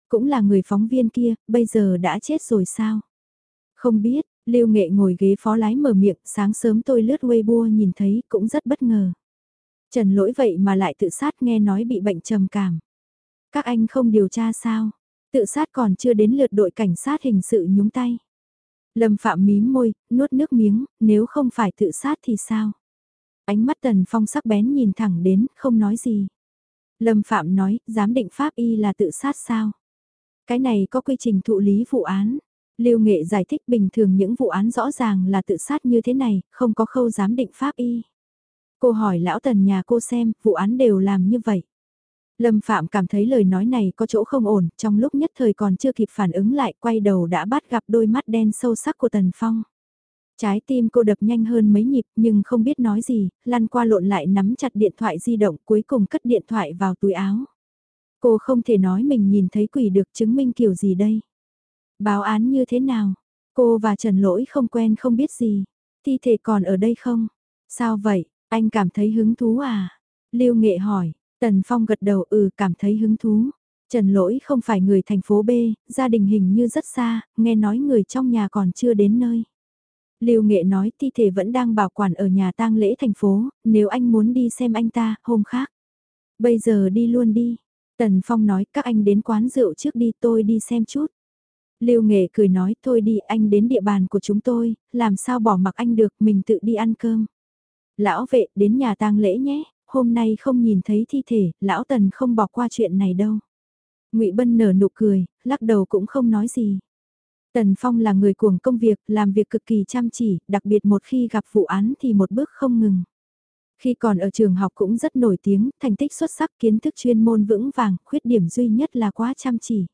Cũng là người phóng viên kia, bây giờ đã chết rồi sao? Không biết, Lưu Nghệ ngồi ghế phó lái mở miệng, sáng sớm tôi lướt Weibo nhìn thấy cũng rất bất ngờ. Trần lỗi vậy mà lại tự sát nghe nói bị bệnh trầm cảm. Các anh không điều tra sao? Tự sát còn chưa đến lượt đội cảnh sát hình sự nhúng tay. Lâm Phạm mím môi, nuốt nước miếng, nếu không phải tự sát thì sao? Ánh mắt Tần Phong sắc bén nhìn thẳng đến, không nói gì. Lâm Phạm nói, giám định pháp y là tự sát sao? Cái này có quy trình thụ lý vụ án. Lưu Nghệ giải thích bình thường những vụ án rõ ràng là tự sát như thế này, không có khâu giám định pháp y. Cô hỏi lão Tần nhà cô xem, vụ án đều làm như vậy. Lâm Phạm cảm thấy lời nói này có chỗ không ổn, trong lúc nhất thời còn chưa kịp phản ứng lại, quay đầu đã bắt gặp đôi mắt đen sâu sắc của Tần Phong. Trái tim cô đập nhanh hơn mấy nhịp nhưng không biết nói gì, lăn qua lộn lại nắm chặt điện thoại di động cuối cùng cất điện thoại vào túi áo. Cô không thể nói mình nhìn thấy quỷ được chứng minh kiểu gì đây. Báo án như thế nào? Cô và Trần Lỗi không quen không biết gì. Thi thể còn ở đây không? Sao vậy? Anh cảm thấy hứng thú à? Lưu Nghệ hỏi. Tần Phong gật đầu ừ cảm thấy hứng thú. Trần Lỗi không phải người thành phố B, gia đình hình như rất xa, nghe nói người trong nhà còn chưa đến nơi. Lưu Nghệ nói thi thể vẫn đang bảo quản ở nhà tang lễ thành phố, nếu anh muốn đi xem anh ta, hôm khác. Bây giờ đi luôn đi. Tần Phong nói các anh đến quán rượu trước đi tôi đi xem chút. Lưu Nghệ cười nói thôi đi anh đến địa bàn của chúng tôi, làm sao bỏ mặc anh được mình tự đi ăn cơm. Lão vệ đến nhà tang lễ nhé, hôm nay không nhìn thấy thi thể, lão tần không bỏ qua chuyện này đâu. ngụy Bân nở nụ cười, lắc đầu cũng không nói gì. Tần Phong là người cuồng công việc, làm việc cực kỳ chăm chỉ, đặc biệt một khi gặp vụ án thì một bước không ngừng. Khi còn ở trường học cũng rất nổi tiếng, thành tích xuất sắc kiến thức chuyên môn vững vàng, khuyết điểm duy nhất là quá chăm chỉ.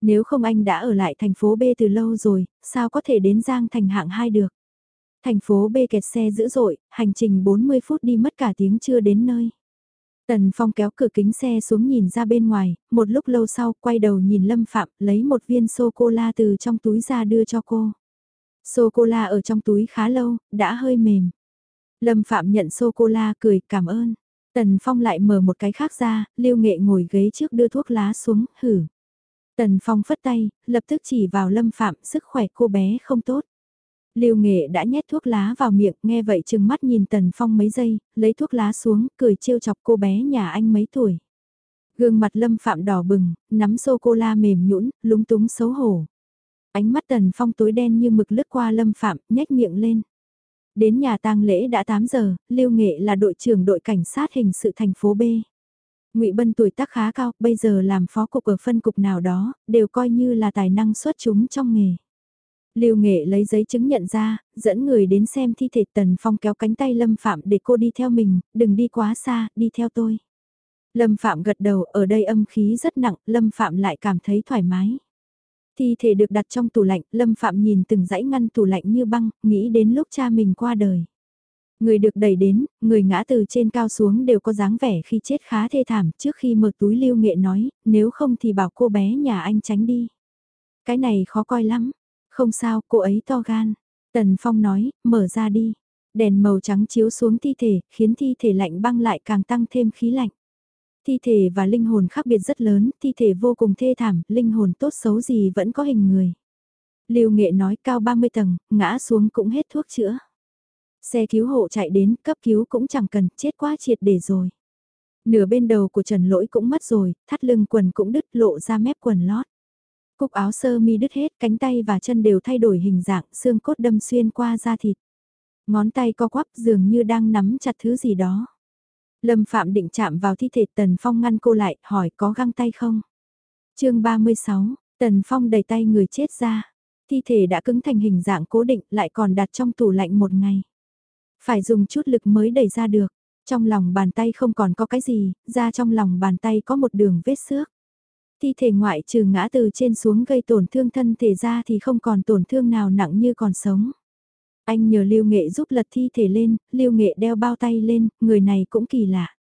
Nếu không anh đã ở lại thành phố B từ lâu rồi, sao có thể đến Giang thành hạng 2 được? Thành phố B kẹt xe dữ dội, hành trình 40 phút đi mất cả tiếng chưa đến nơi. Tần Phong kéo cửa kính xe xuống nhìn ra bên ngoài, một lúc lâu sau quay đầu nhìn Lâm Phạm lấy một viên sô-cô-la từ trong túi ra đưa cho cô. Sô-cô-la ở trong túi khá lâu, đã hơi mềm. Lâm Phạm nhận sô-cô-la cười cảm ơn. Tần Phong lại mở một cái khác ra, Lưu Nghệ ngồi ghế trước đưa thuốc lá xuống, hử. Tần Phong phất tay, lập tức chỉ vào Lâm Phạm, sức khỏe cô bé không tốt. Lưu Nghệ đã nhét thuốc lá vào miệng, nghe vậy chừng mắt nhìn Tần Phong mấy giây, lấy thuốc lá xuống, cười trêu chọc cô bé nhà anh mấy tuổi. Gương mặt Lâm Phạm đỏ bừng, nắm sô-cô-la mềm nhũn, lúng túng xấu hổ. Ánh mắt Tần Phong tối đen như mực lướt qua Lâm Phạm, nhếch miệng lên. Đến nhà tang lễ đã 8 giờ, Lưu Nghệ là đội trưởng đội cảnh sát hình sự thành phố B. Ngụy Bân tuổi tác khá cao, bây giờ làm phó cục ở phân cục nào đó, đều coi như là tài năng xuất chúng trong nghề. Lưu Nghệ lấy giấy chứng nhận ra, dẫn người đến xem thi thể Tần Phong kéo cánh tay Lâm Phạm để cô đi theo mình, đừng đi quá xa, đi theo tôi. Lâm Phạm gật đầu, ở đây âm khí rất nặng, Lâm Phạm lại cảm thấy thoải mái. Thi thể được đặt trong tủ lạnh, Lâm Phạm nhìn từng dãy ngăn tủ lạnh như băng, nghĩ đến lúc cha mình qua đời. Người được đẩy đến, người ngã từ trên cao xuống đều có dáng vẻ khi chết khá thê thảm trước khi mở túi lưu nghệ nói, nếu không thì bảo cô bé nhà anh tránh đi. Cái này khó coi lắm, không sao, cô ấy to gan. Tần Phong nói, mở ra đi. Đèn màu trắng chiếu xuống thi thể, khiến thi thể lạnh băng lại càng tăng thêm khí lạnh. Thi thể và linh hồn khác biệt rất lớn, thi thể vô cùng thê thảm, linh hồn tốt xấu gì vẫn có hình người. Lưu Nghệ nói cao 30 tầng, ngã xuống cũng hết thuốc chữa. Xe cứu hộ chạy đến, cấp cứu cũng chẳng cần, chết quá triệt để rồi. Nửa bên đầu của Trần Lỗi cũng mất rồi, thắt lưng quần cũng đứt lộ ra mép quần lót. Cúc áo sơ mi đứt hết, cánh tay và chân đều thay đổi hình dạng, xương cốt đâm xuyên qua da thịt. Ngón tay co quắp dường như đang nắm chặt thứ gì đó. Lâm Phạm định chạm vào thi thể Tần Phong ngăn cô lại, hỏi có găng tay không? chương 36, Tần Phong đẩy tay người chết ra. Thi thể đã cứng thành hình dạng cố định lại còn đặt trong tủ lạnh một ngày. Phải dùng chút lực mới đẩy ra được. Trong lòng bàn tay không còn có cái gì, ra trong lòng bàn tay có một đường vết xước. Thi thể ngoại trừ ngã từ trên xuống gây tổn thương thân thể ra thì không còn tổn thương nào nặng như còn sống. Anh nhờ Lưu Nghệ giúp lật thi thể lên, Lưu Nghệ đeo bao tay lên, người này cũng kỳ lạ.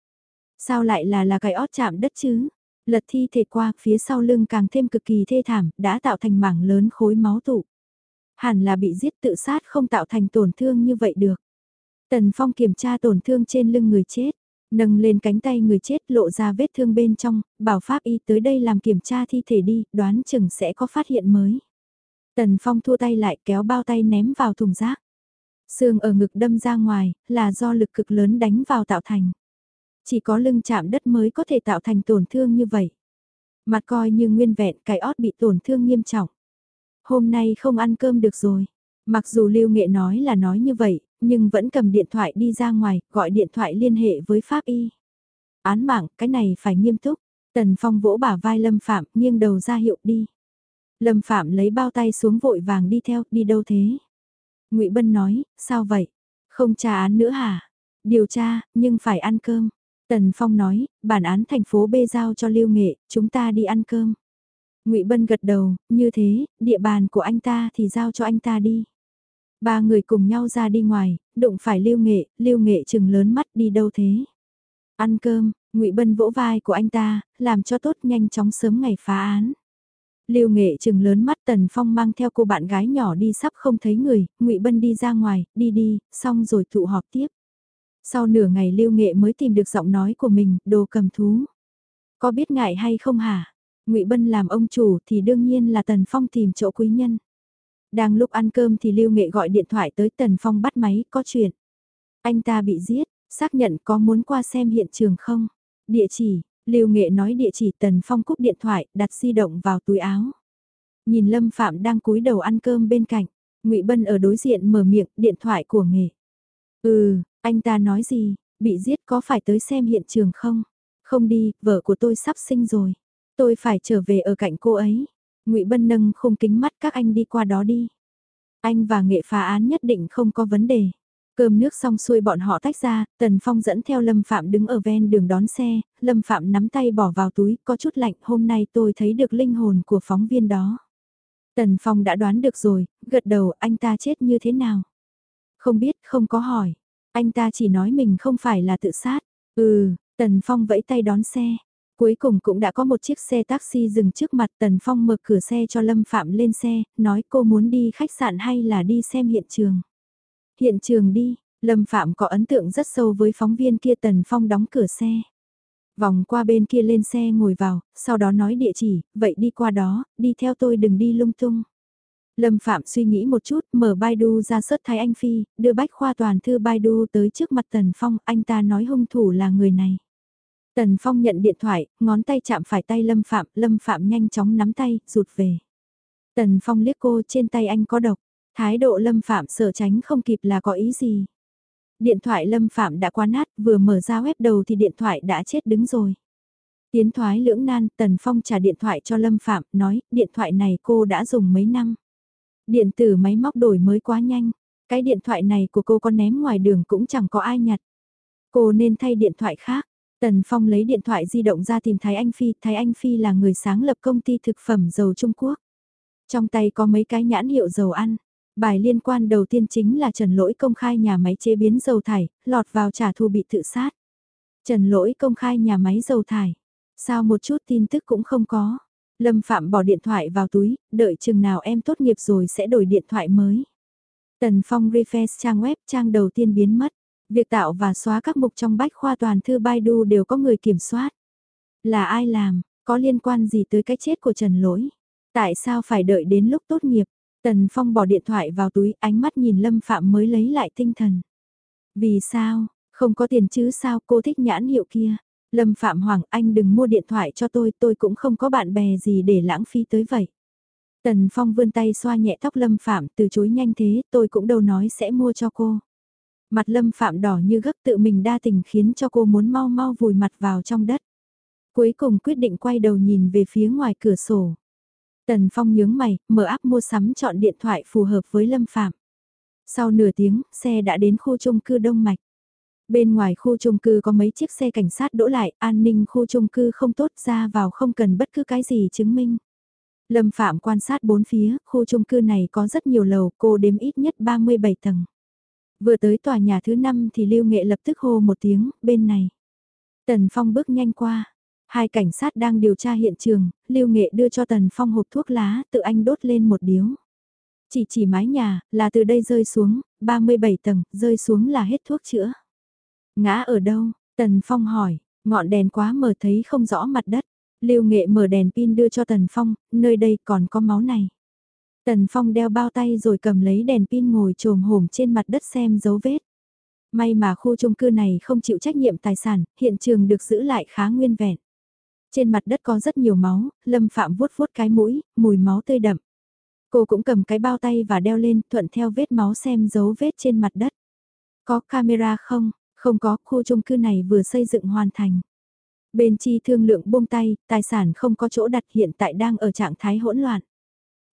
Sao lại là là cái ót chạm đất chứ? Lật thi thể qua, phía sau lưng càng thêm cực kỳ thê thảm, đã tạo thành mảng lớn khối máu tụ. Hẳn là bị giết tự sát không tạo thành tổn thương như vậy được. Tần Phong kiểm tra tổn thương trên lưng người chết, nâng lên cánh tay người chết lộ ra vết thương bên trong, bảo pháp y tới đây làm kiểm tra thi thể đi, đoán chừng sẽ có phát hiện mới. Tần Phong thua tay lại kéo bao tay ném vào thùng rác. Xương ở ngực đâm ra ngoài, là do lực cực lớn đánh vào tạo thành. Chỉ có lưng chạm đất mới có thể tạo thành tổn thương như vậy. Mặt coi như nguyên vẹn, cái ót bị tổn thương nghiêm trọng. Hôm nay không ăn cơm được rồi. Mặc dù Lưu Nghệ nói là nói như vậy, nhưng vẫn cầm điện thoại đi ra ngoài, gọi điện thoại liên hệ với Pháp Y. Án mạng, cái này phải nghiêm túc. Tần Phong vỗ bả vai Lâm Phạm, nghiêng đầu ra hiệu đi. Lâm Phạm lấy bao tay xuống vội vàng đi theo, đi đâu thế? Ngụy Bân nói, sao vậy? Không tra án nữa hả? Điều tra, nhưng phải ăn cơm. Tần Phong nói, bản án thành phố B giao cho Lưu Nghệ, chúng ta đi ăn cơm. Ngụy Bân gật đầu, như thế, địa bàn của anh ta thì giao cho anh ta đi. Ba người cùng nhau ra đi ngoài, đụng phải Lưu Nghệ, Lưu Nghệ chừng lớn mắt đi đâu thế? Ăn cơm, Ngụy Bân vỗ vai của anh ta, làm cho tốt nhanh chóng sớm ngày phá án. Lưu Nghệ chừng lớn mắt Tần Phong mang theo cô bạn gái nhỏ đi sắp không thấy người, Ngụy Bân đi ra ngoài, đi đi, xong rồi tụ họp tiếp. Sau nửa ngày Lưu Nghệ mới tìm được giọng nói của mình, đồ cầm thú. Có biết ngại hay không hả? Ngụy Bân làm ông chủ thì đương nhiên là Tần Phong tìm chỗ quý nhân. Đang lúc ăn cơm thì Lưu Nghệ gọi điện thoại tới Tần Phong bắt máy, có chuyện. Anh ta bị giết, xác nhận có muốn qua xem hiện trường không? Địa chỉ, Lưu Nghệ nói địa chỉ Tần Phong cúp điện thoại, đặt di động vào túi áo. Nhìn Lâm Phạm đang cúi đầu ăn cơm bên cạnh, Ngụy Bân ở đối diện mở miệng, điện thoại của nghệ. Ừ, anh ta nói gì, bị giết có phải tới xem hiện trường không? Không đi, vợ của tôi sắp sinh rồi. Tôi phải trở về ở cạnh cô ấy. Ngụy Bân nâng khung kính mắt các anh đi qua đó đi. Anh và nghệ phá án nhất định không có vấn đề. Cơm nước xong xuôi bọn họ tách ra, Tần Phong dẫn theo Lâm Phạm đứng ở ven đường đón xe, Lâm Phạm nắm tay bỏ vào túi, có chút lạnh, hôm nay tôi thấy được linh hồn của phóng viên đó. Tần Phong đã đoán được rồi, gật đầu anh ta chết như thế nào? Không biết, không có hỏi. Anh ta chỉ nói mình không phải là tự sát. Ừ, Tần Phong vẫy tay đón xe. Cuối cùng cũng đã có một chiếc xe taxi dừng trước mặt Tần Phong mở cửa xe cho Lâm Phạm lên xe, nói cô muốn đi khách sạn hay là đi xem hiện trường. Hiện trường đi, Lâm Phạm có ấn tượng rất sâu với phóng viên kia Tần Phong đóng cửa xe. Vòng qua bên kia lên xe ngồi vào, sau đó nói địa chỉ, vậy đi qua đó, đi theo tôi đừng đi lung tung. Lâm Phạm suy nghĩ một chút, mở Baidu ra sớt Thái Anh Phi, đưa bách khoa toàn thư Baidu tới trước mặt Tần Phong, anh ta nói hung thủ là người này. Tần Phong nhận điện thoại, ngón tay chạm phải tay Lâm Phạm, Lâm Phạm nhanh chóng nắm tay, rụt về. Tần Phong liếc cô trên tay anh có độc, thái độ Lâm Phạm sở tránh không kịp là có ý gì. Điện thoại Lâm Phạm đã quá nát, vừa mở ra web đầu thì điện thoại đã chết đứng rồi. Tiến thoái lưỡng nan, Tần Phong trả điện thoại cho Lâm Phạm, nói, điện thoại này cô đã dùng mấy năm. Điện tử máy móc đổi mới quá nhanh, cái điện thoại này của cô có ném ngoài đường cũng chẳng có ai nhặt. Cô nên thay điện thoại khác. Tần Phong lấy điện thoại di động ra tìm Thái Anh Phi, Thái Anh Phi là người sáng lập công ty thực phẩm dầu Trung Quốc. Trong tay có mấy cái nhãn hiệu dầu ăn. Bài liên quan đầu tiên chính là Trần Lỗi công khai nhà máy chế biến dầu thải, lọt vào trả thù bị tự sát. Trần Lỗi công khai nhà máy dầu thải. Sao một chút tin tức cũng không có. Lâm Phạm bỏ điện thoại vào túi, đợi chừng nào em tốt nghiệp rồi sẽ đổi điện thoại mới. Tần Phong refresh trang web trang đầu tiên biến mất. Việc tạo và xóa các mục trong bách khoa toàn thư Baidu đều có người kiểm soát. Là ai làm, có liên quan gì tới cái chết của Trần Lỗi? Tại sao phải đợi đến lúc tốt nghiệp? Tần Phong bỏ điện thoại vào túi, ánh mắt nhìn Lâm Phạm mới lấy lại tinh thần. Vì sao, không có tiền chứ sao cô thích nhãn hiệu kia? Lâm Phạm Hoàng anh đừng mua điện thoại cho tôi, tôi cũng không có bạn bè gì để lãng phí tới vậy. Tần Phong vươn tay xoa nhẹ tóc Lâm Phạm từ chối nhanh thế, tôi cũng đâu nói sẽ mua cho cô. Mặt Lâm Phạm đỏ như gấc tự mình đa tình khiến cho cô muốn mau mau vùi mặt vào trong đất. Cuối cùng quyết định quay đầu nhìn về phía ngoài cửa sổ. Tần Phong nhướng mày, mở áp mua sắm chọn điện thoại phù hợp với Lâm Phạm. Sau nửa tiếng, xe đã đến khu chung cư Đông Mạch. Bên ngoài khu chung cư có mấy chiếc xe cảnh sát đỗ lại, an ninh khu chung cư không tốt ra vào không cần bất cứ cái gì chứng minh. Lâm Phạm quan sát bốn phía, khu chung cư này có rất nhiều lầu, cô đếm ít nhất 37 tầng. Vừa tới tòa nhà thứ 5 thì Lưu Nghệ lập tức hô một tiếng, bên này. Tần Phong bước nhanh qua. Hai cảnh sát đang điều tra hiện trường, Lưu Nghệ đưa cho Tần Phong hộp thuốc lá, tự anh đốt lên một điếu. Chỉ chỉ mái nhà, là từ đây rơi xuống, 37 tầng, rơi xuống là hết thuốc chữa. Ngã ở đâu? Tần Phong hỏi, ngọn đèn quá mờ thấy không rõ mặt đất. Lưu Nghệ mở đèn pin đưa cho Tần Phong, nơi đây còn có máu này. Tần Phong đeo bao tay rồi cầm lấy đèn pin ngồi trồm hổm trên mặt đất xem dấu vết. May mà khu chung cư này không chịu trách nhiệm tài sản, hiện trường được giữ lại khá nguyên vẹn. Trên mặt đất có rất nhiều máu, Lâm Phạm vuốt vuốt cái mũi, mùi máu tươi đậm. Cô cũng cầm cái bao tay và đeo lên, thuận theo vết máu xem dấu vết trên mặt đất. Có camera không? Không có, khu chung cư này vừa xây dựng hoàn thành. Bên chi thương lượng buông tay, tài sản không có chỗ đặt hiện tại đang ở trạng thái hỗn loạn.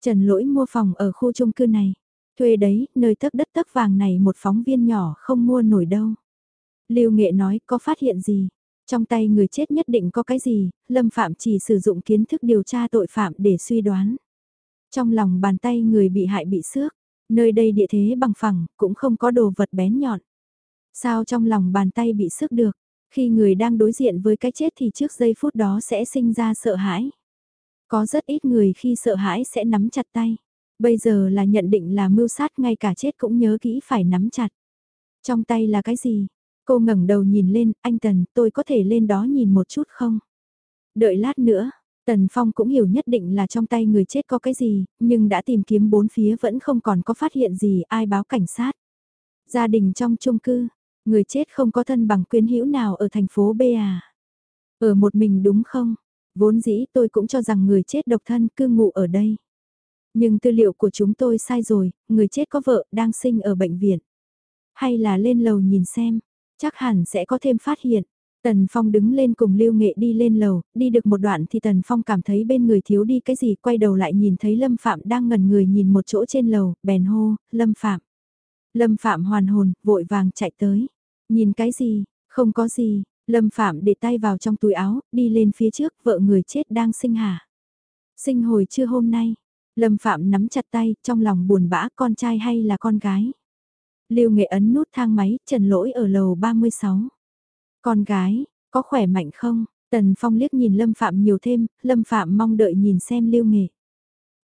Trần lỗi mua phòng ở khu chung cư này. Thuê đấy, nơi tấc đất tấc vàng này một phóng viên nhỏ không mua nổi đâu. Lưu Nghệ nói có phát hiện gì? Trong tay người chết nhất định có cái gì, Lâm Phạm chỉ sử dụng kiến thức điều tra tội phạm để suy đoán. Trong lòng bàn tay người bị hại bị xước, nơi đây địa thế bằng phẳng, cũng không có đồ vật bén nhọn. Sao trong lòng bàn tay bị xước được, khi người đang đối diện với cái chết thì trước giây phút đó sẽ sinh ra sợ hãi. Có rất ít người khi sợ hãi sẽ nắm chặt tay. Bây giờ là nhận định là mưu sát ngay cả chết cũng nhớ kỹ phải nắm chặt. Trong tay là cái gì? Cô ngẩng đầu nhìn lên, anh Tần, tôi có thể lên đó nhìn một chút không? Đợi lát nữa, Tần Phong cũng hiểu nhất định là trong tay người chết có cái gì, nhưng đã tìm kiếm bốn phía vẫn không còn có phát hiện gì ai báo cảnh sát. Gia đình trong chung cư, người chết không có thân bằng quyến hữu nào ở thành phố B à? Ở một mình đúng không? Vốn dĩ tôi cũng cho rằng người chết độc thân cư ngụ ở đây. Nhưng tư liệu của chúng tôi sai rồi, người chết có vợ, đang sinh ở bệnh viện. Hay là lên lầu nhìn xem, chắc hẳn sẽ có thêm phát hiện. Tần Phong đứng lên cùng Lưu Nghệ đi lên lầu, đi được một đoạn thì Tần Phong cảm thấy bên người thiếu đi cái gì, quay đầu lại nhìn thấy Lâm Phạm đang ngẩn người nhìn một chỗ trên lầu, bèn hô, Lâm Phạm. Lâm Phạm hoàn hồn, vội vàng chạy tới. Nhìn cái gì, không có gì, Lâm Phạm để tay vào trong túi áo, đi lên phía trước, vợ người chết đang sinh hả. Sinh hồi chưa hôm nay, Lâm Phạm nắm chặt tay, trong lòng buồn bã con trai hay là con gái. Lưu Nghệ ấn nút thang máy, trần lỗi ở lầu 36. Con gái, có khỏe mạnh không? Tần Phong liếc nhìn Lâm Phạm nhiều thêm, Lâm Phạm mong đợi nhìn xem Lưu Nghệ.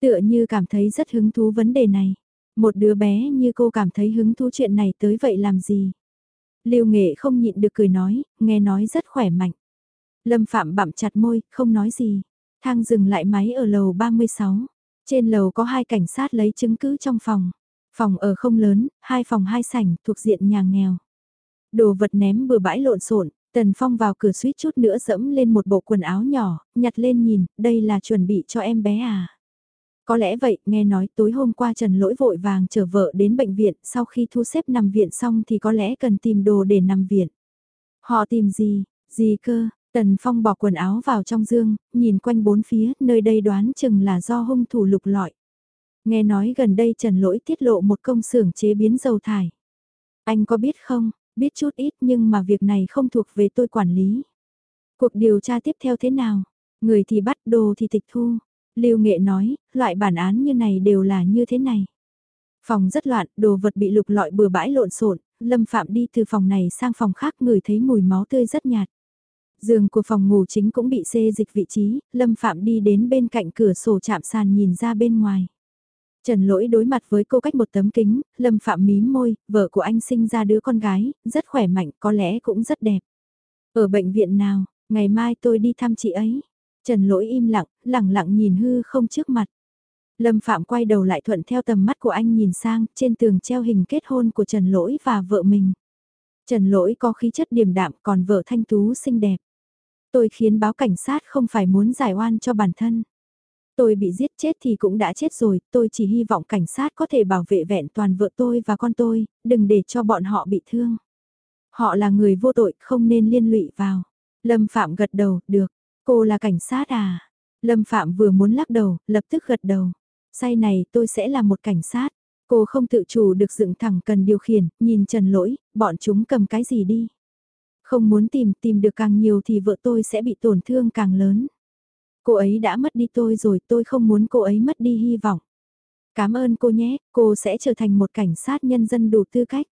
Tựa như cảm thấy rất hứng thú vấn đề này. Một đứa bé như cô cảm thấy hứng thú chuyện này tới vậy làm gì? Lưu Nghệ không nhịn được cười nói, nghe nói rất khỏe mạnh. Lâm Phạm bặm chặt môi, không nói gì. Thang dừng lại máy ở lầu 36. Trên lầu có hai cảnh sát lấy chứng cứ trong phòng. Phòng ở không lớn, hai phòng hai sảnh thuộc diện nhà nghèo. Đồ vật ném bừa bãi lộn xộn, Tần Phong vào cửa suýt chút nữa dẫm lên một bộ quần áo nhỏ, nhặt lên nhìn, đây là chuẩn bị cho em bé à. Có lẽ vậy, nghe nói tối hôm qua Trần Lỗi vội vàng chở vợ đến bệnh viện, sau khi thu xếp nằm viện xong thì có lẽ cần tìm đồ để nằm viện. Họ tìm gì, gì cơ, Tần Phong bỏ quần áo vào trong dương, nhìn quanh bốn phía, nơi đây đoán chừng là do hung thủ lục lọi. Nghe nói gần đây Trần Lỗi tiết lộ một công xưởng chế biến dầu thải. Anh có biết không, biết chút ít nhưng mà việc này không thuộc về tôi quản lý. Cuộc điều tra tiếp theo thế nào? Người thì bắt đồ thì tịch thu. Lưu Nghệ nói, loại bản án như này đều là như thế này. Phòng rất loạn, đồ vật bị lục lọi bừa bãi lộn xộn, Lâm Phạm đi từ phòng này sang phòng khác người thấy mùi máu tươi rất nhạt. Giường của phòng ngủ chính cũng bị xê dịch vị trí, Lâm Phạm đi đến bên cạnh cửa sổ chạm sàn nhìn ra bên ngoài. Trần lỗi đối mặt với cô cách một tấm kính, Lâm Phạm mím môi, vợ của anh sinh ra đứa con gái, rất khỏe mạnh, có lẽ cũng rất đẹp. Ở bệnh viện nào, ngày mai tôi đi thăm chị ấy. Trần lỗi im lặng, lặng lặng nhìn hư không trước mặt. Lâm Phạm quay đầu lại thuận theo tầm mắt của anh nhìn sang, trên tường treo hình kết hôn của Trần Lỗi và vợ mình. Trần Lỗi có khí chất điềm đạm còn vợ thanh tú xinh đẹp. Tôi khiến báo cảnh sát không phải muốn giải oan cho bản thân. Tôi bị giết chết thì cũng đã chết rồi, tôi chỉ hy vọng cảnh sát có thể bảo vệ vẹn toàn vợ tôi và con tôi, đừng để cho bọn họ bị thương. Họ là người vô tội, không nên liên lụy vào. Lâm Phạm gật đầu, được. Cô là cảnh sát à? Lâm Phạm vừa muốn lắc đầu, lập tức gật đầu. Say này tôi sẽ là một cảnh sát. Cô không tự chủ được dựng thẳng cần điều khiển, nhìn trần lỗi, bọn chúng cầm cái gì đi. Không muốn tìm, tìm được càng nhiều thì vợ tôi sẽ bị tổn thương càng lớn. Cô ấy đã mất đi tôi rồi, tôi không muốn cô ấy mất đi hy vọng. Cảm ơn cô nhé, cô sẽ trở thành một cảnh sát nhân dân đủ tư cách.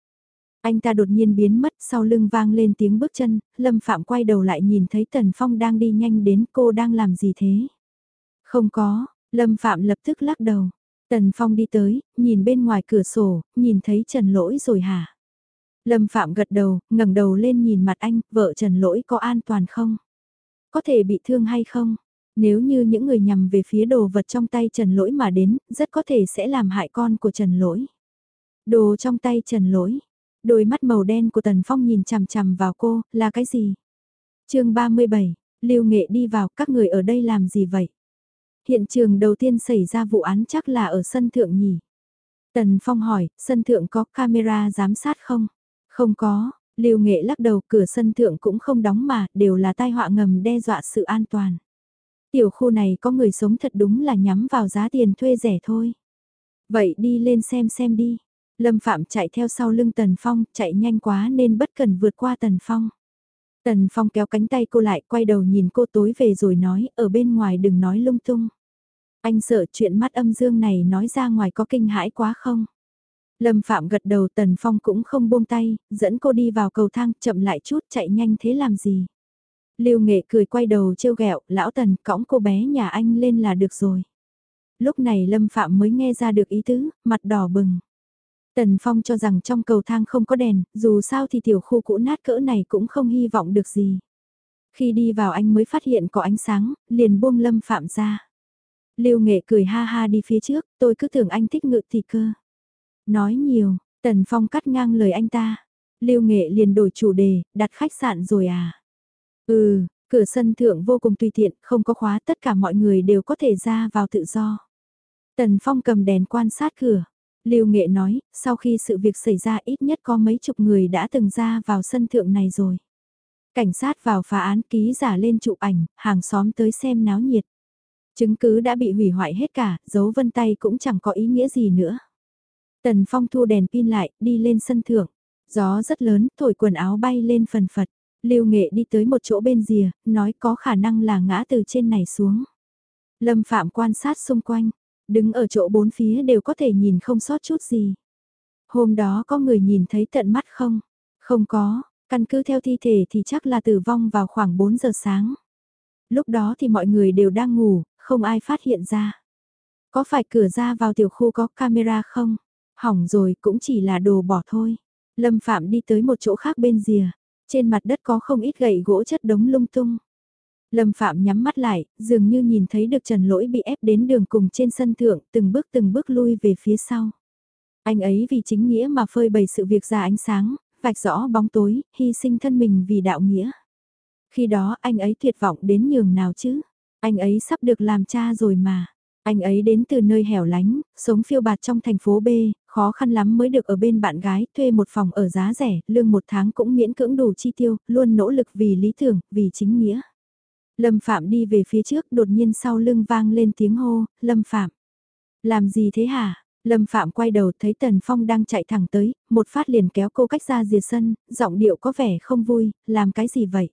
Anh ta đột nhiên biến mất sau lưng vang lên tiếng bước chân, Lâm Phạm quay đầu lại nhìn thấy Tần Phong đang đi nhanh đến cô đang làm gì thế? Không có, Lâm Phạm lập tức lắc đầu. Tần Phong đi tới, nhìn bên ngoài cửa sổ, nhìn thấy Trần Lỗi rồi hả? Lâm Phạm gật đầu, ngẩng đầu lên nhìn mặt anh, vợ Trần Lỗi có an toàn không? Có thể bị thương hay không? Nếu như những người nhằm về phía đồ vật trong tay Trần Lỗi mà đến, rất có thể sẽ làm hại con của Trần Lỗi. Đồ trong tay Trần Lỗi, đôi mắt màu đen của Tần Phong nhìn chằm chằm vào cô, là cái gì? chương 37, Lưu Nghệ đi vào, các người ở đây làm gì vậy? Hiện trường đầu tiên xảy ra vụ án chắc là ở sân thượng nhỉ? Tần Phong hỏi, sân thượng có camera giám sát không? Không có, Lưu Nghệ lắc đầu cửa sân thượng cũng không đóng mà, đều là tai họa ngầm đe dọa sự an toàn. Tiểu khu này có người sống thật đúng là nhắm vào giá tiền thuê rẻ thôi. Vậy đi lên xem xem đi. Lâm Phạm chạy theo sau lưng Tần Phong, chạy nhanh quá nên bất cần vượt qua Tần Phong. Tần Phong kéo cánh tay cô lại, quay đầu nhìn cô tối về rồi nói, ở bên ngoài đừng nói lung tung. Anh sợ chuyện mắt âm dương này nói ra ngoài có kinh hãi quá không? Lâm Phạm gật đầu Tần Phong cũng không buông tay, dẫn cô đi vào cầu thang, chậm lại chút, chạy nhanh thế làm gì? Lưu Nghệ cười quay đầu trêu ghẹo, lão Tần cõng cô bé nhà anh lên là được rồi. Lúc này Lâm Phạm mới nghe ra được ý tứ, mặt đỏ bừng. Tần Phong cho rằng trong cầu thang không có đèn, dù sao thì tiểu khu cũ nát cỡ này cũng không hy vọng được gì. Khi đi vào anh mới phát hiện có ánh sáng, liền buông Lâm Phạm ra. Lưu Nghệ cười ha ha đi phía trước, tôi cứ tưởng anh thích ngự thì cơ. Nói nhiều, Tần Phong cắt ngang lời anh ta. Lưu Nghệ liền đổi chủ đề, đặt khách sạn rồi à? Ừ, cửa sân thượng vô cùng tùy tiện, không có khóa tất cả mọi người đều có thể ra vào tự do. Tần Phong cầm đèn quan sát cửa. Lưu Nghệ nói, sau khi sự việc xảy ra ít nhất có mấy chục người đã từng ra vào sân thượng này rồi. Cảnh sát vào phá án ký giả lên chụp ảnh, hàng xóm tới xem náo nhiệt. Chứng cứ đã bị hủy hoại hết cả, dấu vân tay cũng chẳng có ý nghĩa gì nữa. Tần Phong thu đèn pin lại, đi lên sân thượng. Gió rất lớn, thổi quần áo bay lên phần phật. Lưu Nghệ đi tới một chỗ bên rìa, nói có khả năng là ngã từ trên này xuống. Lâm Phạm quan sát xung quanh, đứng ở chỗ bốn phía đều có thể nhìn không sót chút gì. Hôm đó có người nhìn thấy tận mắt không? Không có, căn cứ theo thi thể thì chắc là tử vong vào khoảng 4 giờ sáng. Lúc đó thì mọi người đều đang ngủ, không ai phát hiện ra. Có phải cửa ra vào tiểu khu có camera không? Hỏng rồi cũng chỉ là đồ bỏ thôi. Lâm Phạm đi tới một chỗ khác bên rìa. Trên mặt đất có không ít gậy gỗ chất đống lung tung. Lâm Phạm nhắm mắt lại, dường như nhìn thấy được Trần Lỗi bị ép đến đường cùng trên sân thượng, từng bước từng bước lui về phía sau. Anh ấy vì chính nghĩa mà phơi bày sự việc ra ánh sáng, vạch rõ bóng tối, hy sinh thân mình vì đạo nghĩa. Khi đó anh ấy tuyệt vọng đến nhường nào chứ? Anh ấy sắp được làm cha rồi mà. Anh ấy đến từ nơi hẻo lánh, sống phiêu bạt trong thành phố B, khó khăn lắm mới được ở bên bạn gái, thuê một phòng ở giá rẻ, lương một tháng cũng miễn cưỡng đủ chi tiêu, luôn nỗ lực vì lý tưởng, vì chính nghĩa. Lâm Phạm đi về phía trước, đột nhiên sau lưng vang lên tiếng hô, Lâm Phạm. Làm gì thế hả? Lâm Phạm quay đầu thấy Tần Phong đang chạy thẳng tới, một phát liền kéo cô cách ra rìa sân, giọng điệu có vẻ không vui, làm cái gì vậy?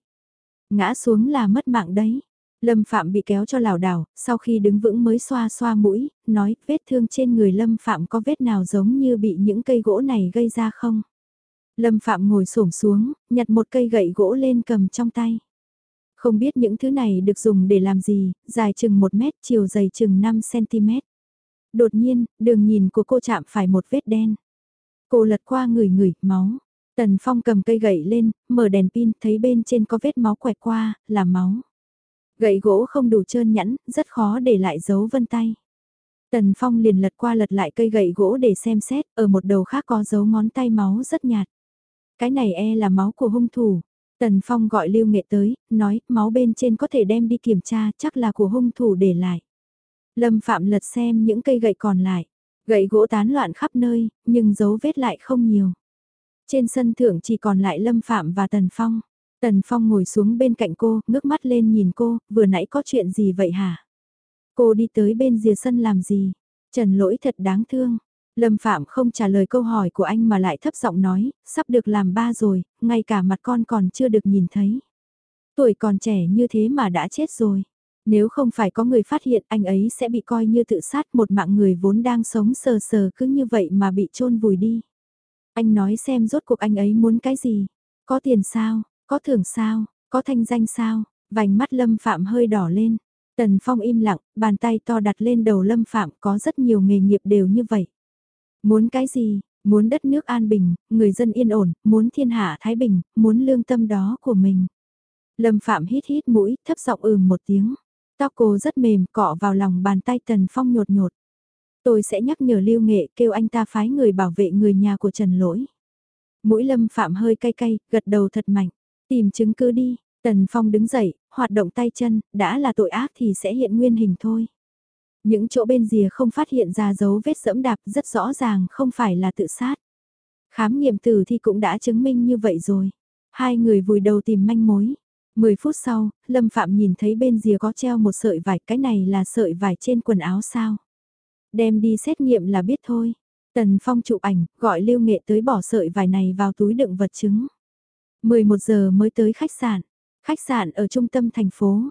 Ngã xuống là mất mạng đấy. Lâm Phạm bị kéo cho lảo đảo, sau khi đứng vững mới xoa xoa mũi, nói vết thương trên người Lâm Phạm có vết nào giống như bị những cây gỗ này gây ra không? Lâm Phạm ngồi xổm xuống, nhặt một cây gậy gỗ lên cầm trong tay. Không biết những thứ này được dùng để làm gì, dài chừng 1 mét, chiều dày chừng 5cm. Đột nhiên, đường nhìn của cô chạm phải một vết đen. Cô lật qua người người, máu. Tần Phong cầm cây gậy lên, mở đèn pin, thấy bên trên có vết máu quẹt qua, là máu. Gậy gỗ không đủ trơn nhẵn, rất khó để lại dấu vân tay. Tần Phong liền lật qua lật lại cây gậy gỗ để xem xét, ở một đầu khác có dấu ngón tay máu rất nhạt. Cái này e là máu của hung thủ. Tần Phong gọi Lưu Nghệ tới, nói, máu bên trên có thể đem đi kiểm tra, chắc là của hung thủ để lại. Lâm Phạm lật xem những cây gậy còn lại. Gậy gỗ tán loạn khắp nơi, nhưng dấu vết lại không nhiều. Trên sân thượng chỉ còn lại Lâm Phạm và Tần Phong. Tần Phong ngồi xuống bên cạnh cô, ngước mắt lên nhìn cô, vừa nãy có chuyện gì vậy hả? Cô đi tới bên rìa sân làm gì? Trần lỗi thật đáng thương. Lâm Phạm không trả lời câu hỏi của anh mà lại thấp giọng nói, sắp được làm ba rồi, ngay cả mặt con còn chưa được nhìn thấy. Tuổi còn trẻ như thế mà đã chết rồi. Nếu không phải có người phát hiện anh ấy sẽ bị coi như tự sát một mạng người vốn đang sống sờ sờ cứ như vậy mà bị chôn vùi đi. Anh nói xem rốt cuộc anh ấy muốn cái gì? Có tiền sao? Có thưởng sao? Có thanh danh sao? Vành mắt Lâm Phạm hơi đỏ lên. Tần Phong im lặng, bàn tay to đặt lên đầu Lâm Phạm có rất nhiều nghề nghiệp đều như vậy. Muốn cái gì? Muốn đất nước an bình, người dân yên ổn, muốn thiên hạ thái bình, muốn lương tâm đó của mình. Lâm Phạm hít hít mũi, thấp giọng ừm một tiếng. Tóc cô rất mềm, cọ vào lòng bàn tay Tần Phong nhột nhột. Tôi sẽ nhắc nhở Lưu Nghệ kêu anh ta phái người bảo vệ người nhà của Trần Lỗi. Mũi Lâm Phạm hơi cay cay, gật đầu thật mạnh. Tìm chứng cứ đi, Tần Phong đứng dậy, hoạt động tay chân, đã là tội ác thì sẽ hiện nguyên hình thôi. Những chỗ bên rìa không phát hiện ra dấu vết dẫm đạp rất rõ ràng không phải là tự sát. Khám nghiệm tử thi cũng đã chứng minh như vậy rồi. Hai người vùi đầu tìm manh mối. Mười phút sau, Lâm Phạm nhìn thấy bên rìa có treo một sợi vải, cái này là sợi vải trên quần áo sao. Đem đi xét nghiệm là biết thôi. Tần Phong chụp ảnh, gọi Lưu Nghệ tới bỏ sợi vải này vào túi đựng vật chứng. 11 giờ mới tới khách sạn. Khách sạn ở trung tâm thành phố.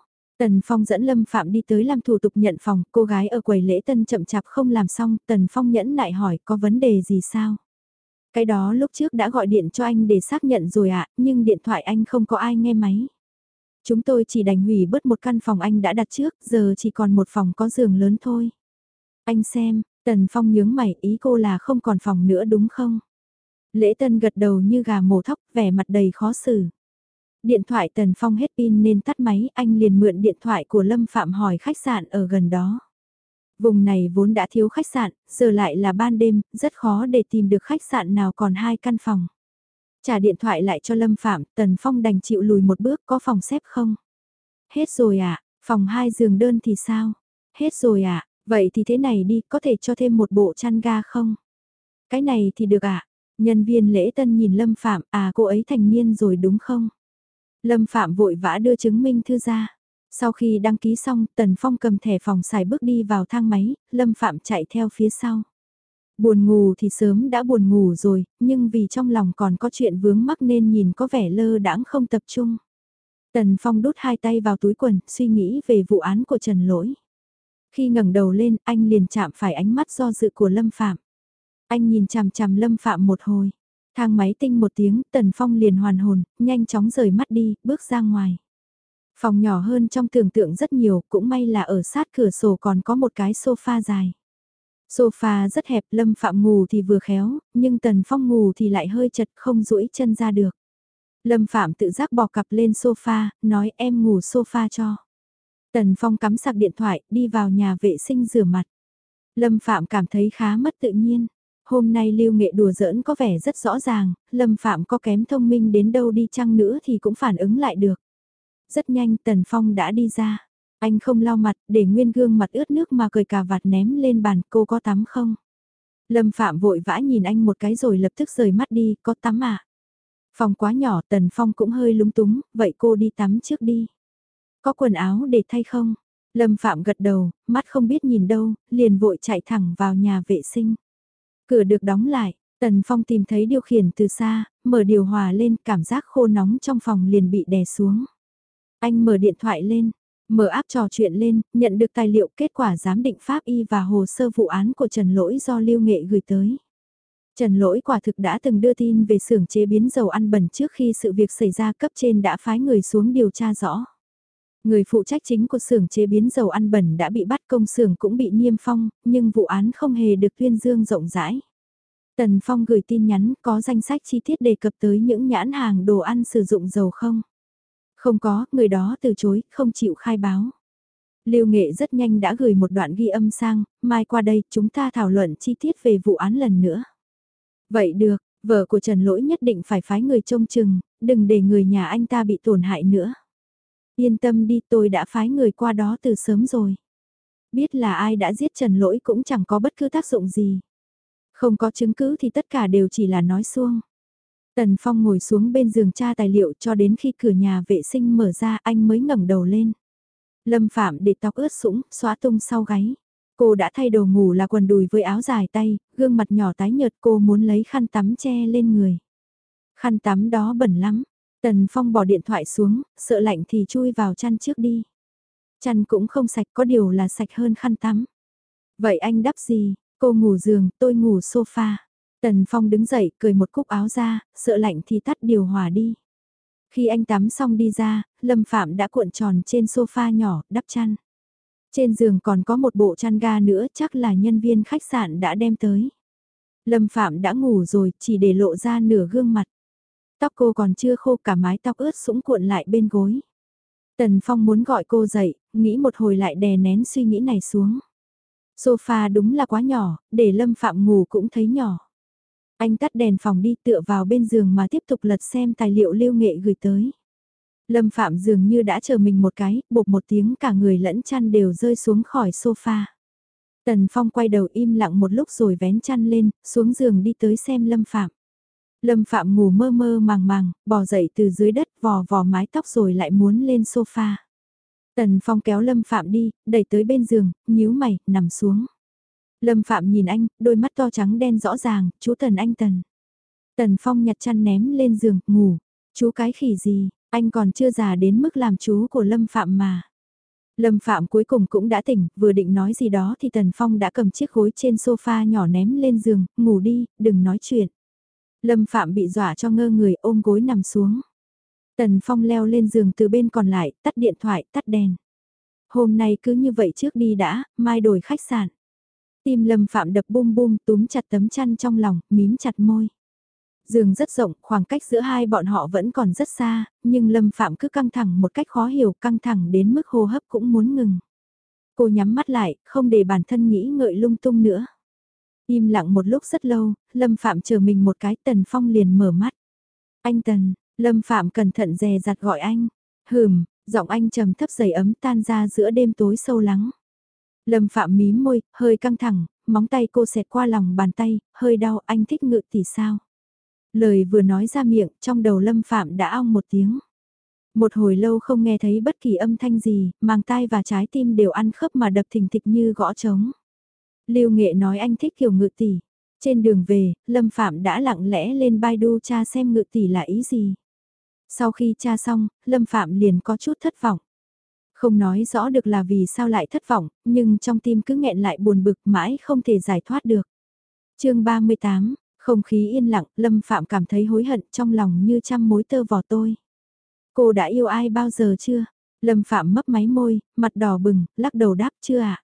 Tần Phong dẫn Lâm Phạm đi tới làm thủ tục nhận phòng, cô gái ở quầy lễ tân chậm chạp không làm xong, Tần Phong nhẫn nại hỏi có vấn đề gì sao? Cái đó lúc trước đã gọi điện cho anh để xác nhận rồi ạ, nhưng điện thoại anh không có ai nghe máy. Chúng tôi chỉ đành hủy bớt một căn phòng anh đã đặt trước, giờ chỉ còn một phòng có giường lớn thôi. Anh xem, Tần Phong nhướng mày ý cô là không còn phòng nữa đúng không? Lễ tân gật đầu như gà mổ thóc, vẻ mặt đầy khó xử. Điện thoại Tần Phong hết pin nên tắt máy, anh liền mượn điện thoại của Lâm Phạm hỏi khách sạn ở gần đó. Vùng này vốn đã thiếu khách sạn, giờ lại là ban đêm, rất khó để tìm được khách sạn nào còn hai căn phòng. Trả điện thoại lại cho Lâm Phạm, Tần Phong đành chịu lùi một bước có phòng xếp không? Hết rồi à? phòng hai giường đơn thì sao? Hết rồi à? Vậy thì thế này đi, có thể cho thêm một bộ chăn ga không? Cái này thì được. À? Nhân viên lễ tân nhìn Lâm Phạm, à cô ấy thành niên rồi đúng không? Lâm Phạm vội vã đưa chứng minh thư ra. Sau khi đăng ký xong, Tần Phong cầm thẻ phòng xài bước đi vào thang máy, Lâm Phạm chạy theo phía sau. Buồn ngủ thì sớm đã buồn ngủ rồi, nhưng vì trong lòng còn có chuyện vướng mắc nên nhìn có vẻ lơ đãng không tập trung. Tần Phong đút hai tay vào túi quần, suy nghĩ về vụ án của Trần Lỗi. Khi ngẩng đầu lên, anh liền chạm phải ánh mắt do dự của Lâm Phạm. Anh nhìn chằm chằm Lâm Phạm một hồi. Thang máy tinh một tiếng, Tần Phong liền hoàn hồn, nhanh chóng rời mắt đi, bước ra ngoài. Phòng nhỏ hơn trong tưởng tượng rất nhiều, cũng may là ở sát cửa sổ còn có một cái sofa dài. Sofa rất hẹp, Lâm Phạm ngủ thì vừa khéo, nhưng Tần Phong ngủ thì lại hơi chật không duỗi chân ra được. Lâm Phạm tự giác bỏ cặp lên sofa, nói em ngủ sofa cho. Tần Phong cắm sạc điện thoại, đi vào nhà vệ sinh rửa mặt. Lâm Phạm cảm thấy khá mất tự nhiên. Hôm nay lưu nghệ đùa giỡn có vẻ rất rõ ràng, Lâm Phạm có kém thông minh đến đâu đi chăng nữa thì cũng phản ứng lại được. Rất nhanh Tần Phong đã đi ra. Anh không lau mặt, để nguyên gương mặt ướt nước mà cười cà vạt ném lên bàn, cô có tắm không? Lâm Phạm vội vã nhìn anh một cái rồi lập tức rời mắt đi, có tắm à? Phòng quá nhỏ, Tần Phong cũng hơi lúng túng, vậy cô đi tắm trước đi. Có quần áo để thay không? Lâm Phạm gật đầu, mắt không biết nhìn đâu, liền vội chạy thẳng vào nhà vệ sinh. Cửa được đóng lại, Tần Phong tìm thấy điều khiển từ xa, mở điều hòa lên, cảm giác khô nóng trong phòng liền bị đè xuống. Anh mở điện thoại lên, mở áp trò chuyện lên, nhận được tài liệu kết quả giám định pháp y và hồ sơ vụ án của Trần Lỗi do Lưu Nghệ gửi tới. Trần Lỗi quả thực đã từng đưa tin về xưởng chế biến dầu ăn bẩn trước khi sự việc xảy ra cấp trên đã phái người xuống điều tra rõ. Người phụ trách chính của xưởng chế biến dầu ăn bẩn đã bị bắt công xưởng cũng bị niêm phong, nhưng vụ án không hề được tuyên dương rộng rãi. Tần Phong gửi tin nhắn có danh sách chi tiết đề cập tới những nhãn hàng đồ ăn sử dụng dầu không? Không có, người đó từ chối, không chịu khai báo. Lưu Nghệ rất nhanh đã gửi một đoạn ghi âm sang, mai qua đây chúng ta thảo luận chi tiết về vụ án lần nữa. Vậy được, vợ của Trần Lỗi nhất định phải phái người trông chừng, đừng để người nhà anh ta bị tổn hại nữa. Yên tâm đi tôi đã phái người qua đó từ sớm rồi. Biết là ai đã giết Trần Lỗi cũng chẳng có bất cứ tác dụng gì. Không có chứng cứ thì tất cả đều chỉ là nói xuông. Tần Phong ngồi xuống bên giường tra tài liệu cho đến khi cửa nhà vệ sinh mở ra anh mới ngẩng đầu lên. Lâm Phạm để tóc ướt sũng, xóa tung sau gáy. Cô đã thay đồ ngủ là quần đùi với áo dài tay, gương mặt nhỏ tái nhợt cô muốn lấy khăn tắm che lên người. Khăn tắm đó bẩn lắm. Tần Phong bỏ điện thoại xuống, sợ lạnh thì chui vào chăn trước đi. Chăn cũng không sạch có điều là sạch hơn khăn tắm. Vậy anh đắp gì? Cô ngủ giường, tôi ngủ sofa. Tần Phong đứng dậy, cười một cúc áo ra, sợ lạnh thì tắt điều hòa đi. Khi anh tắm xong đi ra, Lâm Phạm đã cuộn tròn trên sofa nhỏ, đắp chăn. Trên giường còn có một bộ chăn ga nữa, chắc là nhân viên khách sạn đã đem tới. Lâm Phạm đã ngủ rồi, chỉ để lộ ra nửa gương mặt. Tóc cô còn chưa khô cả mái tóc ướt sũng cuộn lại bên gối. Tần Phong muốn gọi cô dậy, nghĩ một hồi lại đè nén suy nghĩ này xuống. Sofa đúng là quá nhỏ, để Lâm Phạm ngủ cũng thấy nhỏ. Anh tắt đèn phòng đi tựa vào bên giường mà tiếp tục lật xem tài liệu lưu nghệ gửi tới. Lâm Phạm dường như đã chờ mình một cái, bột một tiếng cả người lẫn chăn đều rơi xuống khỏi sofa. Tần Phong quay đầu im lặng một lúc rồi vén chăn lên, xuống giường đi tới xem Lâm Phạm. Lâm Phạm ngủ mơ mơ màng màng, bò dậy từ dưới đất vò vò mái tóc rồi lại muốn lên sofa. Tần Phong kéo Lâm Phạm đi, đẩy tới bên giường, nhíu mày, nằm xuống. Lâm Phạm nhìn anh, đôi mắt to trắng đen rõ ràng, chú Tần anh Tần. Tần Phong nhặt chăn ném lên giường, ngủ. Chú cái khỉ gì, anh còn chưa già đến mức làm chú của Lâm Phạm mà. Lâm Phạm cuối cùng cũng đã tỉnh, vừa định nói gì đó thì Tần Phong đã cầm chiếc gối trên sofa nhỏ ném lên giường, ngủ đi, đừng nói chuyện. Lâm Phạm bị dọa cho ngơ người ôm gối nằm xuống. Tần Phong leo lên giường từ bên còn lại, tắt điện thoại, tắt đèn. Hôm nay cứ như vậy trước đi đã, mai đổi khách sạn. Tim Lâm Phạm đập bum bum túm chặt tấm chăn trong lòng, mím chặt môi. Giường rất rộng, khoảng cách giữa hai bọn họ vẫn còn rất xa, nhưng Lâm Phạm cứ căng thẳng một cách khó hiểu, căng thẳng đến mức hô hấp cũng muốn ngừng. Cô nhắm mắt lại, không để bản thân nghĩ ngợi lung tung nữa. Im lặng một lúc rất lâu, Lâm Phạm chờ mình một cái Tần Phong liền mở mắt. Anh Tần, Lâm Phạm cẩn thận dè dặt gọi anh. Hừm, giọng anh trầm thấp dày ấm tan ra giữa đêm tối sâu lắng. Lâm Phạm mím môi, hơi căng thẳng, móng tay cô xẹt qua lòng bàn tay, hơi đau, anh thích ngự tỷ sao? Lời vừa nói ra miệng, trong đầu Lâm Phạm đã ong một tiếng. Một hồi lâu không nghe thấy bất kỳ âm thanh gì, màng tai và trái tim đều ăn khớp mà đập thình thịch như gõ trống. Lưu Nghệ nói anh thích kiểu ngự tỷ. Trên đường về, Lâm Phạm đã lặng lẽ lên Baidu tra xem ngự tỷ là ý gì. Sau khi tra xong, Lâm Phạm liền có chút thất vọng. Không nói rõ được là vì sao lại thất vọng, nhưng trong tim cứ nghẹn lại buồn bực mãi không thể giải thoát được. chương 38, không khí yên lặng, Lâm Phạm cảm thấy hối hận trong lòng như trăm mối tơ vò tôi. Cô đã yêu ai bao giờ chưa? Lâm Phạm mấp máy môi, mặt đỏ bừng, lắc đầu đáp chưa ạ? À?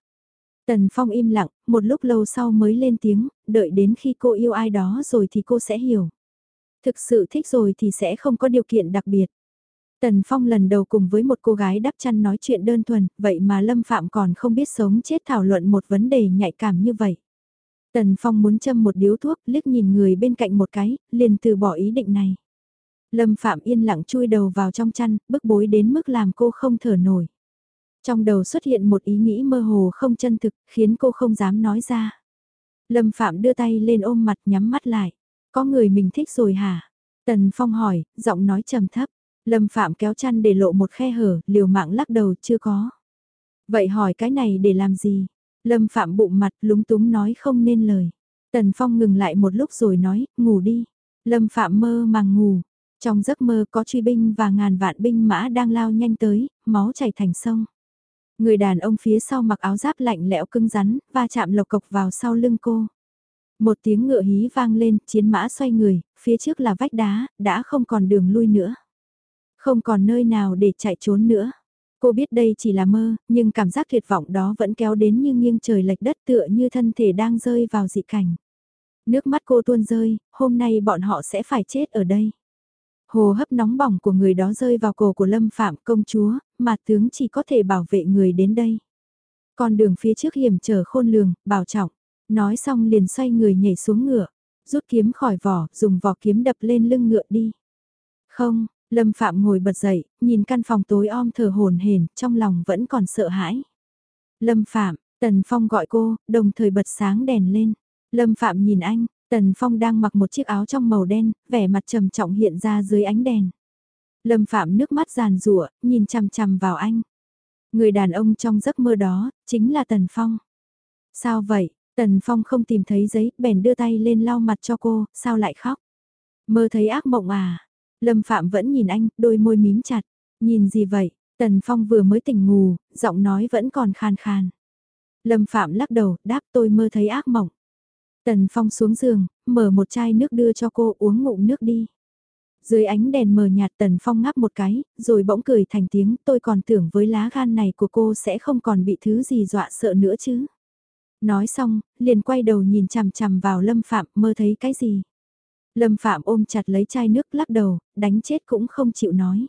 Tần Phong im lặng, một lúc lâu sau mới lên tiếng, đợi đến khi cô yêu ai đó rồi thì cô sẽ hiểu. Thực sự thích rồi thì sẽ không có điều kiện đặc biệt. Tần Phong lần đầu cùng với một cô gái đắp chăn nói chuyện đơn thuần, vậy mà Lâm Phạm còn không biết sống chết thảo luận một vấn đề nhạy cảm như vậy. Tần Phong muốn châm một điếu thuốc, liếc nhìn người bên cạnh một cái, liền từ bỏ ý định này. Lâm Phạm yên lặng chui đầu vào trong chăn, bức bối đến mức làm cô không thở nổi. Trong đầu xuất hiện một ý nghĩ mơ hồ không chân thực, khiến cô không dám nói ra. Lâm Phạm đưa tay lên ôm mặt nhắm mắt lại. Có người mình thích rồi hả? Tần Phong hỏi, giọng nói trầm thấp. Lâm Phạm kéo chăn để lộ một khe hở, liều mạng lắc đầu chưa có. Vậy hỏi cái này để làm gì? Lâm Phạm bụng mặt lúng túng nói không nên lời. Tần Phong ngừng lại một lúc rồi nói, ngủ đi. Lâm Phạm mơ màng ngủ. Trong giấc mơ có truy binh và ngàn vạn binh mã đang lao nhanh tới, máu chảy thành sông. Người đàn ông phía sau mặc áo giáp lạnh lẽo cứng rắn, va chạm lộc cộc vào sau lưng cô. Một tiếng ngựa hí vang lên, chiến mã xoay người, phía trước là vách đá, đã không còn đường lui nữa. Không còn nơi nào để chạy trốn nữa. Cô biết đây chỉ là mơ, nhưng cảm giác tuyệt vọng đó vẫn kéo đến như nghiêng trời lệch đất tựa như thân thể đang rơi vào dị cảnh. Nước mắt cô tuôn rơi, hôm nay bọn họ sẽ phải chết ở đây. Hồ hấp nóng bỏng của người đó rơi vào cổ của Lâm Phạm công chúa, mà tướng chỉ có thể bảo vệ người đến đây. Con đường phía trước hiểm trở khôn lường, bảo trọng. Nói xong liền xoay người nhảy xuống ngựa, rút kiếm khỏi vỏ, dùng vỏ kiếm đập lên lưng ngựa đi. Không, Lâm Phạm ngồi bật dậy, nhìn căn phòng tối om thở hồn hển, trong lòng vẫn còn sợ hãi. Lâm Phạm, Tần Phong gọi cô, đồng thời bật sáng đèn lên. Lâm Phạm nhìn anh, Tần Phong đang mặc một chiếc áo trong màu đen, vẻ mặt trầm trọng hiện ra dưới ánh đèn. Lâm Phạm nước mắt giàn rủa, nhìn chằm chằm vào anh. Người đàn ông trong giấc mơ đó, chính là Tần Phong. Sao vậy? Tần Phong không tìm thấy giấy, bèn đưa tay lên lau mặt cho cô, sao lại khóc? Mơ thấy ác mộng à? Lâm Phạm vẫn nhìn anh, đôi môi mím chặt. Nhìn gì vậy? Tần Phong vừa mới tỉnh ngủ, giọng nói vẫn còn khàn khàn. Lâm Phạm lắc đầu, đáp tôi mơ thấy ác mộng. Tần Phong xuống giường, mở một chai nước đưa cho cô uống ngụm nước đi. Dưới ánh đèn mờ nhạt Tần Phong ngáp một cái, rồi bỗng cười thành tiếng tôi còn tưởng với lá gan này của cô sẽ không còn bị thứ gì dọa sợ nữa chứ. Nói xong, liền quay đầu nhìn chằm chằm vào Lâm Phạm mơ thấy cái gì. Lâm Phạm ôm chặt lấy chai nước lắc đầu, đánh chết cũng không chịu nói.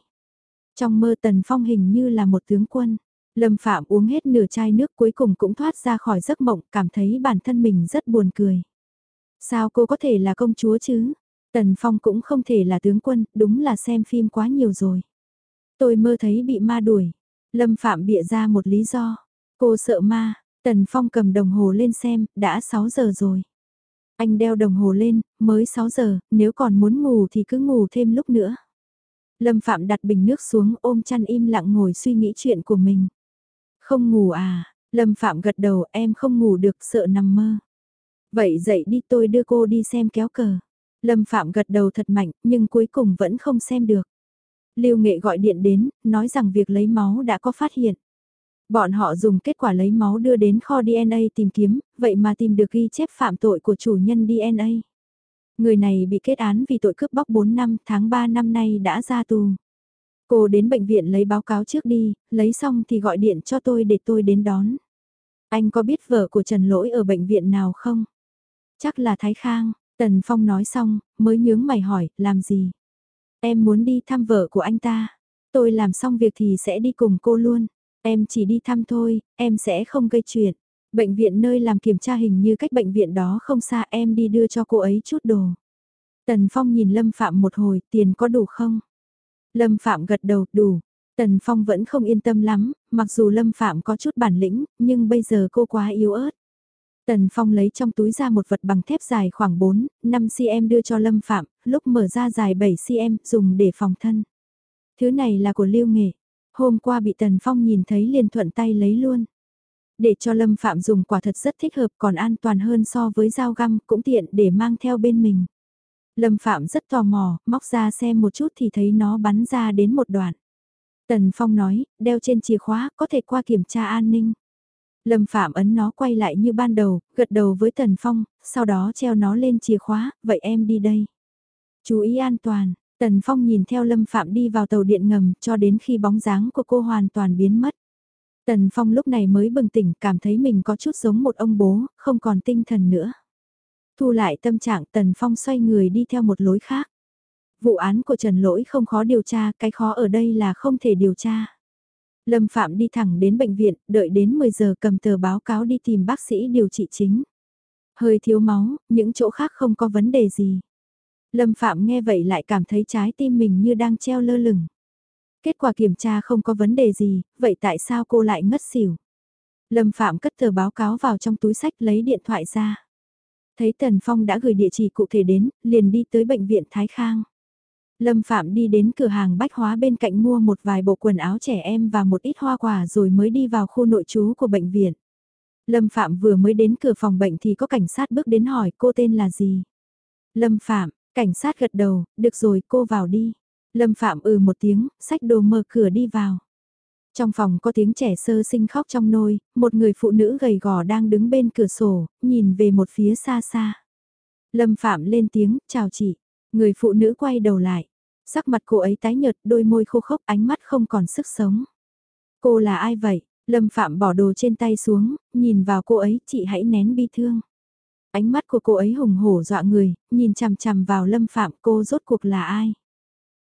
Trong mơ Tần Phong hình như là một tướng quân. Lâm Phạm uống hết nửa chai nước cuối cùng cũng thoát ra khỏi giấc mộng, cảm thấy bản thân mình rất buồn cười. Sao cô có thể là công chúa chứ? Tần Phong cũng không thể là tướng quân, đúng là xem phim quá nhiều rồi. Tôi mơ thấy bị ma đuổi. Lâm Phạm bịa ra một lý do. Cô sợ ma, Tần Phong cầm đồng hồ lên xem, đã 6 giờ rồi. Anh đeo đồng hồ lên, mới 6 giờ, nếu còn muốn ngủ thì cứ ngủ thêm lúc nữa. Lâm Phạm đặt bình nước xuống ôm chăn im lặng ngồi suy nghĩ chuyện của mình. Không ngủ à, Lâm Phạm gật đầu em không ngủ được sợ nằm mơ. Vậy dậy đi tôi đưa cô đi xem kéo cờ. Lâm Phạm gật đầu thật mạnh nhưng cuối cùng vẫn không xem được. Lưu Nghệ gọi điện đến, nói rằng việc lấy máu đã có phát hiện. Bọn họ dùng kết quả lấy máu đưa đến kho DNA tìm kiếm, vậy mà tìm được ghi chép phạm tội của chủ nhân DNA. Người này bị kết án vì tội cướp bóc 4 năm, tháng 3 năm nay đã ra tù. Cô đến bệnh viện lấy báo cáo trước đi, lấy xong thì gọi điện cho tôi để tôi đến đón. Anh có biết vợ của Trần Lỗi ở bệnh viện nào không? Chắc là Thái Khang, Tần Phong nói xong, mới nhướng mày hỏi, làm gì? Em muốn đi thăm vợ của anh ta. Tôi làm xong việc thì sẽ đi cùng cô luôn. Em chỉ đi thăm thôi, em sẽ không gây chuyện. Bệnh viện nơi làm kiểm tra hình như cách bệnh viện đó không xa em đi đưa cho cô ấy chút đồ. Tần Phong nhìn Lâm Phạm một hồi, tiền có đủ không? Lâm Phạm gật đầu, đủ. Tần Phong vẫn không yên tâm lắm, mặc dù Lâm Phạm có chút bản lĩnh, nhưng bây giờ cô quá yếu ớt. Tần Phong lấy trong túi ra một vật bằng thép dài khoảng 4, 5cm đưa cho Lâm Phạm, lúc mở ra dài 7cm dùng để phòng thân. Thứ này là của Lưu Nghệ. Hôm qua bị Tần Phong nhìn thấy liền thuận tay lấy luôn. Để cho Lâm Phạm dùng quả thật rất thích hợp còn an toàn hơn so với dao găm cũng tiện để mang theo bên mình. Lâm Phạm rất tò mò, móc ra xem một chút thì thấy nó bắn ra đến một đoạn. Tần Phong nói, đeo trên chìa khóa có thể qua kiểm tra an ninh. Lâm Phạm ấn nó quay lại như ban đầu, gật đầu với Tần Phong, sau đó treo nó lên chìa khóa, vậy em đi đây. Chú ý an toàn, Tần Phong nhìn theo Lâm Phạm đi vào tàu điện ngầm cho đến khi bóng dáng của cô hoàn toàn biến mất. Tần Phong lúc này mới bừng tỉnh cảm thấy mình có chút giống một ông bố, không còn tinh thần nữa. Thu lại tâm trạng Tần Phong xoay người đi theo một lối khác. Vụ án của Trần Lỗi không khó điều tra, cái khó ở đây là không thể điều tra. Lâm Phạm đi thẳng đến bệnh viện, đợi đến 10 giờ cầm tờ báo cáo đi tìm bác sĩ điều trị chính. Hơi thiếu máu, những chỗ khác không có vấn đề gì. Lâm Phạm nghe vậy lại cảm thấy trái tim mình như đang treo lơ lửng. Kết quả kiểm tra không có vấn đề gì, vậy tại sao cô lại ngất xỉu? Lâm Phạm cất tờ báo cáo vào trong túi sách lấy điện thoại ra. Thấy Tần Phong đã gửi địa chỉ cụ thể đến, liền đi tới bệnh viện Thái Khang. Lâm Phạm đi đến cửa hàng bách hóa bên cạnh mua một vài bộ quần áo trẻ em và một ít hoa quả rồi mới đi vào khu nội trú của bệnh viện. Lâm Phạm vừa mới đến cửa phòng bệnh thì có cảnh sát bước đến hỏi cô tên là gì. Lâm Phạm, cảnh sát gật đầu, được rồi cô vào đi. Lâm Phạm ừ một tiếng, sách đồ mở cửa đi vào. Trong phòng có tiếng trẻ sơ sinh khóc trong nôi, một người phụ nữ gầy gò đang đứng bên cửa sổ, nhìn về một phía xa xa. Lâm Phạm lên tiếng, chào chị. Người phụ nữ quay đầu lại. Sắc mặt cô ấy tái nhợt, đôi môi khô khốc, ánh mắt không còn sức sống. Cô là ai vậy? Lâm Phạm bỏ đồ trên tay xuống, nhìn vào cô ấy, chị hãy nén bi thương. Ánh mắt của cô ấy hùng hổ dọa người, nhìn chằm chằm vào Lâm Phạm cô rốt cuộc là ai?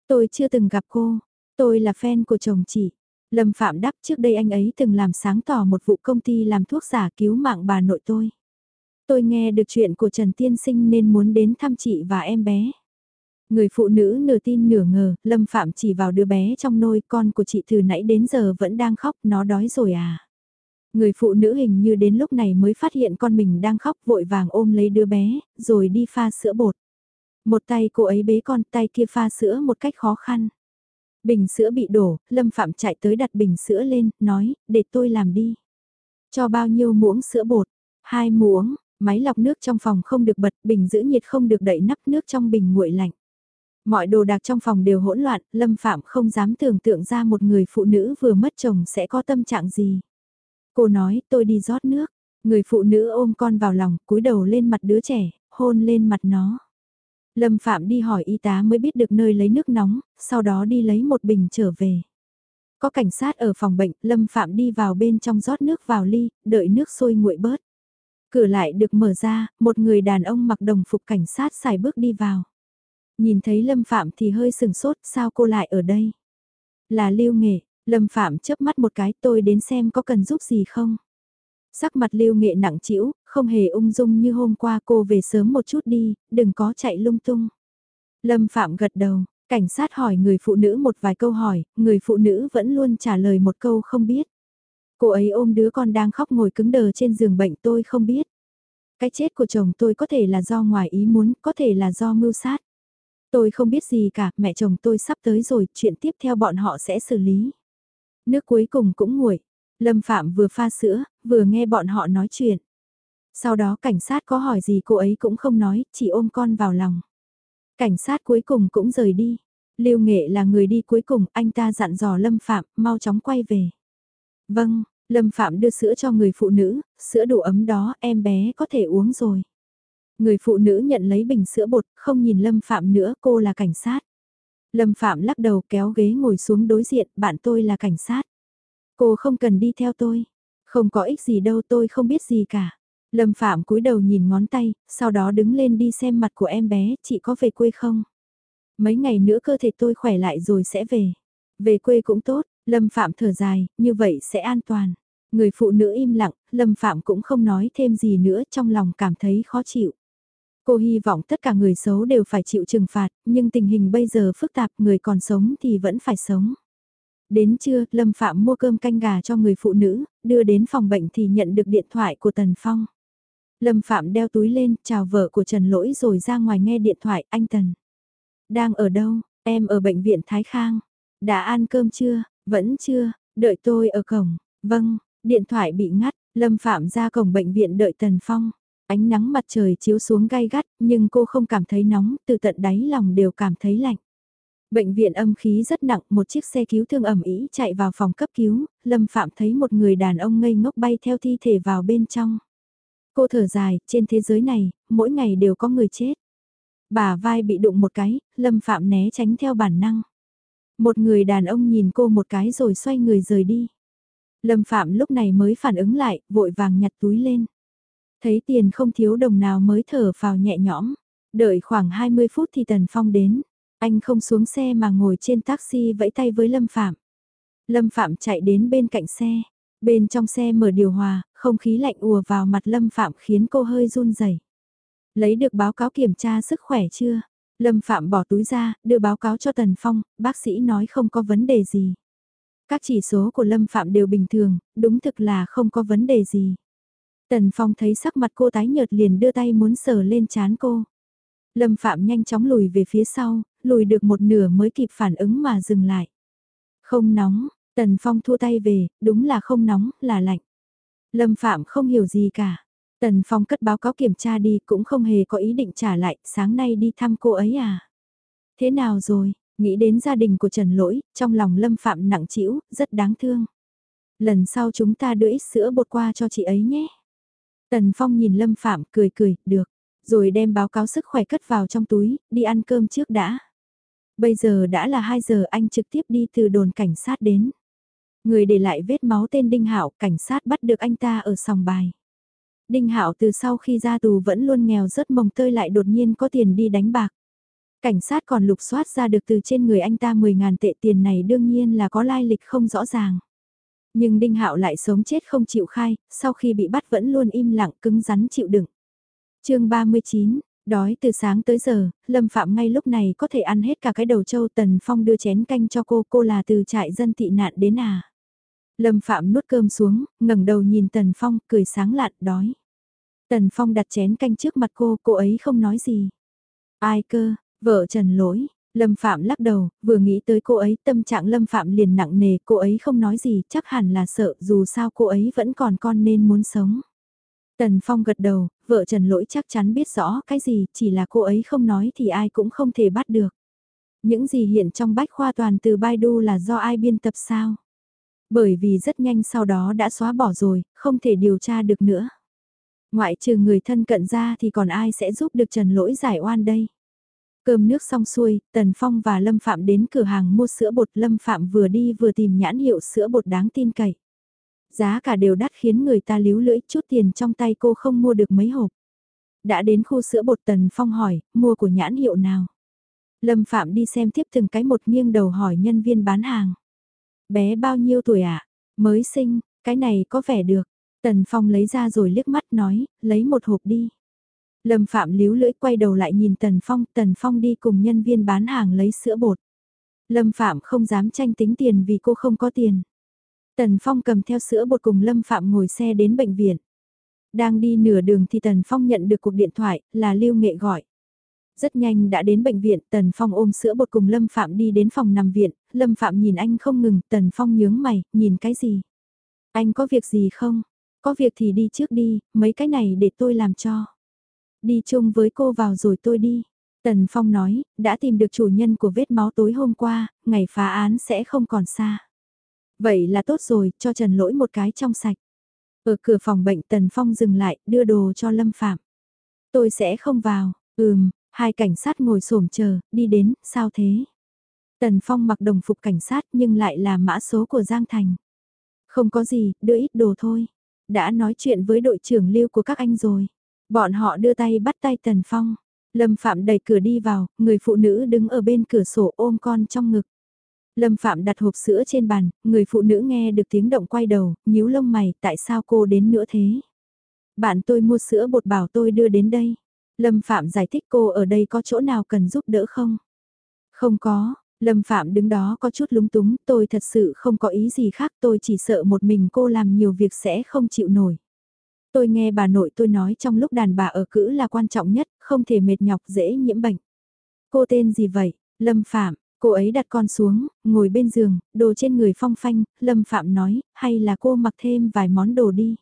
Tôi chưa từng gặp cô, tôi là fan của chồng chị. Lâm Phạm đáp trước đây anh ấy từng làm sáng tỏ một vụ công ty làm thuốc giả cứu mạng bà nội tôi. Tôi nghe được chuyện của Trần Tiên Sinh nên muốn đến thăm chị và em bé. Người phụ nữ nửa tin nửa ngờ, Lâm Phạm chỉ vào đứa bé trong nôi con của chị từ nãy đến giờ vẫn đang khóc, nó đói rồi à. Người phụ nữ hình như đến lúc này mới phát hiện con mình đang khóc vội vàng ôm lấy đứa bé, rồi đi pha sữa bột. Một tay cô ấy bế con tay kia pha sữa một cách khó khăn. Bình sữa bị đổ, Lâm Phạm chạy tới đặt bình sữa lên, nói, để tôi làm đi. Cho bao nhiêu muỗng sữa bột? Hai muỗng, máy lọc nước trong phòng không được bật, bình giữ nhiệt không được đậy nắp nước trong bình nguội lạnh. Mọi đồ đạc trong phòng đều hỗn loạn, Lâm Phạm không dám tưởng tượng ra một người phụ nữ vừa mất chồng sẽ có tâm trạng gì. Cô nói, tôi đi rót nước. Người phụ nữ ôm con vào lòng, cúi đầu lên mặt đứa trẻ, hôn lên mặt nó. Lâm Phạm đi hỏi y tá mới biết được nơi lấy nước nóng, sau đó đi lấy một bình trở về. Có cảnh sát ở phòng bệnh, Lâm Phạm đi vào bên trong rót nước vào ly, đợi nước sôi nguội bớt. Cửa lại được mở ra, một người đàn ông mặc đồng phục cảnh sát xài bước đi vào. Nhìn thấy Lâm Phạm thì hơi sừng sốt, sao cô lại ở đây? Là lưu nghệ, Lâm Phạm chớp mắt một cái tôi đến xem có cần giúp gì không? Sắc mặt lưu nghệ nặng trĩu, không hề ung dung như hôm qua cô về sớm một chút đi, đừng có chạy lung tung. Lâm Phạm gật đầu, cảnh sát hỏi người phụ nữ một vài câu hỏi, người phụ nữ vẫn luôn trả lời một câu không biết. Cô ấy ôm đứa con đang khóc ngồi cứng đờ trên giường bệnh tôi không biết. Cái chết của chồng tôi có thể là do ngoài ý muốn, có thể là do mưu sát. Tôi không biết gì cả, mẹ chồng tôi sắp tới rồi, chuyện tiếp theo bọn họ sẽ xử lý. Nước cuối cùng cũng nguội, Lâm Phạm vừa pha sữa, vừa nghe bọn họ nói chuyện. Sau đó cảnh sát có hỏi gì cô ấy cũng không nói, chỉ ôm con vào lòng. Cảnh sát cuối cùng cũng rời đi. Lưu Nghệ là người đi cuối cùng, anh ta dặn dò Lâm Phạm, mau chóng quay về. Vâng, Lâm Phạm đưa sữa cho người phụ nữ, sữa đủ ấm đó em bé có thể uống rồi. Người phụ nữ nhận lấy bình sữa bột, không nhìn Lâm Phạm nữa, cô là cảnh sát. Lâm Phạm lắc đầu kéo ghế ngồi xuống đối diện, bạn tôi là cảnh sát. Cô không cần đi theo tôi. Không có ích gì đâu tôi không biết gì cả. Lâm Phạm cúi đầu nhìn ngón tay, sau đó đứng lên đi xem mặt của em bé, chị có về quê không? Mấy ngày nữa cơ thể tôi khỏe lại rồi sẽ về. Về quê cũng tốt, Lâm Phạm thở dài, như vậy sẽ an toàn. Người phụ nữ im lặng, Lâm Phạm cũng không nói thêm gì nữa trong lòng cảm thấy khó chịu. Cô hy vọng tất cả người xấu đều phải chịu trừng phạt, nhưng tình hình bây giờ phức tạp, người còn sống thì vẫn phải sống. Đến trưa, Lâm Phạm mua cơm canh gà cho người phụ nữ, đưa đến phòng bệnh thì nhận được điện thoại của Tần Phong. Lâm Phạm đeo túi lên, chào vợ của Trần Lỗi rồi ra ngoài nghe điện thoại, anh Tần. Đang ở đâu, em ở bệnh viện Thái Khang. Đã ăn cơm chưa, vẫn chưa, đợi tôi ở cổng. Vâng, điện thoại bị ngắt, Lâm Phạm ra cổng bệnh viện đợi Tần Phong. Ánh nắng mặt trời chiếu xuống gai gắt, nhưng cô không cảm thấy nóng, từ tận đáy lòng đều cảm thấy lạnh. Bệnh viện âm khí rất nặng, một chiếc xe cứu thương ẩm ý chạy vào phòng cấp cứu, Lâm Phạm thấy một người đàn ông ngây ngốc bay theo thi thể vào bên trong. Cô thở dài, trên thế giới này, mỗi ngày đều có người chết. Bà vai bị đụng một cái, Lâm Phạm né tránh theo bản năng. Một người đàn ông nhìn cô một cái rồi xoay người rời đi. Lâm Phạm lúc này mới phản ứng lại, vội vàng nhặt túi lên. Thấy tiền không thiếu đồng nào mới thở vào nhẹ nhõm. Đợi khoảng 20 phút thì Tần Phong đến. Anh không xuống xe mà ngồi trên taxi vẫy tay với Lâm Phạm. Lâm Phạm chạy đến bên cạnh xe. Bên trong xe mở điều hòa, không khí lạnh ùa vào mặt Lâm Phạm khiến cô hơi run rẩy. Lấy được báo cáo kiểm tra sức khỏe chưa? Lâm Phạm bỏ túi ra, đưa báo cáo cho Tần Phong, bác sĩ nói không có vấn đề gì. Các chỉ số của Lâm Phạm đều bình thường, đúng thực là không có vấn đề gì. Tần Phong thấy sắc mặt cô tái nhợt liền đưa tay muốn sờ lên chán cô. Lâm Phạm nhanh chóng lùi về phía sau, lùi được một nửa mới kịp phản ứng mà dừng lại. Không nóng, Tần Phong thua tay về, đúng là không nóng, là lạnh. Lâm Phạm không hiểu gì cả. Tần Phong cất báo cáo kiểm tra đi cũng không hề có ý định trả lại, sáng nay đi thăm cô ấy à. Thế nào rồi, nghĩ đến gia đình của Trần Lỗi, trong lòng Lâm Phạm nặng trĩu, rất đáng thương. Lần sau chúng ta đưa ít sữa bột qua cho chị ấy nhé. Tần Phong nhìn Lâm Phạm cười cười, được, rồi đem báo cáo sức khỏe cất vào trong túi, đi ăn cơm trước đã. Bây giờ đã là 2 giờ anh trực tiếp đi từ đồn cảnh sát đến. Người để lại vết máu tên Đinh Hạo, cảnh sát bắt được anh ta ở sòng bài. Đinh Hạo từ sau khi ra tù vẫn luôn nghèo rất mồng tơi lại đột nhiên có tiền đi đánh bạc. Cảnh sát còn lục soát ra được từ trên người anh ta 10.000 tệ tiền này đương nhiên là có lai lịch không rõ ràng. Nhưng Đinh Hạo lại sống chết không chịu khai, sau khi bị bắt vẫn luôn im lặng cứng rắn chịu đựng. chương 39, đói từ sáng tới giờ, Lâm Phạm ngay lúc này có thể ăn hết cả cái đầu trâu Tần Phong đưa chén canh cho cô, cô là từ trại dân tị nạn đến à. Lâm Phạm nuốt cơm xuống, ngẩng đầu nhìn Tần Phong, cười sáng lạn, đói. Tần Phong đặt chén canh trước mặt cô, cô ấy không nói gì. Ai cơ, vợ Trần lỗi. Lâm Phạm lắc đầu, vừa nghĩ tới cô ấy, tâm trạng Lâm Phạm liền nặng nề, cô ấy không nói gì, chắc hẳn là sợ, dù sao cô ấy vẫn còn con nên muốn sống. Tần Phong gật đầu, vợ Trần Lỗi chắc chắn biết rõ cái gì, chỉ là cô ấy không nói thì ai cũng không thể bắt được. Những gì hiện trong bách khoa toàn từ Baidu là do ai biên tập sao? Bởi vì rất nhanh sau đó đã xóa bỏ rồi, không thể điều tra được nữa. Ngoại trừ người thân cận ra thì còn ai sẽ giúp được Trần Lỗi giải oan đây? Cơm nước xong xuôi, Tần Phong và Lâm Phạm đến cửa hàng mua sữa bột Lâm Phạm vừa đi vừa tìm nhãn hiệu sữa bột đáng tin cậy. Giá cả đều đắt khiến người ta líu lưỡi chút tiền trong tay cô không mua được mấy hộp. Đã đến khu sữa bột Tần Phong hỏi, mua của nhãn hiệu nào? Lâm Phạm đi xem tiếp từng cái một nghiêng đầu hỏi nhân viên bán hàng. Bé bao nhiêu tuổi ạ? À? Mới sinh, cái này có vẻ được. Tần Phong lấy ra rồi liếc mắt nói, lấy một hộp đi. Lâm Phạm líu lưỡi quay đầu lại nhìn Tần Phong, Tần Phong đi cùng nhân viên bán hàng lấy sữa bột. Lâm Phạm không dám tranh tính tiền vì cô không có tiền. Tần Phong cầm theo sữa bột cùng Lâm Phạm ngồi xe đến bệnh viện. Đang đi nửa đường thì Tần Phong nhận được cuộc điện thoại, là Lưu Nghệ gọi. Rất nhanh đã đến bệnh viện, Tần Phong ôm sữa bột cùng Lâm Phạm đi đến phòng nằm viện, Lâm Phạm nhìn anh không ngừng, Tần Phong nhướng mày, nhìn cái gì? Anh có việc gì không? Có việc thì đi trước đi, mấy cái này để tôi làm cho. Đi chung với cô vào rồi tôi đi. Tần Phong nói, đã tìm được chủ nhân của vết máu tối hôm qua, ngày phá án sẽ không còn xa. Vậy là tốt rồi, cho Trần lỗi một cái trong sạch. Ở cửa phòng bệnh Tần Phong dừng lại, đưa đồ cho Lâm Phạm. Tôi sẽ không vào, ừm, hai cảnh sát ngồi xổm chờ, đi đến, sao thế? Tần Phong mặc đồng phục cảnh sát nhưng lại là mã số của Giang Thành. Không có gì, đưa ít đồ thôi. Đã nói chuyện với đội trưởng lưu của các anh rồi. Bọn họ đưa tay bắt tay Tần Phong. Lâm Phạm đẩy cửa đi vào, người phụ nữ đứng ở bên cửa sổ ôm con trong ngực. Lâm Phạm đặt hộp sữa trên bàn, người phụ nữ nghe được tiếng động quay đầu, nhíu lông mày, tại sao cô đến nữa thế? Bạn tôi mua sữa bột bảo tôi đưa đến đây. Lâm Phạm giải thích cô ở đây có chỗ nào cần giúp đỡ không? Không có, Lâm Phạm đứng đó có chút lúng túng, tôi thật sự không có ý gì khác, tôi chỉ sợ một mình cô làm nhiều việc sẽ không chịu nổi. Tôi nghe bà nội tôi nói trong lúc đàn bà ở cữ là quan trọng nhất, không thể mệt nhọc dễ nhiễm bệnh. Cô tên gì vậy? Lâm Phạm, cô ấy đặt con xuống, ngồi bên giường, đồ trên người phong phanh, Lâm Phạm nói, hay là cô mặc thêm vài món đồ đi.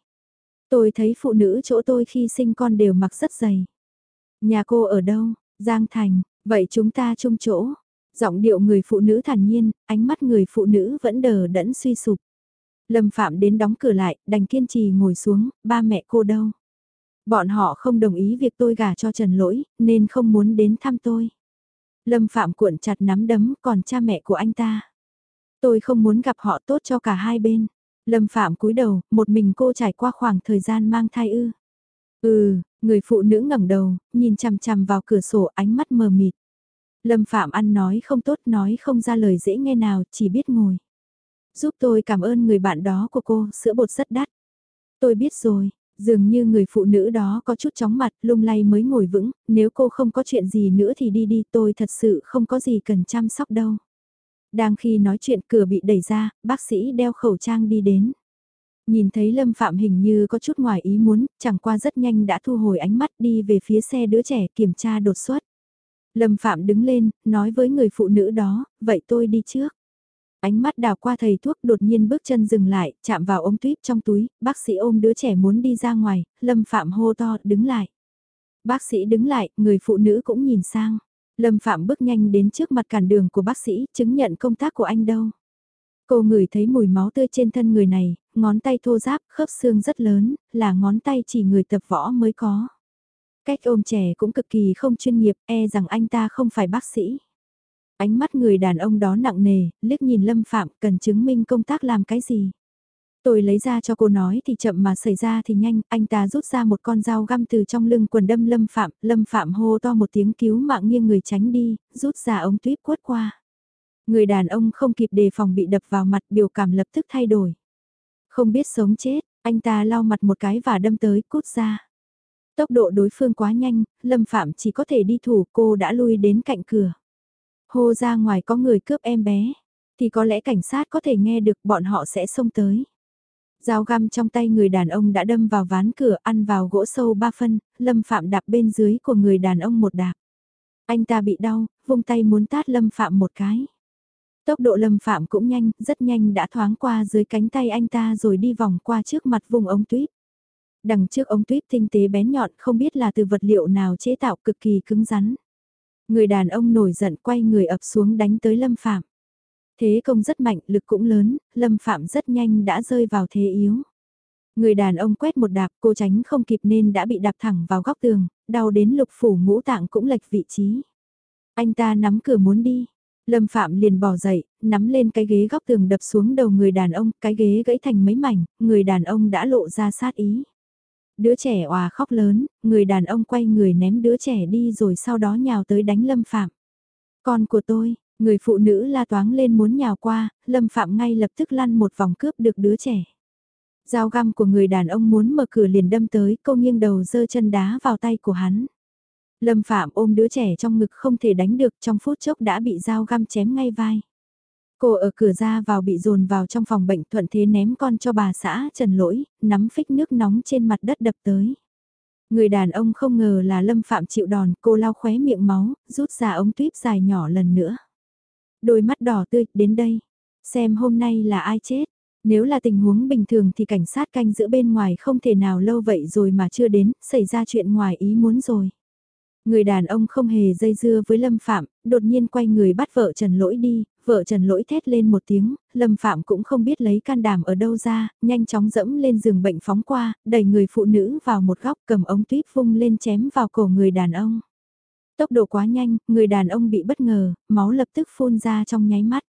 Tôi thấy phụ nữ chỗ tôi khi sinh con đều mặc rất dày. Nhà cô ở đâu? Giang Thành, vậy chúng ta chung chỗ. Giọng điệu người phụ nữ thản nhiên, ánh mắt người phụ nữ vẫn đờ đẫn suy sụp. Lâm Phạm đến đóng cửa lại, đành kiên trì ngồi xuống, ba mẹ cô đâu? Bọn họ không đồng ý việc tôi gả cho Trần Lỗi, nên không muốn đến thăm tôi. Lâm Phạm cuộn chặt nắm đấm còn cha mẹ của anh ta. Tôi không muốn gặp họ tốt cho cả hai bên. Lâm Phạm cúi đầu, một mình cô trải qua khoảng thời gian mang thai ư. Ừ, người phụ nữ ngẩng đầu, nhìn chằm chằm vào cửa sổ ánh mắt mờ mịt. Lâm Phạm ăn nói không tốt nói không ra lời dễ nghe nào, chỉ biết ngồi. Giúp tôi cảm ơn người bạn đó của cô, sữa bột rất đắt. Tôi biết rồi, dường như người phụ nữ đó có chút chóng mặt, lung lay mới ngồi vững, nếu cô không có chuyện gì nữa thì đi đi, tôi thật sự không có gì cần chăm sóc đâu. Đang khi nói chuyện cửa bị đẩy ra, bác sĩ đeo khẩu trang đi đến. Nhìn thấy Lâm Phạm hình như có chút ngoài ý muốn, chẳng qua rất nhanh đã thu hồi ánh mắt đi về phía xe đứa trẻ kiểm tra đột xuất. Lâm Phạm đứng lên, nói với người phụ nữ đó, vậy tôi đi trước. Ánh mắt đào qua thầy thuốc đột nhiên bước chân dừng lại, chạm vào ống tuyếp trong túi, bác sĩ ôm đứa trẻ muốn đi ra ngoài, Lâm Phạm hô to, đứng lại. Bác sĩ đứng lại, người phụ nữ cũng nhìn sang. Lâm Phạm bước nhanh đến trước mặt cản đường của bác sĩ, chứng nhận công tác của anh đâu. Cô ngửi thấy mùi máu tươi trên thân người này, ngón tay thô ráp, khớp xương rất lớn, là ngón tay chỉ người tập võ mới có. Cách ôm trẻ cũng cực kỳ không chuyên nghiệp, e rằng anh ta không phải bác sĩ. Ánh mắt người đàn ông đó nặng nề, liếc nhìn Lâm Phạm cần chứng minh công tác làm cái gì. Tôi lấy ra cho cô nói thì chậm mà xảy ra thì nhanh, anh ta rút ra một con dao găm từ trong lưng quần đâm Lâm Phạm, Lâm Phạm hô to một tiếng cứu mạng nghiêng người tránh đi, rút ra ống tuyếp quất qua. Người đàn ông không kịp đề phòng bị đập vào mặt biểu cảm lập tức thay đổi. Không biết sống chết, anh ta lau mặt một cái và đâm tới cút ra. Tốc độ đối phương quá nhanh, Lâm Phạm chỉ có thể đi thủ cô đã lui đến cạnh cửa. Hô ra ngoài có người cướp em bé, thì có lẽ cảnh sát có thể nghe được bọn họ sẽ xông tới. Dao găm trong tay người đàn ông đã đâm vào ván cửa ăn vào gỗ sâu ba phân, Lâm Phạm đạp bên dưới của người đàn ông một đạp. Anh ta bị đau, vung tay muốn tát Lâm Phạm một cái. Tốc độ Lâm Phạm cũng nhanh, rất nhanh đã thoáng qua dưới cánh tay anh ta rồi đi vòng qua trước mặt vùng ống tuyết. Đằng trước ống tuyết tinh tế bén nhọn không biết là từ vật liệu nào chế tạo cực kỳ cứng rắn. Người đàn ông nổi giận quay người ập xuống đánh tới Lâm Phạm. Thế công rất mạnh, lực cũng lớn, Lâm Phạm rất nhanh đã rơi vào thế yếu. Người đàn ông quét một đạp cô tránh không kịp nên đã bị đạp thẳng vào góc tường, đau đến lục phủ ngũ tạng cũng lệch vị trí. Anh ta nắm cửa muốn đi. Lâm Phạm liền bỏ dậy, nắm lên cái ghế góc tường đập xuống đầu người đàn ông, cái ghế gãy thành mấy mảnh, người đàn ông đã lộ ra sát ý. Đứa trẻ òa khóc lớn, người đàn ông quay người ném đứa trẻ đi rồi sau đó nhào tới đánh Lâm Phạm. Con của tôi, người phụ nữ la toáng lên muốn nhào qua, Lâm Phạm ngay lập tức lăn một vòng cướp được đứa trẻ. Dao găm của người đàn ông muốn mở cửa liền đâm tới, cô nghiêng đầu dơ chân đá vào tay của hắn. Lâm Phạm ôm đứa trẻ trong ngực không thể đánh được trong phút chốc đã bị dao găm chém ngay vai. Cô ở cửa ra vào bị dồn vào trong phòng bệnh thuận thế ném con cho bà xã trần lỗi, nắm phích nước nóng trên mặt đất đập tới. Người đàn ông không ngờ là Lâm Phạm chịu đòn, cô lau khóe miệng máu, rút ra ống tuyếp dài nhỏ lần nữa. Đôi mắt đỏ tươi, đến đây. Xem hôm nay là ai chết. Nếu là tình huống bình thường thì cảnh sát canh giữa bên ngoài không thể nào lâu vậy rồi mà chưa đến, xảy ra chuyện ngoài ý muốn rồi. Người đàn ông không hề dây dưa với Lâm Phạm, đột nhiên quay người bắt vợ Trần Lỗi đi, vợ Trần Lỗi thét lên một tiếng, Lâm Phạm cũng không biết lấy can đảm ở đâu ra, nhanh chóng dẫm lên giường bệnh phóng qua, đẩy người phụ nữ vào một góc cầm ống tuyếp vung lên chém vào cổ người đàn ông. Tốc độ quá nhanh, người đàn ông bị bất ngờ, máu lập tức phun ra trong nháy mắt.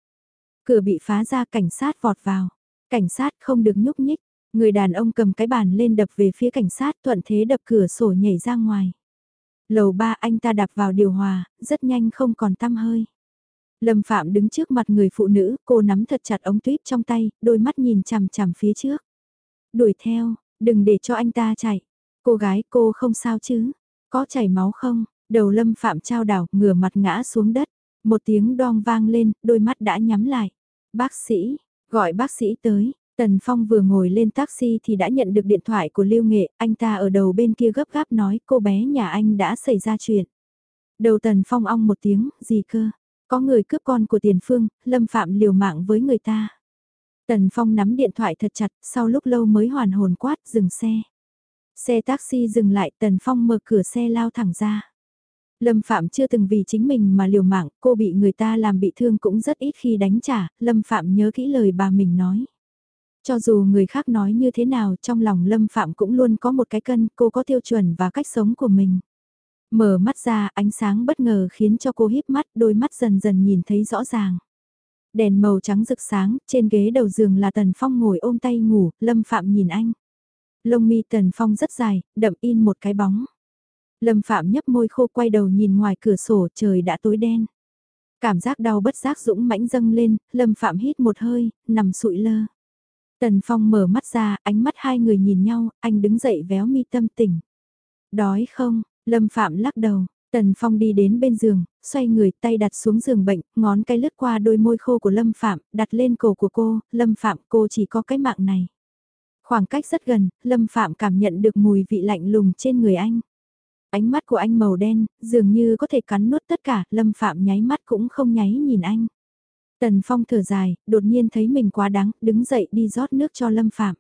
Cửa bị phá ra cảnh sát vọt vào. Cảnh sát không được nhúc nhích, người đàn ông cầm cái bàn lên đập về phía cảnh sát thuận thế đập cửa sổ nhảy ra ngoài. Lầu ba anh ta đạp vào điều hòa, rất nhanh không còn tăm hơi. Lâm Phạm đứng trước mặt người phụ nữ, cô nắm thật chặt ống tuyếp trong tay, đôi mắt nhìn chằm chằm phía trước. Đuổi theo, đừng để cho anh ta chạy. Cô gái cô không sao chứ? Có chảy máu không? Đầu Lâm Phạm trao đảo, ngửa mặt ngã xuống đất. Một tiếng đong vang lên, đôi mắt đã nhắm lại. Bác sĩ, gọi bác sĩ tới. Tần Phong vừa ngồi lên taxi thì đã nhận được điện thoại của Lưu Nghệ, anh ta ở đầu bên kia gấp gáp nói cô bé nhà anh đã xảy ra chuyện. Đầu Tần Phong ong một tiếng, gì cơ? Có người cướp con của Tiền Phương, Lâm Phạm liều mạng với người ta. Tần Phong nắm điện thoại thật chặt, sau lúc lâu mới hoàn hồn quát, dừng xe. Xe taxi dừng lại, Tần Phong mở cửa xe lao thẳng ra. Lâm Phạm chưa từng vì chính mình mà liều mạng, cô bị người ta làm bị thương cũng rất ít khi đánh trả, Lâm Phạm nhớ kỹ lời bà mình nói. Cho dù người khác nói như thế nào trong lòng Lâm Phạm cũng luôn có một cái cân, cô có tiêu chuẩn và cách sống của mình. Mở mắt ra, ánh sáng bất ngờ khiến cho cô híp mắt, đôi mắt dần dần nhìn thấy rõ ràng. Đèn màu trắng rực sáng, trên ghế đầu giường là Tần Phong ngồi ôm tay ngủ, Lâm Phạm nhìn anh. Lông mi Tần Phong rất dài, đậm in một cái bóng. Lâm Phạm nhấp môi khô quay đầu nhìn ngoài cửa sổ trời đã tối đen. Cảm giác đau bất giác dũng mãnh dâng lên, Lâm Phạm hít một hơi, nằm sụi lơ. Tần Phong mở mắt ra, ánh mắt hai người nhìn nhau, anh đứng dậy véo mi tâm tỉnh. Đói không, Lâm Phạm lắc đầu, Tần Phong đi đến bên giường, xoay người tay đặt xuống giường bệnh, ngón cái lướt qua đôi môi khô của Lâm Phạm, đặt lên cổ của cô, Lâm Phạm cô chỉ có cái mạng này. Khoảng cách rất gần, Lâm Phạm cảm nhận được mùi vị lạnh lùng trên người anh. Ánh mắt của anh màu đen, dường như có thể cắn nuốt tất cả, Lâm Phạm nháy mắt cũng không nháy nhìn anh. Tần Phong thở dài, đột nhiên thấy mình quá đáng, đứng dậy đi rót nước cho Lâm Phạm.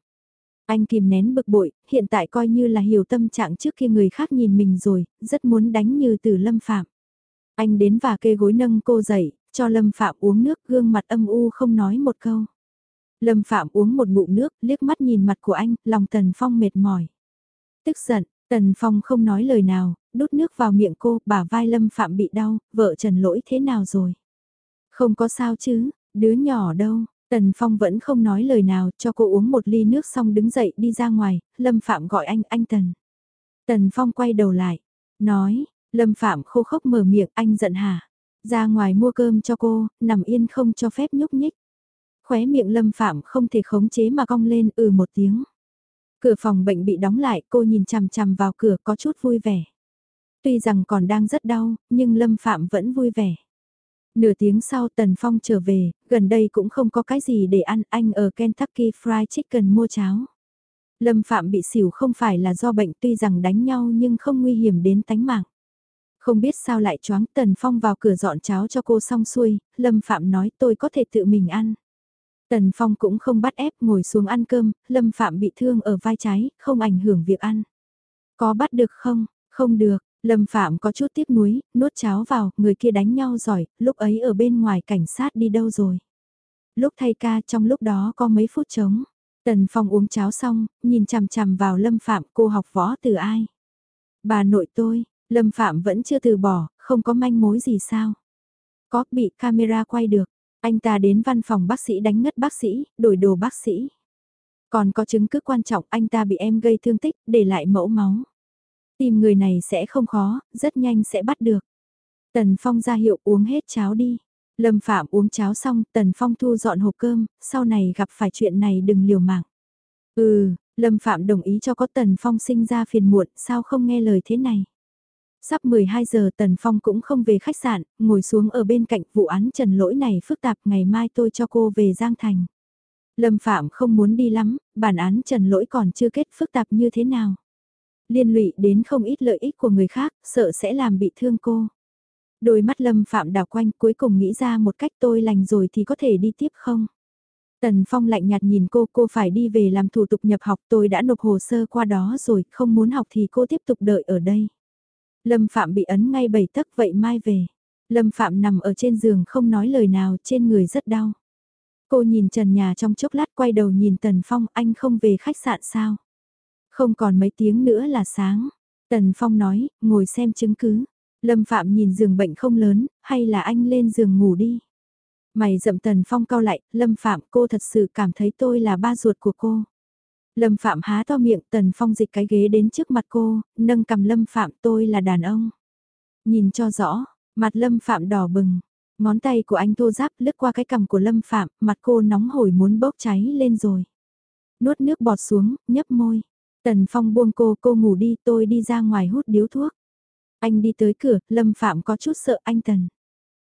Anh kìm nén bực bội, hiện tại coi như là hiểu tâm trạng trước khi người khác nhìn mình rồi, rất muốn đánh như từ Lâm Phạm. Anh đến và kê gối nâng cô dậy, cho Lâm Phạm uống nước gương mặt âm u không nói một câu. Lâm Phạm uống một ngụm nước, liếc mắt nhìn mặt của anh, lòng Tần Phong mệt mỏi. Tức giận, Tần Phong không nói lời nào, đút nước vào miệng cô, bả vai Lâm Phạm bị đau, vợ Trần lỗi thế nào rồi? Không có sao chứ, đứa nhỏ đâu, Tần Phong vẫn không nói lời nào, cho cô uống một ly nước xong đứng dậy đi ra ngoài, Lâm Phạm gọi anh, anh Tần. Tần Phong quay đầu lại, nói, Lâm Phạm khô khốc mở miệng, anh giận hả? Ra ngoài mua cơm cho cô, nằm yên không cho phép nhúc nhích. Khóe miệng Lâm Phạm không thể khống chế mà cong lên ừ một tiếng. Cửa phòng bệnh bị đóng lại, cô nhìn chằm chằm vào cửa có chút vui vẻ. Tuy rằng còn đang rất đau, nhưng Lâm Phạm vẫn vui vẻ. Nửa tiếng sau Tần Phong trở về, gần đây cũng không có cái gì để ăn, anh ở Kentucky Fried Chicken mua cháo. Lâm Phạm bị xỉu không phải là do bệnh tuy rằng đánh nhau nhưng không nguy hiểm đến tánh mạng. Không biết sao lại choáng Tần Phong vào cửa dọn cháo cho cô xong xuôi, Lâm Phạm nói tôi có thể tự mình ăn. Tần Phong cũng không bắt ép ngồi xuống ăn cơm, Lâm Phạm bị thương ở vai trái, không ảnh hưởng việc ăn. Có bắt được không? Không được, Lâm Phạm có chút tiếc nuối, nuốt cháo vào, người kia đánh nhau giỏi, lúc ấy ở bên ngoài cảnh sát đi đâu rồi. Lúc thay ca trong lúc đó có mấy phút trống, Tần Phong uống cháo xong, nhìn chằm chằm vào Lâm Phạm cô học võ từ ai. Bà nội tôi, Lâm Phạm vẫn chưa từ bỏ, không có manh mối gì sao. Có bị camera quay được, anh ta đến văn phòng bác sĩ đánh ngất bác sĩ, đổi đồ bác sĩ. Còn có chứng cứ quan trọng anh ta bị em gây thương tích, để lại mẫu máu. Tìm người này sẽ không khó, rất nhanh sẽ bắt được. Tần Phong ra hiệu uống hết cháo đi. Lâm Phạm uống cháo xong, Tần Phong thu dọn hộp cơm, sau này gặp phải chuyện này đừng liều mạng. Ừ, Lâm Phạm đồng ý cho có Tần Phong sinh ra phiền muộn, sao không nghe lời thế này. Sắp 12 giờ Tần Phong cũng không về khách sạn, ngồi xuống ở bên cạnh vụ án trần lỗi này phức tạp ngày mai tôi cho cô về Giang Thành. Lâm Phạm không muốn đi lắm, bản án trần lỗi còn chưa kết phức tạp như thế nào liên lụy đến không ít lợi ích của người khác, sợ sẽ làm bị thương cô. Đôi mắt lâm phạm đảo quanh cuối cùng nghĩ ra một cách tôi lành rồi thì có thể đi tiếp không? Tần Phong lạnh nhạt nhìn cô, cô phải đi về làm thủ tục nhập học tôi đã nộp hồ sơ qua đó rồi, không muốn học thì cô tiếp tục đợi ở đây. Lâm Phạm bị ấn ngay bảy tấc vậy mai về. Lâm Phạm nằm ở trên giường không nói lời nào, trên người rất đau. Cô nhìn trần nhà trong chốc lát quay đầu nhìn Tần Phong, anh không về khách sạn sao? Không còn mấy tiếng nữa là sáng. Tần Phong nói, ngồi xem chứng cứ. Lâm Phạm nhìn giường bệnh không lớn, hay là anh lên giường ngủ đi. Mày dậm Tần Phong cao lại, Lâm Phạm cô thật sự cảm thấy tôi là ba ruột của cô. Lâm Phạm há to miệng Tần Phong dịch cái ghế đến trước mặt cô, nâng cầm Lâm Phạm tôi là đàn ông. Nhìn cho rõ, mặt Lâm Phạm đỏ bừng, ngón tay của anh thô giáp lướt qua cái cầm của Lâm Phạm, mặt cô nóng hổi muốn bốc cháy lên rồi. Nuốt nước bọt xuống, nhấp môi. Tần Phong buông cô, cô ngủ đi, tôi đi ra ngoài hút điếu thuốc. Anh đi tới cửa, Lâm Phạm có chút sợ anh Tần.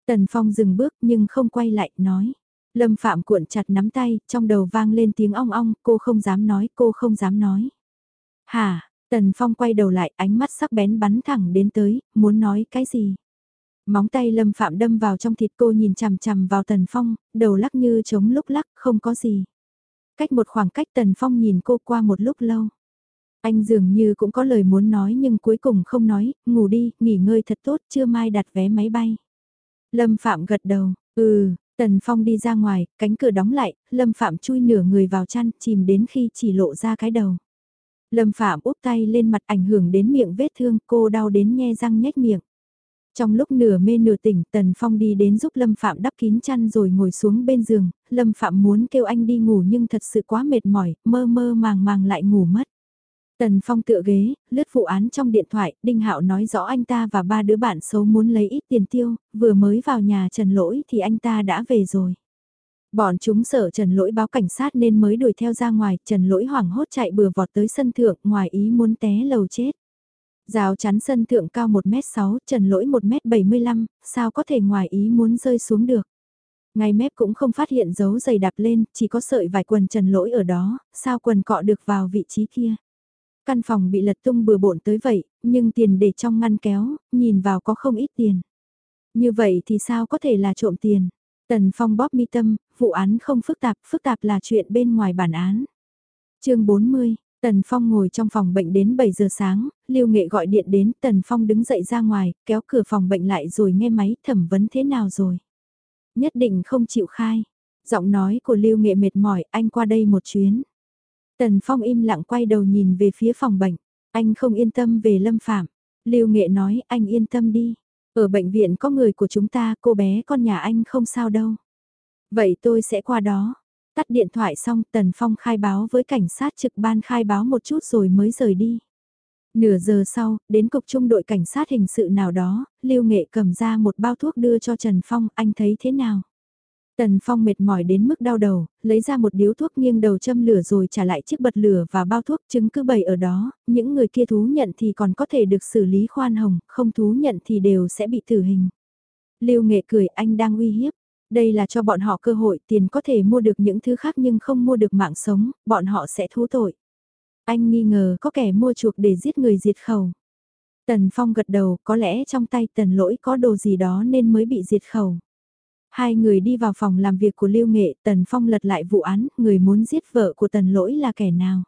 Tần Phong dừng bước nhưng không quay lại, nói. Lâm Phạm cuộn chặt nắm tay, trong đầu vang lên tiếng ong ong, cô không dám nói, cô không dám nói. Hả, Tần Phong quay đầu lại, ánh mắt sắc bén bắn thẳng đến tới, muốn nói cái gì? Móng tay Lâm Phạm đâm vào trong thịt cô nhìn chằm chằm vào Tần Phong, đầu lắc như trống lúc lắc, không có gì. Cách một khoảng cách Tần Phong nhìn cô qua một lúc lâu. Anh dường như cũng có lời muốn nói nhưng cuối cùng không nói, ngủ đi, nghỉ ngơi thật tốt, chưa mai đặt vé máy bay. Lâm Phạm gật đầu, ừ, Tần Phong đi ra ngoài, cánh cửa đóng lại, Lâm Phạm chui nửa người vào chăn, chìm đến khi chỉ lộ ra cái đầu. Lâm Phạm úp tay lên mặt ảnh hưởng đến miệng vết thương, cô đau đến nhe răng nhếch miệng. Trong lúc nửa mê nửa tỉnh, Tần Phong đi đến giúp Lâm Phạm đắp kín chăn rồi ngồi xuống bên giường, Lâm Phạm muốn kêu anh đi ngủ nhưng thật sự quá mệt mỏi, mơ mơ màng màng lại ngủ mất. Tần Phong tựa ghế, lướt vụ án trong điện thoại, Đinh Hạo nói rõ anh ta và ba đứa bạn xấu muốn lấy ít tiền tiêu, vừa mới vào nhà Trần Lỗi thì anh ta đã về rồi. Bọn chúng sợ Trần Lỗi báo cảnh sát nên mới đuổi theo ra ngoài, Trần Lỗi hoảng hốt chạy bừa vọt tới sân thượng, ngoài ý muốn té lầu chết. Rào chắn sân thượng cao 1m6, Trần Lỗi 1m75, sao có thể ngoài ý muốn rơi xuống được. Ngay mép cũng không phát hiện dấu giày đạp lên, chỉ có sợi vải quần Trần Lỗi ở đó, sao quần cọ được vào vị trí kia. Căn phòng bị lật tung bừa bộn tới vậy, nhưng tiền để trong ngăn kéo, nhìn vào có không ít tiền. Như vậy thì sao có thể là trộm tiền? Tần Phong bóp mi tâm, vụ án không phức tạp, phức tạp là chuyện bên ngoài bản án. chương 40, Tần Phong ngồi trong phòng bệnh đến 7 giờ sáng, Lưu Nghệ gọi điện đến, Tần Phong đứng dậy ra ngoài, kéo cửa phòng bệnh lại rồi nghe máy thẩm vấn thế nào rồi. Nhất định không chịu khai. Giọng nói của Lưu Nghệ mệt mỏi, anh qua đây một chuyến. Tần Phong im lặng quay đầu nhìn về phía phòng bệnh. Anh không yên tâm về Lâm Phạm. Lưu Nghệ nói anh yên tâm đi. Ở bệnh viện có người của chúng ta, cô bé con nhà anh không sao đâu. Vậy tôi sẽ qua đó. Tắt điện thoại xong Tần Phong khai báo với cảnh sát trực ban khai báo một chút rồi mới rời đi. Nửa giờ sau, đến cục trung đội cảnh sát hình sự nào đó, Lưu Nghệ cầm ra một bao thuốc đưa cho Trần Phong, anh thấy thế nào? Tần Phong mệt mỏi đến mức đau đầu, lấy ra một điếu thuốc nghiêng đầu châm lửa rồi trả lại chiếc bật lửa và bao thuốc chứng cứ bày ở đó, những người kia thú nhận thì còn có thể được xử lý khoan hồng, không thú nhận thì đều sẽ bị tử hình. Lưu Nghệ cười anh đang uy hiếp, đây là cho bọn họ cơ hội tiền có thể mua được những thứ khác nhưng không mua được mạng sống, bọn họ sẽ thú tội. Anh nghi ngờ có kẻ mua chuộc để giết người diệt khẩu. Tần Phong gật đầu có lẽ trong tay tần lỗi có đồ gì đó nên mới bị diệt khẩu. Hai người đi vào phòng làm việc của Lưu Nghệ, Tần Phong lật lại vụ án, người muốn giết vợ của Tần Lỗi là kẻ nào?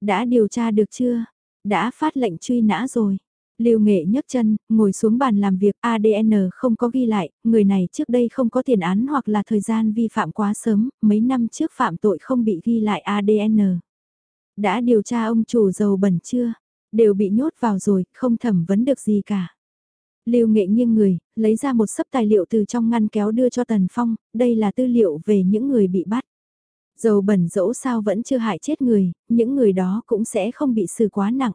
Đã điều tra được chưa? Đã phát lệnh truy nã rồi. Lưu Nghệ nhấc chân, ngồi xuống bàn làm việc ADN không có ghi lại, người này trước đây không có tiền án hoặc là thời gian vi phạm quá sớm, mấy năm trước phạm tội không bị ghi lại ADN. Đã điều tra ông chủ giàu bẩn chưa? Đều bị nhốt vào rồi, không thẩm vấn được gì cả. Lưu Nghệ nghiêng người, lấy ra một sấp tài liệu từ trong ngăn kéo đưa cho Tần Phong, đây là tư liệu về những người bị bắt. Dầu bẩn dẫu sao vẫn chưa hại chết người, những người đó cũng sẽ không bị xử quá nặng.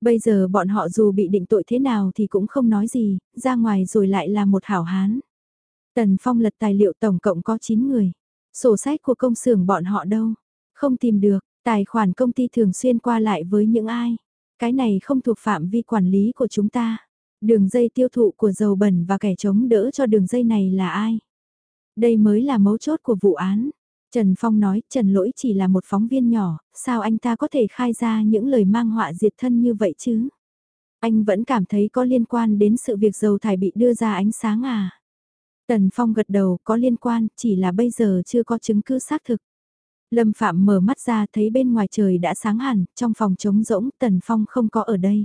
Bây giờ bọn họ dù bị định tội thế nào thì cũng không nói gì, ra ngoài rồi lại là một hảo hán. Tần Phong lật tài liệu tổng cộng có 9 người. Sổ sách của công xưởng bọn họ đâu? Không tìm được, tài khoản công ty thường xuyên qua lại với những ai? Cái này không thuộc phạm vi quản lý của chúng ta. Đường dây tiêu thụ của dầu bẩn và kẻ chống đỡ cho đường dây này là ai? Đây mới là mấu chốt của vụ án. Trần Phong nói Trần Lỗi chỉ là một phóng viên nhỏ, sao anh ta có thể khai ra những lời mang họa diệt thân như vậy chứ? Anh vẫn cảm thấy có liên quan đến sự việc dầu thải bị đưa ra ánh sáng à? Tần Phong gật đầu có liên quan, chỉ là bây giờ chưa có chứng cứ xác thực. Lâm Phạm mở mắt ra thấy bên ngoài trời đã sáng hẳn, trong phòng trống rỗng Tần Phong không có ở đây.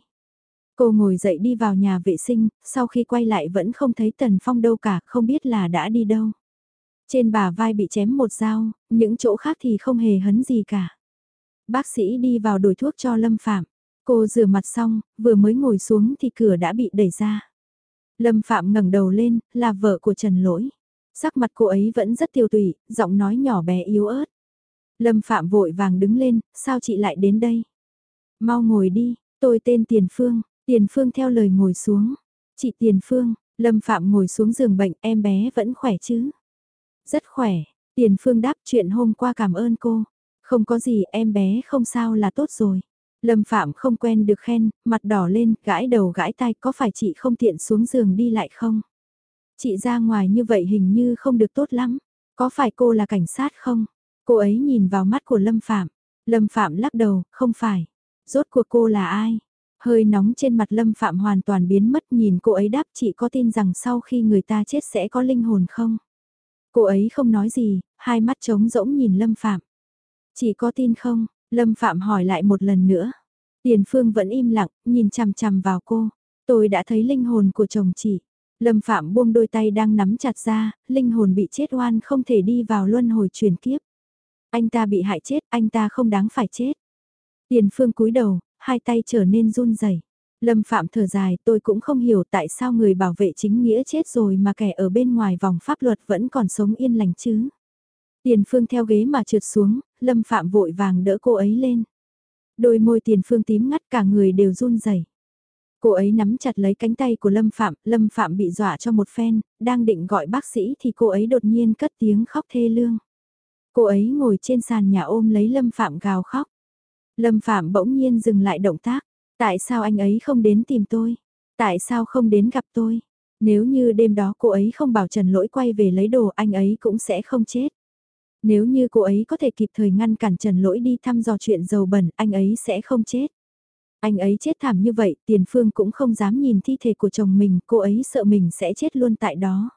Cô ngồi dậy đi vào nhà vệ sinh, sau khi quay lại vẫn không thấy Tần Phong đâu cả, không biết là đã đi đâu. Trên bà vai bị chém một dao, những chỗ khác thì không hề hấn gì cả. Bác sĩ đi vào đổi thuốc cho Lâm Phạm. Cô rửa mặt xong, vừa mới ngồi xuống thì cửa đã bị đẩy ra. Lâm Phạm ngẩng đầu lên, là vợ của Trần Lỗi. Sắc mặt cô ấy vẫn rất tiêu tụy, giọng nói nhỏ bé yếu ớt. Lâm Phạm vội vàng đứng lên, sao chị lại đến đây? Mau ngồi đi, tôi tên Tiền Phương, Tiền Phương theo lời ngồi xuống. Chị Tiền Phương, Lâm Phạm ngồi xuống giường bệnh, em bé vẫn khỏe chứ? Rất khỏe, Tiền Phương đáp chuyện hôm qua cảm ơn cô. Không có gì, em bé không sao là tốt rồi. Lâm Phạm không quen được khen, mặt đỏ lên, gãi đầu gãi tai, có phải chị không tiện xuống giường đi lại không? Chị ra ngoài như vậy hình như không được tốt lắm. Có phải cô là cảnh sát không? Cô ấy nhìn vào mắt của Lâm Phạm. Lâm Phạm lắc đầu, không phải. Rốt cuộc cô là ai? Hơi nóng trên mặt Lâm Phạm hoàn toàn biến mất nhìn cô ấy đáp chị có tin rằng sau khi người ta chết sẽ có linh hồn không? Cô ấy không nói gì, hai mắt trống rỗng nhìn Lâm Phạm. Chị có tin không? Lâm Phạm hỏi lại một lần nữa. Tiền Phương vẫn im lặng, nhìn chằm chằm vào cô. Tôi đã thấy linh hồn của chồng chị. Lâm Phạm buông đôi tay đang nắm chặt ra, linh hồn bị chết oan không thể đi vào luân hồi truyền kiếp. Anh ta bị hại chết, anh ta không đáng phải chết. Tiền Phương cúi đầu, hai tay trở nên run rẩy. Lâm Phạm thở dài, tôi cũng không hiểu tại sao người bảo vệ chính nghĩa chết rồi mà kẻ ở bên ngoài vòng pháp luật vẫn còn sống yên lành chứ. Tiền Phương theo ghế mà trượt xuống, Lâm Phạm vội vàng đỡ cô ấy lên. Đôi môi Tiền Phương tím ngắt cả người đều run rẩy. Cô ấy nắm chặt lấy cánh tay của Lâm Phạm, Lâm Phạm bị dọa cho một phen, đang định gọi bác sĩ thì cô ấy đột nhiên cất tiếng khóc thê lương. Cô ấy ngồi trên sàn nhà ôm lấy Lâm Phạm gào khóc. Lâm Phạm bỗng nhiên dừng lại động tác. Tại sao anh ấy không đến tìm tôi? Tại sao không đến gặp tôi? Nếu như đêm đó cô ấy không bảo Trần Lỗi quay về lấy đồ anh ấy cũng sẽ không chết. Nếu như cô ấy có thể kịp thời ngăn cản Trần Lỗi đi thăm dò chuyện dầu bẩn anh ấy sẽ không chết. Anh ấy chết thảm như vậy, tiền phương cũng không dám nhìn thi thể của chồng mình, cô ấy sợ mình sẽ chết luôn tại đó.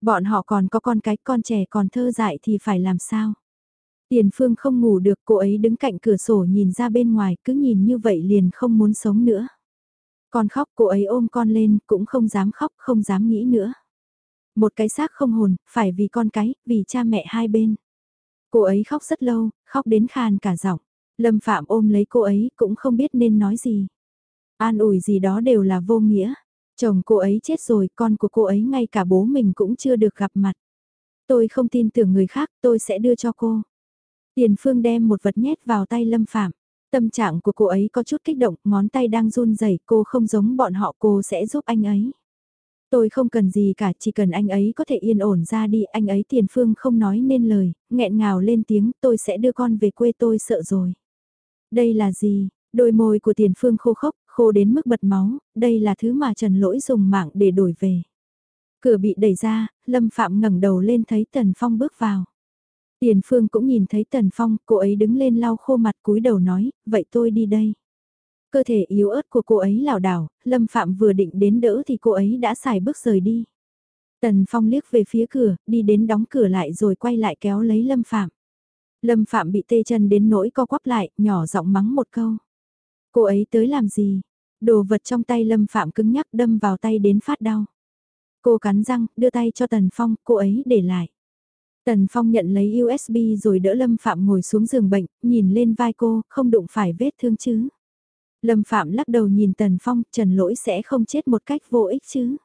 Bọn họ còn có con cái, con trẻ còn thơ dại thì phải làm sao? Tiền phương không ngủ được, cô ấy đứng cạnh cửa sổ nhìn ra bên ngoài, cứ nhìn như vậy liền không muốn sống nữa. Con khóc, cô ấy ôm con lên, cũng không dám khóc, không dám nghĩ nữa. Một cái xác không hồn, phải vì con cái, vì cha mẹ hai bên. Cô ấy khóc rất lâu, khóc đến khàn cả giọng. Lâm Phạm ôm lấy cô ấy cũng không biết nên nói gì. An ủi gì đó đều là vô nghĩa. Chồng cô ấy chết rồi, con của cô ấy ngay cả bố mình cũng chưa được gặp mặt. Tôi không tin tưởng người khác, tôi sẽ đưa cho cô. Tiền Phương đem một vật nhét vào tay Lâm Phạm. Tâm trạng của cô ấy có chút kích động, ngón tay đang run rẩy, cô không giống bọn họ, cô sẽ giúp anh ấy. Tôi không cần gì cả, chỉ cần anh ấy có thể yên ổn ra đi, anh ấy Tiền Phương không nói nên lời, nghẹn ngào lên tiếng, tôi sẽ đưa con về quê tôi sợ rồi. Đây là gì? Đôi môi của tiền phương khô khốc, khô đến mức bật máu, đây là thứ mà Trần Lỗi dùng mạng để đổi về. Cửa bị đẩy ra, Lâm Phạm ngẩng đầu lên thấy Tần Phong bước vào. Tiền phương cũng nhìn thấy Tần Phong, cô ấy đứng lên lau khô mặt cúi đầu nói, vậy tôi đi đây. Cơ thể yếu ớt của cô ấy lảo đảo, Lâm Phạm vừa định đến đỡ thì cô ấy đã xài bước rời đi. Tần Phong liếc về phía cửa, đi đến đóng cửa lại rồi quay lại kéo lấy Lâm Phạm. Lâm Phạm bị tê chân đến nỗi co quắp lại, nhỏ giọng mắng một câu. Cô ấy tới làm gì? Đồ vật trong tay Lâm Phạm cứng nhắc đâm vào tay đến phát đau. Cô cắn răng, đưa tay cho Tần Phong, cô ấy để lại. Tần Phong nhận lấy USB rồi đỡ Lâm Phạm ngồi xuống giường bệnh, nhìn lên vai cô, không đụng phải vết thương chứ. Lâm Phạm lắc đầu nhìn Tần Phong, Trần Lỗi sẽ không chết một cách vô ích chứ.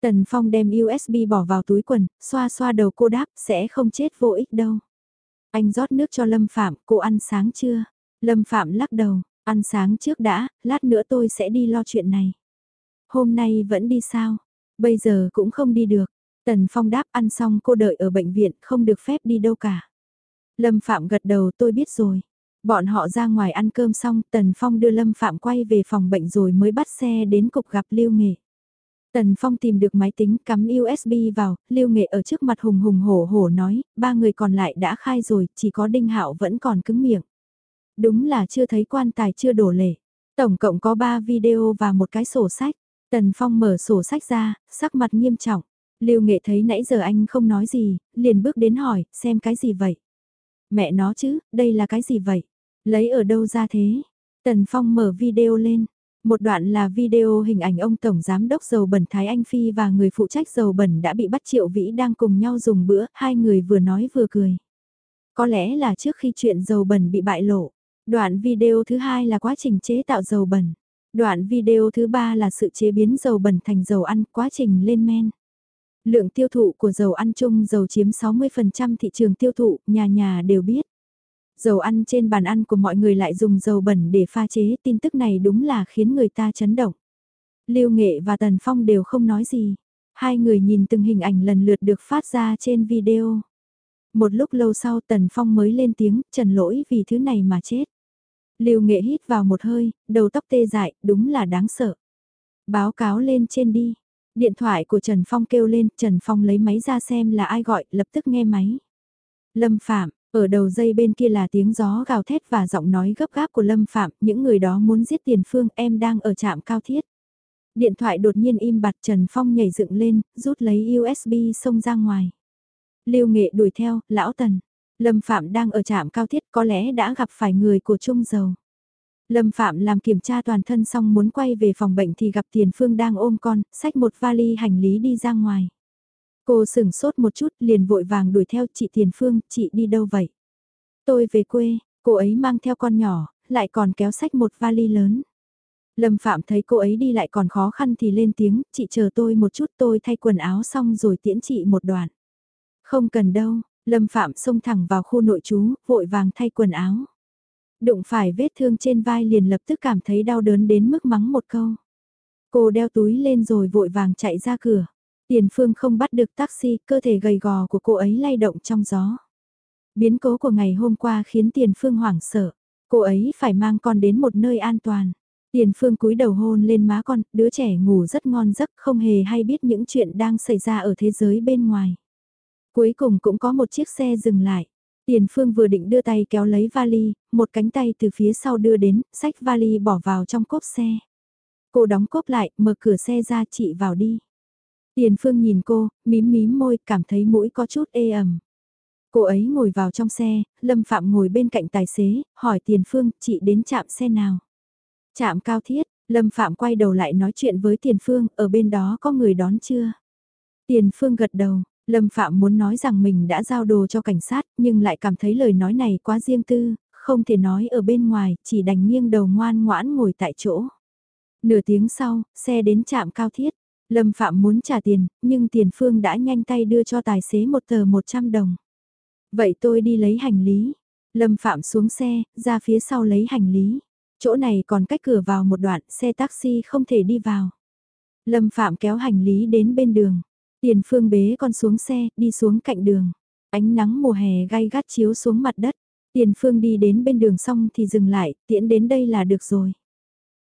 Tần Phong đem USB bỏ vào túi quần, xoa xoa đầu cô đáp, sẽ không chết vô ích đâu. Anh rót nước cho Lâm Phạm, cô ăn sáng chưa? Lâm Phạm lắc đầu, ăn sáng trước đã, lát nữa tôi sẽ đi lo chuyện này. Hôm nay vẫn đi sao? Bây giờ cũng không đi được. Tần Phong đáp ăn xong cô đợi ở bệnh viện, không được phép đi đâu cả. Lâm Phạm gật đầu tôi biết rồi. Bọn họ ra ngoài ăn cơm xong, Tần Phong đưa Lâm Phạm quay về phòng bệnh rồi mới bắt xe đến cục gặp Lưu Nghệ. Tần Phong tìm được máy tính cắm USB vào, Lưu Nghệ ở trước mặt hùng hùng hổ hổ nói, ba người còn lại đã khai rồi, chỉ có Đinh Hạo vẫn còn cứng miệng. Đúng là chưa thấy quan tài chưa đổ lệ. Tổng cộng có 3 video và một cái sổ sách. Tần Phong mở sổ sách ra, sắc mặt nghiêm trọng. Lưu Nghệ thấy nãy giờ anh không nói gì, liền bước đến hỏi, xem cái gì vậy? Mẹ nó chứ, đây là cái gì vậy? Lấy ở đâu ra thế? Tần Phong mở video lên. Một đoạn là video hình ảnh ông Tổng Giám đốc dầu bẩn Thái Anh Phi và người phụ trách dầu bẩn đã bị bắt Triệu Vĩ đang cùng nhau dùng bữa, hai người vừa nói vừa cười. Có lẽ là trước khi chuyện dầu bẩn bị bại lộ. Đoạn video thứ hai là quá trình chế tạo dầu bẩn. Đoạn video thứ ba là sự chế biến dầu bẩn thành dầu ăn, quá trình lên men. Lượng tiêu thụ của dầu ăn chung dầu chiếm 60% thị trường tiêu thụ, nhà nhà đều biết. Dầu ăn trên bàn ăn của mọi người lại dùng dầu bẩn để pha chế, tin tức này đúng là khiến người ta chấn động. Lưu Nghệ và Tần Phong đều không nói gì. Hai người nhìn từng hình ảnh lần lượt được phát ra trên video. Một lúc lâu sau Tần Phong mới lên tiếng, trần lỗi vì thứ này mà chết. Lưu Nghệ hít vào một hơi, đầu tóc tê dại, đúng là đáng sợ. Báo cáo lên trên đi. Điện thoại của Trần Phong kêu lên, Trần Phong lấy máy ra xem là ai gọi, lập tức nghe máy. Lâm Phạm, ở đầu dây bên kia là tiếng gió gào thét và giọng nói gấp gáp của Lâm Phạm, những người đó muốn giết tiền phương, em đang ở trạm cao thiết. Điện thoại đột nhiên im bặt Trần Phong nhảy dựng lên, rút lấy USB xông ra ngoài. Lưu Nghệ đuổi theo, lão Tần. Lâm Phạm đang ở trạm cao thiết có lẽ đã gặp phải người của Trung Dầu. Lâm Phạm làm kiểm tra toàn thân xong muốn quay về phòng bệnh thì gặp Tiền Phương đang ôm con, xách một vali hành lý đi ra ngoài. Cô sửng sốt một chút liền vội vàng đuổi theo chị Tiền Phương, chị đi đâu vậy? Tôi về quê, cô ấy mang theo con nhỏ, lại còn kéo sách một vali lớn. Lâm Phạm thấy cô ấy đi lại còn khó khăn thì lên tiếng, chị chờ tôi một chút tôi thay quần áo xong rồi tiễn chị một đoạn. Không cần đâu, Lâm Phạm xông thẳng vào khu nội trú, vội vàng thay quần áo. Đụng phải vết thương trên vai liền lập tức cảm thấy đau đớn đến mức mắng một câu. Cô đeo túi lên rồi vội vàng chạy ra cửa. Tiền phương không bắt được taxi, cơ thể gầy gò của cô ấy lay động trong gió. Biến cố của ngày hôm qua khiến tiền phương hoảng sợ. Cô ấy phải mang con đến một nơi an toàn. Tiền phương cúi đầu hôn lên má con, đứa trẻ ngủ rất ngon giấc không hề hay biết những chuyện đang xảy ra ở thế giới bên ngoài. Cuối cùng cũng có một chiếc xe dừng lại. Tiền phương vừa định đưa tay kéo lấy vali, một cánh tay từ phía sau đưa đến, xách vali bỏ vào trong cốp xe. Cô đóng cốp lại, mở cửa xe ra chị vào đi. Tiền phương nhìn cô, mím mím môi, cảm thấy mũi có chút ê ẩm. Cô ấy ngồi vào trong xe, Lâm Phạm ngồi bên cạnh tài xế, hỏi Tiền Phương, chị đến trạm xe nào? Trạm cao thiết, Lâm Phạm quay đầu lại nói chuyện với Tiền Phương, ở bên đó có người đón chưa? Tiền Phương gật đầu, Lâm Phạm muốn nói rằng mình đã giao đồ cho cảnh sát, nhưng lại cảm thấy lời nói này quá riêng tư, không thể nói ở bên ngoài, chỉ đành nghiêng đầu ngoan ngoãn ngồi tại chỗ. Nửa tiếng sau, xe đến trạm cao thiết. Lâm Phạm muốn trả tiền, nhưng tiền phương đã nhanh tay đưa cho tài xế một tờ 100 đồng. Vậy tôi đi lấy hành lý. Lâm Phạm xuống xe, ra phía sau lấy hành lý. Chỗ này còn cách cửa vào một đoạn, xe taxi không thể đi vào. Lâm Phạm kéo hành lý đến bên đường. Tiền phương bế con xuống xe, đi xuống cạnh đường. Ánh nắng mùa hè gai gắt chiếu xuống mặt đất. Tiền phương đi đến bên đường xong thì dừng lại, tiễn đến đây là được rồi.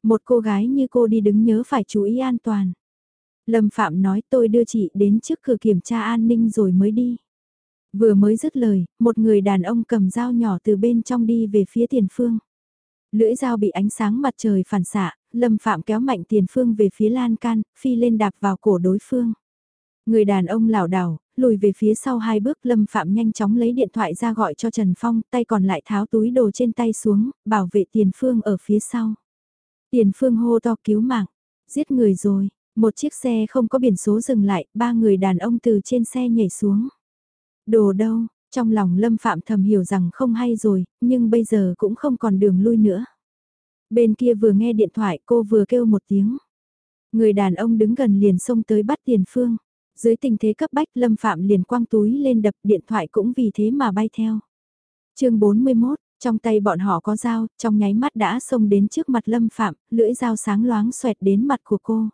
Một cô gái như cô đi đứng nhớ phải chú ý an toàn. Lâm Phạm nói tôi đưa chị đến trước cửa kiểm tra an ninh rồi mới đi. Vừa mới dứt lời, một người đàn ông cầm dao nhỏ từ bên trong đi về phía tiền phương. Lưỡi dao bị ánh sáng mặt trời phản xạ, Lâm Phạm kéo mạnh tiền phương về phía lan can, phi lên đạp vào cổ đối phương. Người đàn ông lảo đảo, lùi về phía sau hai bước Lâm Phạm nhanh chóng lấy điện thoại ra gọi cho Trần Phong, tay còn lại tháo túi đồ trên tay xuống, bảo vệ tiền phương ở phía sau. Tiền phương hô to cứu mạng, giết người rồi, một chiếc xe không có biển số dừng lại, ba người đàn ông từ trên xe nhảy xuống. Đồ đâu, trong lòng Lâm Phạm thầm hiểu rằng không hay rồi, nhưng bây giờ cũng không còn đường lui nữa. Bên kia vừa nghe điện thoại cô vừa kêu một tiếng. Người đàn ông đứng gần liền xông tới bắt tiền phương. Dưới tình thế cấp bách Lâm Phạm liền quăng túi lên đập điện thoại cũng vì thế mà bay theo. chương 41, trong tay bọn họ có dao, trong nháy mắt đã xông đến trước mặt Lâm Phạm, lưỡi dao sáng loáng xoẹt đến mặt của cô.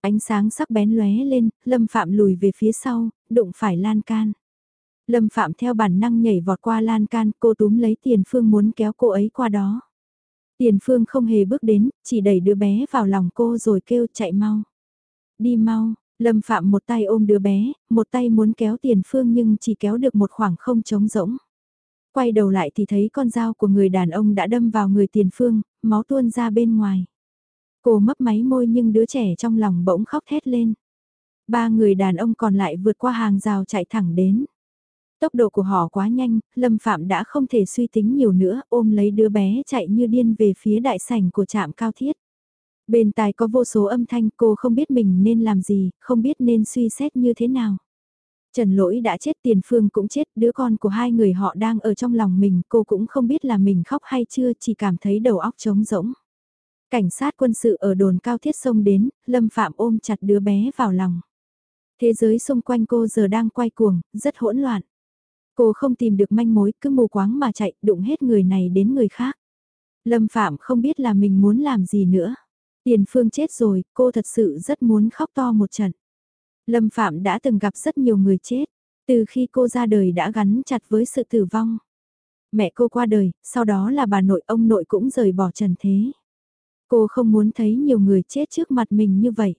Ánh sáng sắc bén lóe lên, Lâm Phạm lùi về phía sau, đụng phải lan can. Lâm Phạm theo bản năng nhảy vọt qua lan can, cô túm lấy tiền phương muốn kéo cô ấy qua đó. Tiền phương không hề bước đến, chỉ đẩy đứa bé vào lòng cô rồi kêu chạy mau. Đi mau, Lâm Phạm một tay ôm đứa bé, một tay muốn kéo tiền phương nhưng chỉ kéo được một khoảng không trống rỗng. Quay đầu lại thì thấy con dao của người đàn ông đã đâm vào người tiền phương, máu tuôn ra bên ngoài. Cô mấp máy môi nhưng đứa trẻ trong lòng bỗng khóc thét lên. Ba người đàn ông còn lại vượt qua hàng rào chạy thẳng đến. Tốc độ của họ quá nhanh, Lâm Phạm đã không thể suy tính nhiều nữa, ôm lấy đứa bé chạy như điên về phía đại sảnh của trạm cao thiết. Bên tai có vô số âm thanh cô không biết mình nên làm gì, không biết nên suy xét như thế nào. Trần lỗi đã chết tiền phương cũng chết, đứa con của hai người họ đang ở trong lòng mình, cô cũng không biết là mình khóc hay chưa, chỉ cảm thấy đầu óc trống rỗng. Cảnh sát quân sự ở đồn cao thiết sông đến, Lâm Phạm ôm chặt đứa bé vào lòng. Thế giới xung quanh cô giờ đang quay cuồng, rất hỗn loạn. Cô không tìm được manh mối, cứ mù quáng mà chạy, đụng hết người này đến người khác. Lâm Phạm không biết là mình muốn làm gì nữa. Tiền Phương chết rồi, cô thật sự rất muốn khóc to một trận. Lâm Phạm đã từng gặp rất nhiều người chết, từ khi cô ra đời đã gắn chặt với sự tử vong. Mẹ cô qua đời, sau đó là bà nội ông nội cũng rời bỏ trần thế. Cô không muốn thấy nhiều người chết trước mặt mình như vậy.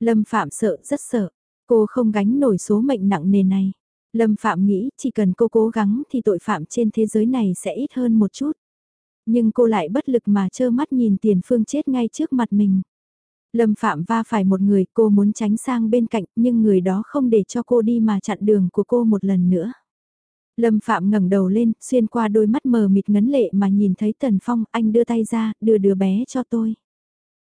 Lâm Phạm sợ, rất sợ. Cô không gánh nổi số mệnh nặng nề này. Lâm Phạm nghĩ chỉ cần cô cố gắng thì tội phạm trên thế giới này sẽ ít hơn một chút. Nhưng cô lại bất lực mà trơ mắt nhìn tiền phương chết ngay trước mặt mình. Lâm Phạm va phải một người cô muốn tránh sang bên cạnh nhưng người đó không để cho cô đi mà chặn đường của cô một lần nữa. Lâm Phạm ngẩng đầu lên, xuyên qua đôi mắt mờ mịt ngấn lệ mà nhìn thấy Tần Phong, anh đưa tay ra, đưa đứa bé cho tôi.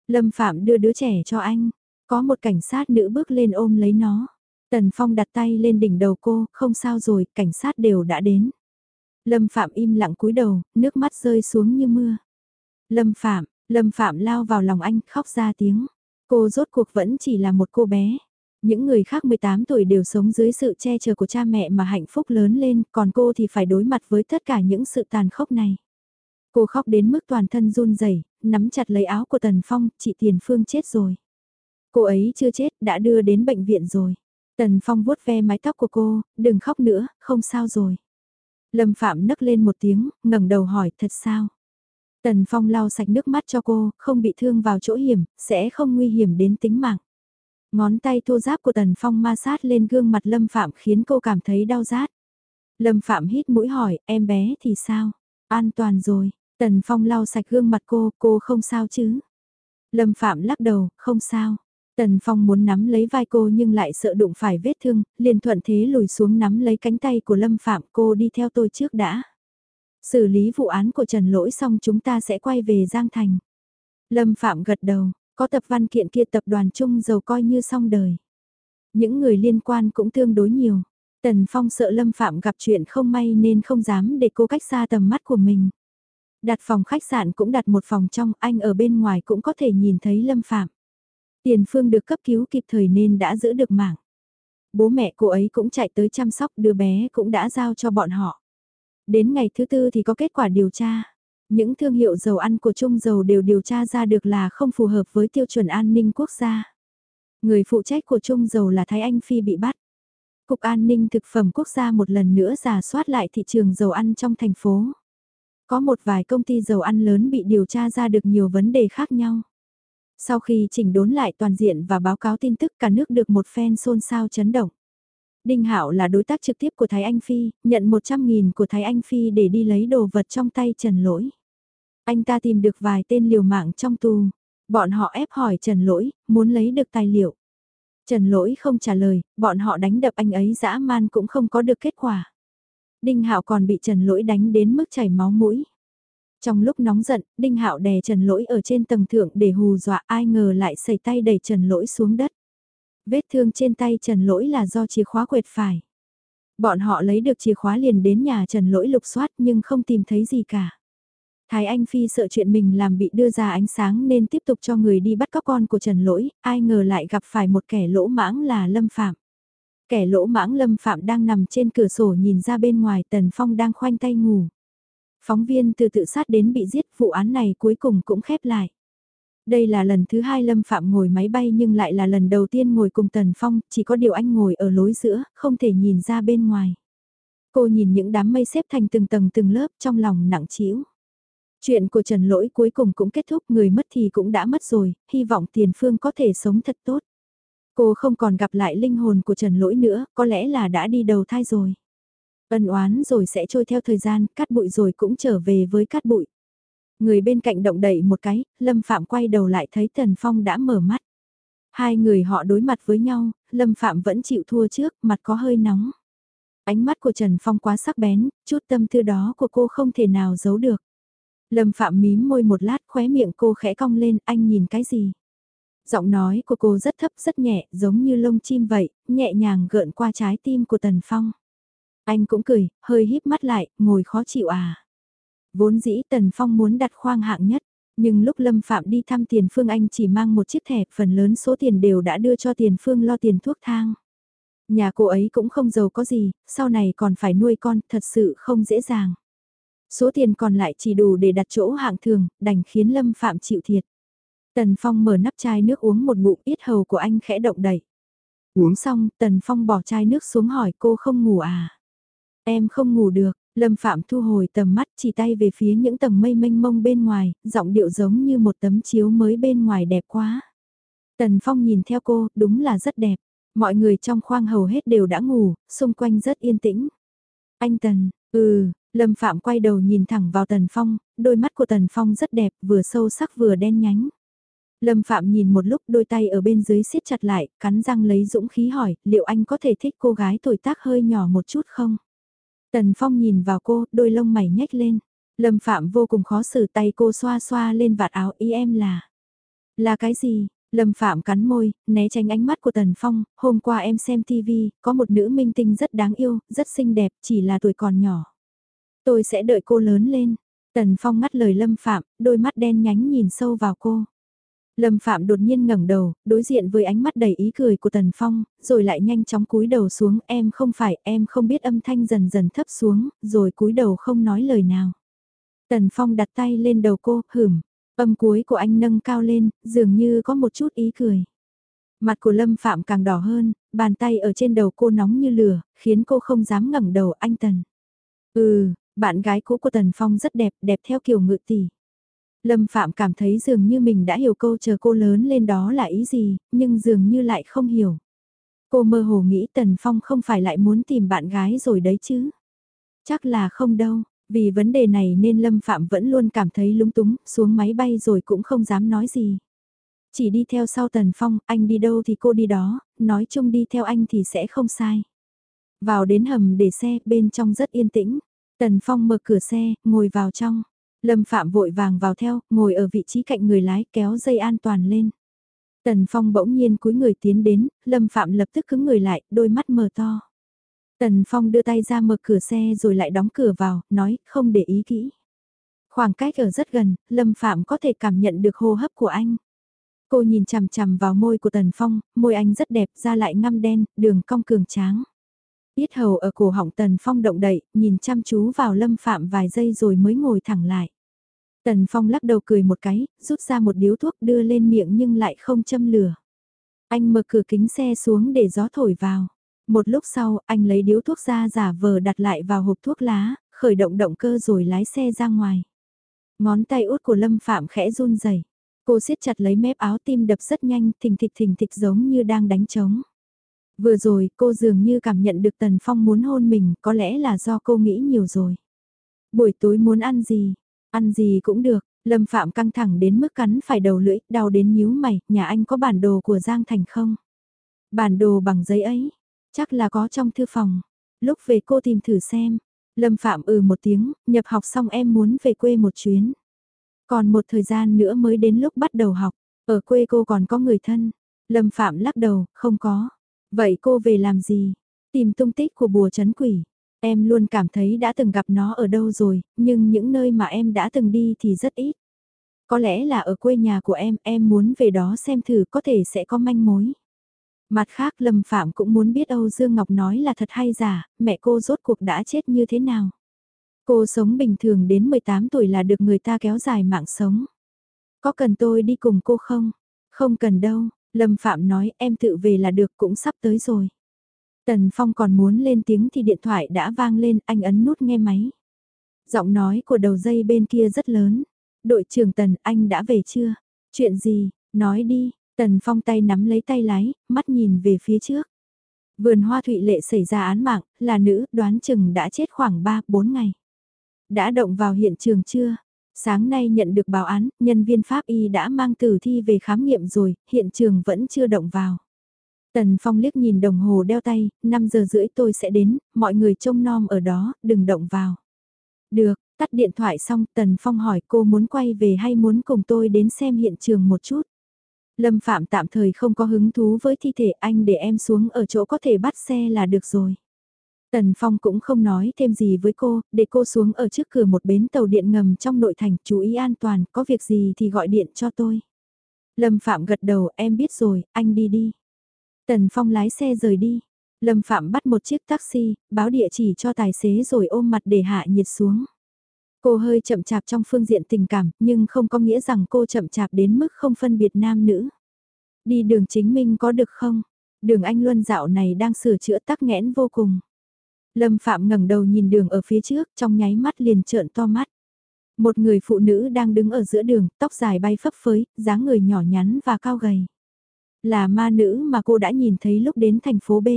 Lâm Phạm đưa đứa trẻ cho anh, có một cảnh sát nữ bước lên ôm lấy nó. Tần Phong đặt tay lên đỉnh đầu cô, không sao rồi, cảnh sát đều đã đến. Lâm Phạm im lặng cúi đầu, nước mắt rơi xuống như mưa. Lâm Phạm, Lâm Phạm lao vào lòng anh, khóc ra tiếng. Cô rốt cuộc vẫn chỉ là một cô bé. Những người khác 18 tuổi đều sống dưới sự che chở của cha mẹ mà hạnh phúc lớn lên, còn cô thì phải đối mặt với tất cả những sự tàn khốc này. Cô khóc đến mức toàn thân run rẩy, nắm chặt lấy áo của Tần Phong, chị Tiền Phương chết rồi. Cô ấy chưa chết, đã đưa đến bệnh viện rồi. Tần Phong vuốt ve mái tóc của cô, đừng khóc nữa, không sao rồi. Lâm Phạm nấc lên một tiếng, ngẩng đầu hỏi thật sao? Tần Phong lau sạch nước mắt cho cô, không bị thương vào chỗ hiểm, sẽ không nguy hiểm đến tính mạng. Ngón tay thô giáp của Tần Phong ma sát lên gương mặt Lâm Phạm khiến cô cảm thấy đau rát. Lâm Phạm hít mũi hỏi, em bé thì sao? An toàn rồi, Tần Phong lau sạch gương mặt cô, cô không sao chứ? Lâm Phạm lắc đầu, không sao. Tần Phong muốn nắm lấy vai cô nhưng lại sợ đụng phải vết thương, liền thuận thế lùi xuống nắm lấy cánh tay của Lâm Phạm cô đi theo tôi trước đã. Xử lý vụ án của Trần Lỗi xong chúng ta sẽ quay về Giang Thành. Lâm Phạm gật đầu, có tập văn kiện kia tập đoàn chung giàu coi như xong đời. Những người liên quan cũng tương đối nhiều. Tần Phong sợ Lâm Phạm gặp chuyện không may nên không dám để cô cách xa tầm mắt của mình. Đặt phòng khách sạn cũng đặt một phòng trong, anh ở bên ngoài cũng có thể nhìn thấy Lâm Phạm. Tiền Phương được cấp cứu kịp thời nên đã giữ được mạng. Bố mẹ cô ấy cũng chạy tới chăm sóc, đứa bé cũng đã giao cho bọn họ. Đến ngày thứ tư thì có kết quả điều tra. Những thương hiệu dầu ăn của Trung Dầu đều điều tra ra được là không phù hợp với tiêu chuẩn an ninh quốc gia. Người phụ trách của Trung Dầu là Thái Anh Phi bị bắt. Cục An ninh Thực phẩm Quốc gia một lần nữa giả soát lại thị trường dầu ăn trong thành phố. Có một vài công ty dầu ăn lớn bị điều tra ra được nhiều vấn đề khác nhau. Sau khi chỉnh đốn lại toàn diện và báo cáo tin tức cả nước được một phen xôn xao chấn động. Đinh Hạo là đối tác trực tiếp của Thái Anh Phi, nhận 100.000 của Thái Anh Phi để đi lấy đồ vật trong tay Trần Lỗi. Anh ta tìm được vài tên liều mạng trong tù. Bọn họ ép hỏi Trần Lỗi, muốn lấy được tài liệu. Trần Lỗi không trả lời, bọn họ đánh đập anh ấy dã man cũng không có được kết quả. Đinh Hạo còn bị Trần Lỗi đánh đến mức chảy máu mũi. Trong lúc nóng giận, Đinh Hạo đè Trần Lỗi ở trên tầng thượng để hù dọa ai ngờ lại sẩy tay đẩy Trần Lỗi xuống đất. Vết thương trên tay Trần Lỗi là do chìa khóa quẹt phải. Bọn họ lấy được chìa khóa liền đến nhà Trần Lỗi lục soát nhưng không tìm thấy gì cả. Thái Anh Phi sợ chuyện mình làm bị đưa ra ánh sáng nên tiếp tục cho người đi bắt cóc con của Trần Lỗi, ai ngờ lại gặp phải một kẻ lỗ mãng là Lâm Phạm. Kẻ lỗ mãng Lâm Phạm đang nằm trên cửa sổ nhìn ra bên ngoài Tần Phong đang khoanh tay ngủ. Phóng viên từ tự sát đến bị giết vụ án này cuối cùng cũng khép lại. Đây là lần thứ hai Lâm Phạm ngồi máy bay nhưng lại là lần đầu tiên ngồi cùng Tần Phong, chỉ có điều anh ngồi ở lối giữa, không thể nhìn ra bên ngoài. Cô nhìn những đám mây xếp thành từng tầng từng lớp trong lòng nặng trĩu. Chuyện của Trần Lỗi cuối cùng cũng kết thúc, người mất thì cũng đã mất rồi, hy vọng Tiền Phương có thể sống thật tốt. Cô không còn gặp lại linh hồn của Trần Lỗi nữa, có lẽ là đã đi đầu thai rồi. Ân oán rồi sẽ trôi theo thời gian, cát bụi rồi cũng trở về với cát bụi. Người bên cạnh động đậy một cái, Lâm Phạm quay đầu lại thấy Tần Phong đã mở mắt. Hai người họ đối mặt với nhau, Lâm Phạm vẫn chịu thua trước, mặt có hơi nóng. Ánh mắt của Trần Phong quá sắc bén, chút tâm tư đó của cô không thể nào giấu được. Lâm Phạm mím môi một lát khóe miệng cô khẽ cong lên, anh nhìn cái gì? Giọng nói của cô rất thấp rất nhẹ, giống như lông chim vậy, nhẹ nhàng gợn qua trái tim của Tần Phong. Anh cũng cười, hơi híp mắt lại, ngồi khó chịu à. Vốn dĩ Tần Phong muốn đặt khoang hạng nhất, nhưng lúc Lâm Phạm đi thăm tiền phương anh chỉ mang một chiếc thẻ, phần lớn số tiền đều đã đưa cho tiền phương lo tiền thuốc thang. Nhà cô ấy cũng không giàu có gì, sau này còn phải nuôi con, thật sự không dễ dàng. Số tiền còn lại chỉ đủ để đặt chỗ hạng thường, đành khiến Lâm Phạm chịu thiệt. Tần Phong mở nắp chai nước uống một ngụm ít hầu của anh khẽ động đẩy. Uống xong, Tần Phong bỏ chai nước xuống hỏi cô không ngủ à? Em không ngủ được, Lâm Phạm thu hồi tầm mắt chỉ tay về phía những tầng mây mênh mông bên ngoài, giọng điệu giống như một tấm chiếu mới bên ngoài đẹp quá. Tần Phong nhìn theo cô, đúng là rất đẹp. Mọi người trong khoang hầu hết đều đã ngủ, xung quanh rất yên tĩnh. Anh Tần, ừ, Lâm Phạm quay đầu nhìn thẳng vào Tần Phong, đôi mắt của Tần Phong rất đẹp, vừa sâu sắc vừa đen nhánh. Lâm Phạm nhìn một lúc đôi tay ở bên dưới siết chặt lại, cắn răng lấy dũng khí hỏi, liệu anh có thể thích cô gái tuổi tác hơi nhỏ một chút không? Tần Phong nhìn vào cô, đôi lông mày nhếch lên. Lâm Phạm vô cùng khó xử tay cô xoa xoa lên vạt áo ý em là. Là cái gì? Lâm Phạm cắn môi, né tránh ánh mắt của Tần Phong, hôm qua em xem TV, có một nữ minh tinh rất đáng yêu, rất xinh đẹp, chỉ là tuổi còn nhỏ. Tôi sẽ đợi cô lớn lên. Tần Phong ngắt lời Lâm Phạm, đôi mắt đen nhánh nhìn sâu vào cô. Lâm Phạm đột nhiên ngẩng đầu, đối diện với ánh mắt đầy ý cười của Tần Phong, rồi lại nhanh chóng cúi đầu xuống, em không phải, em không biết âm thanh dần dần thấp xuống, rồi cúi đầu không nói lời nào. Tần Phong đặt tay lên đầu cô, hửm, âm cuối của anh nâng cao lên, dường như có một chút ý cười. Mặt của Lâm Phạm càng đỏ hơn, bàn tay ở trên đầu cô nóng như lửa, khiến cô không dám ngẩng đầu anh Tần. Ừ, bạn gái cũ của Tần Phong rất đẹp, đẹp theo kiểu ngự tỷ. Lâm Phạm cảm thấy dường như mình đã hiểu câu chờ cô lớn lên đó là ý gì, nhưng dường như lại không hiểu. Cô mơ hồ nghĩ Tần Phong không phải lại muốn tìm bạn gái rồi đấy chứ. Chắc là không đâu, vì vấn đề này nên Lâm Phạm vẫn luôn cảm thấy lúng túng, xuống máy bay rồi cũng không dám nói gì. Chỉ đi theo sau Tần Phong, anh đi đâu thì cô đi đó, nói chung đi theo anh thì sẽ không sai. Vào đến hầm để xe, bên trong rất yên tĩnh. Tần Phong mở cửa xe, ngồi vào trong. Lâm Phạm vội vàng vào theo, ngồi ở vị trí cạnh người lái kéo dây an toàn lên. Tần Phong bỗng nhiên cúi người tiến đến, Lâm Phạm lập tức cứng người lại, đôi mắt mở to. Tần Phong đưa tay ra mở cửa xe rồi lại đóng cửa vào, nói không để ý kỹ. Khoảng cách ở rất gần, Lâm Phạm có thể cảm nhận được hô hấp của anh. Cô nhìn chằm chằm vào môi của Tần Phong, môi anh rất đẹp, da lại ngăm đen, đường cong cường tráng. Yết hầu ở cổ họng Tần Phong động đậy, nhìn chăm chú vào Lâm Phạm vài giây rồi mới ngồi thẳng lại. Tần Phong lắc đầu cười một cái, rút ra một điếu thuốc đưa lên miệng nhưng lại không châm lửa. Anh mở cửa kính xe xuống để gió thổi vào. Một lúc sau, anh lấy điếu thuốc ra giả vờ đặt lại vào hộp thuốc lá, khởi động động cơ rồi lái xe ra ngoài. Ngón tay út của Lâm Phạm khẽ run rẩy. Cô siết chặt lấy mép áo tim đập rất nhanh, thình thịch thình thịch giống như đang đánh trống. Vừa rồi, cô dường như cảm nhận được Tần Phong muốn hôn mình, có lẽ là do cô nghĩ nhiều rồi. Buổi tối muốn ăn gì? Ăn gì cũng được, Lâm Phạm căng thẳng đến mức cắn phải đầu lưỡi, đau đến nhíu mày, nhà anh có bản đồ của Giang Thành không? Bản đồ bằng giấy ấy, chắc là có trong thư phòng. Lúc về cô tìm thử xem. Lâm Phạm ừ một tiếng, nhập học xong em muốn về quê một chuyến. Còn một thời gian nữa mới đến lúc bắt đầu học, ở quê cô còn có người thân. Lâm Phạm lắc đầu, không có. Vậy cô về làm gì? Tìm tung tích của bùa chấn quỷ. Em luôn cảm thấy đã từng gặp nó ở đâu rồi, nhưng những nơi mà em đã từng đi thì rất ít. Có lẽ là ở quê nhà của em, em muốn về đó xem thử có thể sẽ có manh mối. Mặt khác Lâm Phạm cũng muốn biết Âu Dương Ngọc nói là thật hay giả, mẹ cô rốt cuộc đã chết như thế nào. Cô sống bình thường đến 18 tuổi là được người ta kéo dài mạng sống. Có cần tôi đi cùng cô không? Không cần đâu, Lâm Phạm nói em tự về là được cũng sắp tới rồi. Tần Phong còn muốn lên tiếng thì điện thoại đã vang lên, anh ấn nút nghe máy. Giọng nói của đầu dây bên kia rất lớn. Đội trưởng Tần, anh đã về chưa? Chuyện gì? Nói đi. Tần Phong tay nắm lấy tay lái, mắt nhìn về phía trước. Vườn hoa thụy lệ xảy ra án mạng, là nữ, đoán chừng đã chết khoảng 3-4 ngày. Đã động vào hiện trường chưa? Sáng nay nhận được báo án, nhân viên pháp y đã mang tử thi về khám nghiệm rồi, hiện trường vẫn chưa động vào. Tần Phong liếc nhìn đồng hồ đeo tay, 5 giờ rưỡi tôi sẽ đến, mọi người trông nom ở đó, đừng động vào. Được, tắt điện thoại xong Tần Phong hỏi cô muốn quay về hay muốn cùng tôi đến xem hiện trường một chút. Lâm Phạm tạm thời không có hứng thú với thi thể anh để em xuống ở chỗ có thể bắt xe là được rồi. Tần Phong cũng không nói thêm gì với cô, để cô xuống ở trước cửa một bến tàu điện ngầm trong nội thành, chú ý an toàn, có việc gì thì gọi điện cho tôi. Lâm Phạm gật đầu, em biết rồi, anh đi đi. Tần Phong lái xe rời đi. Lâm Phạm bắt một chiếc taxi, báo địa chỉ cho tài xế rồi ôm mặt để hạ nhiệt xuống. Cô hơi chậm chạp trong phương diện tình cảm, nhưng không có nghĩa rằng cô chậm chạp đến mức không phân biệt nam nữ. Đi đường chính minh có được không? Đường anh Luân dạo này đang sửa chữa tắc nghẽn vô cùng. Lâm Phạm ngẩng đầu nhìn đường ở phía trước, trong nháy mắt liền trợn to mắt. Một người phụ nữ đang đứng ở giữa đường, tóc dài bay phấp phới, dáng người nhỏ nhắn và cao gầy. Là ma nữ mà cô đã nhìn thấy lúc đến thành phố B.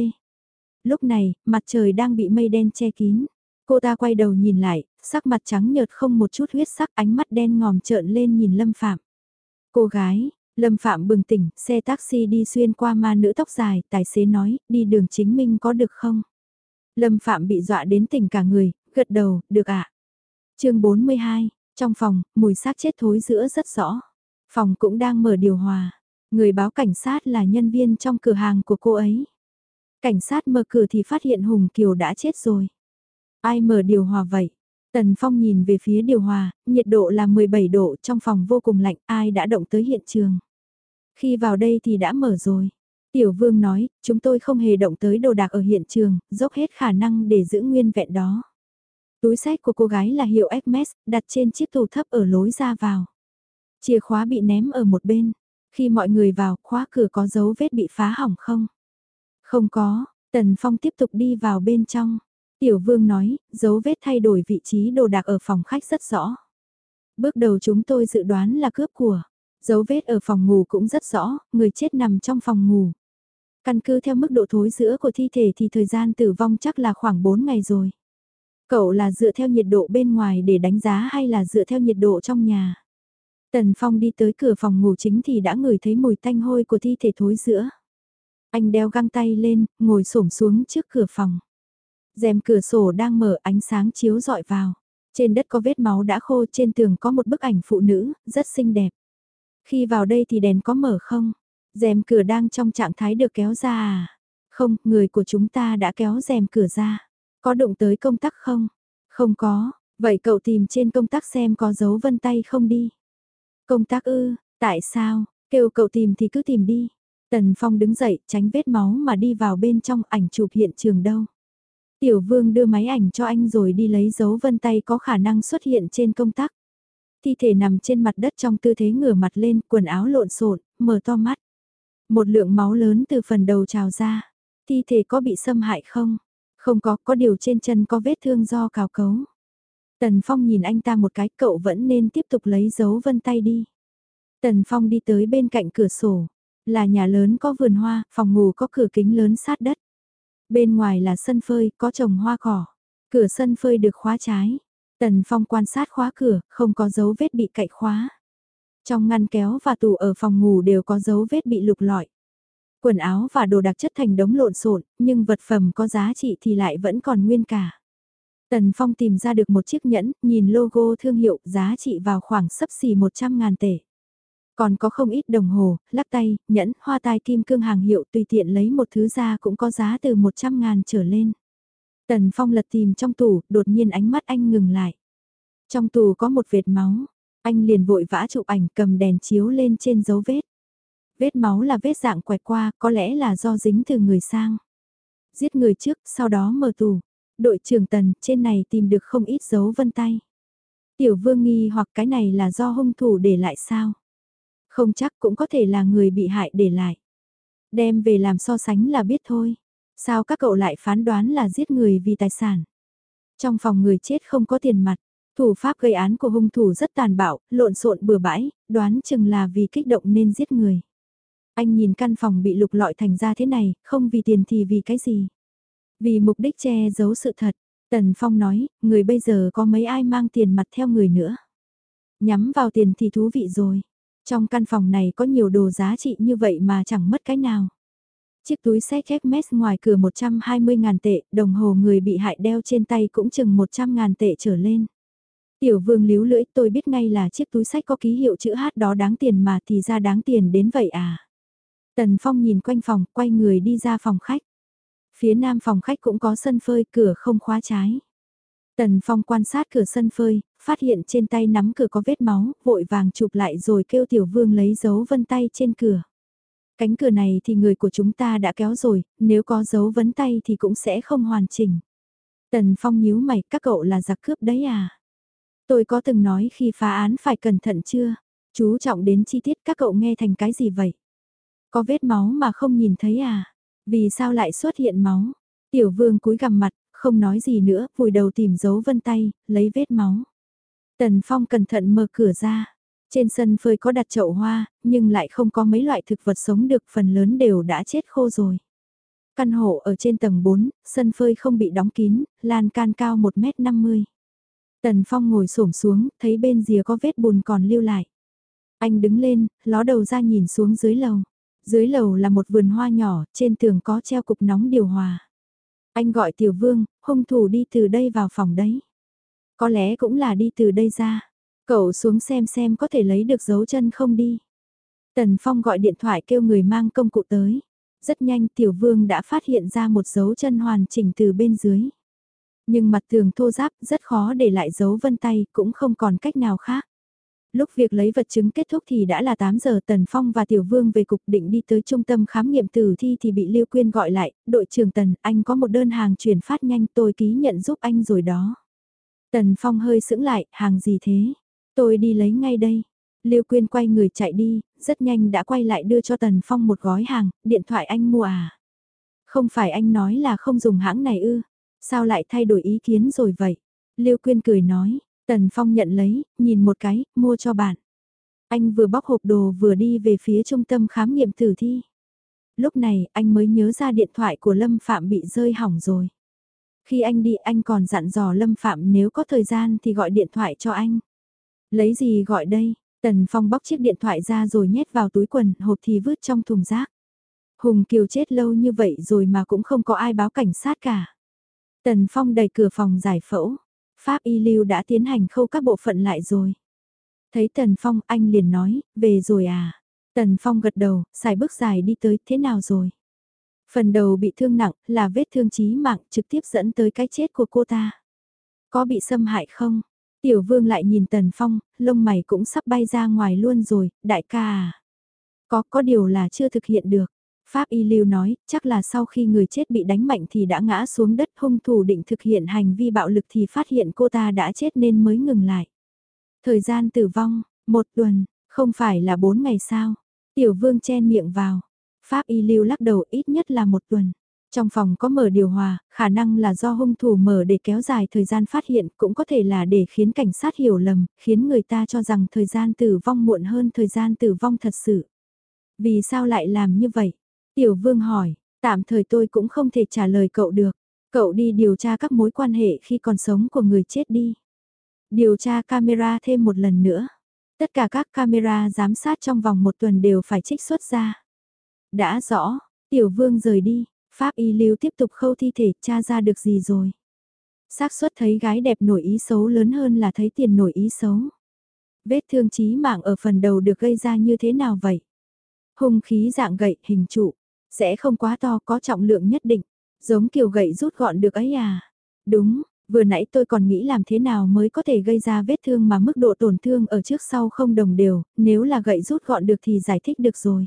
Lúc này, mặt trời đang bị mây đen che kín. Cô ta quay đầu nhìn lại, sắc mặt trắng nhợt không một chút huyết sắc ánh mắt đen ngòm trợn lên nhìn Lâm Phạm. Cô gái, Lâm Phạm bừng tỉnh, xe taxi đi xuyên qua ma nữ tóc dài, tài xế nói, đi đường chính minh có được không? Lâm Phạm bị dọa đến tỉnh cả người, gật đầu, được ạ. À? chương 42, trong phòng, mùi xác chết thối giữa rất rõ. Phòng cũng đang mở điều hòa. Người báo cảnh sát là nhân viên trong cửa hàng của cô ấy. Cảnh sát mở cửa thì phát hiện Hùng Kiều đã chết rồi. Ai mở điều hòa vậy? Tần Phong nhìn về phía điều hòa, nhiệt độ là 17 độ trong phòng vô cùng lạnh, ai đã động tới hiện trường. Khi vào đây thì đã mở rồi. Tiểu Vương nói, chúng tôi không hề động tới đồ đạc ở hiện trường, dốc hết khả năng để giữ nguyên vẹn đó. Túi sách của cô gái là hiệu Hermes, đặt trên chiếc tủ thấp ở lối ra vào. Chìa khóa bị ném ở một bên. Khi mọi người vào, khóa cửa có dấu vết bị phá hỏng không? Không có, Tần Phong tiếp tục đi vào bên trong. Tiểu Vương nói, dấu vết thay đổi vị trí đồ đạc ở phòng khách rất rõ. Bước đầu chúng tôi dự đoán là cướp của. Dấu vết ở phòng ngủ cũng rất rõ, người chết nằm trong phòng ngủ. Căn cứ theo mức độ thối giữa của thi thể thì thời gian tử vong chắc là khoảng 4 ngày rồi. Cậu là dựa theo nhiệt độ bên ngoài để đánh giá hay là dựa theo nhiệt độ trong nhà? Tần Phong đi tới cửa phòng ngủ chính thì đã ngửi thấy mùi tanh hôi của thi thể thối giữa. Anh đeo găng tay lên, ngồi xổm xuống trước cửa phòng. rèm cửa sổ đang mở ánh sáng chiếu rọi vào. Trên đất có vết máu đã khô, trên tường có một bức ảnh phụ nữ, rất xinh đẹp. Khi vào đây thì đèn có mở không? Rèm cửa đang trong trạng thái được kéo ra à? Không, người của chúng ta đã kéo rèm cửa ra. Có đụng tới công tắc không? Không có, vậy cậu tìm trên công tắc xem có dấu vân tay không đi. Công tắc ư, tại sao, kêu cậu tìm thì cứ tìm đi. Tần Phong đứng dậy, tránh vết máu mà đi vào bên trong ảnh chụp hiện trường đâu. Tiểu vương đưa máy ảnh cho anh rồi đi lấy dấu vân tay có khả năng xuất hiện trên công tắc. Thi thể nằm trên mặt đất trong tư thế ngửa mặt lên, quần áo lộn xộn, mở to mắt. Một lượng máu lớn từ phần đầu trào ra. Thi thể có bị xâm hại không? Không có, có điều trên chân có vết thương do cào cấu. Tần Phong nhìn anh ta một cái, cậu vẫn nên tiếp tục lấy dấu vân tay đi. Tần Phong đi tới bên cạnh cửa sổ. Là nhà lớn có vườn hoa, phòng ngủ có cửa kính lớn sát đất. Bên ngoài là sân phơi, có trồng hoa cỏ. Cửa sân phơi được khóa trái. Tần Phong quan sát khóa cửa, không có dấu vết bị cậy khóa. Trong ngăn kéo và tủ ở phòng ngủ đều có dấu vết bị lục lọi. Quần áo và đồ đặc chất thành đống lộn xộn, nhưng vật phẩm có giá trị thì lại vẫn còn nguyên cả. Tần Phong tìm ra được một chiếc nhẫn, nhìn logo thương hiệu giá trị vào khoảng sấp xỉ 100 ngàn tệ. Còn có không ít đồng hồ, lắc tay, nhẫn, hoa tai kim cương hàng hiệu tùy tiện lấy một thứ ra cũng có giá từ 100 ngàn trở lên. Tần Phong lật tìm trong tủ, đột nhiên ánh mắt anh ngừng lại. Trong tủ có một vệt máu, anh liền vội vã chụp ảnh cầm đèn chiếu lên trên dấu vết. Vết máu là vết dạng quẹt qua, có lẽ là do dính từ người sang. Giết người trước, sau đó mở tủ. Đội trưởng Tần, trên này tìm được không ít dấu vân tay. Tiểu vương nghi hoặc cái này là do hung thủ để lại sao? Không chắc cũng có thể là người bị hại để lại. Đem về làm so sánh là biết thôi. Sao các cậu lại phán đoán là giết người vì tài sản? Trong phòng người chết không có tiền mặt, thủ pháp gây án của hung thủ rất tàn bạo, lộn xộn bừa bãi, đoán chừng là vì kích động nên giết người. Anh nhìn căn phòng bị lục lọi thành ra thế này, không vì tiền thì vì cái gì? Vì mục đích che giấu sự thật, Tần Phong nói, người bây giờ có mấy ai mang tiền mặt theo người nữa. Nhắm vào tiền thì thú vị rồi. Trong căn phòng này có nhiều đồ giá trị như vậy mà chẳng mất cái nào. Chiếc túi sách Hermes ngoài cửa 120.000 tệ, đồng hồ người bị hại đeo trên tay cũng chừng 100.000 tệ trở lên. Tiểu vương líu lưỡi tôi biết ngay là chiếc túi sách có ký hiệu chữ hát đó đáng tiền mà thì ra đáng tiền đến vậy à. Tần Phong nhìn quanh phòng, quay người đi ra phòng khách. Phía nam phòng khách cũng có sân phơi, cửa không khóa trái. Tần Phong quan sát cửa sân phơi, phát hiện trên tay nắm cửa có vết máu, vội vàng chụp lại rồi kêu Tiểu Vương lấy dấu vân tay trên cửa. Cánh cửa này thì người của chúng ta đã kéo rồi, nếu có dấu vấn tay thì cũng sẽ không hoàn chỉnh. Tần Phong nhíu mày, các cậu là giặc cướp đấy à? Tôi có từng nói khi phá án phải cẩn thận chưa? Chú trọng đến chi tiết các cậu nghe thành cái gì vậy? Có vết máu mà không nhìn thấy à? Vì sao lại xuất hiện máu? Tiểu vương cúi gằm mặt, không nói gì nữa, vùi đầu tìm dấu vân tay, lấy vết máu. Tần Phong cẩn thận mở cửa ra. Trên sân phơi có đặt chậu hoa, nhưng lại không có mấy loại thực vật sống được phần lớn đều đã chết khô rồi. Căn hộ ở trên tầng 4, sân phơi không bị đóng kín, lan can cao 1m50. Tần Phong ngồi xổm xuống, thấy bên rìa có vết bùn còn lưu lại. Anh đứng lên, ló đầu ra nhìn xuống dưới lầu. Dưới lầu là một vườn hoa nhỏ, trên tường có treo cục nóng điều hòa. Anh gọi Tiểu Vương, hung thủ đi từ đây vào phòng đấy. Có lẽ cũng là đi từ đây ra. Cậu xuống xem xem có thể lấy được dấu chân không đi. Tần Phong gọi điện thoại kêu người mang công cụ tới. Rất nhanh Tiểu Vương đã phát hiện ra một dấu chân hoàn chỉnh từ bên dưới. Nhưng mặt tường thô giáp rất khó để lại dấu vân tay cũng không còn cách nào khác. Lúc việc lấy vật chứng kết thúc thì đã là 8 giờ Tần Phong và Tiểu Vương về cục định đi tới trung tâm khám nghiệm tử thi thì bị Lưu Quyên gọi lại, đội trưởng Tần, anh có một đơn hàng chuyển phát nhanh tôi ký nhận giúp anh rồi đó. Tần Phong hơi sững lại, hàng gì thế? Tôi đi lấy ngay đây. Lưu Quyên quay người chạy đi, rất nhanh đã quay lại đưa cho Tần Phong một gói hàng, điện thoại anh mua à? Không phải anh nói là không dùng hãng này ư? Sao lại thay đổi ý kiến rồi vậy? Lưu Quyên cười nói, Tần Phong nhận lấy, nhìn một cái, mua cho bạn. Anh vừa bóc hộp đồ vừa đi về phía trung tâm khám nghiệm tử thi. Lúc này, anh mới nhớ ra điện thoại của Lâm Phạm bị rơi hỏng rồi. Khi anh đi anh còn dặn dò Lâm Phạm nếu có thời gian thì gọi điện thoại cho anh. Lấy gì gọi đây? Tần Phong bóc chiếc điện thoại ra rồi nhét vào túi quần, hộp thì vứt trong thùng rác. Hùng Kiều chết lâu như vậy rồi mà cũng không có ai báo cảnh sát cả. Tần Phong đẩy cửa phòng giải phẫu. Pháp y lưu đã tiến hành khâu các bộ phận lại rồi. Thấy Tần Phong anh liền nói, về rồi à? Tần Phong gật đầu, xài bước dài đi tới, thế nào rồi? Phần đầu bị thương nặng, là vết thương chí mạng trực tiếp dẫn tới cái chết của cô ta. Có bị xâm hại không? Tiểu vương lại nhìn Tần Phong, lông mày cũng sắp bay ra ngoài luôn rồi, đại ca à? Có, có điều là chưa thực hiện được. Pháp Y Lưu nói, chắc là sau khi người chết bị đánh mạnh thì đã ngã xuống đất hung thủ định thực hiện hành vi bạo lực thì phát hiện cô ta đã chết nên mới ngừng lại. Thời gian tử vong, một tuần, không phải là bốn ngày sao. Tiểu vương chen miệng vào. Pháp Y Lưu lắc đầu ít nhất là một tuần. Trong phòng có mở điều hòa, khả năng là do hung thủ mở để kéo dài thời gian phát hiện, cũng có thể là để khiến cảnh sát hiểu lầm, khiến người ta cho rằng thời gian tử vong muộn hơn thời gian tử vong thật sự. Vì sao lại làm như vậy? Tiểu Vương hỏi, tạm thời tôi cũng không thể trả lời cậu được. Cậu đi điều tra các mối quan hệ khi còn sống của người chết đi. Điều tra camera thêm một lần nữa. Tất cả các camera giám sát trong vòng một tuần đều phải trích xuất ra. Đã rõ, Tiểu Vương rời đi, Pháp y lưu tiếp tục khâu thi thể tra ra được gì rồi. xác suất thấy gái đẹp nổi ý xấu lớn hơn là thấy tiền nổi ý xấu. Vết thương chí mạng ở phần đầu được gây ra như thế nào vậy? Hung khí dạng gậy, hình trụ, sẽ không quá to có trọng lượng nhất định, giống kiểu gậy rút gọn được ấy à? Đúng, vừa nãy tôi còn nghĩ làm thế nào mới có thể gây ra vết thương mà mức độ tổn thương ở trước sau không đồng đều, nếu là gậy rút gọn được thì giải thích được rồi.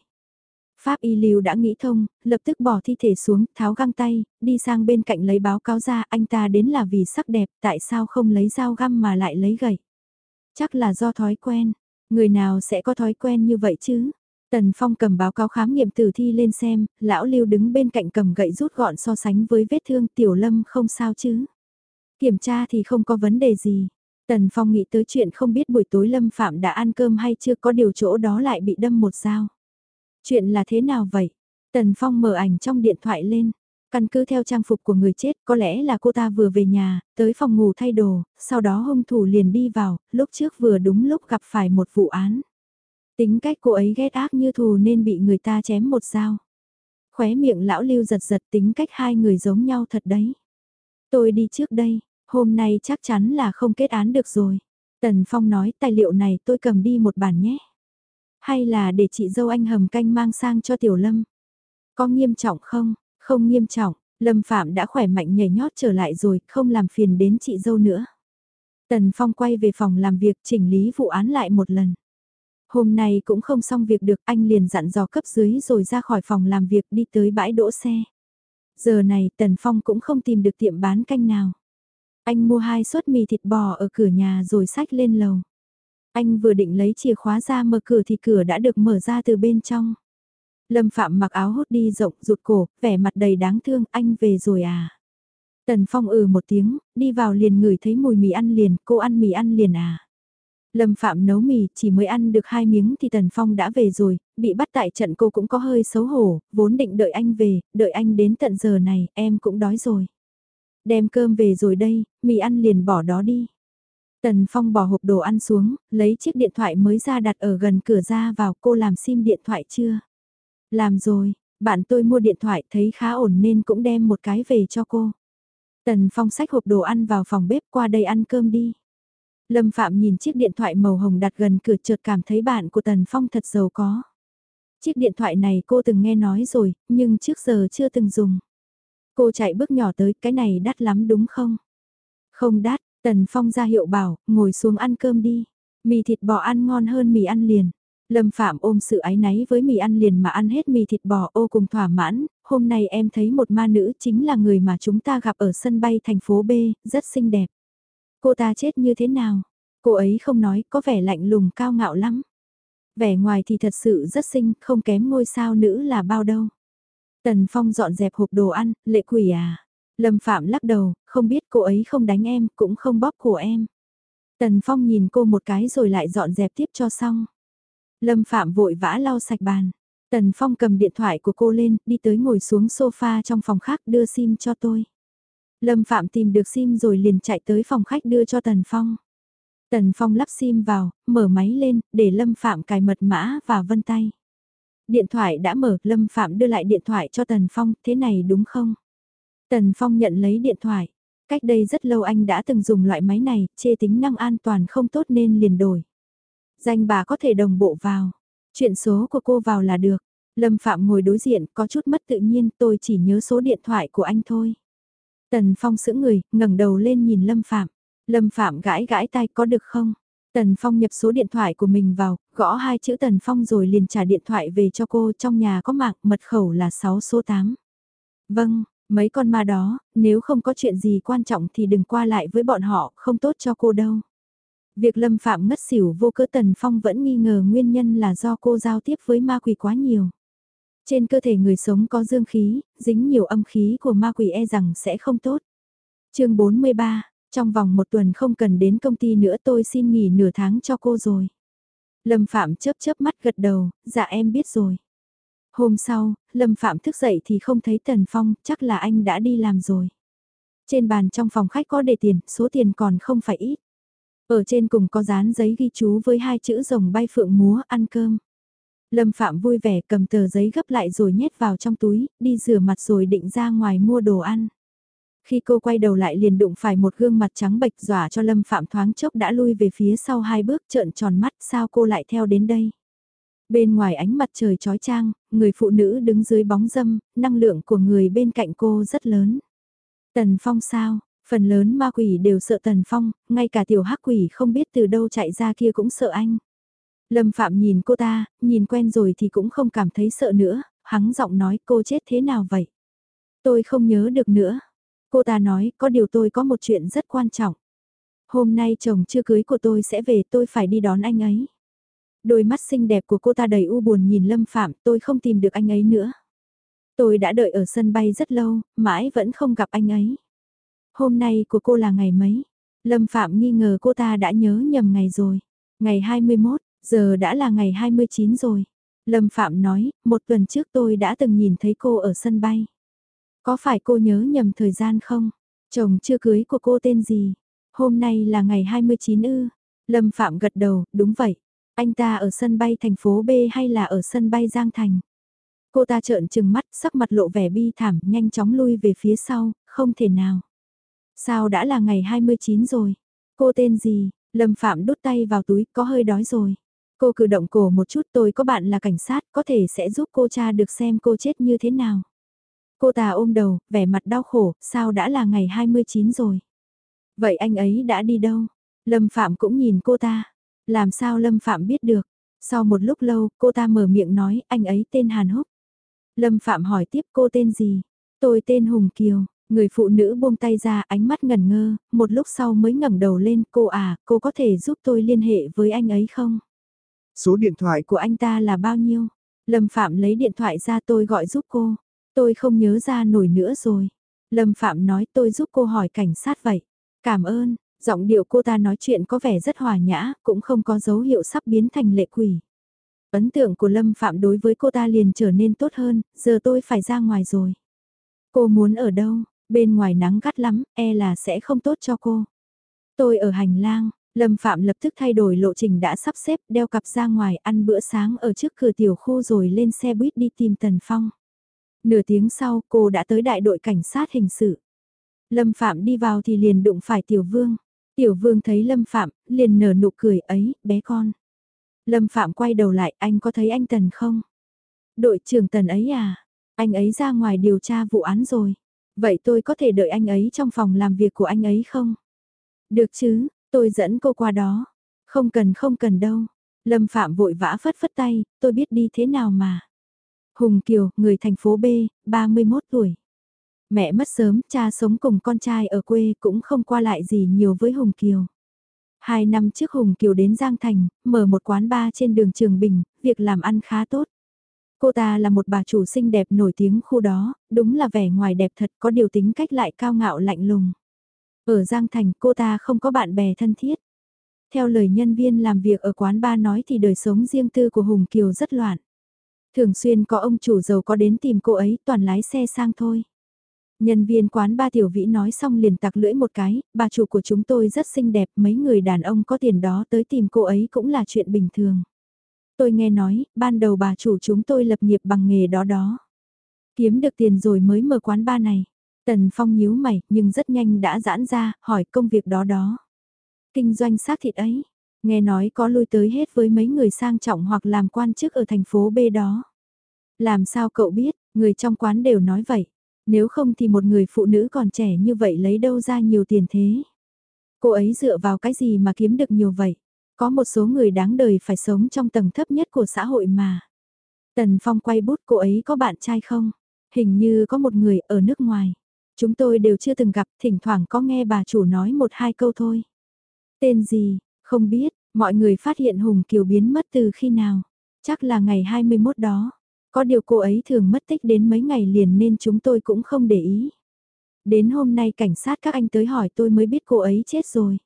Pháp y lưu đã nghĩ thông, lập tức bỏ thi thể xuống, tháo găng tay, đi sang bên cạnh lấy báo cáo ra anh ta đến là vì sắc đẹp, tại sao không lấy dao găm mà lại lấy gậy. Chắc là do thói quen, người nào sẽ có thói quen như vậy chứ? Tần Phong cầm báo cáo khám nghiệm tử thi lên xem, lão lưu đứng bên cạnh cầm gậy rút gọn so sánh với vết thương tiểu lâm không sao chứ. Kiểm tra thì không có vấn đề gì. Tần Phong nghĩ tới chuyện không biết buổi tối lâm phạm đã ăn cơm hay chưa có điều chỗ đó lại bị đâm một dao. Chuyện là thế nào vậy? Tần Phong mở ảnh trong điện thoại lên. Căn cứ theo trang phục của người chết, có lẽ là cô ta vừa về nhà, tới phòng ngủ thay đồ, sau đó hung thủ liền đi vào, lúc trước vừa đúng lúc gặp phải một vụ án. Tính cách cô ấy ghét ác như thù nên bị người ta chém một dao. Khóe miệng lão lưu giật giật tính cách hai người giống nhau thật đấy. Tôi đi trước đây, hôm nay chắc chắn là không kết án được rồi. Tần Phong nói tài liệu này tôi cầm đi một bản nhé. Hay là để chị dâu anh hầm canh mang sang cho Tiểu Lâm? Có nghiêm trọng không? Không nghiêm trọng, Lâm Phạm đã khỏe mạnh nhảy nhót trở lại rồi, không làm phiền đến chị dâu nữa. Tần Phong quay về phòng làm việc chỉnh lý vụ án lại một lần. Hôm nay cũng không xong việc được anh liền dặn dò cấp dưới rồi ra khỏi phòng làm việc đi tới bãi đỗ xe. Giờ này Tần Phong cũng không tìm được tiệm bán canh nào. Anh mua hai suất mì thịt bò ở cửa nhà rồi xách lên lầu. Anh vừa định lấy chìa khóa ra mở cửa thì cửa đã được mở ra từ bên trong. Lâm Phạm mặc áo hốt đi rộng rụt cổ, vẻ mặt đầy đáng thương, anh về rồi à? Tần Phong ừ một tiếng, đi vào liền ngửi thấy mùi mì ăn liền, cô ăn mì ăn liền à? Lâm Phạm nấu mì, chỉ mới ăn được hai miếng thì Tần Phong đã về rồi, bị bắt tại trận cô cũng có hơi xấu hổ, vốn định đợi anh về, đợi anh đến tận giờ này, em cũng đói rồi. Đem cơm về rồi đây, mì ăn liền bỏ đó đi. Tần Phong bỏ hộp đồ ăn xuống, lấy chiếc điện thoại mới ra đặt ở gần cửa ra vào cô làm sim điện thoại chưa? Làm rồi, bạn tôi mua điện thoại thấy khá ổn nên cũng đem một cái về cho cô. Tần Phong xách hộp đồ ăn vào phòng bếp qua đây ăn cơm đi. Lâm Phạm nhìn chiếc điện thoại màu hồng đặt gần cửa chợt cảm thấy bạn của Tần Phong thật giàu có. Chiếc điện thoại này cô từng nghe nói rồi, nhưng trước giờ chưa từng dùng. Cô chạy bước nhỏ tới, cái này đắt lắm đúng không? Không đắt, Tần Phong ra hiệu bảo, ngồi xuống ăn cơm đi. Mì thịt bò ăn ngon hơn mì ăn liền. Lâm Phạm ôm sự ái náy với mì ăn liền mà ăn hết mì thịt bò ô cùng thỏa mãn, hôm nay em thấy một ma nữ chính là người mà chúng ta gặp ở sân bay thành phố B, rất xinh đẹp. Cô ta chết như thế nào? Cô ấy không nói, có vẻ lạnh lùng cao ngạo lắm. Vẻ ngoài thì thật sự rất xinh, không kém ngôi sao nữ là bao đâu. Tần Phong dọn dẹp hộp đồ ăn, lệ quỷ à. Lâm Phạm lắc đầu, không biết cô ấy không đánh em, cũng không bóp cổ em. Tần Phong nhìn cô một cái rồi lại dọn dẹp tiếp cho xong. Lâm Phạm vội vã lau sạch bàn. Tần Phong cầm điện thoại của cô lên, đi tới ngồi xuống sofa trong phòng khác đưa sim cho tôi. Lâm Phạm tìm được sim rồi liền chạy tới phòng khách đưa cho Tần Phong. Tần Phong lắp sim vào, mở máy lên, để Lâm Phạm cài mật mã và vân tay. Điện thoại đã mở, Lâm Phạm đưa lại điện thoại cho Tần Phong, thế này đúng không? Tần Phong nhận lấy điện thoại. Cách đây rất lâu anh đã từng dùng loại máy này, chê tính năng an toàn không tốt nên liền đổi. Danh bà có thể đồng bộ vào. Chuyện số của cô vào là được. Lâm Phạm ngồi đối diện, có chút mất tự nhiên, tôi chỉ nhớ số điện thoại của anh thôi. Tần Phong sững người, ngẩng đầu lên nhìn Lâm Phạm. Lâm Phạm gãi gãi tay có được không? Tần Phong nhập số điện thoại của mình vào, gõ hai chữ Tần Phong rồi liền trả điện thoại về cho cô trong nhà có mạng mật khẩu là 6 số 8. Vâng, mấy con ma đó, nếu không có chuyện gì quan trọng thì đừng qua lại với bọn họ, không tốt cho cô đâu. Việc Lâm Phạm ngất xỉu vô cớ Tần Phong vẫn nghi ngờ nguyên nhân là do cô giao tiếp với ma quỷ quá nhiều. Trên cơ thể người sống có dương khí, dính nhiều âm khí của ma quỷ e rằng sẽ không tốt. chương 43, trong vòng một tuần không cần đến công ty nữa tôi xin nghỉ nửa tháng cho cô rồi. Lâm Phạm chớp chớp mắt gật đầu, dạ em biết rồi. Hôm sau, Lâm Phạm thức dậy thì không thấy Tần Phong, chắc là anh đã đi làm rồi. Trên bàn trong phòng khách có để tiền, số tiền còn không phải ít. Ở trên cùng có dán giấy ghi chú với hai chữ rồng bay phượng múa ăn cơm. Lâm Phạm vui vẻ cầm tờ giấy gấp lại rồi nhét vào trong túi, đi rửa mặt rồi định ra ngoài mua đồ ăn. Khi cô quay đầu lại liền đụng phải một gương mặt trắng bệch dọa cho Lâm Phạm thoáng chốc đã lui về phía sau hai bước trợn tròn mắt sao cô lại theo đến đây. Bên ngoài ánh mặt trời chói chang, người phụ nữ đứng dưới bóng dâm, năng lượng của người bên cạnh cô rất lớn. Tần Phong sao, phần lớn ma quỷ đều sợ Tần Phong, ngay cả tiểu hắc quỷ không biết từ đâu chạy ra kia cũng sợ anh. Lâm Phạm nhìn cô ta, nhìn quen rồi thì cũng không cảm thấy sợ nữa, Hắn giọng nói cô chết thế nào vậy? Tôi không nhớ được nữa. Cô ta nói có điều tôi có một chuyện rất quan trọng. Hôm nay chồng chưa cưới của tôi sẽ về tôi phải đi đón anh ấy. Đôi mắt xinh đẹp của cô ta đầy u buồn nhìn Lâm Phạm tôi không tìm được anh ấy nữa. Tôi đã đợi ở sân bay rất lâu, mãi vẫn không gặp anh ấy. Hôm nay của cô là ngày mấy? Lâm Phạm nghi ngờ cô ta đã nhớ nhầm ngày rồi. Ngày 21, giờ đã là ngày 29 rồi. Lâm Phạm nói, một tuần trước tôi đã từng nhìn thấy cô ở sân bay. Có phải cô nhớ nhầm thời gian không? Chồng chưa cưới của cô tên gì? Hôm nay là ngày 29 ư? Lâm Phạm gật đầu, đúng vậy. Anh ta ở sân bay thành phố B hay là ở sân bay Giang Thành? Cô ta trợn trừng mắt, sắc mặt lộ vẻ bi thảm, nhanh chóng lui về phía sau, không thể nào. Sao đã là ngày 29 rồi? Cô tên gì? Lâm Phạm đút tay vào túi, có hơi đói rồi. Cô cử động cổ một chút tôi có bạn là cảnh sát, có thể sẽ giúp cô cha được xem cô chết như thế nào. Cô ta ôm đầu, vẻ mặt đau khổ, sao đã là ngày 29 rồi. Vậy anh ấy đã đi đâu? Lâm Phạm cũng nhìn cô ta. Làm sao Lâm Phạm biết được? Sau một lúc lâu, cô ta mở miệng nói, anh ấy tên Hàn Húc. Lâm Phạm hỏi tiếp cô tên gì? Tôi tên Hùng Kiều. Người phụ nữ buông tay ra ánh mắt ngẩn ngơ, một lúc sau mới ngẩng đầu lên, cô à, cô có thể giúp tôi liên hệ với anh ấy không? Số điện thoại của anh ta là bao nhiêu? Lâm Phạm lấy điện thoại ra tôi gọi giúp cô. Tôi không nhớ ra nổi nữa rồi. Lâm Phạm nói tôi giúp cô hỏi cảnh sát vậy. Cảm ơn, Giọng điệu cô ta nói chuyện có vẻ rất hòa nhã, cũng không có dấu hiệu sắp biến thành lệ quỷ. Ấn tượng của Lâm Phạm đối với cô ta liền trở nên tốt hơn, giờ tôi phải ra ngoài rồi. Cô muốn ở đâu? Bên ngoài nắng gắt lắm, e là sẽ không tốt cho cô. Tôi ở hành lang, Lâm Phạm lập tức thay đổi lộ trình đã sắp xếp đeo cặp ra ngoài ăn bữa sáng ở trước cửa tiểu khu rồi lên xe buýt đi tìm Tần Phong. Nửa tiếng sau cô đã tới đại đội cảnh sát hình sự. Lâm Phạm đi vào thì liền đụng phải Tiểu Vương. Tiểu Vương thấy Lâm Phạm, liền nở nụ cười ấy, bé con. Lâm Phạm quay đầu lại, anh có thấy anh Tần không? Đội trưởng Tần ấy à? Anh ấy ra ngoài điều tra vụ án rồi. Vậy tôi có thể đợi anh ấy trong phòng làm việc của anh ấy không? Được chứ, tôi dẫn cô qua đó. Không cần không cần đâu. Lâm Phạm vội vã phất phất tay, tôi biết đi thế nào mà. Hùng Kiều, người thành phố B, 31 tuổi. Mẹ mất sớm, cha sống cùng con trai ở quê cũng không qua lại gì nhiều với Hùng Kiều. Hai năm trước Hùng Kiều đến Giang Thành, mở một quán bar trên đường Trường Bình, việc làm ăn khá tốt. Cô ta là một bà chủ xinh đẹp nổi tiếng khu đó, đúng là vẻ ngoài đẹp thật có điều tính cách lại cao ngạo lạnh lùng. Ở Giang Thành cô ta không có bạn bè thân thiết. Theo lời nhân viên làm việc ở quán ba nói thì đời sống riêng tư của Hùng Kiều rất loạn. Thường xuyên có ông chủ giàu có đến tìm cô ấy toàn lái xe sang thôi. Nhân viên quán ba tiểu vĩ nói xong liền tặc lưỡi một cái, bà chủ của chúng tôi rất xinh đẹp, mấy người đàn ông có tiền đó tới tìm cô ấy cũng là chuyện bình thường. Tôi nghe nói, ban đầu bà chủ chúng tôi lập nghiệp bằng nghề đó đó. Kiếm được tiền rồi mới mở quán ba này. Tần Phong nhíu mày, nhưng rất nhanh đã giãn ra, hỏi công việc đó đó. Kinh doanh xác thịt ấy, nghe nói có lui tới hết với mấy người sang trọng hoặc làm quan chức ở thành phố B đó. Làm sao cậu biết, người trong quán đều nói vậy. Nếu không thì một người phụ nữ còn trẻ như vậy lấy đâu ra nhiều tiền thế? Cô ấy dựa vào cái gì mà kiếm được nhiều vậy? Có một số người đáng đời phải sống trong tầng thấp nhất của xã hội mà. Tần Phong quay bút cô ấy có bạn trai không? Hình như có một người ở nước ngoài. Chúng tôi đều chưa từng gặp, thỉnh thoảng có nghe bà chủ nói một hai câu thôi. Tên gì, không biết, mọi người phát hiện Hùng Kiều biến mất từ khi nào? Chắc là ngày 21 đó. Có điều cô ấy thường mất tích đến mấy ngày liền nên chúng tôi cũng không để ý. Đến hôm nay cảnh sát các anh tới hỏi tôi mới biết cô ấy chết rồi.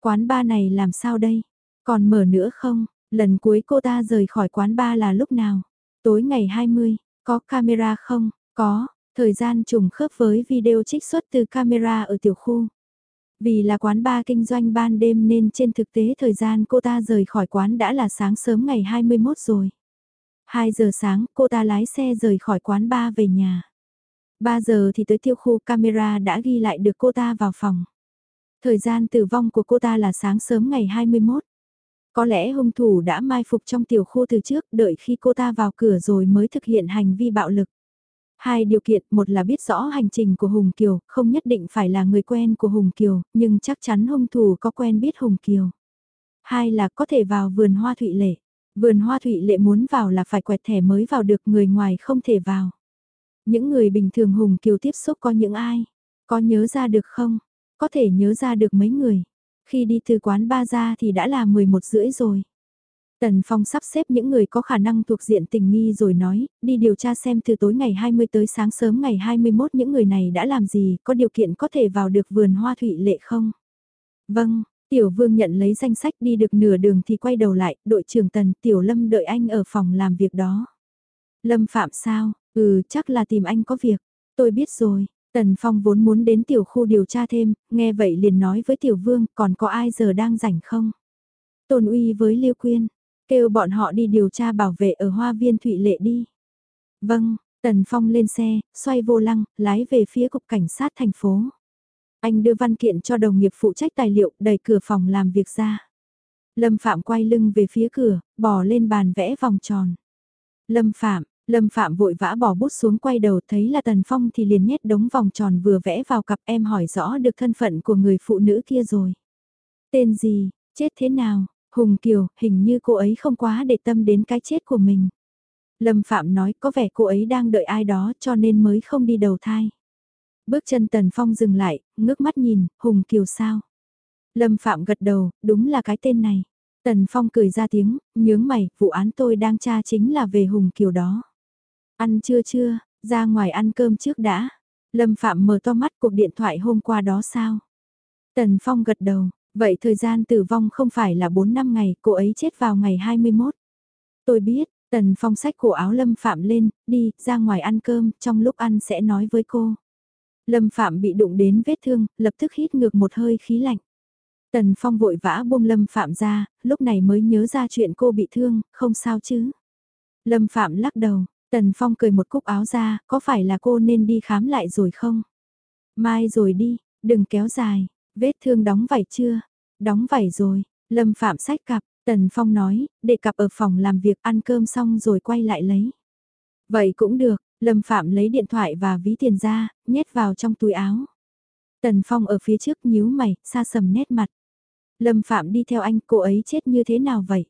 Quán ba này làm sao đây? Còn mở nữa không? Lần cuối cô ta rời khỏi quán ba là lúc nào? Tối ngày 20, có camera không? Có, thời gian trùng khớp với video trích xuất từ camera ở tiểu khu. Vì là quán ba kinh doanh ban đêm nên trên thực tế thời gian cô ta rời khỏi quán đã là sáng sớm ngày 21 rồi. 2 giờ sáng, cô ta lái xe rời khỏi quán ba về nhà. 3 giờ thì tới tiêu khu camera đã ghi lại được cô ta vào phòng. Thời gian tử vong của cô ta là sáng sớm ngày 21. Có lẽ hung thủ đã mai phục trong tiểu khu từ trước đợi khi cô ta vào cửa rồi mới thực hiện hành vi bạo lực. Hai điều kiện, một là biết rõ hành trình của Hùng Kiều, không nhất định phải là người quen của Hùng Kiều, nhưng chắc chắn hung thủ có quen biết Hùng Kiều. Hai là có thể vào vườn hoa thụy lệ. Vườn hoa thụy lệ muốn vào là phải quẹt thẻ mới vào được người ngoài không thể vào. Những người bình thường Hùng Kiều tiếp xúc có những ai? Có nhớ ra được không? Có thể nhớ ra được mấy người. Khi đi từ quán ba ra thì đã là 11 rưỡi rồi. Tần Phong sắp xếp những người có khả năng thuộc diện tình nghi rồi nói, đi điều tra xem từ tối ngày 20 tới sáng sớm ngày 21 những người này đã làm gì, có điều kiện có thể vào được vườn hoa thủy lệ không? Vâng, Tiểu Vương nhận lấy danh sách đi được nửa đường thì quay đầu lại, đội trưởng Tần Tiểu Lâm đợi anh ở phòng làm việc đó. Lâm Phạm sao? Ừ, chắc là tìm anh có việc. Tôi biết rồi. Tần Phong vốn muốn đến tiểu khu điều tra thêm, nghe vậy liền nói với Tiểu Vương còn có ai giờ đang rảnh không? Tôn uy với Liêu Quyên, kêu bọn họ đi điều tra bảo vệ ở hoa viên Thụy Lệ đi. Vâng, Tần Phong lên xe, xoay vô lăng, lái về phía cục cảnh sát thành phố. Anh đưa văn kiện cho đồng nghiệp phụ trách tài liệu, đẩy cửa phòng làm việc ra. Lâm Phạm quay lưng về phía cửa, bỏ lên bàn vẽ vòng tròn. Lâm Phạm, Lâm Phạm vội vã bỏ bút xuống quay đầu thấy là Tần Phong thì liền nhét đống vòng tròn vừa vẽ vào cặp em hỏi rõ được thân phận của người phụ nữ kia rồi. Tên gì, chết thế nào, Hùng Kiều, hình như cô ấy không quá để tâm đến cái chết của mình. Lâm Phạm nói có vẻ cô ấy đang đợi ai đó cho nên mới không đi đầu thai. Bước chân Tần Phong dừng lại, ngước mắt nhìn, Hùng Kiều sao? Lâm Phạm gật đầu, đúng là cái tên này. Tần Phong cười ra tiếng, nhướng mày, vụ án tôi đang tra chính là về Hùng Kiều đó. Ăn chưa chưa, ra ngoài ăn cơm trước đã. Lâm Phạm mở to mắt cuộc điện thoại hôm qua đó sao? Tần Phong gật đầu, vậy thời gian tử vong không phải là 4 năm ngày, cô ấy chết vào ngày 21. Tôi biết, Tần Phong sách cổ áo Lâm Phạm lên, đi, ra ngoài ăn cơm, trong lúc ăn sẽ nói với cô. Lâm Phạm bị đụng đến vết thương, lập tức hít ngược một hơi khí lạnh. Tần Phong vội vã buông Lâm Phạm ra, lúc này mới nhớ ra chuyện cô bị thương, không sao chứ. Lâm Phạm lắc đầu, Tần Phong cười một cúc áo ra, có phải là cô nên đi khám lại rồi không? Mai rồi đi, đừng kéo dài, vết thương đóng vảy chưa? Đóng vảy rồi, Lâm Phạm sách cặp, Tần Phong nói, để cặp ở phòng làm việc ăn cơm xong rồi quay lại lấy. Vậy cũng được, Lâm Phạm lấy điện thoại và ví tiền ra, nhét vào trong túi áo. Tần Phong ở phía trước nhíu mày, xa sầm nét mặt. Lâm Phạm đi theo anh, cô ấy chết như thế nào vậy?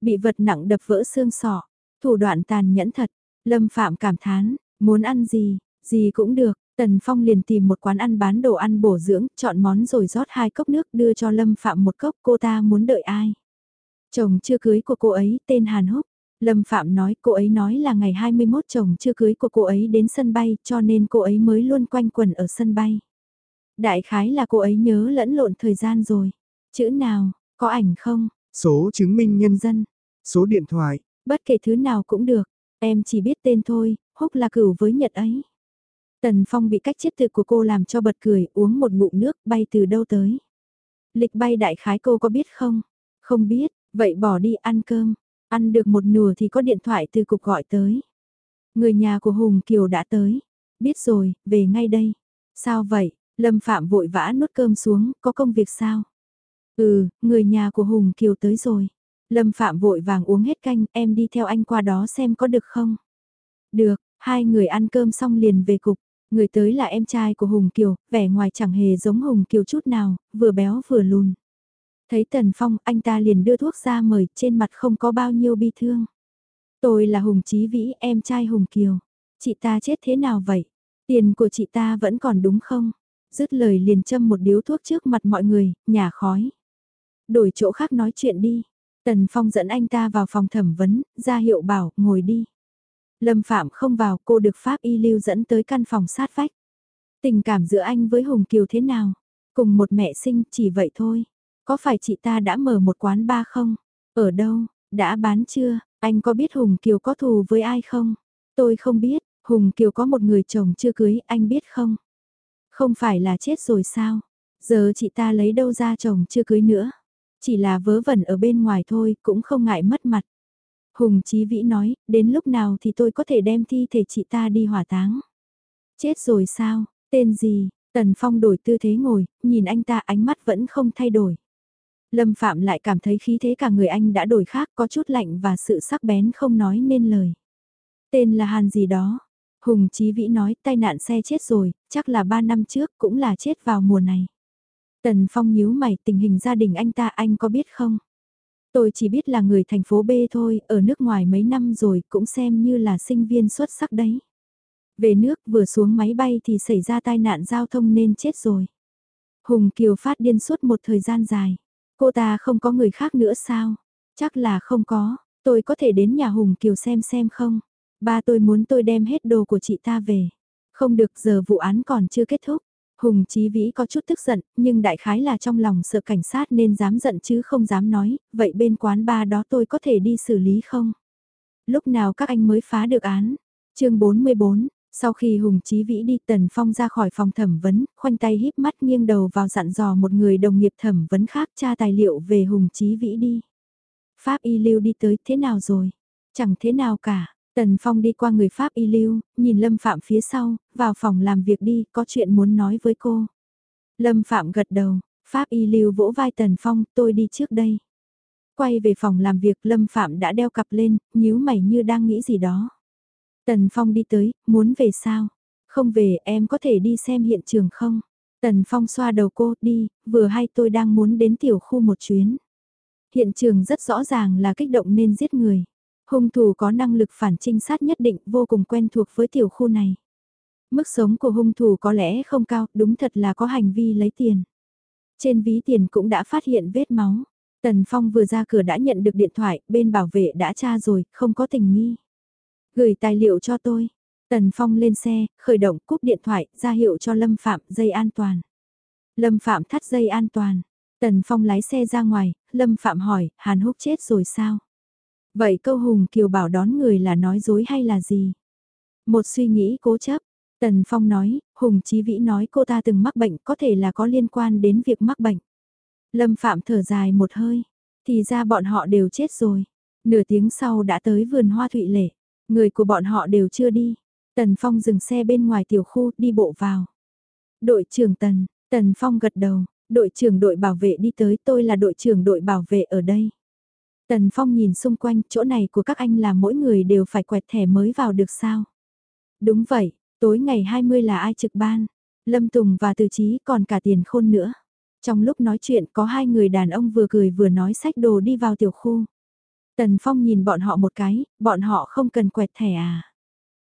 Bị vật nặng đập vỡ xương sọ, thủ đoạn tàn nhẫn thật. Lâm Phạm cảm thán, muốn ăn gì, gì cũng được. Tần Phong liền tìm một quán ăn bán đồ ăn bổ dưỡng, chọn món rồi rót hai cốc nước đưa cho Lâm Phạm một cốc cô ta muốn đợi ai. Chồng chưa cưới của cô ấy tên Hàn Húc. Lâm Phạm nói cô ấy nói là ngày 21 chồng chưa cưới của cô ấy đến sân bay cho nên cô ấy mới luôn quanh quần ở sân bay. Đại khái là cô ấy nhớ lẫn lộn thời gian rồi. Chữ nào, có ảnh không? Số chứng minh nhân dân, số điện thoại. Bất kể thứ nào cũng được, em chỉ biết tên thôi, húc là cửu với nhật ấy. Tần Phong bị cách chết tự của cô làm cho bật cười, uống một ngụm nước bay từ đâu tới. Lịch bay đại khái cô có biết không? Không biết, vậy bỏ đi ăn cơm. Ăn được một nửa thì có điện thoại từ cục gọi tới. Người nhà của Hùng Kiều đã tới. Biết rồi, về ngay đây. Sao vậy? Lâm Phạm vội vã nuốt cơm xuống, có công việc sao? Ừ, người nhà của Hùng Kiều tới rồi. Lâm Phạm vội vàng uống hết canh, em đi theo anh qua đó xem có được không? Được, hai người ăn cơm xong liền về cục. Người tới là em trai của Hùng Kiều, vẻ ngoài chẳng hề giống Hùng Kiều chút nào, vừa béo vừa lùn. Thấy Tần Phong, anh ta liền đưa thuốc ra mời, trên mặt không có bao nhiêu bi thương. Tôi là Hùng Chí Vĩ, em trai Hùng Kiều. Chị ta chết thế nào vậy? Tiền của chị ta vẫn còn đúng không? Dứt lời liền châm một điếu thuốc trước mặt mọi người, nhả khói. Đổi chỗ khác nói chuyện đi. Tần Phong dẫn anh ta vào phòng thẩm vấn, ra hiệu bảo, ngồi đi. Lâm Phạm không vào, cô được Pháp y lưu dẫn tới căn phòng sát vách. Tình cảm giữa anh với Hùng Kiều thế nào? Cùng một mẹ sinh, chỉ vậy thôi. Có phải chị ta đã mở một quán bar không? Ở đâu? Đã bán chưa? Anh có biết Hùng Kiều có thù với ai không? Tôi không biết, Hùng Kiều có một người chồng chưa cưới, anh biết không? Không phải là chết rồi sao? Giờ chị ta lấy đâu ra chồng chưa cưới nữa? Chỉ là vớ vẩn ở bên ngoài thôi, cũng không ngại mất mặt. Hùng Chí Vĩ nói, đến lúc nào thì tôi có thể đem thi thể chị ta đi hỏa táng. Chết rồi sao, tên gì, Tần Phong đổi tư thế ngồi, nhìn anh ta ánh mắt vẫn không thay đổi. Lâm Phạm lại cảm thấy khí thế cả người anh đã đổi khác có chút lạnh và sự sắc bén không nói nên lời. Tên là Hàn gì đó. Hùng Chí Vĩ nói tai nạn xe chết rồi, chắc là 3 năm trước cũng là chết vào mùa này. Tần Phong nhíu mày tình hình gia đình anh ta anh có biết không? Tôi chỉ biết là người thành phố B thôi, ở nước ngoài mấy năm rồi cũng xem như là sinh viên xuất sắc đấy. Về nước vừa xuống máy bay thì xảy ra tai nạn giao thông nên chết rồi. Hùng Kiều phát điên suốt một thời gian dài. Cô ta không có người khác nữa sao? Chắc là không có, tôi có thể đến nhà Hùng Kiều xem xem không? Ba tôi muốn tôi đem hết đồ của chị ta về. Không được giờ vụ án còn chưa kết thúc. Hùng Chí Vĩ có chút tức giận, nhưng đại khái là trong lòng sợ cảnh sát nên dám giận chứ không dám nói, vậy bên quán ba đó tôi có thể đi xử lý không? Lúc nào các anh mới phá được án? chương 44, sau khi Hùng Chí Vĩ đi Tần Phong ra khỏi phòng thẩm vấn, khoanh tay híp mắt nghiêng đầu vào dặn dò một người đồng nghiệp thẩm vấn khác tra tài liệu về Hùng Chí Vĩ đi. Pháp y lưu đi tới thế nào rồi? Chẳng thế nào cả. Tần Phong đi qua người Pháp y lưu, nhìn Lâm Phạm phía sau, vào phòng làm việc đi, có chuyện muốn nói với cô. Lâm Phạm gật đầu, Pháp y lưu vỗ vai Tần Phong, tôi đi trước đây. Quay về phòng làm việc Lâm Phạm đã đeo cặp lên, nhíu mày như đang nghĩ gì đó. Tần Phong đi tới, muốn về sao? Không về em có thể đi xem hiện trường không? Tần Phong xoa đầu cô, đi, vừa hay tôi đang muốn đến tiểu khu một chuyến. Hiện trường rất rõ ràng là kích động nên giết người. Hung thủ có năng lực phản trinh sát nhất định vô cùng quen thuộc với tiểu khu này. Mức sống của hung thủ có lẽ không cao, đúng thật là có hành vi lấy tiền. Trên ví tiền cũng đã phát hiện vết máu. Tần Phong vừa ra cửa đã nhận được điện thoại, bên bảo vệ đã tra rồi, không có tình nghi. Gửi tài liệu cho tôi. Tần Phong lên xe, khởi động cúp điện thoại, ra hiệu cho Lâm Phạm dây an toàn. Lâm Phạm thắt dây an toàn. Tần Phong lái xe ra ngoài, Lâm Phạm hỏi, Hàn Húc chết rồi sao? Vậy câu Hùng Kiều bảo đón người là nói dối hay là gì? Một suy nghĩ cố chấp. Tần Phong nói, Hùng Chí Vĩ nói cô ta từng mắc bệnh có thể là có liên quan đến việc mắc bệnh. Lâm Phạm thở dài một hơi, thì ra bọn họ đều chết rồi. Nửa tiếng sau đã tới vườn hoa thụy lệ, người của bọn họ đều chưa đi. Tần Phong dừng xe bên ngoài tiểu khu đi bộ vào. Đội trưởng Tần, Tần Phong gật đầu, đội trưởng đội bảo vệ đi tới tôi là đội trưởng đội bảo vệ ở đây. Tần Phong nhìn xung quanh chỗ này của các anh là mỗi người đều phải quẹt thẻ mới vào được sao. Đúng vậy, tối ngày 20 là ai trực ban? Lâm Tùng và Từ Chí còn cả tiền khôn nữa. Trong lúc nói chuyện có hai người đàn ông vừa cười vừa nói sách đồ đi vào tiểu khu. Tần Phong nhìn bọn họ một cái, bọn họ không cần quẹt thẻ à.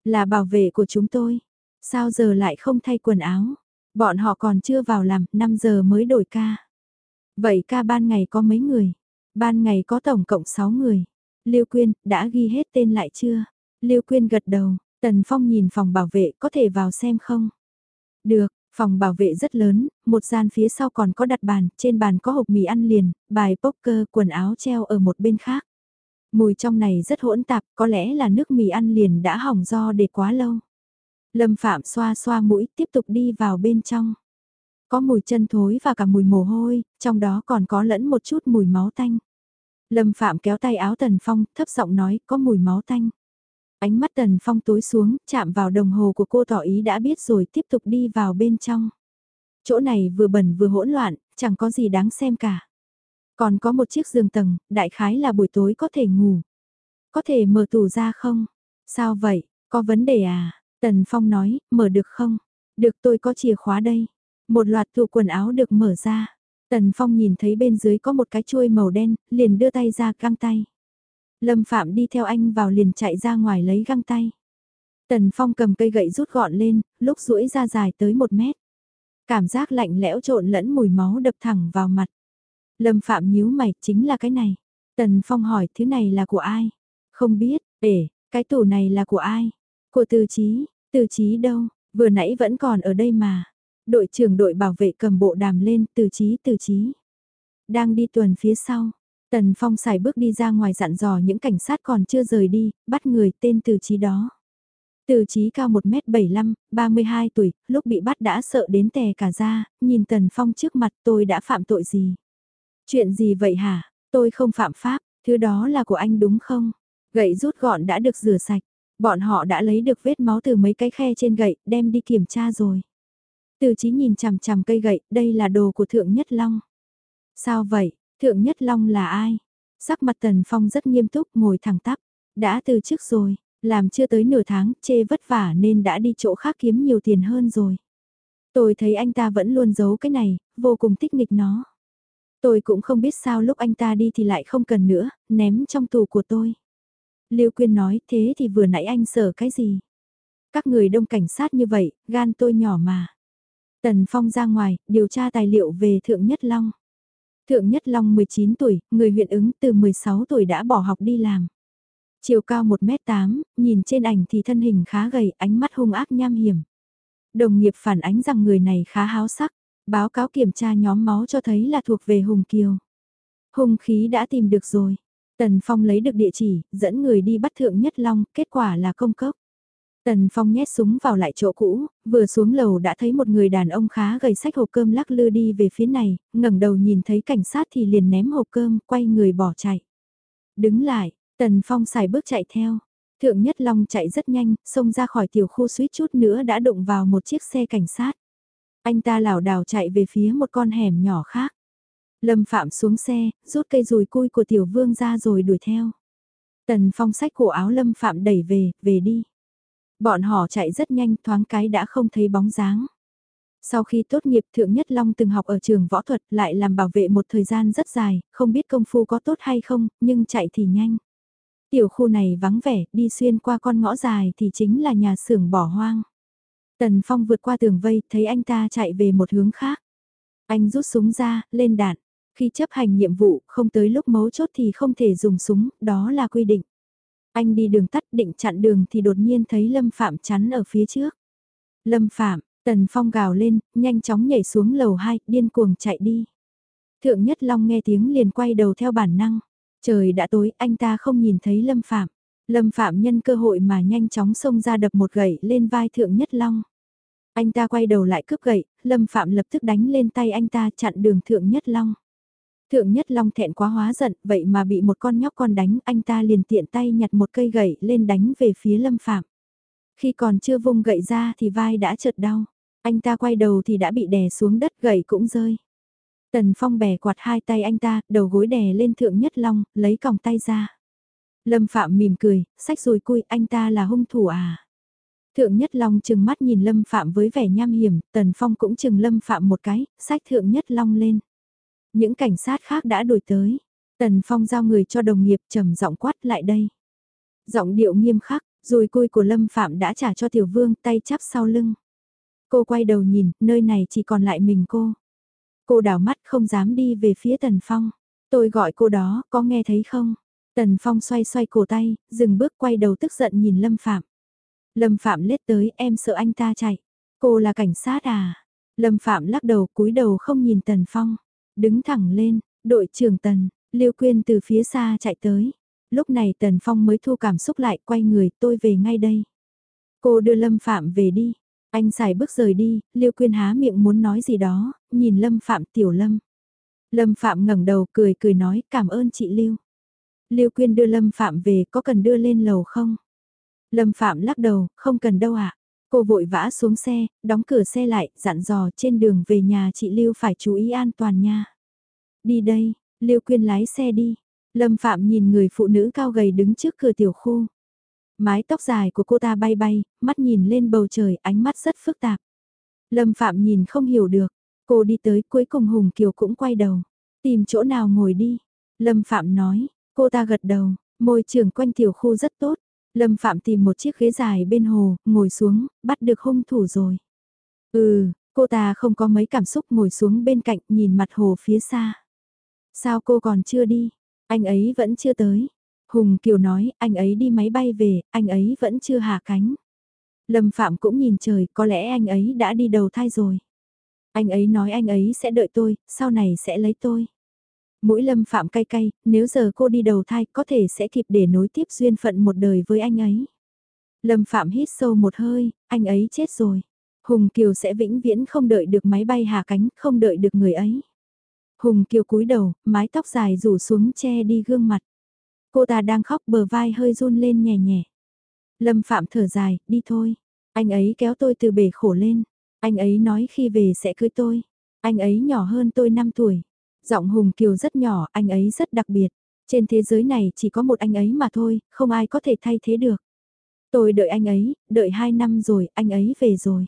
Là bảo vệ của chúng tôi. Sao giờ lại không thay quần áo? Bọn họ còn chưa vào làm, 5 giờ mới đổi ca. Vậy ca ban ngày có mấy người? Ban ngày có tổng cộng 6 người. Liêu Quyên, đã ghi hết tên lại chưa? Liêu Quyên gật đầu, Tần Phong nhìn phòng bảo vệ có thể vào xem không? Được, phòng bảo vệ rất lớn, một gian phía sau còn có đặt bàn, trên bàn có hộp mì ăn liền, bài poker, quần áo treo ở một bên khác. Mùi trong này rất hỗn tạp, có lẽ là nước mì ăn liền đã hỏng do để quá lâu. Lâm Phạm xoa xoa mũi tiếp tục đi vào bên trong. Có mùi chân thối và cả mùi mồ hôi, trong đó còn có lẫn một chút mùi máu tanh. Lâm Phạm kéo tay áo Tần Phong, thấp giọng nói có mùi máu tanh. Ánh mắt Tần Phong tối xuống, chạm vào đồng hồ của cô tỏ ý đã biết rồi tiếp tục đi vào bên trong. Chỗ này vừa bẩn vừa hỗn loạn, chẳng có gì đáng xem cả. Còn có một chiếc giường tầng, đại khái là buổi tối có thể ngủ. Có thể mở tủ ra không? Sao vậy, có vấn đề à? Tần Phong nói, mở được không? Được tôi có chìa khóa đây. Một loạt tủ quần áo được mở ra. Tần Phong nhìn thấy bên dưới có một cái chuôi màu đen, liền đưa tay ra găng tay. Lâm Phạm đi theo anh vào liền chạy ra ngoài lấy găng tay. Tần Phong cầm cây gậy rút gọn lên, lúc duỗi ra dài tới một mét. Cảm giác lạnh lẽo trộn lẫn mùi máu đập thẳng vào mặt. Lâm Phạm nhíu mày, chính là cái này. Tần Phong hỏi thứ này là của ai? Không biết, để cái tủ này là của ai? Của Từ Chí, Từ Chí đâu? Vừa nãy vẫn còn ở đây mà. Đội trưởng đội bảo vệ cầm bộ đàm lên, Từ Chí, Từ Chí. Đang đi tuần phía sau. Tần Phong xài bước đi ra ngoài dặn dò những cảnh sát còn chưa rời đi, bắt người tên Từ Chí đó. Từ Chí cao 1m75, 32 tuổi, lúc bị bắt đã sợ đến tè cả da, nhìn Tần Phong trước mặt tôi đã phạm tội gì? Chuyện gì vậy hả? Tôi không phạm pháp, thứ đó là của anh đúng không? Gậy rút gọn đã được rửa sạch, bọn họ đã lấy được vết máu từ mấy cái khe trên gậy, đem đi kiểm tra rồi. Từ chí nhìn chằm chằm cây gậy, đây là đồ của Thượng Nhất Long. Sao vậy, Thượng Nhất Long là ai? Sắc mặt Tần Phong rất nghiêm túc, ngồi thẳng tắp. Đã từ trước rồi, làm chưa tới nửa tháng, chê vất vả nên đã đi chỗ khác kiếm nhiều tiền hơn rồi. Tôi thấy anh ta vẫn luôn giấu cái này, vô cùng thích nghịch nó. Tôi cũng không biết sao lúc anh ta đi thì lại không cần nữa, ném trong tù của tôi. Lưu Quyên nói thế thì vừa nãy anh sợ cái gì? Các người đông cảnh sát như vậy, gan tôi nhỏ mà. Tần Phong ra ngoài, điều tra tài liệu về Thượng Nhất Long. Thượng Nhất Long 19 tuổi, người huyện ứng từ 16 tuổi đã bỏ học đi làm. Chiều cao 1m8, nhìn trên ảnh thì thân hình khá gầy, ánh mắt hung ác nham hiểm. Đồng nghiệp phản ánh rằng người này khá háo sắc, Báo cáo kiểm tra nhóm máu cho thấy là thuộc về Hùng Kiều. Hùng khí đã tìm được rồi. Tần Phong lấy được địa chỉ, dẫn người đi bắt Thượng Nhất Long, kết quả là công cốc. Tần Phong nhét súng vào lại chỗ cũ, vừa xuống lầu đã thấy một người đàn ông khá gầy sách hộp cơm lắc lư đi về phía này, ngẩng đầu nhìn thấy cảnh sát thì liền ném hộp cơm, quay người bỏ chạy. Đứng lại, Tần Phong xài bước chạy theo. Thượng Nhất Long chạy rất nhanh, xông ra khỏi tiểu khu suýt chút nữa đã đụng vào một chiếc xe cảnh sát. Anh ta lảo đảo chạy về phía một con hẻm nhỏ khác. Lâm Phạm xuống xe, rút cây rùi cui của tiểu vương ra rồi đuổi theo. Tần phong sách cổ áo Lâm Phạm đẩy về, về đi. Bọn họ chạy rất nhanh thoáng cái đã không thấy bóng dáng. Sau khi tốt nghiệp Thượng Nhất Long từng học ở trường võ thuật lại làm bảo vệ một thời gian rất dài, không biết công phu có tốt hay không, nhưng chạy thì nhanh. Tiểu khu này vắng vẻ, đi xuyên qua con ngõ dài thì chính là nhà xưởng bỏ hoang. Tần Phong vượt qua tường vây, thấy anh ta chạy về một hướng khác. Anh rút súng ra, lên đạn. Khi chấp hành nhiệm vụ, không tới lúc mấu chốt thì không thể dùng súng, đó là quy định. Anh đi đường tắt định chặn đường thì đột nhiên thấy Lâm Phạm chắn ở phía trước. Lâm Phạm, Tần Phong gào lên, nhanh chóng nhảy xuống lầu 2, điên cuồng chạy đi. Thượng Nhất Long nghe tiếng liền quay đầu theo bản năng. Trời đã tối, anh ta không nhìn thấy Lâm Phạm. Lâm Phạm nhân cơ hội mà nhanh chóng xông ra đập một gậy lên vai Thượng Nhất Long. Anh ta quay đầu lại cướp gậy, Lâm Phạm lập tức đánh lên tay anh ta chặn đường Thượng Nhất Long. Thượng Nhất Long thẹn quá hóa giận, vậy mà bị một con nhóc con đánh, anh ta liền tiện tay nhặt một cây gậy lên đánh về phía Lâm Phạm. Khi còn chưa vung gậy ra thì vai đã chợt đau, anh ta quay đầu thì đã bị đè xuống đất gậy cũng rơi. Tần Phong bẻ quạt hai tay anh ta, đầu gối đè lên Thượng Nhất Long, lấy còng tay ra. Lâm Phạm mỉm cười, sách rồi cui, anh ta là hung thủ à. Thượng Nhất Long chừng mắt nhìn Lâm Phạm với vẻ nham hiểm, Tần Phong cũng chừng Lâm Phạm một cái, sách Thượng Nhất Long lên. Những cảnh sát khác đã đuổi tới. Tần Phong giao người cho đồng nghiệp trầm giọng quát lại đây. Giọng điệu nghiêm khắc, rồi cui của Lâm Phạm đã trả cho Tiểu Vương tay chắp sau lưng. Cô quay đầu nhìn, nơi này chỉ còn lại mình cô. Cô đảo mắt không dám đi về phía Tần Phong. Tôi gọi cô đó, có nghe thấy không? Tần Phong xoay xoay cổ tay, dừng bước quay đầu tức giận nhìn Lâm Phạm. Lâm Phạm lết tới, em sợ anh ta chạy. Cô là cảnh sát à? Lâm Phạm lắc đầu cúi đầu không nhìn Tần Phong. Đứng thẳng lên, đội trưởng Tần, Liêu Quyên từ phía xa chạy tới. Lúc này Tần Phong mới thu cảm xúc lại quay người tôi về ngay đây. Cô đưa Lâm Phạm về đi. Anh xài bước rời đi, Liêu Quyên há miệng muốn nói gì đó, nhìn Lâm Phạm tiểu Lâm. Lâm Phạm ngẩng đầu cười cười nói cảm ơn chị Liêu. Liêu Quyên đưa Lâm Phạm về có cần đưa lên lầu không? Lâm Phạm lắc đầu, không cần đâu ạ. Cô vội vã xuống xe, đóng cửa xe lại, dặn dò trên đường về nhà chị Lưu phải chú ý an toàn nha. Đi đây, Lưu Quyên lái xe đi. Lâm Phạm nhìn người phụ nữ cao gầy đứng trước cửa tiểu khu. Mái tóc dài của cô ta bay bay, mắt nhìn lên bầu trời, ánh mắt rất phức tạp. Lâm Phạm nhìn không hiểu được, cô đi tới cuối cùng Hùng Kiều cũng quay đầu. Tìm chỗ nào ngồi đi. Lâm Phạm nói, cô ta gật đầu, môi trường quanh tiểu khu rất tốt, Lâm Phạm tìm một chiếc ghế dài bên hồ, ngồi xuống, bắt được hung thủ rồi. Ừ, cô ta không có mấy cảm xúc ngồi xuống bên cạnh nhìn mặt hồ phía xa. Sao cô còn chưa đi? Anh ấy vẫn chưa tới. Hùng Kiều nói, anh ấy đi máy bay về, anh ấy vẫn chưa hạ cánh. Lâm Phạm cũng nhìn trời, có lẽ anh ấy đã đi đầu thai rồi. Anh ấy nói anh ấy sẽ đợi tôi, sau này sẽ lấy tôi mũi lâm phạm cay cay, nếu giờ cô đi đầu thai có thể sẽ kịp để nối tiếp duyên phận một đời với anh ấy. Lâm phạm hít sâu một hơi, anh ấy chết rồi. Hùng Kiều sẽ vĩnh viễn không đợi được máy bay hạ cánh, không đợi được người ấy. Hùng Kiều cúi đầu, mái tóc dài rủ xuống che đi gương mặt. Cô ta đang khóc bờ vai hơi run lên nhẹ nhẹ. Lâm Phạm thở dài, đi thôi. Anh ấy kéo tôi từ bể khổ lên. Anh ấy nói khi về sẽ cưới tôi. Anh ấy nhỏ hơn tôi 5 tuổi. Giọng Hùng Kiều rất nhỏ, anh ấy rất đặc biệt. Trên thế giới này chỉ có một anh ấy mà thôi, không ai có thể thay thế được. Tôi đợi anh ấy, đợi hai năm rồi, anh ấy về rồi.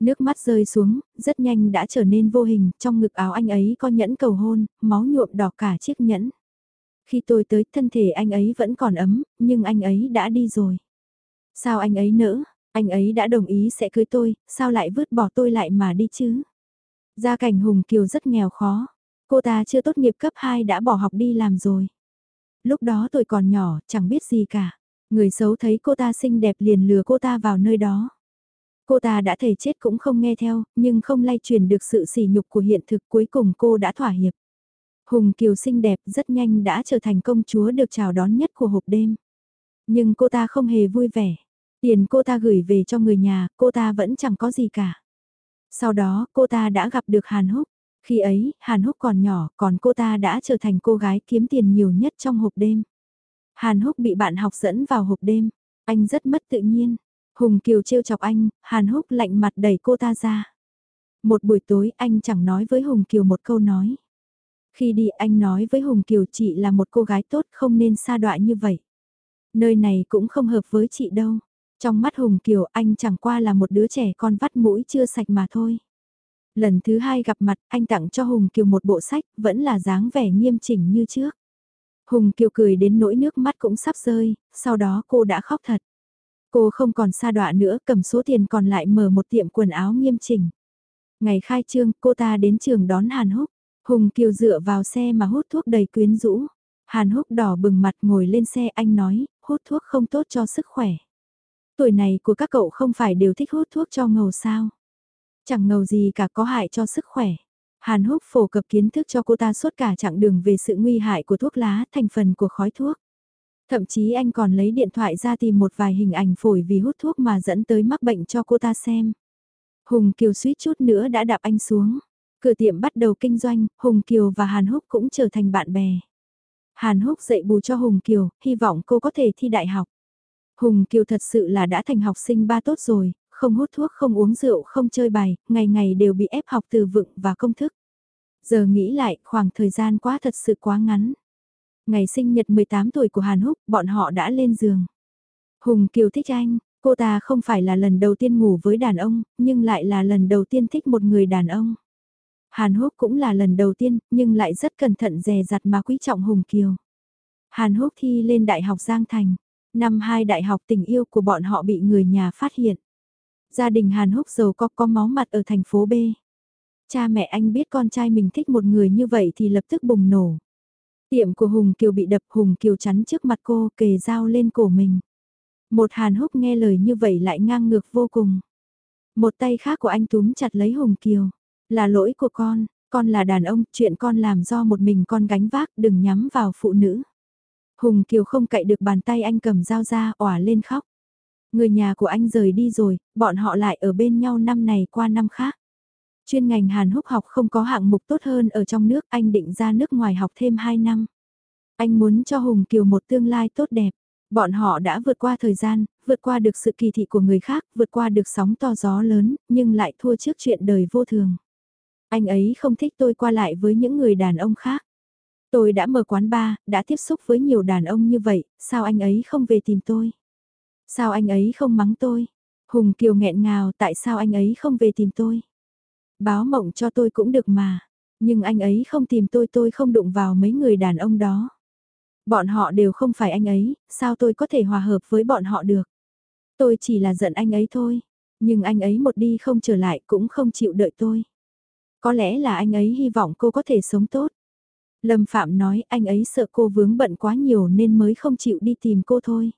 Nước mắt rơi xuống, rất nhanh đã trở nên vô hình, trong ngực áo anh ấy có nhẫn cầu hôn, máu nhuộm đỏ cả chiếc nhẫn. Khi tôi tới, thân thể anh ấy vẫn còn ấm, nhưng anh ấy đã đi rồi. Sao anh ấy nỡ, anh ấy đã đồng ý sẽ cưới tôi, sao lại vứt bỏ tôi lại mà đi chứ? Gia cảnh Hùng Kiều rất nghèo khó, Cô ta chưa tốt nghiệp cấp 2 đã bỏ học đi làm rồi. Lúc đó tôi còn nhỏ, chẳng biết gì cả. Người xấu thấy cô ta xinh đẹp liền lừa cô ta vào nơi đó. Cô ta đã thể chết cũng không nghe theo, nhưng không lay truyền được sự sỉ nhục của hiện thực cuối cùng cô đã thỏa hiệp. Hùng Kiều xinh đẹp rất nhanh đã trở thành công chúa được chào đón nhất của hộp đêm. Nhưng cô ta không hề vui vẻ. Tiền cô ta gửi về cho người nhà, cô ta vẫn chẳng có gì cả. Sau đó cô ta đã gặp được Hàn Húc. Khi ấy, Hàn Húc còn nhỏ, còn cô ta đã trở thành cô gái kiếm tiền nhiều nhất trong hộp đêm. Hàn Húc bị bạn học dẫn vào hộp đêm, anh rất mất tự nhiên. Hùng Kiều trêu chọc anh, Hàn Húc lạnh mặt đẩy cô ta ra. Một buổi tối anh chẳng nói với Hùng Kiều một câu nói. Khi đi anh nói với Hùng Kiều chị là một cô gái tốt không nên xa đọa như vậy. Nơi này cũng không hợp với chị đâu. Trong mắt Hùng Kiều anh chẳng qua là một đứa trẻ con vắt mũi chưa sạch mà thôi. Lần thứ hai gặp mặt, anh tặng cho Hùng Kiều một bộ sách, vẫn là dáng vẻ nghiêm chỉnh như trước. Hùng Kiều cười đến nỗi nước mắt cũng sắp rơi, sau đó cô đã khóc thật. Cô không còn xa đọa nữa, cầm số tiền còn lại mở một tiệm quần áo nghiêm chỉnh. Ngày khai trương, cô ta đến trường đón Hàn Húc. Hùng Kiều dựa vào xe mà hút thuốc đầy quyến rũ. Hàn Húc đỏ bừng mặt ngồi lên xe anh nói, hút thuốc không tốt cho sức khỏe. Tuổi này của các cậu không phải đều thích hút thuốc cho ngầu sao. Chẳng ngầu gì cả có hại cho sức khỏe. Hàn Húc phổ cập kiến thức cho cô ta suốt cả chặng đường về sự nguy hại của thuốc lá thành phần của khói thuốc. Thậm chí anh còn lấy điện thoại ra tìm một vài hình ảnh phổi vì hút thuốc mà dẫn tới mắc bệnh cho cô ta xem. Hùng Kiều suýt chút nữa đã đạp anh xuống. Cửa tiệm bắt đầu kinh doanh, Hùng Kiều và Hàn Húc cũng trở thành bạn bè. Hàn Húc dạy bù cho Hùng Kiều, hy vọng cô có thể thi đại học. Hùng Kiều thật sự là đã thành học sinh ba tốt rồi, không hút thuốc, không uống rượu, không chơi bài, ngày ngày đều bị ép học từ vựng và công thức. Giờ nghĩ lại, khoảng thời gian quá thật sự quá ngắn. Ngày sinh nhật 18 tuổi của Hàn Húc, bọn họ đã lên giường. Hùng Kiều thích anh, cô ta không phải là lần đầu tiên ngủ với đàn ông, nhưng lại là lần đầu tiên thích một người đàn ông. Hàn Húc cũng là lần đầu tiên, nhưng lại rất cẩn thận dè dặt mà quý trọng Hùng Kiều. Hàn Húc thi lên Đại học Giang Thành. Năm hai đại học tình yêu của bọn họ bị người nhà phát hiện. Gia đình Hàn Húc giàu có có máu mặt ở thành phố B. Cha mẹ anh biết con trai mình thích một người như vậy thì lập tức bùng nổ. Tiệm của Hùng Kiều bị đập Hùng Kiều chắn trước mặt cô kề dao lên cổ mình. Một Hàn Húc nghe lời như vậy lại ngang ngược vô cùng. Một tay khác của anh túm chặt lấy Hùng Kiều. Là lỗi của con, con là đàn ông, chuyện con làm do một mình con gánh vác, đừng nhắm vào phụ nữ. Hùng Kiều không cậy được bàn tay anh cầm dao ra, òa lên khóc. Người nhà của anh rời đi rồi, bọn họ lại ở bên nhau năm này qua năm khác. Chuyên ngành Hàn Húc học không có hạng mục tốt hơn ở trong nước, anh định ra nước ngoài học thêm 2 năm. Anh muốn cho Hùng Kiều một tương lai tốt đẹp. Bọn họ đã vượt qua thời gian, vượt qua được sự kỳ thị của người khác, vượt qua được sóng to gió lớn, nhưng lại thua trước chuyện đời vô thường. Anh ấy không thích tôi qua lại với những người đàn ông khác. Tôi đã mở quán bar, đã tiếp xúc với nhiều đàn ông như vậy, sao anh ấy không về tìm tôi? Sao anh ấy không mắng tôi? Hùng Kiều nghẹn ngào tại sao anh ấy không về tìm tôi? Báo mộng cho tôi cũng được mà. Nhưng anh ấy không tìm tôi tôi không đụng vào mấy người đàn ông đó. Bọn họ đều không phải anh ấy, sao tôi có thể hòa hợp với bọn họ được? Tôi chỉ là giận anh ấy thôi. Nhưng anh ấy một đi không trở lại cũng không chịu đợi tôi. Có lẽ là anh ấy hy vọng cô có thể sống tốt. Lâm Phạm nói anh ấy sợ cô vướng bận quá nhiều nên mới không chịu đi tìm cô thôi.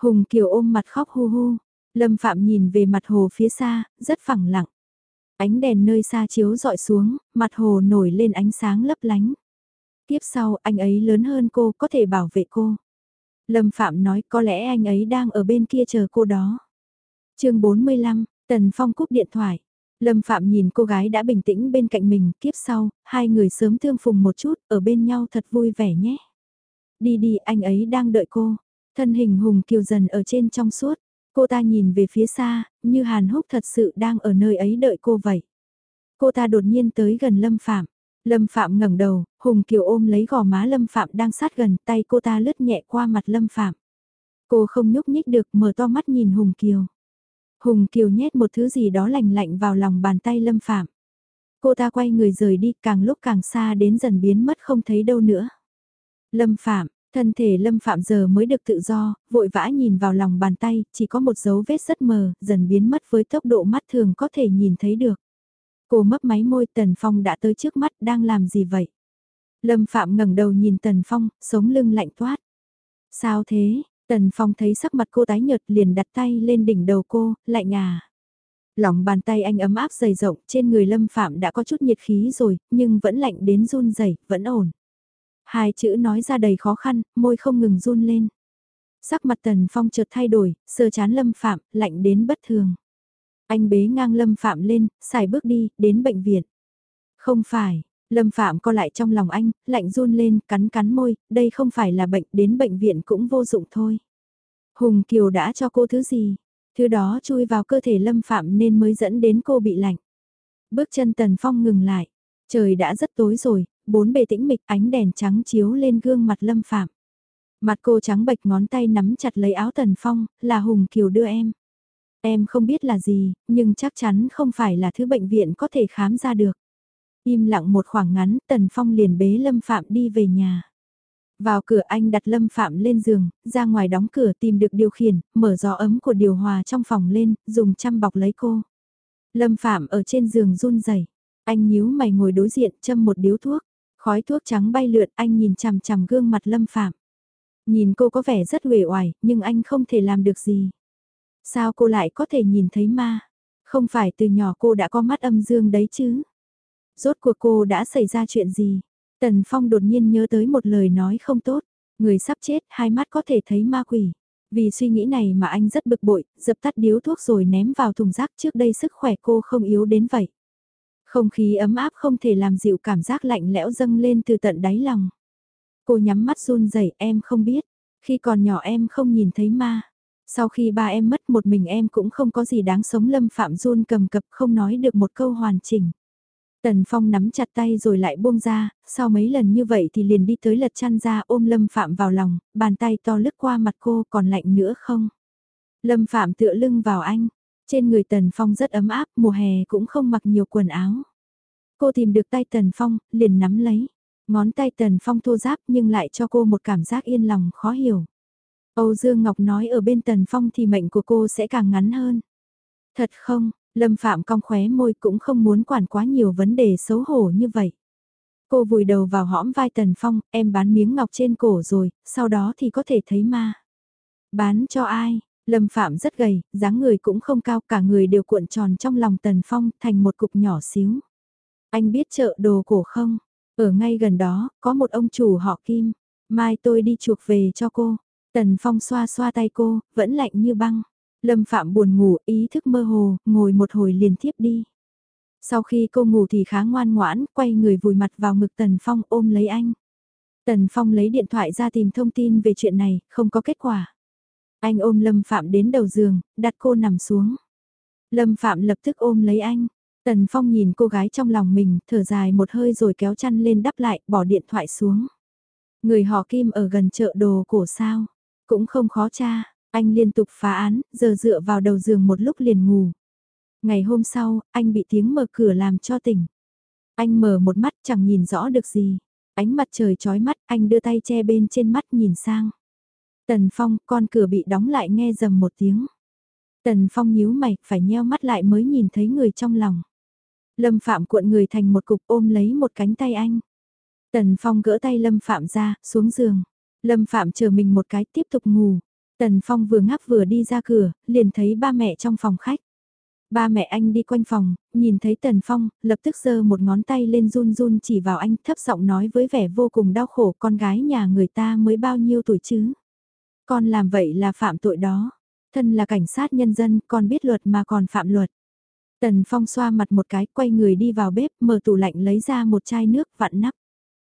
Hùng Kiều ôm mặt khóc hu hu. Lâm Phạm nhìn về mặt hồ phía xa, rất phẳng lặng. Ánh đèn nơi xa chiếu dọi xuống, mặt hồ nổi lên ánh sáng lấp lánh. Tiếp sau anh ấy lớn hơn cô có thể bảo vệ cô. Lâm Phạm nói có lẽ anh ấy đang ở bên kia chờ cô đó. chương 45, Tần Phong cúp điện thoại. Lâm Phạm nhìn cô gái đã bình tĩnh bên cạnh mình, kiếp sau, hai người sớm thương phùng một chút, ở bên nhau thật vui vẻ nhé. Đi đi, anh ấy đang đợi cô. Thân hình Hùng Kiều dần ở trên trong suốt. Cô ta nhìn về phía xa, như Hàn Húc thật sự đang ở nơi ấy đợi cô vậy. Cô ta đột nhiên tới gần Lâm Phạm. Lâm Phạm ngẩng đầu, Hùng Kiều ôm lấy gò má Lâm Phạm đang sát gần tay cô ta lướt nhẹ qua mặt Lâm Phạm. Cô không nhúc nhích được mở to mắt nhìn Hùng Kiều. Hùng Kiều nhét một thứ gì đó lạnh lạnh vào lòng bàn tay Lâm Phạm. Cô ta quay người rời đi càng lúc càng xa đến dần biến mất không thấy đâu nữa. Lâm Phạm, thân thể Lâm Phạm giờ mới được tự do, vội vã nhìn vào lòng bàn tay, chỉ có một dấu vết rất mờ, dần biến mất với tốc độ mắt thường có thể nhìn thấy được. Cô mấp máy môi Tần Phong đã tới trước mắt đang làm gì vậy? Lâm Phạm ngẩng đầu nhìn Tần Phong, sống lưng lạnh toát. Sao thế? Tần Phong thấy sắc mặt cô tái nhợt liền đặt tay lên đỉnh đầu cô, lạnh à. Lòng bàn tay anh ấm áp dày rộng, trên người Lâm Phạm đã có chút nhiệt khí rồi, nhưng vẫn lạnh đến run rẩy, vẫn ổn. Hai chữ nói ra đầy khó khăn, môi không ngừng run lên. Sắc mặt Tần Phong chợt thay đổi, sờ chán Lâm Phạm, lạnh đến bất thường. Anh bế ngang Lâm Phạm lên, xài bước đi, đến bệnh viện. Không phải, Lâm Phạm co lại trong lòng anh, lạnh run lên, cắn cắn môi, đây không phải là bệnh, đến bệnh viện cũng vô dụng thôi. Hùng Kiều đã cho cô thứ gì? Thứ đó chui vào cơ thể Lâm Phạm nên mới dẫn đến cô bị lạnh. Bước chân Tần Phong ngừng lại. Trời đã rất tối rồi, bốn bề tĩnh mịch ánh đèn trắng chiếu lên gương mặt Lâm Phạm. Mặt cô trắng bệch ngón tay nắm chặt lấy áo Tần Phong, là Hùng Kiều đưa em. Em không biết là gì, nhưng chắc chắn không phải là thứ bệnh viện có thể khám ra được. Im lặng một khoảng ngắn, Tần Phong liền bế Lâm Phạm đi về nhà. Vào cửa anh đặt Lâm Phạm lên giường, ra ngoài đóng cửa tìm được điều khiển, mở gió ấm của điều hòa trong phòng lên, dùng chăm bọc lấy cô. Lâm Phạm ở trên giường run rẩy, anh nhíu mày ngồi đối diện châm một điếu thuốc, khói thuốc trắng bay lượn anh nhìn chằm chằm gương mặt Lâm Phạm. Nhìn cô có vẻ rất uể oải, nhưng anh không thể làm được gì. Sao cô lại có thể nhìn thấy ma? Không phải từ nhỏ cô đã có mắt âm dương đấy chứ. Rốt cuộc cô đã xảy ra chuyện gì? Tần Phong đột nhiên nhớ tới một lời nói không tốt. Người sắp chết, hai mắt có thể thấy ma quỷ. Vì suy nghĩ này mà anh rất bực bội, dập tắt điếu thuốc rồi ném vào thùng rác trước đây sức khỏe cô không yếu đến vậy. Không khí ấm áp không thể làm dịu cảm giác lạnh lẽo dâng lên từ tận đáy lòng. Cô nhắm mắt run rẩy em không biết. Khi còn nhỏ em không nhìn thấy ma. Sau khi ba em mất một mình em cũng không có gì đáng sống lâm phạm run cầm cập không nói được một câu hoàn chỉnh. Tần Phong nắm chặt tay rồi lại buông ra, sau mấy lần như vậy thì liền đi tới lật chăn ra ôm Lâm Phạm vào lòng, bàn tay to lướt qua mặt cô còn lạnh nữa không? Lâm Phạm tựa lưng vào anh, trên người Tần Phong rất ấm áp, mùa hè cũng không mặc nhiều quần áo. Cô tìm được tay Tần Phong, liền nắm lấy. Ngón tay Tần Phong thô giáp nhưng lại cho cô một cảm giác yên lòng khó hiểu. Âu Dương Ngọc nói ở bên Tần Phong thì mệnh của cô sẽ càng ngắn hơn. Thật không, Lâm Phạm cong khóe môi cũng không muốn quản quá nhiều vấn đề xấu hổ như vậy. Cô vùi đầu vào hõm vai Tần Phong, em bán miếng ngọc trên cổ rồi, sau đó thì có thể thấy ma. Bán cho ai? Lâm Phạm rất gầy, dáng người cũng không cao, cả người đều cuộn tròn trong lòng Tần Phong thành một cục nhỏ xíu. Anh biết chợ đồ cổ không? Ở ngay gần đó, có một ông chủ họ Kim. Mai tôi đi chuộc về cho cô. Tần Phong xoa xoa tay cô, vẫn lạnh như băng. Lâm Phạm buồn ngủ, ý thức mơ hồ, ngồi một hồi liền thiếp đi. Sau khi cô ngủ thì khá ngoan ngoãn, quay người vùi mặt vào ngực Tần Phong ôm lấy anh. Tần Phong lấy điện thoại ra tìm thông tin về chuyện này, không có kết quả. Anh ôm Lâm Phạm đến đầu giường, đặt cô nằm xuống. Lâm Phạm lập tức ôm lấy anh. Tần Phong nhìn cô gái trong lòng mình, thở dài một hơi rồi kéo chăn lên đắp lại, bỏ điện thoại xuống. Người họ Kim ở gần chợ đồ cổ sao, cũng không khó cha, anh liên tục phá án, giờ dựa vào đầu giường một lúc liền ngủ. Ngày hôm sau, anh bị tiếng mở cửa làm cho tỉnh. Anh mở một mắt chẳng nhìn rõ được gì. Ánh mặt trời chói mắt, anh đưa tay che bên trên mắt nhìn sang. Tần Phong, con cửa bị đóng lại nghe dầm một tiếng. Tần Phong nhíu mày, phải nheo mắt lại mới nhìn thấy người trong lòng. Lâm Phạm cuộn người thành một cục ôm lấy một cánh tay anh. Tần Phong gỡ tay Lâm Phạm ra, xuống giường. Lâm Phạm chờ mình một cái tiếp tục ngủ. Tần Phong vừa ngáp vừa đi ra cửa, liền thấy ba mẹ trong phòng khách. Ba mẹ anh đi quanh phòng, nhìn thấy Tần Phong, lập tức giơ một ngón tay lên run run chỉ vào anh thấp giọng nói với vẻ vô cùng đau khổ con gái nhà người ta mới bao nhiêu tuổi chứ. Con làm vậy là phạm tội đó. Thân là cảnh sát nhân dân, con biết luật mà còn phạm luật. Tần Phong xoa mặt một cái, quay người đi vào bếp, mở tủ lạnh lấy ra một chai nước vặn nắp.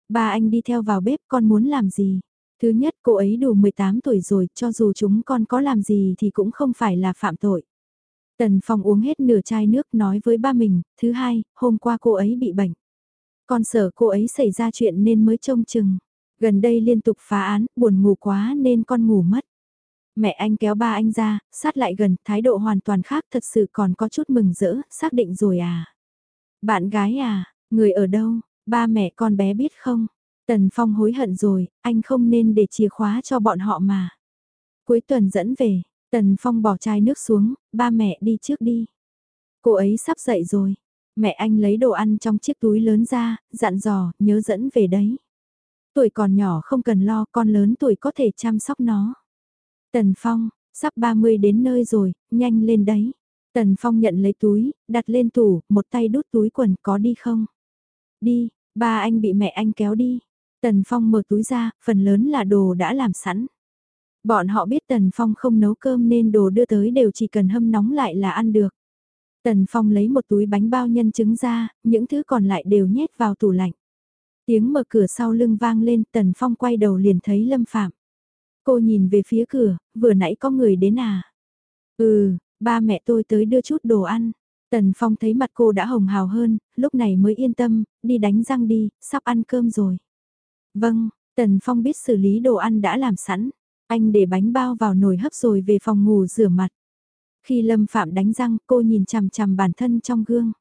Ba anh đi theo vào bếp, con muốn làm gì? Thứ nhất, cô ấy đủ 18 tuổi rồi, cho dù chúng con có làm gì thì cũng không phải là phạm tội. Tần Phong uống hết nửa chai nước nói với ba mình, thứ hai, hôm qua cô ấy bị bệnh. Con sợ cô ấy xảy ra chuyện nên mới trông chừng. Gần đây liên tục phá án, buồn ngủ quá nên con ngủ mất. Mẹ anh kéo ba anh ra, sát lại gần, thái độ hoàn toàn khác thật sự còn có chút mừng rỡ, xác định rồi à. Bạn gái à, người ở đâu, ba mẹ con bé biết không? Tần Phong hối hận rồi, anh không nên để chìa khóa cho bọn họ mà. Cuối tuần dẫn về, Tần Phong bỏ chai nước xuống, ba mẹ đi trước đi. Cô ấy sắp dậy rồi. Mẹ anh lấy đồ ăn trong chiếc túi lớn ra, dặn dò, nhớ dẫn về đấy. Tuổi còn nhỏ không cần lo, con lớn tuổi có thể chăm sóc nó. Tần Phong, sắp 30 đến nơi rồi, nhanh lên đấy. Tần Phong nhận lấy túi, đặt lên tủ, một tay đút túi quần có đi không? Đi, ba anh bị mẹ anh kéo đi. Tần Phong mở túi ra, phần lớn là đồ đã làm sẵn. Bọn họ biết Tần Phong không nấu cơm nên đồ đưa tới đều chỉ cần hâm nóng lại là ăn được. Tần Phong lấy một túi bánh bao nhân trứng ra, những thứ còn lại đều nhét vào tủ lạnh. Tiếng mở cửa sau lưng vang lên, Tần Phong quay đầu liền thấy Lâm Phạm. Cô nhìn về phía cửa, vừa nãy có người đến à? Ừ, ba mẹ tôi tới đưa chút đồ ăn. Tần Phong thấy mặt cô đã hồng hào hơn, lúc này mới yên tâm, đi đánh răng đi, sắp ăn cơm rồi. Vâng, Tần Phong biết xử lý đồ ăn đã làm sẵn. Anh để bánh bao vào nồi hấp rồi về phòng ngủ rửa mặt. Khi Lâm Phạm đánh răng, cô nhìn chằm chằm bản thân trong gương.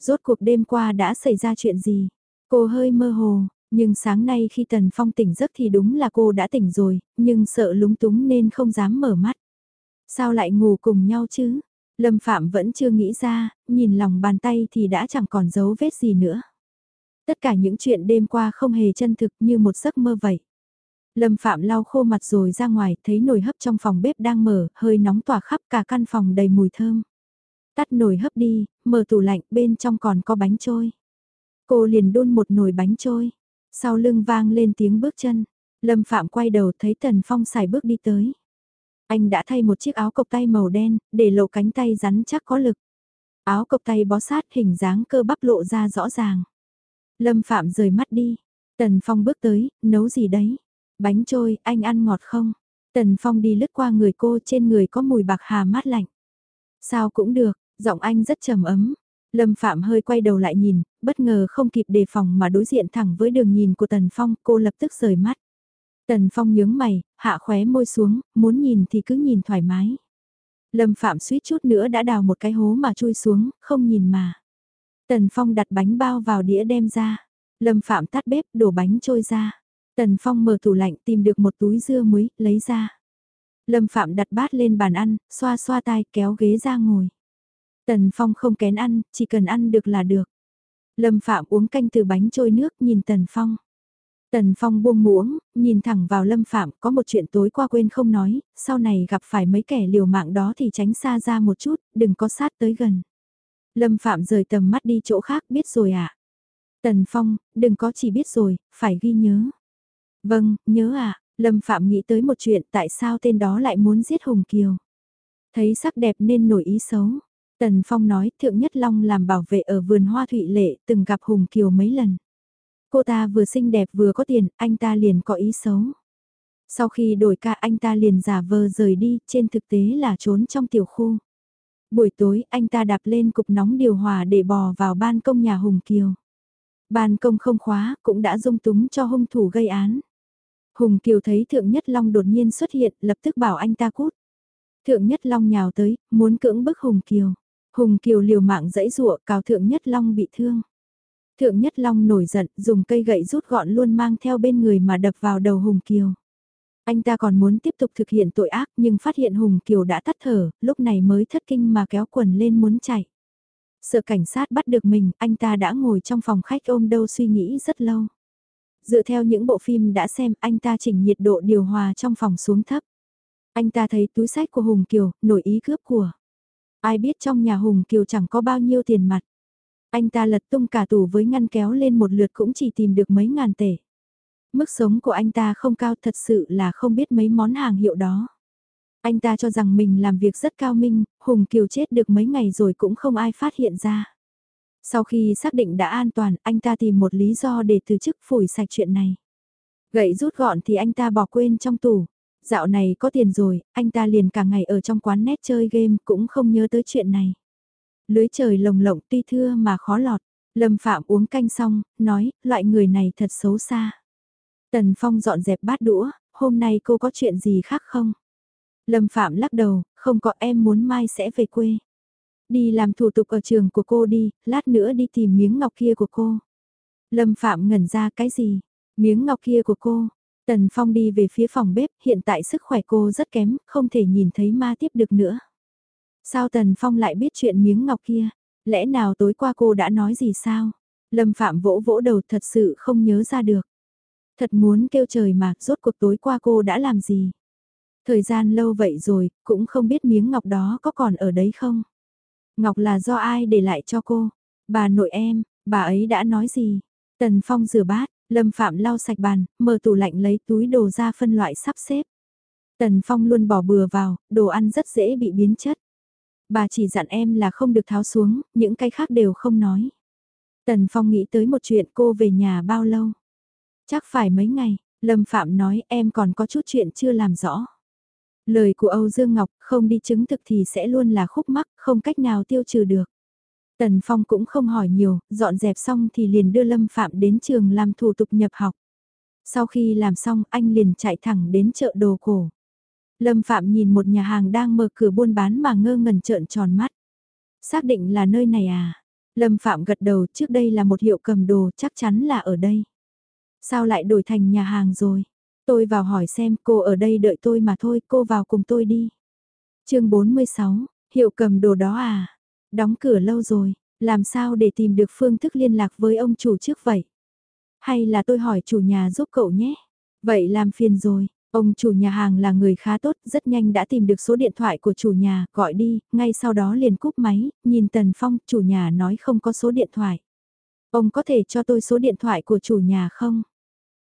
Rốt cuộc đêm qua đã xảy ra chuyện gì? Cô hơi mơ hồ, nhưng sáng nay khi Tần Phong tỉnh giấc thì đúng là cô đã tỉnh rồi, nhưng sợ lúng túng nên không dám mở mắt. Sao lại ngủ cùng nhau chứ? Lâm Phạm vẫn chưa nghĩ ra, nhìn lòng bàn tay thì đã chẳng còn dấu vết gì nữa. Tất cả những chuyện đêm qua không hề chân thực như một giấc mơ vậy. Lâm Phạm lau khô mặt rồi ra ngoài, thấy nồi hấp trong phòng bếp đang mở, hơi nóng tỏa khắp cả căn phòng đầy mùi thơm. Tắt nồi hấp đi, mở tủ lạnh, bên trong còn có bánh trôi. Cô liền đun một nồi bánh trôi. Sau lưng vang lên tiếng bước chân. Lâm Phạm quay đầu thấy Tần Phong xài bước đi tới. Anh đã thay một chiếc áo cộc tay màu đen, để lộ cánh tay rắn chắc có lực. Áo cộc tay bó sát hình dáng cơ bắp lộ ra rõ ràng. Lâm Phạm rời mắt đi. Tần Phong bước tới, nấu gì đấy? Bánh trôi, anh ăn ngọt không? Tần Phong đi lướt qua người cô trên người có mùi bạc hà mát lạnh. Sao cũng được, giọng anh rất trầm ấm. Lâm Phạm hơi quay đầu lại nhìn, bất ngờ không kịp đề phòng mà đối diện thẳng với đường nhìn của Tần Phong, cô lập tức rời mắt. Tần Phong nhướng mày, hạ khóe môi xuống, muốn nhìn thì cứ nhìn thoải mái. Lâm Phạm suýt chút nữa đã đào một cái hố mà chui xuống, không nhìn mà. Tần Phong đặt bánh bao vào đĩa đem ra. Lâm Phạm tắt bếp đổ bánh trôi ra. Tần Phong mở tủ lạnh tìm được một túi dưa muối, lấy ra. Lâm Phạm đặt bát lên bàn ăn, xoa xoa tay kéo ghế ra ngồi. Tần Phong không kén ăn, chỉ cần ăn được là được. Lâm Phạm uống canh từ bánh trôi nước nhìn Tần Phong. Tần Phong buông muỗng, nhìn thẳng vào Lâm Phạm, có một chuyện tối qua quên không nói, sau này gặp phải mấy kẻ liều mạng đó thì tránh xa ra một chút, đừng có sát tới gần. Lâm Phạm rời tầm mắt đi chỗ khác biết rồi ạ. À? Tần Phong, đừng có chỉ biết rồi, phải ghi nhớ. Vâng, nhớ ạ, à, Lâm Phạm nghĩ tới một chuyện tại sao tên đó lại muốn giết Hùng Kiều. Thấy sắc đẹp nên nổi ý xấu. Tần Phong nói Thượng Nhất Long làm bảo vệ ở vườn hoa thụy lệ từng gặp Hùng Kiều mấy lần. Cô ta vừa xinh đẹp vừa có tiền, anh ta liền có ý xấu. Sau khi đổi ca anh ta liền giả vờ rời đi, trên thực tế là trốn trong tiểu khu. Buổi tối anh ta đạp lên cục nóng điều hòa để bò vào ban công nhà Hùng Kiều. Ban công không khóa cũng đã dung túng cho hung thủ gây án. Hùng Kiều thấy Thượng Nhất Long đột nhiên xuất hiện lập tức bảo anh ta cút. Thượng Nhất Long nhào tới, muốn cưỡng bức Hùng Kiều. Hùng Kiều liều mạng dẫy rụa cào Thượng Nhất Long bị thương. Thượng Nhất Long nổi giận, dùng cây gậy rút gọn luôn mang theo bên người mà đập vào đầu Hùng Kiều. Anh ta còn muốn tiếp tục thực hiện tội ác nhưng phát hiện Hùng Kiều đã tắt thở, lúc này mới thất kinh mà kéo quần lên muốn chạy. Sợ cảnh sát bắt được mình, anh ta đã ngồi trong phòng khách ôm đâu suy nghĩ rất lâu. Dựa theo những bộ phim đã xem, anh ta chỉnh nhiệt độ điều hòa trong phòng xuống thấp. Anh ta thấy túi sách của Hùng Kiều, nổi ý cướp của. Ai biết trong nhà Hùng Kiều chẳng có bao nhiêu tiền mặt. Anh ta lật tung cả tủ với ngăn kéo lên một lượt cũng chỉ tìm được mấy ngàn tể. Mức sống của anh ta không cao thật sự là không biết mấy món hàng hiệu đó. Anh ta cho rằng mình làm việc rất cao minh, Hùng Kiều chết được mấy ngày rồi cũng không ai phát hiện ra. Sau khi xác định đã an toàn, anh ta tìm một lý do để từ chức phủi sạch chuyện này. Gậy rút gọn thì anh ta bỏ quên trong tủ. Dạo này có tiền rồi, anh ta liền cả ngày ở trong quán net chơi game cũng không nhớ tới chuyện này. Lưới trời lồng lộng tuy thưa mà khó lọt. Lâm Phạm uống canh xong, nói, loại người này thật xấu xa. Tần Phong dọn dẹp bát đũa, hôm nay cô có chuyện gì khác không? Lâm Phạm lắc đầu, không có em muốn mai sẽ về quê. Đi làm thủ tục ở trường của cô đi, lát nữa đi tìm miếng ngọc kia của cô. Lâm Phạm ngẩn ra cái gì? Miếng ngọc kia của cô. Tần Phong đi về phía phòng bếp, hiện tại sức khỏe cô rất kém, không thể nhìn thấy ma tiếp được nữa. Sao Tần Phong lại biết chuyện miếng ngọc kia? Lẽ nào tối qua cô đã nói gì sao? Lâm Phạm vỗ vỗ đầu thật sự không nhớ ra được. Thật muốn kêu trời mà, rốt cuộc tối qua cô đã làm gì? Thời gian lâu vậy rồi, cũng không biết miếng ngọc đó có còn ở đấy không? Ngọc là do ai để lại cho cô? Bà nội em, bà ấy đã nói gì? Tần Phong rửa bát, Lâm Phạm lau sạch bàn, mở tủ lạnh lấy túi đồ ra phân loại sắp xếp. Tần Phong luôn bỏ bừa vào, đồ ăn rất dễ bị biến chất. Bà chỉ dặn em là không được tháo xuống, những cái khác đều không nói. Tần Phong nghĩ tới một chuyện cô về nhà bao lâu? Chắc phải mấy ngày, Lâm Phạm nói em còn có chút chuyện chưa làm rõ. Lời của Âu Dương Ngọc không đi chứng thực thì sẽ luôn là khúc mắc, không cách nào tiêu trừ được. Tần Phong cũng không hỏi nhiều, dọn dẹp xong thì liền đưa Lâm Phạm đến trường làm thủ tục nhập học. Sau khi làm xong anh liền chạy thẳng đến chợ đồ cổ. Lâm Phạm nhìn một nhà hàng đang mở cửa buôn bán mà ngơ ngẩn trợn tròn mắt. Xác định là nơi này à? Lâm Phạm gật đầu trước đây là một hiệu cầm đồ chắc chắn là ở đây. Sao lại đổi thành nhà hàng rồi? Tôi vào hỏi xem cô ở đây đợi tôi mà thôi, cô vào cùng tôi đi. chương 46, hiệu cầm đồ đó à? Đóng cửa lâu rồi, làm sao để tìm được phương thức liên lạc với ông chủ trước vậy? Hay là tôi hỏi chủ nhà giúp cậu nhé? Vậy làm phiền rồi, Ông chủ nhà hàng là người khá tốt, rất nhanh đã tìm được số điện thoại của chủ nhà, gọi đi, ngay sau đó liền cúp máy, nhìn Tần Phong, chủ nhà nói không có số điện thoại. Ông có thể cho tôi số điện thoại của chủ nhà không?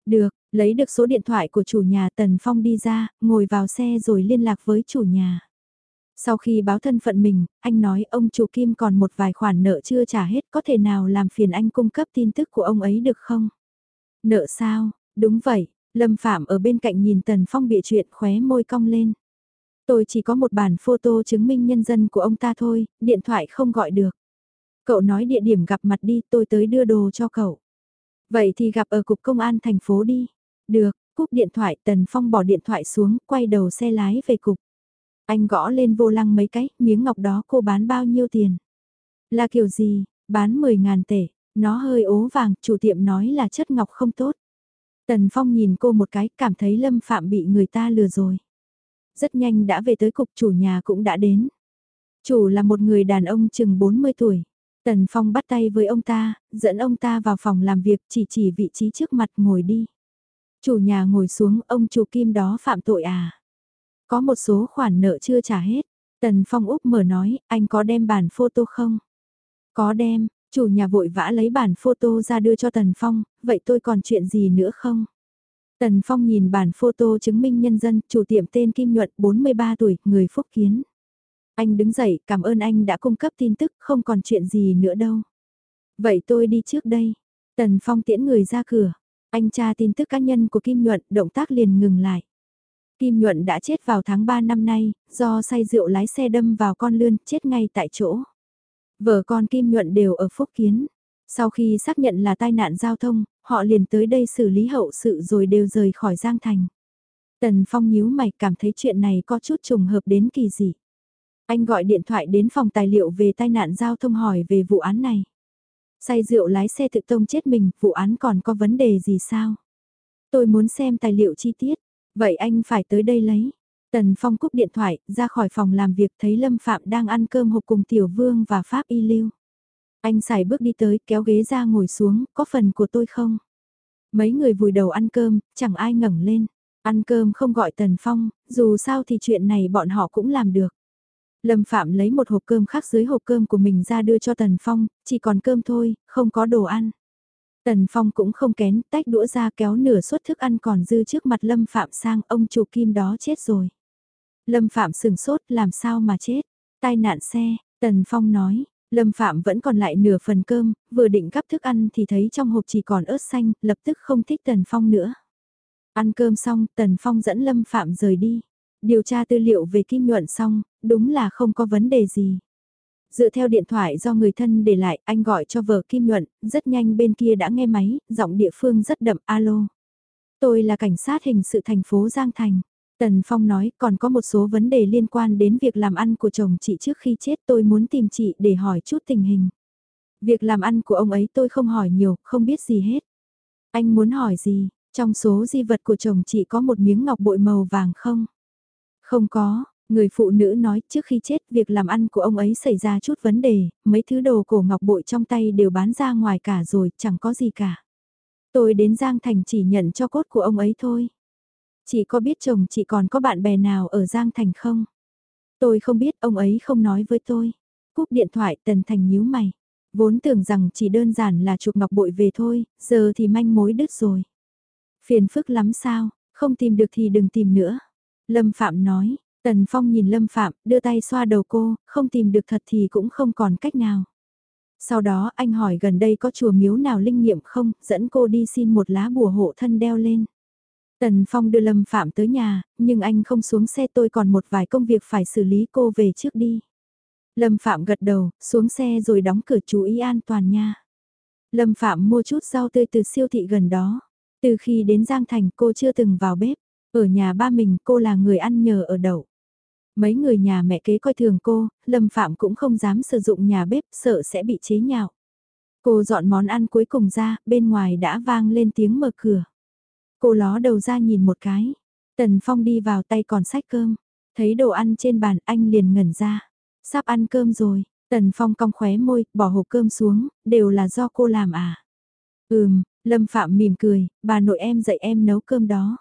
Được, lấy được số điện thoại của chủ nhà Tần Phong đi ra, ngồi vào xe rồi liên lạc với chủ nhà. Sau khi báo thân phận mình, anh nói ông chủ Kim còn một vài khoản nợ chưa trả hết có thể nào làm phiền anh cung cấp tin tức của ông ấy được không? Nợ sao? Đúng vậy, Lâm Phạm ở bên cạnh nhìn Tần Phong bịa chuyện khóe môi cong lên. Tôi chỉ có một bản photo chứng minh nhân dân của ông ta thôi, điện thoại không gọi được. Cậu nói địa điểm gặp mặt đi, tôi tới đưa đồ cho cậu. Vậy thì gặp ở cục công an thành phố đi. Được, cúp điện thoại Tần Phong bỏ điện thoại xuống, quay đầu xe lái về cục. Anh gõ lên vô lăng mấy cái, miếng ngọc đó cô bán bao nhiêu tiền? Là kiểu gì? Bán 10.000 tệ. Nó hơi ố vàng, chủ tiệm nói là chất ngọc không tốt. Tần Phong nhìn cô một cái, cảm thấy Lâm Phạm bị người ta lừa rồi. Rất nhanh đã về tới cục chủ nhà cũng đã đến. Chủ là một người đàn ông chừng 40 tuổi. Tần Phong bắt tay với ông ta, dẫn ông ta vào phòng làm việc chỉ chỉ vị trí trước mặt ngồi đi. Chủ nhà ngồi xuống, ông chủ kim đó phạm tội à? Có một số khoản nợ chưa trả hết. Tần Phong úc mở nói, anh có đem bản photo không? Có đem, chủ nhà vội vã lấy bản photo ra đưa cho Tần Phong, vậy tôi còn chuyện gì nữa không? Tần Phong nhìn bản photo chứng minh nhân dân, chủ tiệm tên Kim Nhuận, 43 tuổi, người Phúc Kiến. Anh đứng dậy, cảm ơn anh đã cung cấp tin tức, không còn chuyện gì nữa đâu. Vậy tôi đi trước đây. Tần Phong tiễn người ra cửa. Anh tra tin tức cá nhân của Kim Nhuận, động tác liền ngừng lại. Kim Nhuận đã chết vào tháng 3 năm nay, do say rượu lái xe đâm vào con lươn, chết ngay tại chỗ. Vợ con Kim Nhuận đều ở Phúc Kiến. Sau khi xác nhận là tai nạn giao thông, họ liền tới đây xử lý hậu sự rồi đều rời khỏi Giang Thành. Tần Phong nhíu mày cảm thấy chuyện này có chút trùng hợp đến kỳ dị. Anh gọi điện thoại đến phòng tài liệu về tai nạn giao thông hỏi về vụ án này. Say rượu lái xe tự tông chết mình, vụ án còn có vấn đề gì sao? Tôi muốn xem tài liệu chi tiết, vậy anh phải tới đây lấy. Tần Phong cúp điện thoại, ra khỏi phòng làm việc thấy Lâm Phạm đang ăn cơm hộp cùng Tiểu Vương và Pháp Y Lưu. Anh xài bước đi tới, kéo ghế ra ngồi xuống, có phần của tôi không? Mấy người vùi đầu ăn cơm, chẳng ai ngẩng lên. Ăn cơm không gọi Tần Phong, dù sao thì chuyện này bọn họ cũng làm được. Lâm Phạm lấy một hộp cơm khác dưới hộp cơm của mình ra đưa cho Tần Phong, chỉ còn cơm thôi, không có đồ ăn. Tần Phong cũng không kén, tách đũa ra kéo nửa suất thức ăn còn dư trước mặt Lâm Phạm sang ông chủ kim đó chết rồi. Lâm Phạm sừng sốt làm sao mà chết, tai nạn xe, Tần Phong nói, Lâm Phạm vẫn còn lại nửa phần cơm, vừa định gắp thức ăn thì thấy trong hộp chỉ còn ớt xanh, lập tức không thích Tần Phong nữa. Ăn cơm xong, Tần Phong dẫn Lâm Phạm rời đi. Điều tra tư liệu về Kim Nhuận xong, đúng là không có vấn đề gì. Dựa theo điện thoại do người thân để lại, anh gọi cho vợ Kim Nhuận, rất nhanh bên kia đã nghe máy, giọng địa phương rất đậm alo. Tôi là cảnh sát hình sự thành phố Giang Thành. Tần Phong nói còn có một số vấn đề liên quan đến việc làm ăn của chồng chị trước khi chết tôi muốn tìm chị để hỏi chút tình hình. Việc làm ăn của ông ấy tôi không hỏi nhiều, không biết gì hết. Anh muốn hỏi gì, trong số di vật của chồng chị có một miếng ngọc bội màu vàng không? Không có, người phụ nữ nói trước khi chết việc làm ăn của ông ấy xảy ra chút vấn đề, mấy thứ đồ cổ ngọc bội trong tay đều bán ra ngoài cả rồi, chẳng có gì cả. Tôi đến Giang Thành chỉ nhận cho cốt của ông ấy thôi. Chị có biết chồng chị còn có bạn bè nào ở Giang Thành không? Tôi không biết, ông ấy không nói với tôi. Cúp điện thoại Tần Thành nhíu mày. Vốn tưởng rằng chỉ đơn giản là chụp ngọc bội về thôi, giờ thì manh mối đứt rồi. Phiền phức lắm sao, không tìm được thì đừng tìm nữa. Lâm Phạm nói, Tần Phong nhìn Lâm Phạm, đưa tay xoa đầu cô, không tìm được thật thì cũng không còn cách nào. Sau đó anh hỏi gần đây có chùa miếu nào linh nghiệm không, dẫn cô đi xin một lá bùa hộ thân đeo lên. Tần Phong đưa Lâm Phạm tới nhà, nhưng anh không xuống xe tôi còn một vài công việc phải xử lý cô về trước đi. Lâm Phạm gật đầu, xuống xe rồi đóng cửa chú ý an toàn nha. Lâm Phạm mua chút rau tươi từ siêu thị gần đó. Từ khi đến Giang Thành cô chưa từng vào bếp. Ở nhà ba mình cô là người ăn nhờ ở đậu. Mấy người nhà mẹ kế coi thường cô, Lâm Phạm cũng không dám sử dụng nhà bếp sợ sẽ bị chế nhạo. Cô dọn món ăn cuối cùng ra, bên ngoài đã vang lên tiếng mở cửa. Cô ló đầu ra nhìn một cái. Tần Phong đi vào tay còn sách cơm. Thấy đồ ăn trên bàn anh liền ngẩn ra. Sắp ăn cơm rồi. Tần Phong cong khóe môi, bỏ hộp cơm xuống, đều là do cô làm à. Ừm, Lâm Phạm mỉm cười, bà nội em dạy em nấu cơm đó.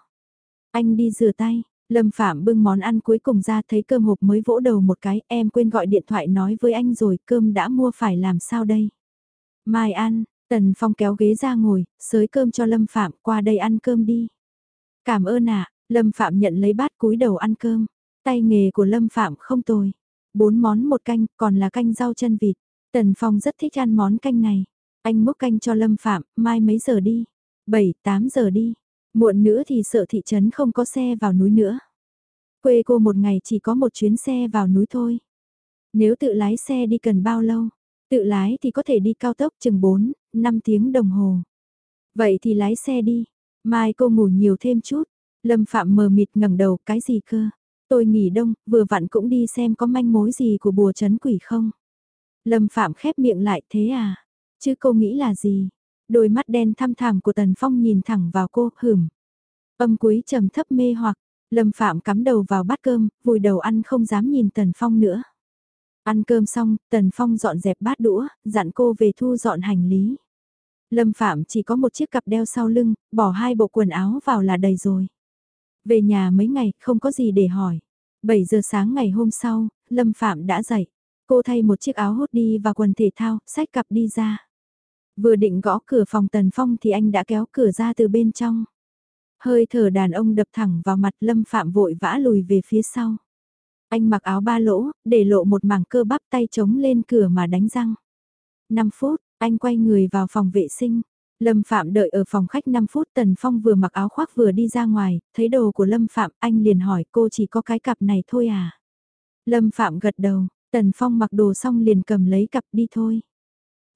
Anh đi rửa tay, Lâm Phạm bưng món ăn cuối cùng ra thấy cơm hộp mới vỗ đầu một cái, em quên gọi điện thoại nói với anh rồi, cơm đã mua phải làm sao đây? Mai ăn, Tần Phong kéo ghế ra ngồi, sới cơm cho Lâm Phạm qua đây ăn cơm đi. Cảm ơn ạ, Lâm Phạm nhận lấy bát cúi đầu ăn cơm. Tay nghề của Lâm Phạm không tồi. Bốn món một canh, còn là canh rau chân vịt. Tần Phong rất thích ăn món canh này. Anh múc canh cho Lâm Phạm, mai mấy giờ đi? 7, 8 giờ đi. Muộn nữa thì sợ thị trấn không có xe vào núi nữa. Quê cô một ngày chỉ có một chuyến xe vào núi thôi. Nếu tự lái xe đi cần bao lâu? Tự lái thì có thể đi cao tốc chừng 4, 5 tiếng đồng hồ. Vậy thì lái xe đi. Mai cô ngủ nhiều thêm chút. Lâm Phạm mờ mịt ngẩng đầu cái gì cơ? Tôi nghỉ đông, vừa vặn cũng đi xem có manh mối gì của bùa chấn quỷ không. Lâm Phạm khép miệng lại thế à? Chứ cô nghĩ là gì? Đôi mắt đen thăm thẳm của Tần Phong nhìn thẳng vào cô, hửm. Âm cuối trầm thấp mê hoặc, Lâm Phạm cắm đầu vào bát cơm, vùi đầu ăn không dám nhìn Tần Phong nữa. Ăn cơm xong, Tần Phong dọn dẹp bát đũa, dặn cô về thu dọn hành lý. Lâm Phạm chỉ có một chiếc cặp đeo sau lưng, bỏ hai bộ quần áo vào là đầy rồi. Về nhà mấy ngày, không có gì để hỏi. 7 giờ sáng ngày hôm sau, Lâm Phạm đã dậy. Cô thay một chiếc áo hốt đi và quần thể thao, xách cặp đi ra. Vừa định gõ cửa phòng Tần Phong thì anh đã kéo cửa ra từ bên trong. Hơi thở đàn ông đập thẳng vào mặt Lâm Phạm vội vã lùi về phía sau. Anh mặc áo ba lỗ, để lộ một mảng cơ bắp tay chống lên cửa mà đánh răng. 5 phút, anh quay người vào phòng vệ sinh. Lâm Phạm đợi ở phòng khách 5 phút Tần Phong vừa mặc áo khoác vừa đi ra ngoài, thấy đồ của Lâm Phạm anh liền hỏi cô chỉ có cái cặp này thôi à. Lâm Phạm gật đầu, Tần Phong mặc đồ xong liền cầm lấy cặp đi thôi.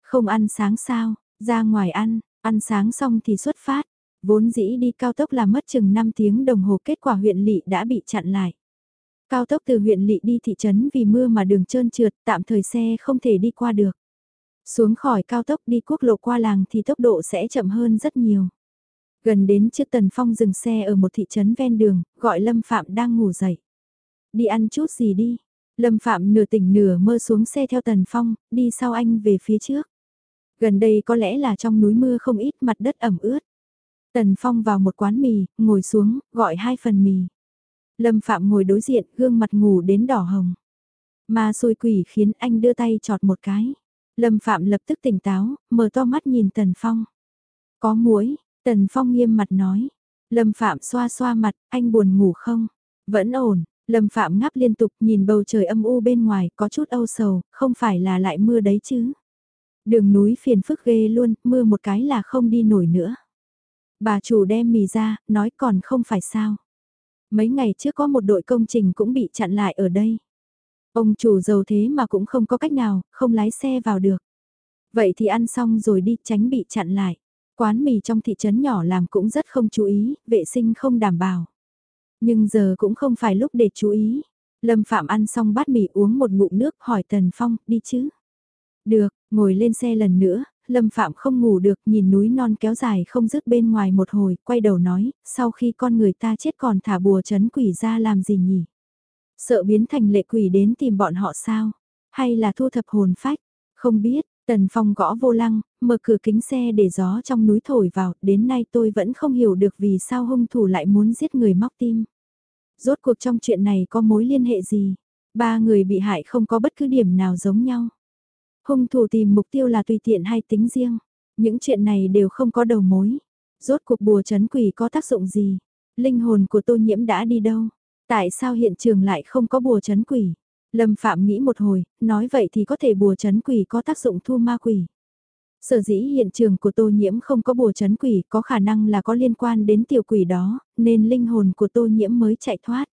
Không ăn sáng sao, ra ngoài ăn, ăn sáng xong thì xuất phát. Vốn dĩ đi cao tốc là mất chừng 5 tiếng đồng hồ kết quả huyện lỵ đã bị chặn lại. Cao tốc từ huyện lỵ đi thị trấn vì mưa mà đường trơn trượt tạm thời xe không thể đi qua được. Xuống khỏi cao tốc đi quốc lộ qua làng thì tốc độ sẽ chậm hơn rất nhiều. Gần đến trước Tần Phong dừng xe ở một thị trấn ven đường, gọi Lâm Phạm đang ngủ dậy. Đi ăn chút gì đi. Lâm Phạm nửa tỉnh nửa mơ xuống xe theo Tần Phong, đi sau anh về phía trước. Gần đây có lẽ là trong núi mưa không ít mặt đất ẩm ướt. Tần Phong vào một quán mì, ngồi xuống, gọi hai phần mì. Lâm Phạm ngồi đối diện, gương mặt ngủ đến đỏ hồng. Mà xôi quỷ khiến anh đưa tay chọt một cái. Lâm Phạm lập tức tỉnh táo, mở to mắt nhìn Tần Phong. Có muối, Tần Phong nghiêm mặt nói. Lâm Phạm xoa xoa mặt, anh buồn ngủ không? Vẫn ổn, Lâm Phạm ngáp liên tục nhìn bầu trời âm u bên ngoài, có chút âu sầu, không phải là lại mưa đấy chứ. Đường núi phiền phức ghê luôn, mưa một cái là không đi nổi nữa. Bà chủ đem mì ra, nói còn không phải sao. Mấy ngày trước có một đội công trình cũng bị chặn lại ở đây. Ông chủ giàu thế mà cũng không có cách nào, không lái xe vào được. Vậy thì ăn xong rồi đi tránh bị chặn lại. Quán mì trong thị trấn nhỏ làm cũng rất không chú ý, vệ sinh không đảm bảo. Nhưng giờ cũng không phải lúc để chú ý. Lâm Phạm ăn xong bát mì uống một ngụm nước hỏi Tần Phong, đi chứ? Được, ngồi lên xe lần nữa, Lâm Phạm không ngủ được nhìn núi non kéo dài không dứt bên ngoài một hồi, quay đầu nói, sau khi con người ta chết còn thả bùa chấn quỷ ra làm gì nhỉ? Sợ biến thành lệ quỷ đến tìm bọn họ sao? Hay là thu thập hồn phách? Không biết, Tần Phong gõ vô lăng, mở cửa kính xe để gió trong núi thổi vào, đến nay tôi vẫn không hiểu được vì sao hung thủ lại muốn giết người móc tim. Rốt cuộc trong chuyện này có mối liên hệ gì? Ba người bị hại không có bất cứ điểm nào giống nhau. Hung thủ tìm mục tiêu là tùy tiện hay tính riêng. Những chuyện này đều không có đầu mối. Rốt cuộc bùa chấn quỷ có tác dụng gì? Linh hồn của tô nhiễm đã đi đâu? Tại sao hiện trường lại không có bùa chấn quỷ? Lâm Phạm nghĩ một hồi, nói vậy thì có thể bùa chấn quỷ có tác dụng thu ma quỷ. Sở dĩ hiện trường của tô nhiễm không có bùa chấn quỷ có khả năng là có liên quan đến tiểu quỷ đó, nên linh hồn của tô nhiễm mới chạy thoát.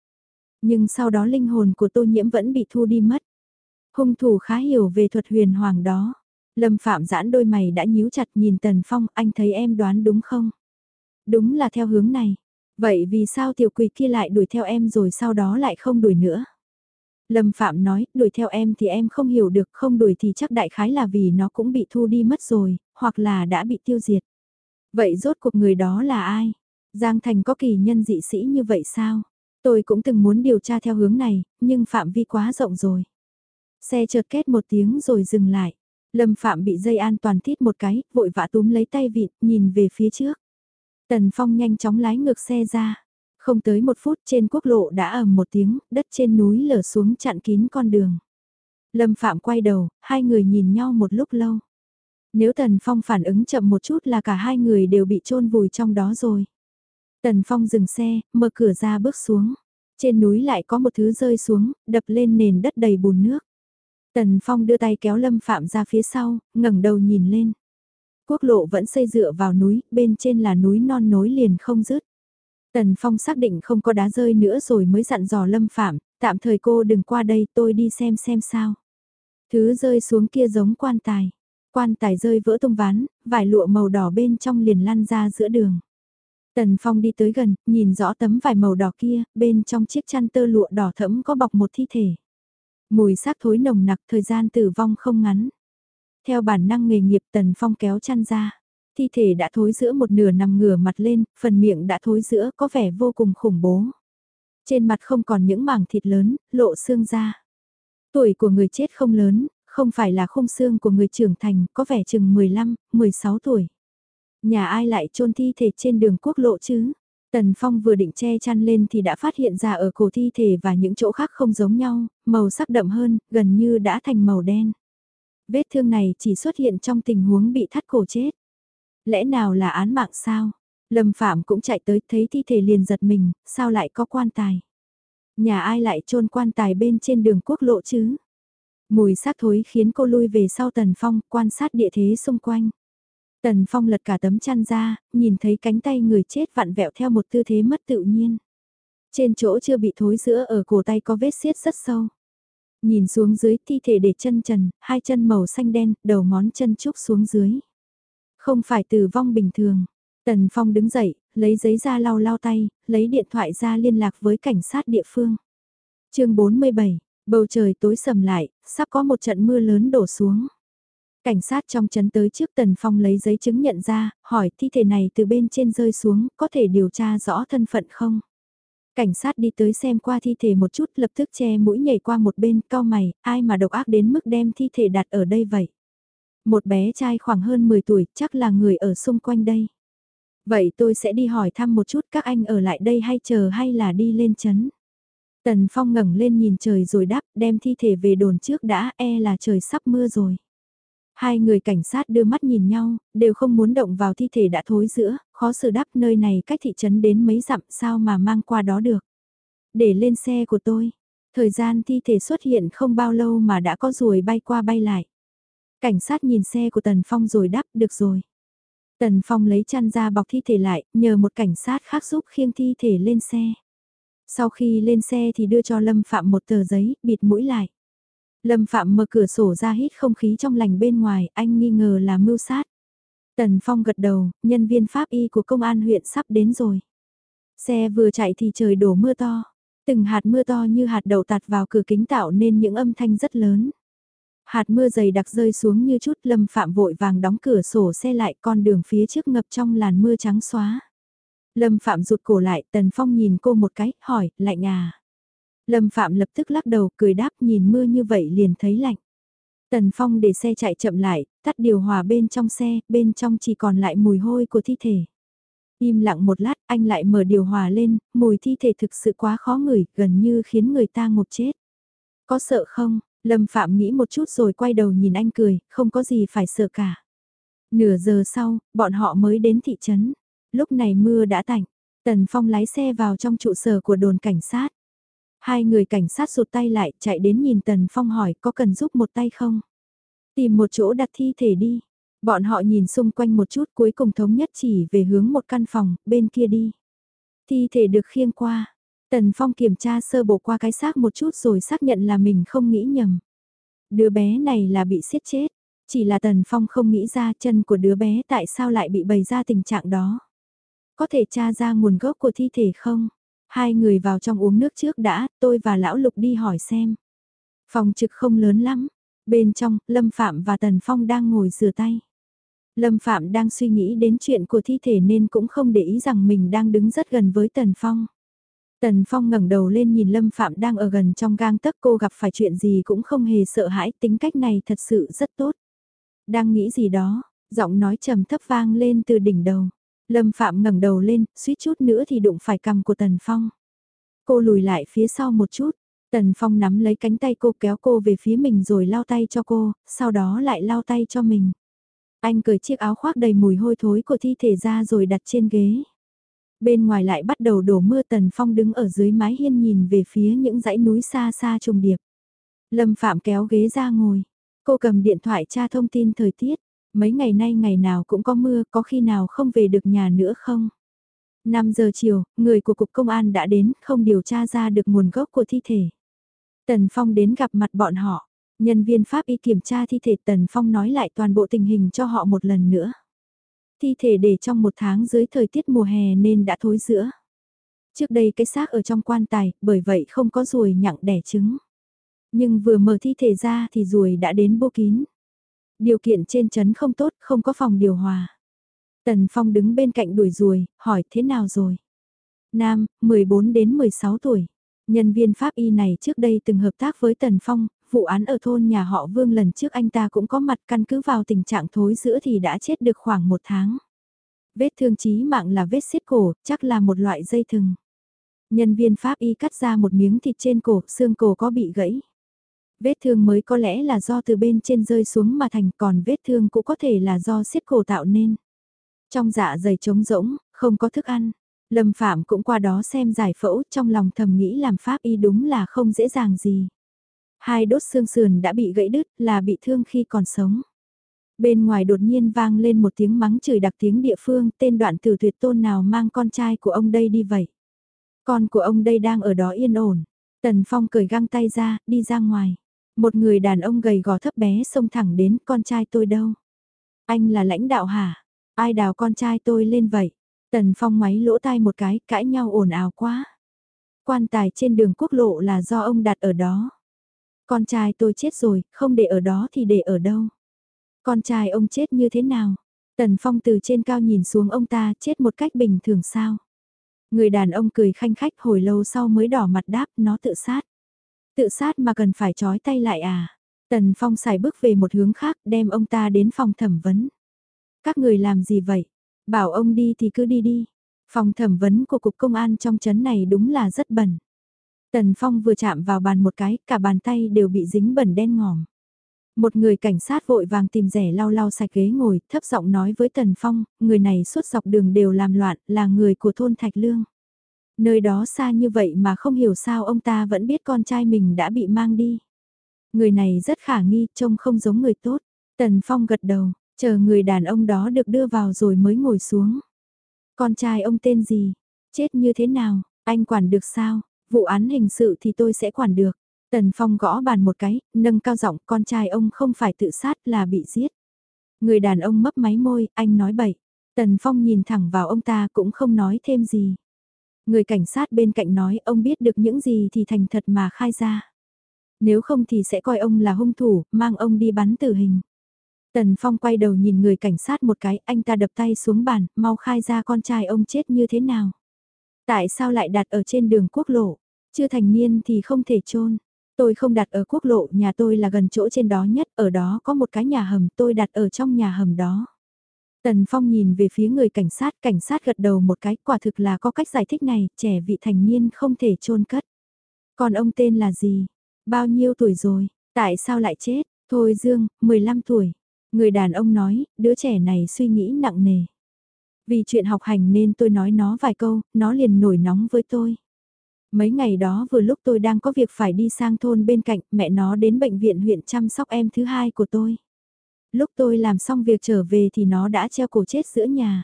Nhưng sau đó linh hồn của tô nhiễm vẫn bị thu đi mất. Hung thủ khá hiểu về thuật huyền hoàng đó. Lâm Phạm giãn đôi mày đã nhíu chặt nhìn Tần Phong, anh thấy em đoán đúng không? Đúng là theo hướng này. Vậy vì sao tiểu quỷ kia lại đuổi theo em rồi sau đó lại không đuổi nữa? Lâm Phạm nói, đuổi theo em thì em không hiểu được, không đuổi thì chắc đại khái là vì nó cũng bị thu đi mất rồi, hoặc là đã bị tiêu diệt. Vậy rốt cuộc người đó là ai? Giang Thành có kỳ nhân dị sĩ như vậy sao? Tôi cũng từng muốn điều tra theo hướng này, nhưng phạm vi quá rộng rồi. Xe chợt két một tiếng rồi dừng lại. Lâm Phạm bị dây an toàn thít một cái, vội vã túm lấy tay vịn, nhìn về phía trước. Tần Phong nhanh chóng lái ngược xe ra. Không tới một phút trên quốc lộ đã ầm một tiếng, đất trên núi lở xuống chặn kín con đường. Lâm Phạm quay đầu, hai người nhìn nhau một lúc lâu. Nếu Tần Phong phản ứng chậm một chút là cả hai người đều bị chôn vùi trong đó rồi. Tần Phong dừng xe, mở cửa ra bước xuống. Trên núi lại có một thứ rơi xuống, đập lên nền đất đầy bùn nước. Tần Phong đưa tay kéo Lâm Phạm ra phía sau, ngẩng đầu nhìn lên. Quốc lộ vẫn xây dựa vào núi, bên trên là núi non nối liền không dứt. Tần Phong xác định không có đá rơi nữa rồi mới dặn dò Lâm Phạm, tạm thời cô đừng qua đây tôi đi xem xem sao. Thứ rơi xuống kia giống quan tài. Quan tài rơi vỡ tung ván, vải lụa màu đỏ bên trong liền lăn ra giữa đường. Tần Phong đi tới gần, nhìn rõ tấm vải màu đỏ kia, bên trong chiếc chăn tơ lụa đỏ thẫm có bọc một thi thể. Mùi xác thối nồng nặc thời gian tử vong không ngắn. Theo bản năng nghề nghiệp Tần Phong kéo chăn ra. Thi thể đã thối giữa một nửa nằm ngửa mặt lên, phần miệng đã thối giữa có vẻ vô cùng khủng bố. Trên mặt không còn những mảng thịt lớn, lộ xương ra. Tuổi của người chết không lớn, không phải là khung xương của người trưởng thành, có vẻ chừng 15, 16 tuổi. Nhà ai lại chôn thi thể trên đường quốc lộ chứ? Tần Phong vừa định che chăn lên thì đã phát hiện ra ở cổ thi thể và những chỗ khác không giống nhau, màu sắc đậm hơn, gần như đã thành màu đen. Vết thương này chỉ xuất hiện trong tình huống bị thắt cổ chết. Lẽ nào là án mạng sao? Lâm Phạm cũng chạy tới thấy thi thể liền giật mình, sao lại có quan tài? Nhà ai lại chôn quan tài bên trên đường quốc lộ chứ? Mùi xác thối khiến cô lui về sau Tần Phong quan sát địa thế xung quanh. Tần Phong lật cả tấm chăn ra, nhìn thấy cánh tay người chết vặn vẹo theo một tư thế mất tự nhiên. Trên chỗ chưa bị thối giữa ở cổ tay có vết xiết rất sâu. Nhìn xuống dưới thi thể để chân trần, hai chân màu xanh đen, đầu ngón chân trúc xuống dưới. Không phải tử vong bình thường. Tần Phong đứng dậy, lấy giấy ra lau lau tay, lấy điện thoại ra liên lạc với cảnh sát địa phương. chương 47, bầu trời tối sầm lại, sắp có một trận mưa lớn đổ xuống. Cảnh sát trong chấn tới trước Tần Phong lấy giấy chứng nhận ra, hỏi thi thể này từ bên trên rơi xuống, có thể điều tra rõ thân phận không? Cảnh sát đi tới xem qua thi thể một chút lập tức che mũi nhảy qua một bên, cao mày, ai mà độc ác đến mức đem thi thể đặt ở đây vậy? Một bé trai khoảng hơn 10 tuổi, chắc là người ở xung quanh đây. Vậy tôi sẽ đi hỏi thăm một chút các anh ở lại đây hay chờ hay là đi lên chấn. Tần Phong ngẩng lên nhìn trời rồi đáp đem thi thể về đồn trước đã e là trời sắp mưa rồi. Hai người cảnh sát đưa mắt nhìn nhau, đều không muốn động vào thi thể đã thối giữa, khó xử đáp nơi này cách thị trấn đến mấy dặm sao mà mang qua đó được. Để lên xe của tôi, thời gian thi thể xuất hiện không bao lâu mà đã có ruồi bay qua bay lại. Cảnh sát nhìn xe của Tần Phong rồi đáp được rồi. Tần Phong lấy chăn ra bọc thi thể lại, nhờ một cảnh sát khác giúp khiêng thi thể lên xe. Sau khi lên xe thì đưa cho Lâm Phạm một tờ giấy, bịt mũi lại. Lâm Phạm mở cửa sổ ra hít không khí trong lành bên ngoài, anh nghi ngờ là mưu sát. Tần Phong gật đầu, nhân viên pháp y của công an huyện sắp đến rồi. Xe vừa chạy thì trời đổ mưa to. Từng hạt mưa to như hạt đậu tạt vào cửa kính tạo nên những âm thanh rất lớn. Hạt mưa dày đặc rơi xuống như chút lâm phạm vội vàng đóng cửa sổ xe lại con đường phía trước ngập trong làn mưa trắng xóa. Lâm phạm rụt cổ lại tần phong nhìn cô một cái, hỏi, lạnh à. Lâm phạm lập tức lắc đầu cười đáp nhìn mưa như vậy liền thấy lạnh. Tần phong để xe chạy chậm lại, tắt điều hòa bên trong xe, bên trong chỉ còn lại mùi hôi của thi thể. Im lặng một lát anh lại mở điều hòa lên, mùi thi thể thực sự quá khó ngửi, gần như khiến người ta ngục chết. Có sợ không? Lâm Phạm nghĩ một chút rồi quay đầu nhìn anh cười, không có gì phải sợ cả. Nửa giờ sau, bọn họ mới đến thị trấn. Lúc này mưa đã tạnh, Tần Phong lái xe vào trong trụ sở của đồn cảnh sát. Hai người cảnh sát sụt tay lại, chạy đến nhìn Tần Phong hỏi có cần giúp một tay không? Tìm một chỗ đặt thi thể đi. Bọn họ nhìn xung quanh một chút cuối cùng thống nhất chỉ về hướng một căn phòng, bên kia đi. Thi thể được khiêng qua, Tần Phong kiểm tra sơ bộ qua cái xác một chút rồi xác nhận là mình không nghĩ nhầm. Đứa bé này là bị siết chết, chỉ là Tần Phong không nghĩ ra chân của đứa bé tại sao lại bị bày ra tình trạng đó. Có thể tra ra nguồn gốc của thi thể không? Hai người vào trong uống nước trước đã, tôi và Lão Lục đi hỏi xem. Phòng trực không lớn lắm, bên trong, Lâm Phạm và Tần Phong đang ngồi rửa tay. Lâm Phạm đang suy nghĩ đến chuyện của thi thể nên cũng không để ý rằng mình đang đứng rất gần với Tần Phong. Tần Phong ngẩng đầu lên nhìn Lâm Phạm đang ở gần trong gang tấc cô gặp phải chuyện gì cũng không hề sợ hãi, tính cách này thật sự rất tốt. Đang nghĩ gì đó, giọng nói trầm thấp vang lên từ đỉnh đầu. Lâm Phạm ngẩng đầu lên, suýt chút nữa thì đụng phải cằm của Tần Phong. Cô lùi lại phía sau một chút, Tần Phong nắm lấy cánh tay cô kéo cô về phía mình rồi lau tay cho cô, sau đó lại lau tay cho mình. Anh cởi chiếc áo khoác đầy mùi hôi thối của thi thể ra rồi đặt trên ghế. Bên ngoài lại bắt đầu đổ mưa Tần Phong đứng ở dưới mái hiên nhìn về phía những dãy núi xa xa trùng điệp. Lâm Phạm kéo ghế ra ngồi. Cô cầm điện thoại tra thông tin thời tiết. Mấy ngày nay ngày nào cũng có mưa, có khi nào không về được nhà nữa không? 5 giờ chiều, người của Cục Công an đã đến, không điều tra ra được nguồn gốc của thi thể. Tần Phong đến gặp mặt bọn họ. Nhân viên pháp y kiểm tra thi thể Tần Phong nói lại toàn bộ tình hình cho họ một lần nữa. Thi thể để trong một tháng dưới thời tiết mùa hè nên đã thối giữa. Trước đây cái xác ở trong quan tài, bởi vậy không có ruồi nhặng đẻ trứng. Nhưng vừa mở thi thể ra thì ruồi đã đến bô kín. Điều kiện trên chấn không tốt, không có phòng điều hòa. Tần Phong đứng bên cạnh đuổi ruồi, hỏi thế nào rồi? Nam, 14 đến 16 tuổi. Nhân viên pháp y này trước đây từng hợp tác với Tần Phong, vụ án ở thôn nhà họ Vương lần trước anh ta cũng có mặt căn cứ vào tình trạng thối giữa thì đã chết được khoảng một tháng. Vết thương chí mạng là vết xiết cổ, chắc là một loại dây thừng. Nhân viên pháp y cắt ra một miếng thịt trên cổ, xương cổ có bị gãy. Vết thương mới có lẽ là do từ bên trên rơi xuống mà thành còn vết thương cũng có thể là do xiết cổ tạo nên. Trong dạ dày trống rỗng, không có thức ăn. Lâm Phạm cũng qua đó xem giải phẫu trong lòng thầm nghĩ làm pháp y đúng là không dễ dàng gì. Hai đốt xương sườn đã bị gãy đứt là bị thương khi còn sống. Bên ngoài đột nhiên vang lên một tiếng mắng chửi đặc tiếng địa phương tên đoạn tử tuyệt tôn nào mang con trai của ông đây đi vậy. Con của ông đây đang ở đó yên ổn. Tần Phong cởi găng tay ra, đi ra ngoài. Một người đàn ông gầy gò thấp bé xông thẳng đến con trai tôi đâu. Anh là lãnh đạo hả? Ai đào con trai tôi lên vậy? Tần Phong ngoáy lỗ tai một cái, cãi nhau ồn ào quá. Quan tài trên đường quốc lộ là do ông đặt ở đó. Con trai tôi chết rồi, không để ở đó thì để ở đâu? Con trai ông chết như thế nào? Tần Phong từ trên cao nhìn xuống ông ta chết một cách bình thường sao? Người đàn ông cười khanh khách hồi lâu sau mới đỏ mặt đáp nó tự sát. Tự sát mà cần phải trói tay lại à? Tần Phong xài bước về một hướng khác đem ông ta đến phòng thẩm vấn. Các người làm gì vậy? Bảo ông đi thì cứ đi đi. Phòng thẩm vấn của cục công an trong chấn này đúng là rất bẩn. Tần Phong vừa chạm vào bàn một cái, cả bàn tay đều bị dính bẩn đen ngòm. Một người cảnh sát vội vàng tìm rẻ lau lau sạch ghế ngồi, thấp giọng nói với Tần Phong, người này suốt dọc đường đều làm loạn, là người của thôn Thạch Lương. Nơi đó xa như vậy mà không hiểu sao ông ta vẫn biết con trai mình đã bị mang đi. Người này rất khả nghi, trông không giống người tốt. Tần Phong gật đầu, chờ người đàn ông đó được đưa vào rồi mới ngồi xuống. Con trai ông tên gì? Chết như thế nào? Anh quản được sao? Vụ án hình sự thì tôi sẽ quản được. Tần Phong gõ bàn một cái, nâng cao giọng con trai ông không phải tự sát là bị giết. Người đàn ông mấp máy môi, anh nói bậy. Tần Phong nhìn thẳng vào ông ta cũng không nói thêm gì. Người cảnh sát bên cạnh nói ông biết được những gì thì thành thật mà khai ra. Nếu không thì sẽ coi ông là hung thủ, mang ông đi bắn tử hình. Tần Phong quay đầu nhìn người cảnh sát một cái, anh ta đập tay xuống bàn, mau khai ra con trai ông chết như thế nào. Tại sao lại đặt ở trên đường quốc lộ? Chưa thành niên thì không thể chôn. Tôi không đặt ở quốc lộ, nhà tôi là gần chỗ trên đó nhất, ở đó có một cái nhà hầm, tôi đặt ở trong nhà hầm đó. Tần Phong nhìn về phía người cảnh sát, cảnh sát gật đầu một cái, quả thực là có cách giải thích này, trẻ vị thành niên không thể chôn cất. Còn ông tên là gì? Bao nhiêu tuổi rồi? Tại sao lại chết? Thôi Dương, 15 tuổi. Người đàn ông nói, đứa trẻ này suy nghĩ nặng nề. Vì chuyện học hành nên tôi nói nó vài câu, nó liền nổi nóng với tôi. Mấy ngày đó vừa lúc tôi đang có việc phải đi sang thôn bên cạnh, mẹ nó đến bệnh viện huyện chăm sóc em thứ hai của tôi. Lúc tôi làm xong việc trở về thì nó đã treo cổ chết giữa nhà.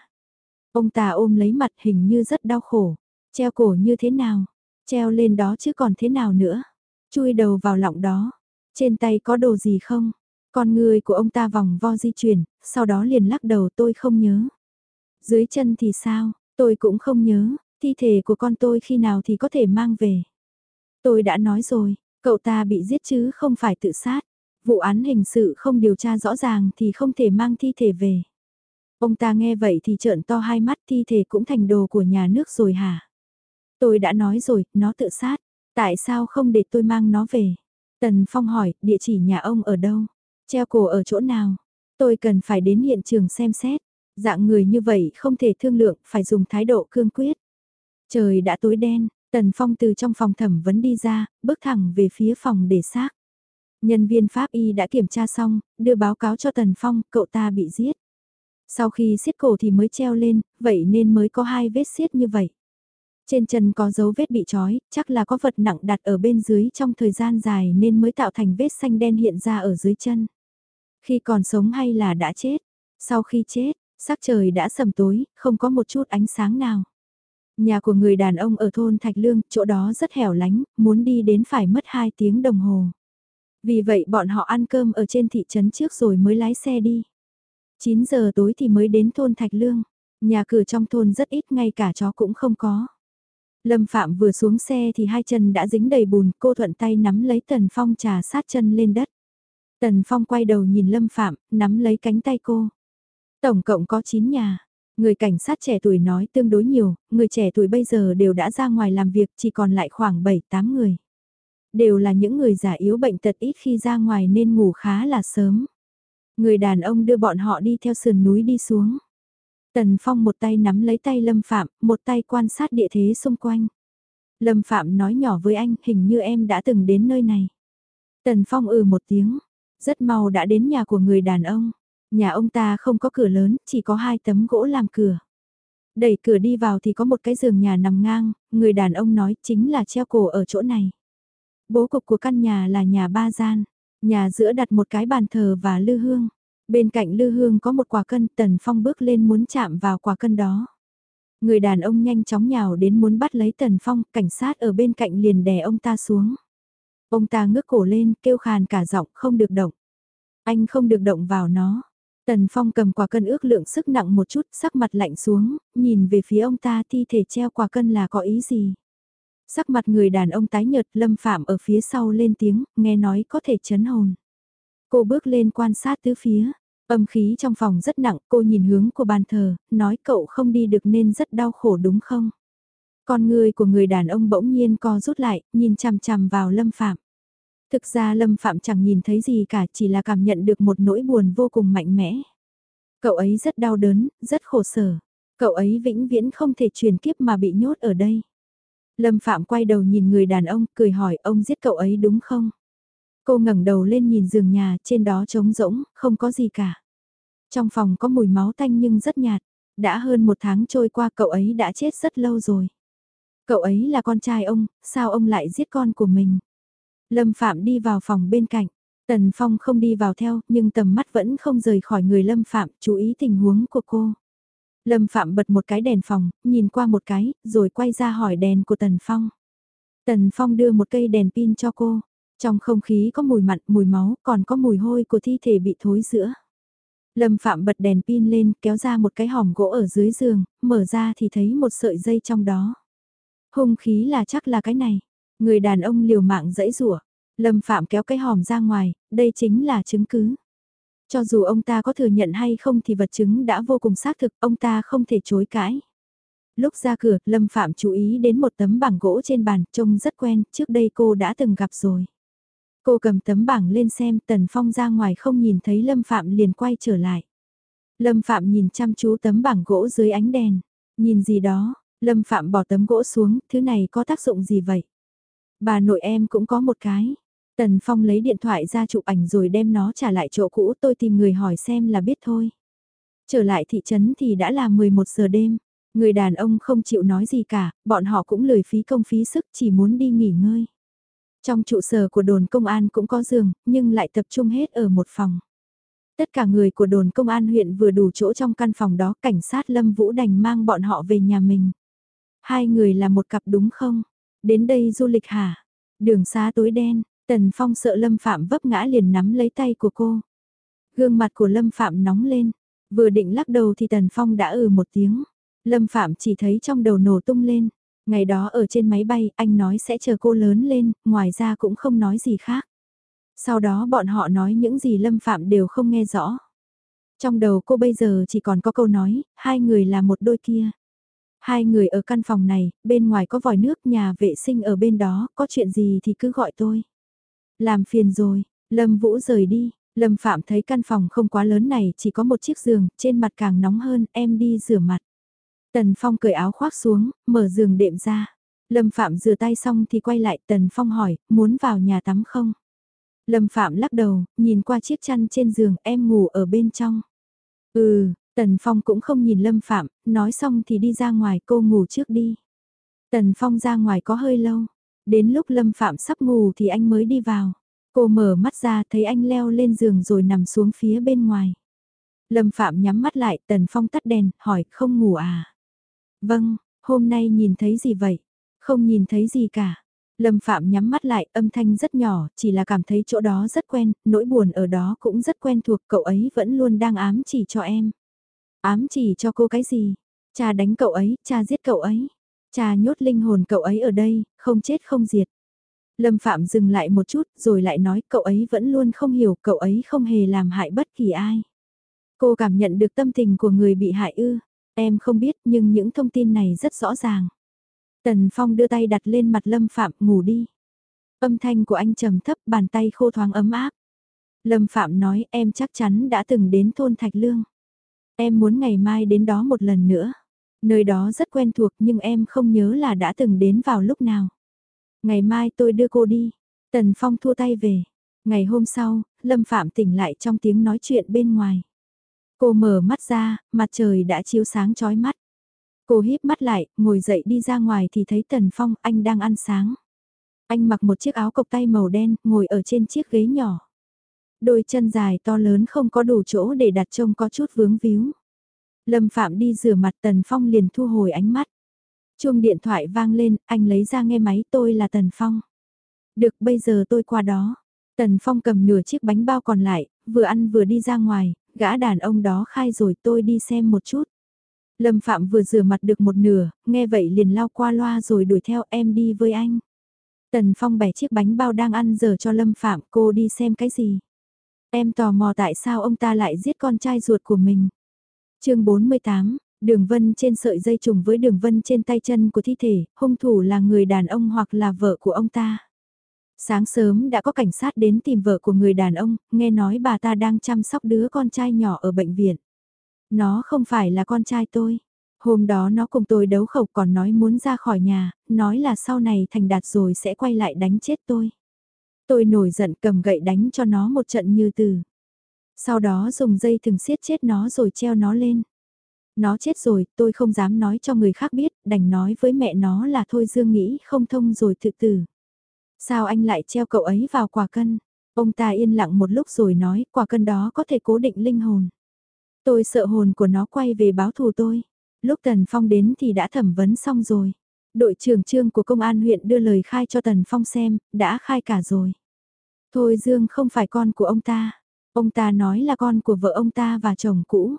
Ông ta ôm lấy mặt hình như rất đau khổ. Treo cổ như thế nào? Treo lên đó chứ còn thế nào nữa? Chui đầu vào lọng đó. Trên tay có đồ gì không? Con người của ông ta vòng vo di chuyển, sau đó liền lắc đầu tôi không nhớ. Dưới chân thì sao? Tôi cũng không nhớ. Thi thể của con tôi khi nào thì có thể mang về. Tôi đã nói rồi, cậu ta bị giết chứ không phải tự sát. Vụ án hình sự không điều tra rõ ràng thì không thể mang thi thể về. Ông ta nghe vậy thì trợn to hai mắt thi thể cũng thành đồ của nhà nước rồi hả? Tôi đã nói rồi, nó tự sát. Tại sao không để tôi mang nó về? Tần Phong hỏi, địa chỉ nhà ông ở đâu? Treo cổ ở chỗ nào? Tôi cần phải đến hiện trường xem xét. Dạng người như vậy không thể thương lượng, phải dùng thái độ cương quyết. Trời đã tối đen, Tần Phong từ trong phòng thẩm vấn đi ra, bước thẳng về phía phòng để xác. Nhân viên pháp y đã kiểm tra xong, đưa báo cáo cho Tần Phong, cậu ta bị giết. Sau khi siết cổ thì mới treo lên, vậy nên mới có hai vết siết như vậy. Trên chân có dấu vết bị trói, chắc là có vật nặng đặt ở bên dưới trong thời gian dài nên mới tạo thành vết xanh đen hiện ra ở dưới chân. Khi còn sống hay là đã chết? Sau khi chết, sắc trời đã sầm tối, không có một chút ánh sáng nào. Nhà của người đàn ông ở thôn Thạch Lương, chỗ đó rất hẻo lánh, muốn đi đến phải mất 2 tiếng đồng hồ. Vì vậy bọn họ ăn cơm ở trên thị trấn trước rồi mới lái xe đi. 9 giờ tối thì mới đến thôn Thạch Lương. Nhà cửa trong thôn rất ít ngay cả chó cũng không có. Lâm Phạm vừa xuống xe thì hai chân đã dính đầy bùn, cô thuận tay nắm lấy Tần Phong trà sát chân lên đất. Tần Phong quay đầu nhìn Lâm Phạm, nắm lấy cánh tay cô. Tổng cộng có 9 nhà. Người cảnh sát trẻ tuổi nói tương đối nhiều, người trẻ tuổi bây giờ đều đã ra ngoài làm việc chỉ còn lại khoảng 7-8 người. Đều là những người già yếu bệnh tật ít khi ra ngoài nên ngủ khá là sớm. Người đàn ông đưa bọn họ đi theo sườn núi đi xuống. Tần Phong một tay nắm lấy tay Lâm Phạm, một tay quan sát địa thế xung quanh. Lâm Phạm nói nhỏ với anh, hình như em đã từng đến nơi này. Tần Phong ừ một tiếng, rất mau đã đến nhà của người đàn ông. Nhà ông ta không có cửa lớn, chỉ có hai tấm gỗ làm cửa. Đẩy cửa đi vào thì có một cái giường nhà nằm ngang, người đàn ông nói chính là treo cổ ở chỗ này. Bố cục của căn nhà là nhà ba gian, nhà giữa đặt một cái bàn thờ và lư hương. Bên cạnh lư hương có một quả cân, Tần Phong bước lên muốn chạm vào quả cân đó. Người đàn ông nhanh chóng nhào đến muốn bắt lấy Tần Phong, cảnh sát ở bên cạnh liền đè ông ta xuống. Ông ta ngước cổ lên, kêu khàn cả giọng, không được động. Anh không được động vào nó. Tần Phong cầm quả cân ước lượng sức nặng một chút, sắc mặt lạnh xuống, nhìn về phía ông ta thi thể treo quả cân là có ý gì. Sắc mặt người đàn ông tái nhợt lâm phạm ở phía sau lên tiếng, nghe nói có thể chấn hồn. Cô bước lên quan sát tứ phía, âm khí trong phòng rất nặng, cô nhìn hướng của bàn thờ, nói cậu không đi được nên rất đau khổ đúng không? Con người của người đàn ông bỗng nhiên co rút lại, nhìn chằm chằm vào lâm phạm. Thực ra Lâm Phạm chẳng nhìn thấy gì cả chỉ là cảm nhận được một nỗi buồn vô cùng mạnh mẽ. Cậu ấy rất đau đớn, rất khổ sở. Cậu ấy vĩnh viễn không thể truyền kiếp mà bị nhốt ở đây. Lâm Phạm quay đầu nhìn người đàn ông, cười hỏi ông giết cậu ấy đúng không? Cô ngẩng đầu lên nhìn giường nhà, trên đó trống rỗng, không có gì cả. Trong phòng có mùi máu tanh nhưng rất nhạt. Đã hơn một tháng trôi qua cậu ấy đã chết rất lâu rồi. Cậu ấy là con trai ông, sao ông lại giết con của mình? Lâm Phạm đi vào phòng bên cạnh. Tần Phong không đi vào theo, nhưng tầm mắt vẫn không rời khỏi người Lâm Phạm, chú ý tình huống của cô. Lâm Phạm bật một cái đèn phòng, nhìn qua một cái, rồi quay ra hỏi đèn của Tần Phong. Tần Phong đưa một cây đèn pin cho cô. Trong không khí có mùi mặn, mùi máu, còn có mùi hôi của thi thể bị thối giữa. Lâm Phạm bật đèn pin lên, kéo ra một cái hòm gỗ ở dưới giường, mở ra thì thấy một sợi dây trong đó. Hung khí là chắc là cái này. Người đàn ông liều mạng dãy rủa Lâm Phạm kéo cái hòm ra ngoài, đây chính là chứng cứ. Cho dù ông ta có thừa nhận hay không thì vật chứng đã vô cùng xác thực, ông ta không thể chối cãi. Lúc ra cửa, Lâm Phạm chú ý đến một tấm bảng gỗ trên bàn, trông rất quen, trước đây cô đã từng gặp rồi. Cô cầm tấm bảng lên xem, Tần Phong ra ngoài không nhìn thấy Lâm Phạm liền quay trở lại. Lâm Phạm nhìn chăm chú tấm bảng gỗ dưới ánh đèn. Nhìn gì đó, Lâm Phạm bỏ tấm gỗ xuống, thứ này có tác dụng gì vậy? Bà nội em cũng có một cái. Tần Phong lấy điện thoại ra chụp ảnh rồi đem nó trả lại chỗ cũ tôi tìm người hỏi xem là biết thôi. Trở lại thị trấn thì đã là 11 giờ đêm. Người đàn ông không chịu nói gì cả, bọn họ cũng lười phí công phí sức chỉ muốn đi nghỉ ngơi. Trong trụ sở của đồn công an cũng có giường, nhưng lại tập trung hết ở một phòng. Tất cả người của đồn công an huyện vừa đủ chỗ trong căn phòng đó, cảnh sát Lâm Vũ đành mang bọn họ về nhà mình. Hai người là một cặp đúng không? Đến đây du lịch hả? Đường xá tối đen, Tần Phong sợ Lâm Phạm vấp ngã liền nắm lấy tay của cô. Gương mặt của Lâm Phạm nóng lên, vừa định lắc đầu thì Tần Phong đã ừ một tiếng. Lâm Phạm chỉ thấy trong đầu nổ tung lên. Ngày đó ở trên máy bay anh nói sẽ chờ cô lớn lên, ngoài ra cũng không nói gì khác. Sau đó bọn họ nói những gì Lâm Phạm đều không nghe rõ. Trong đầu cô bây giờ chỉ còn có câu nói, hai người là một đôi kia. Hai người ở căn phòng này, bên ngoài có vòi nước nhà vệ sinh ở bên đó, có chuyện gì thì cứ gọi tôi. Làm phiền rồi, Lâm Vũ rời đi, Lâm Phạm thấy căn phòng không quá lớn này chỉ có một chiếc giường, trên mặt càng nóng hơn, em đi rửa mặt. Tần Phong cởi áo khoác xuống, mở giường đệm ra. Lâm Phạm rửa tay xong thì quay lại Tần Phong hỏi, muốn vào nhà tắm không? Lâm Phạm lắc đầu, nhìn qua chiếc chăn trên giường em ngủ ở bên trong. Ừ, Tần Phong cũng không nhìn Lâm Phạm, nói xong thì đi ra ngoài cô ngủ trước đi. Tần Phong ra ngoài có hơi lâu, đến lúc Lâm Phạm sắp ngủ thì anh mới đi vào. Cô mở mắt ra thấy anh leo lên giường rồi nằm xuống phía bên ngoài. Lâm Phạm nhắm mắt lại, Tần Phong tắt đèn, hỏi không ngủ à? Vâng, hôm nay nhìn thấy gì vậy? Không nhìn thấy gì cả. Lâm Phạm nhắm mắt lại, âm thanh rất nhỏ, chỉ là cảm thấy chỗ đó rất quen, nỗi buồn ở đó cũng rất quen thuộc, cậu ấy vẫn luôn đang ám chỉ cho em. Ám chỉ cho cô cái gì? Cha đánh cậu ấy, cha giết cậu ấy. Cha nhốt linh hồn cậu ấy ở đây, không chết không diệt. Lâm Phạm dừng lại một chút rồi lại nói cậu ấy vẫn luôn không hiểu cậu ấy không hề làm hại bất kỳ ai. Cô cảm nhận được tâm tình của người bị hại ư. Em không biết nhưng những thông tin này rất rõ ràng. Tần Phong đưa tay đặt lên mặt Lâm Phạm ngủ đi. Âm thanh của anh trầm thấp bàn tay khô thoáng ấm áp. Lâm Phạm nói em chắc chắn đã từng đến thôn Thạch Lương. Em muốn ngày mai đến đó một lần nữa. Nơi đó rất quen thuộc nhưng em không nhớ là đã từng đến vào lúc nào. Ngày mai tôi đưa cô đi. Tần Phong thua tay về. Ngày hôm sau, Lâm Phạm tỉnh lại trong tiếng nói chuyện bên ngoài. Cô mở mắt ra, mặt trời đã chiếu sáng chói mắt. Cô híp mắt lại, ngồi dậy đi ra ngoài thì thấy Tần Phong, anh đang ăn sáng. Anh mặc một chiếc áo cộc tay màu đen, ngồi ở trên chiếc ghế nhỏ. Đôi chân dài to lớn không có đủ chỗ để đặt trông có chút vướng víu. Lâm Phạm đi rửa mặt Tần Phong liền thu hồi ánh mắt. Chuông điện thoại vang lên, anh lấy ra nghe máy tôi là Tần Phong. Được bây giờ tôi qua đó. Tần Phong cầm nửa chiếc bánh bao còn lại, vừa ăn vừa đi ra ngoài, gã đàn ông đó khai rồi tôi đi xem một chút. Lâm Phạm vừa rửa mặt được một nửa, nghe vậy liền lao qua loa rồi đuổi theo em đi với anh. Tần Phong bẻ chiếc bánh bao đang ăn giờ cho Lâm Phạm cô đi xem cái gì. Em tò mò tại sao ông ta lại giết con trai ruột của mình chương 48, đường vân trên sợi dây trùng với đường vân trên tay chân của thi thể, hung thủ là người đàn ông hoặc là vợ của ông ta. Sáng sớm đã có cảnh sát đến tìm vợ của người đàn ông, nghe nói bà ta đang chăm sóc đứa con trai nhỏ ở bệnh viện. Nó không phải là con trai tôi. Hôm đó nó cùng tôi đấu khẩu còn nói muốn ra khỏi nhà, nói là sau này thành đạt rồi sẽ quay lại đánh chết tôi. Tôi nổi giận cầm gậy đánh cho nó một trận như từ. Sau đó dùng dây thừng siết chết nó rồi treo nó lên. Nó chết rồi, tôi không dám nói cho người khác biết, đành nói với mẹ nó là thôi Dương nghĩ không thông rồi tự tử. Sao anh lại treo cậu ấy vào quả cân? Ông ta yên lặng một lúc rồi nói quả cân đó có thể cố định linh hồn. Tôi sợ hồn của nó quay về báo thù tôi. Lúc Tần Phong đến thì đã thẩm vấn xong rồi. Đội trưởng trương của công an huyện đưa lời khai cho Tần Phong xem, đã khai cả rồi. Thôi Dương không phải con của ông ta. Ông ta nói là con của vợ ông ta và chồng cũ.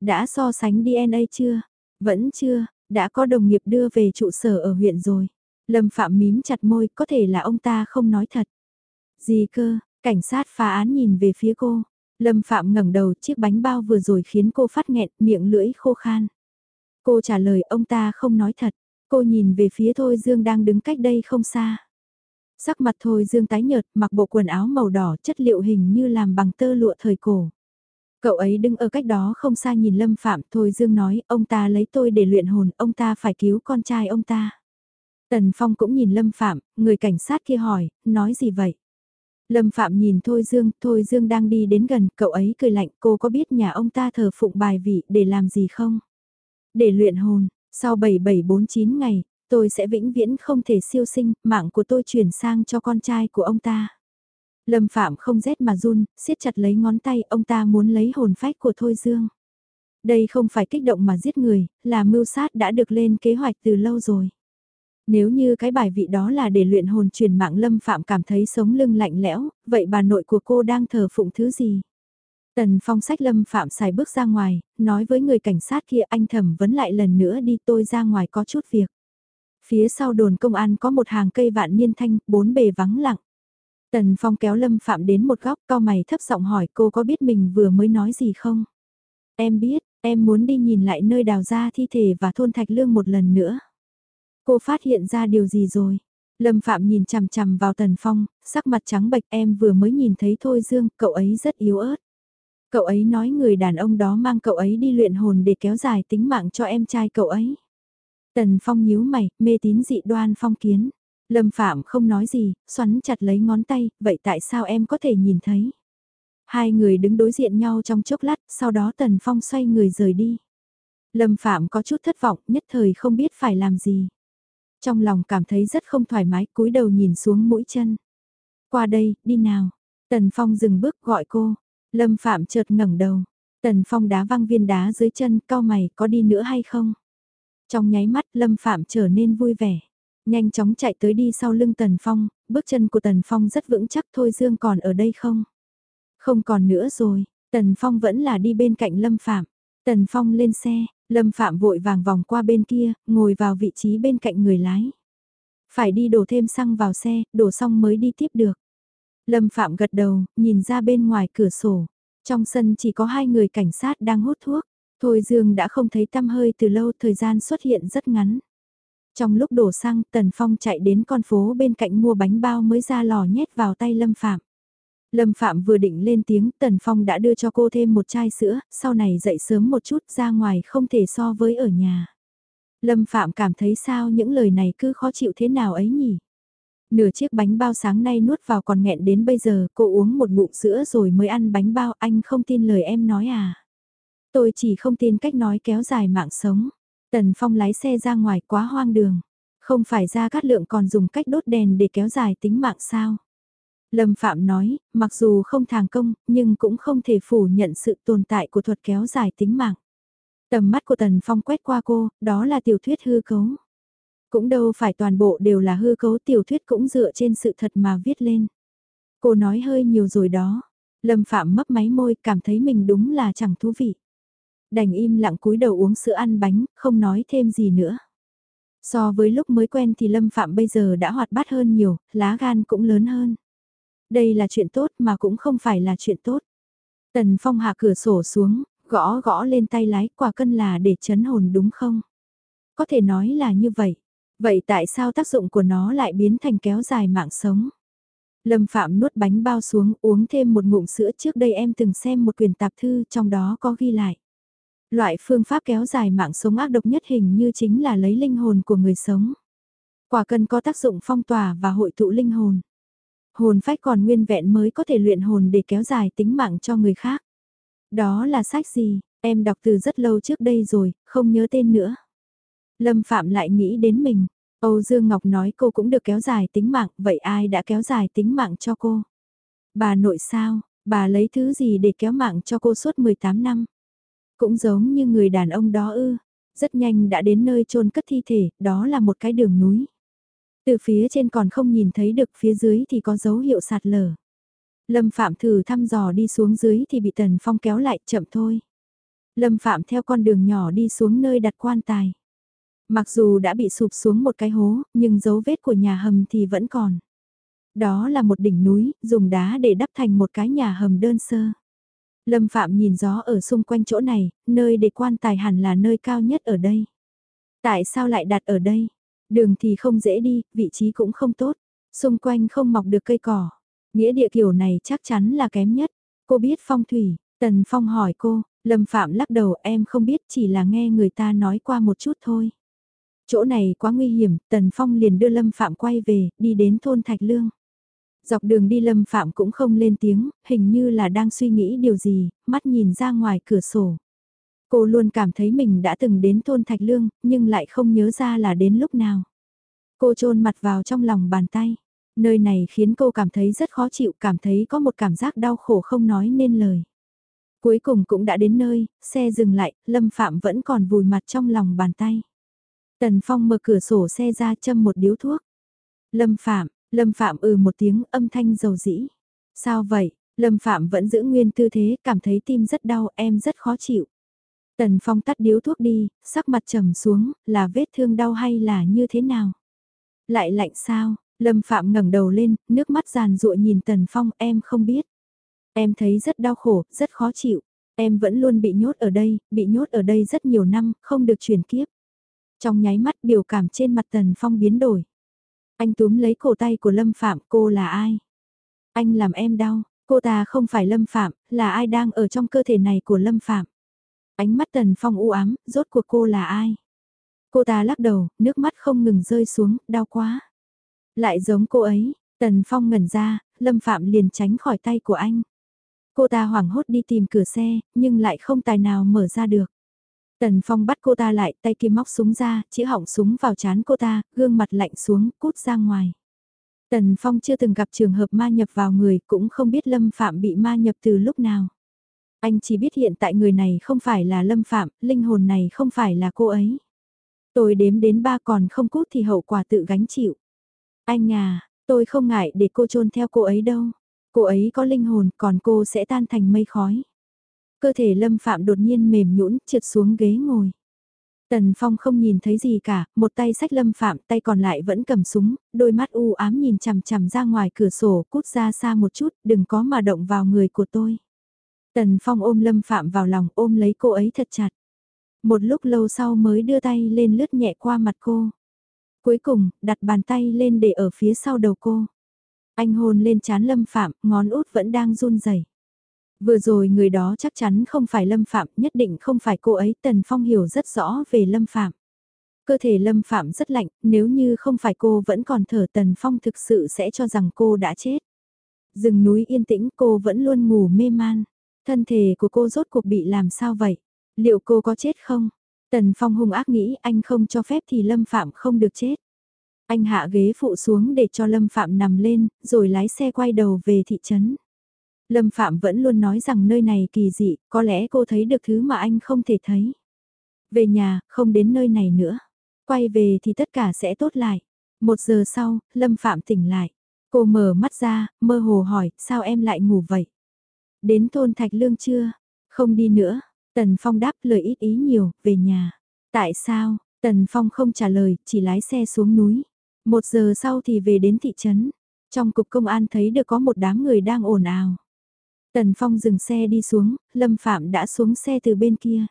Đã so sánh DNA chưa? Vẫn chưa, đã có đồng nghiệp đưa về trụ sở ở huyện rồi. Lâm Phạm mím chặt môi, có thể là ông ta không nói thật. Gì cơ, cảnh sát phá án nhìn về phía cô. Lâm Phạm ngẩng đầu chiếc bánh bao vừa rồi khiến cô phát nghẹn, miệng lưỡi khô khan. Cô trả lời ông ta không nói thật. Cô nhìn về phía Thôi Dương đang đứng cách đây không xa. Sắc mặt Thôi Dương tái nhợt, mặc bộ quần áo màu đỏ chất liệu hình như làm bằng tơ lụa thời cổ. Cậu ấy đứng ở cách đó không xa nhìn Lâm Phạm, Thôi Dương nói, ông ta lấy tôi để luyện hồn, ông ta phải cứu con trai ông ta. Tần Phong cũng nhìn Lâm Phạm, người cảnh sát kia hỏi, nói gì vậy? Lâm Phạm nhìn Thôi Dương, Thôi Dương đang đi đến gần, cậu ấy cười lạnh, cô có biết nhà ông ta thờ phụng bài vị để làm gì không? Để luyện hồn, sau 7749 ngày, tôi sẽ vĩnh viễn không thể siêu sinh, mạng của tôi chuyển sang cho con trai của ông ta. Lâm Phạm không rét mà run, siết chặt lấy ngón tay, ông ta muốn lấy hồn phách của Thôi Dương. Đây không phải kích động mà giết người, là mưu sát đã được lên kế hoạch từ lâu rồi. Nếu như cái bài vị đó là để luyện hồn truyền mạng Lâm Phạm cảm thấy sống lưng lạnh lẽo, vậy bà nội của cô đang thờ phụng thứ gì? Tần phong sách Lâm Phạm xài bước ra ngoài, nói với người cảnh sát kia anh thẩm vấn lại lần nữa đi tôi ra ngoài có chút việc. Phía sau đồn công an có một hàng cây vạn niên thanh, bốn bề vắng lặng. Tần Phong kéo Lâm Phạm đến một góc cao mày thấp giọng hỏi cô có biết mình vừa mới nói gì không? Em biết, em muốn đi nhìn lại nơi đào ra thi thể và thôn Thạch Lương một lần nữa. Cô phát hiện ra điều gì rồi? Lâm Phạm nhìn chằm chằm vào Tần Phong, sắc mặt trắng bệch em vừa mới nhìn thấy thôi Dương, cậu ấy rất yếu ớt. Cậu ấy nói người đàn ông đó mang cậu ấy đi luyện hồn để kéo dài tính mạng cho em trai cậu ấy. Tần Phong nhíu mày, mê tín dị đoan phong kiến. Lâm Phạm không nói gì, xoắn chặt lấy ngón tay, vậy tại sao em có thể nhìn thấy? Hai người đứng đối diện nhau trong chốc lát, sau đó Tần Phong xoay người rời đi. Lâm Phạm có chút thất vọng, nhất thời không biết phải làm gì. Trong lòng cảm thấy rất không thoải mái, cúi đầu nhìn xuống mũi chân. Qua đây, đi nào. Tần Phong dừng bước gọi cô. Lâm Phạm chợt ngẩng đầu. Tần Phong đá văng viên đá dưới chân, cao mày, có đi nữa hay không? Trong nháy mắt, Lâm Phạm trở nên vui vẻ. Nhanh chóng chạy tới đi sau lưng Tần Phong, bước chân của Tần Phong rất vững chắc thôi Dương còn ở đây không? Không còn nữa rồi, Tần Phong vẫn là đi bên cạnh Lâm Phạm. Tần Phong lên xe, Lâm Phạm vội vàng vòng qua bên kia, ngồi vào vị trí bên cạnh người lái. Phải đi đổ thêm xăng vào xe, đổ xong mới đi tiếp được. Lâm Phạm gật đầu, nhìn ra bên ngoài cửa sổ. Trong sân chỉ có hai người cảnh sát đang hút thuốc. Thôi Dương đã không thấy tăm hơi từ lâu, thời gian xuất hiện rất ngắn. Trong lúc đổ xăng, Tần Phong chạy đến con phố bên cạnh mua bánh bao mới ra lò nhét vào tay Lâm Phạm. Lâm Phạm vừa định lên tiếng, Tần Phong đã đưa cho cô thêm một chai sữa, sau này dậy sớm một chút ra ngoài không thể so với ở nhà. Lâm Phạm cảm thấy sao những lời này cứ khó chịu thế nào ấy nhỉ? Nửa chiếc bánh bao sáng nay nuốt vào còn nghẹn đến bây giờ, cô uống một ngụm sữa rồi mới ăn bánh bao, anh không tin lời em nói à? Tôi chỉ không tin cách nói kéo dài mạng sống. Tần Phong lái xe ra ngoài quá hoang đường. Không phải ra cát lượng còn dùng cách đốt đèn để kéo dài tính mạng sao? Lâm Phạm nói, mặc dù không thành công, nhưng cũng không thể phủ nhận sự tồn tại của thuật kéo dài tính mạng. Tầm mắt của Tần Phong quét qua cô, đó là tiểu thuyết hư cấu. Cũng đâu phải toàn bộ đều là hư cấu tiểu thuyết cũng dựa trên sự thật mà viết lên. Cô nói hơi nhiều rồi đó. Lâm Phạm mấp máy môi cảm thấy mình đúng là chẳng thú vị. Đành im lặng cúi đầu uống sữa ăn bánh, không nói thêm gì nữa. So với lúc mới quen thì Lâm Phạm bây giờ đã hoạt bát hơn nhiều, lá gan cũng lớn hơn. Đây là chuyện tốt mà cũng không phải là chuyện tốt. Tần Phong hạ cửa sổ xuống, gõ gõ lên tay lái quả cân là để chấn hồn đúng không? Có thể nói là như vậy. Vậy tại sao tác dụng của nó lại biến thành kéo dài mạng sống? Lâm Phạm nuốt bánh bao xuống uống thêm một ngụm sữa trước đây em từng xem một quyển tạp thư trong đó có ghi lại. Loại phương pháp kéo dài mạng sống ác độc nhất hình như chính là lấy linh hồn của người sống. Quả cần có tác dụng phong tỏa và hội tụ linh hồn. Hồn phách còn nguyên vẹn mới có thể luyện hồn để kéo dài tính mạng cho người khác. Đó là sách gì, em đọc từ rất lâu trước đây rồi, không nhớ tên nữa. Lâm Phạm lại nghĩ đến mình. Âu Dương Ngọc nói cô cũng được kéo dài tính mạng, vậy ai đã kéo dài tính mạng cho cô? Bà nội sao, bà lấy thứ gì để kéo mạng cho cô suốt 18 năm? Cũng giống như người đàn ông đó ư, rất nhanh đã đến nơi chôn cất thi thể, đó là một cái đường núi. Từ phía trên còn không nhìn thấy được phía dưới thì có dấu hiệu sạt lở. Lâm Phạm thử thăm dò đi xuống dưới thì bị Tần Phong kéo lại chậm thôi. Lâm Phạm theo con đường nhỏ đi xuống nơi đặt quan tài. Mặc dù đã bị sụp xuống một cái hố, nhưng dấu vết của nhà hầm thì vẫn còn. Đó là một đỉnh núi, dùng đá để đắp thành một cái nhà hầm đơn sơ. Lâm Phạm nhìn gió ở xung quanh chỗ này, nơi để quan tài hẳn là nơi cao nhất ở đây. Tại sao lại đặt ở đây? Đường thì không dễ đi, vị trí cũng không tốt. Xung quanh không mọc được cây cỏ. Nghĩa địa kiểu này chắc chắn là kém nhất. Cô biết phong thủy, Tần Phong hỏi cô, Lâm Phạm lắc đầu em không biết chỉ là nghe người ta nói qua một chút thôi. Chỗ này quá nguy hiểm, Tần Phong liền đưa Lâm Phạm quay về, đi đến thôn Thạch Lương. Dọc đường đi Lâm Phạm cũng không lên tiếng, hình như là đang suy nghĩ điều gì, mắt nhìn ra ngoài cửa sổ. Cô luôn cảm thấy mình đã từng đến thôn Thạch Lương, nhưng lại không nhớ ra là đến lúc nào. Cô trôn mặt vào trong lòng bàn tay. Nơi này khiến cô cảm thấy rất khó chịu, cảm thấy có một cảm giác đau khổ không nói nên lời. Cuối cùng cũng đã đến nơi, xe dừng lại, Lâm Phạm vẫn còn vùi mặt trong lòng bàn tay. Tần Phong mở cửa sổ xe ra châm một điếu thuốc. Lâm Phạm, Lâm Phạm ừ một tiếng âm thanh dầu dĩ. Sao vậy? Lâm Phạm vẫn giữ nguyên tư thế, cảm thấy tim rất đau, em rất khó chịu. Tần Phong tắt điếu thuốc đi, sắc mặt trầm xuống, là vết thương đau hay là như thế nào? Lại lạnh sao? Lâm Phạm ngẩng đầu lên, nước mắt giàn rụa nhìn Tần Phong, em không biết. Em thấy rất đau khổ, rất khó chịu. Em vẫn luôn bị nhốt ở đây, bị nhốt ở đây rất nhiều năm, không được chuyển kiếp. Trong nháy mắt biểu cảm trên mặt Tần Phong biến đổi. Anh túm lấy cổ tay của Lâm Phạm, cô là ai? Anh làm em đau, cô ta không phải Lâm Phạm, là ai đang ở trong cơ thể này của Lâm Phạm? Ánh mắt Tần Phong u ám, rốt cuộc cô là ai? Cô ta lắc đầu, nước mắt không ngừng rơi xuống, đau quá. Lại giống cô ấy, Tần Phong ngẩn ra, Lâm Phạm liền tránh khỏi tay của anh. Cô ta hoảng hốt đi tìm cửa xe, nhưng lại không tài nào mở ra được. Tần Phong bắt cô ta lại, tay kia móc súng ra, chỉ hỏng súng vào chán cô ta, gương mặt lạnh xuống, cút ra ngoài. Tần Phong chưa từng gặp trường hợp ma nhập vào người, cũng không biết Lâm Phạm bị ma nhập từ lúc nào. Anh chỉ biết hiện tại người này không phải là Lâm Phạm, linh hồn này không phải là cô ấy. Tôi đếm đến ba còn không cút thì hậu quả tự gánh chịu. Anh à, tôi không ngại để cô trôn theo cô ấy đâu. Cô ấy có linh hồn còn cô sẽ tan thành mây khói. Cơ thể Lâm Phạm đột nhiên mềm nhũn trượt xuống ghế ngồi. Tần Phong không nhìn thấy gì cả, một tay sách Lâm Phạm, tay còn lại vẫn cầm súng, đôi mắt u ám nhìn chằm chằm ra ngoài cửa sổ, cút ra xa một chút, đừng có mà động vào người của tôi. Tần Phong ôm Lâm Phạm vào lòng, ôm lấy cô ấy thật chặt. Một lúc lâu sau mới đưa tay lên lướt nhẹ qua mặt cô. Cuối cùng, đặt bàn tay lên để ở phía sau đầu cô. Anh hôn lên chán Lâm Phạm, ngón út vẫn đang run rẩy. Vừa rồi người đó chắc chắn không phải Lâm Phạm, nhất định không phải cô ấy, Tần Phong hiểu rất rõ về Lâm Phạm. Cơ thể Lâm Phạm rất lạnh, nếu như không phải cô vẫn còn thở Tần Phong thực sự sẽ cho rằng cô đã chết. Rừng núi yên tĩnh cô vẫn luôn ngủ mê man. Thân thể của cô rốt cuộc bị làm sao vậy? Liệu cô có chết không? Tần Phong hung ác nghĩ anh không cho phép thì Lâm Phạm không được chết. Anh hạ ghế phụ xuống để cho Lâm Phạm nằm lên, rồi lái xe quay đầu về thị trấn. Lâm Phạm vẫn luôn nói rằng nơi này kỳ dị, có lẽ cô thấy được thứ mà anh không thể thấy. Về nhà, không đến nơi này nữa. Quay về thì tất cả sẽ tốt lại. Một giờ sau, Lâm Phạm tỉnh lại. Cô mở mắt ra, mơ hồ hỏi, sao em lại ngủ vậy? Đến thôn Thạch Lương chưa? Không đi nữa. Tần Phong đáp lời ít ý nhiều, về nhà. Tại sao? Tần Phong không trả lời, chỉ lái xe xuống núi. Một giờ sau thì về đến thị trấn. Trong cục công an thấy được có một đám người đang ồn ào. Tần Phong dừng xe đi xuống, Lâm Phạm đã xuống xe từ bên kia.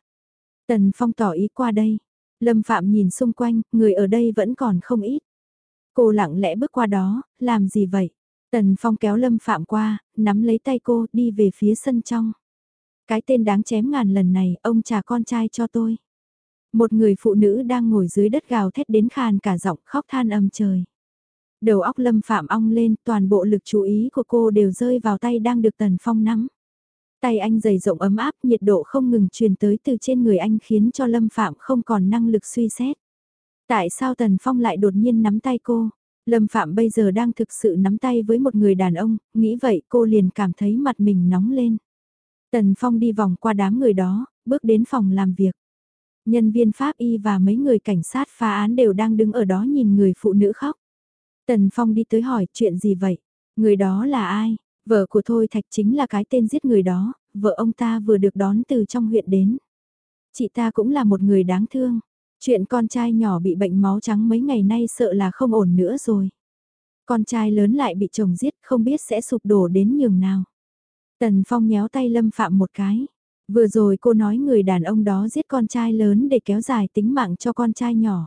Tần Phong tỏ ý qua đây. Lâm Phạm nhìn xung quanh, người ở đây vẫn còn không ít. Cô lặng lẽ bước qua đó, làm gì vậy? Tần Phong kéo Lâm Phạm qua, nắm lấy tay cô, đi về phía sân trong. Cái tên đáng chém ngàn lần này, ông trả con trai cho tôi. Một người phụ nữ đang ngồi dưới đất gào thét đến khàn cả giọng khóc than âm trời. Đầu óc lâm phạm ong lên, toàn bộ lực chú ý của cô đều rơi vào tay đang được Tần Phong nắm. Tay anh dày rộng ấm áp, nhiệt độ không ngừng truyền tới từ trên người anh khiến cho lâm phạm không còn năng lực suy xét. Tại sao Tần Phong lại đột nhiên nắm tay cô? Lâm Phạm bây giờ đang thực sự nắm tay với một người đàn ông, nghĩ vậy cô liền cảm thấy mặt mình nóng lên. Tần Phong đi vòng qua đám người đó, bước đến phòng làm việc. Nhân viên pháp y và mấy người cảnh sát phá án đều đang đứng ở đó nhìn người phụ nữ khóc. Tần Phong đi tới hỏi chuyện gì vậy? Người đó là ai? Vợ của Thôi Thạch chính là cái tên giết người đó, vợ ông ta vừa được đón từ trong huyện đến. Chị ta cũng là một người đáng thương. Chuyện con trai nhỏ bị bệnh máu trắng mấy ngày nay sợ là không ổn nữa rồi. Con trai lớn lại bị chồng giết không biết sẽ sụp đổ đến nhường nào. Tần Phong nhéo tay Lâm Phạm một cái. Vừa rồi cô nói người đàn ông đó giết con trai lớn để kéo dài tính mạng cho con trai nhỏ.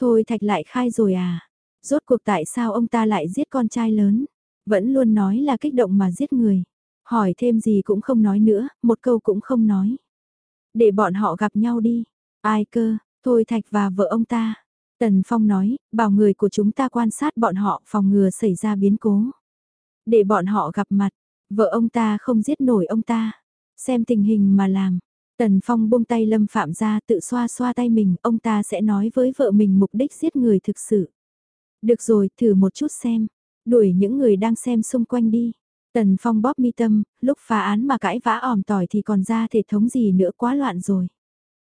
Thôi Thạch lại khai rồi à? Rốt cuộc tại sao ông ta lại giết con trai lớn? Vẫn luôn nói là kích động mà giết người. Hỏi thêm gì cũng không nói nữa, một câu cũng không nói. Để bọn họ gặp nhau đi. Ai cơ, Thôi Thạch và vợ ông ta. Tần Phong nói, bảo người của chúng ta quan sát bọn họ phòng ngừa xảy ra biến cố. Để bọn họ gặp mặt, vợ ông ta không giết nổi ông ta. Xem tình hình mà làm. Tần Phong buông tay Lâm Phạm ra tự xoa xoa tay mình, ông ta sẽ nói với vợ mình mục đích giết người thực sự. Được rồi, thử một chút xem. Đuổi những người đang xem xung quanh đi. Tần Phong bóp mi tâm, lúc phá án mà cãi vã òm tỏi thì còn ra thể thống gì nữa quá loạn rồi.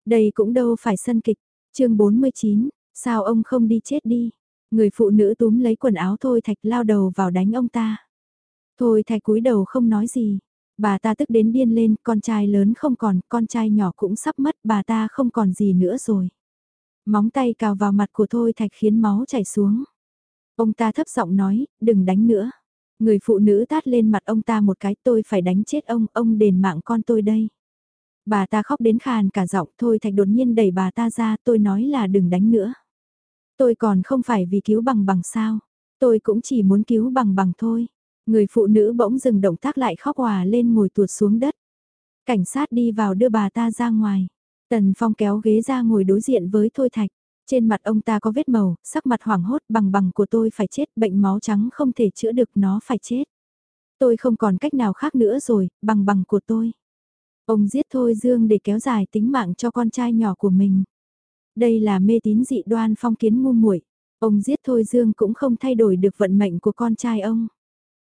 Đây cũng đâu phải sân kịch. chương 49, sao ông không đi chết đi? Người phụ nữ túm lấy quần áo Thôi Thạch lao đầu vào đánh ông ta. Thôi Thạch cúi đầu không nói gì. Bà ta tức đến điên lên, con trai lớn không còn, con trai nhỏ cũng sắp mất, bà ta không còn gì nữa rồi. Móng tay cào vào mặt của Thôi Thạch khiến máu chảy xuống. Ông ta thấp giọng nói, đừng đánh nữa. Người phụ nữ tát lên mặt ông ta một cái tôi phải đánh chết ông, ông đền mạng con tôi đây. Bà ta khóc đến khàn cả giọng thôi thạch đột nhiên đẩy bà ta ra tôi nói là đừng đánh nữa. Tôi còn không phải vì cứu bằng bằng sao. Tôi cũng chỉ muốn cứu bằng bằng thôi. Người phụ nữ bỗng dừng động tác lại khóc hòa lên ngồi tuột xuống đất. Cảnh sát đi vào đưa bà ta ra ngoài. Tần Phong kéo ghế ra ngồi đối diện với Thôi Thạch. Trên mặt ông ta có vết màu, sắc mặt hoảng hốt bằng bằng của tôi phải chết, bệnh máu trắng không thể chữa được nó phải chết. Tôi không còn cách nào khác nữa rồi, bằng bằng của tôi. Ông giết Thôi Dương để kéo dài tính mạng cho con trai nhỏ của mình. Đây là mê tín dị đoan phong kiến ngu muội. Ông giết Thôi Dương cũng không thay đổi được vận mệnh của con trai ông.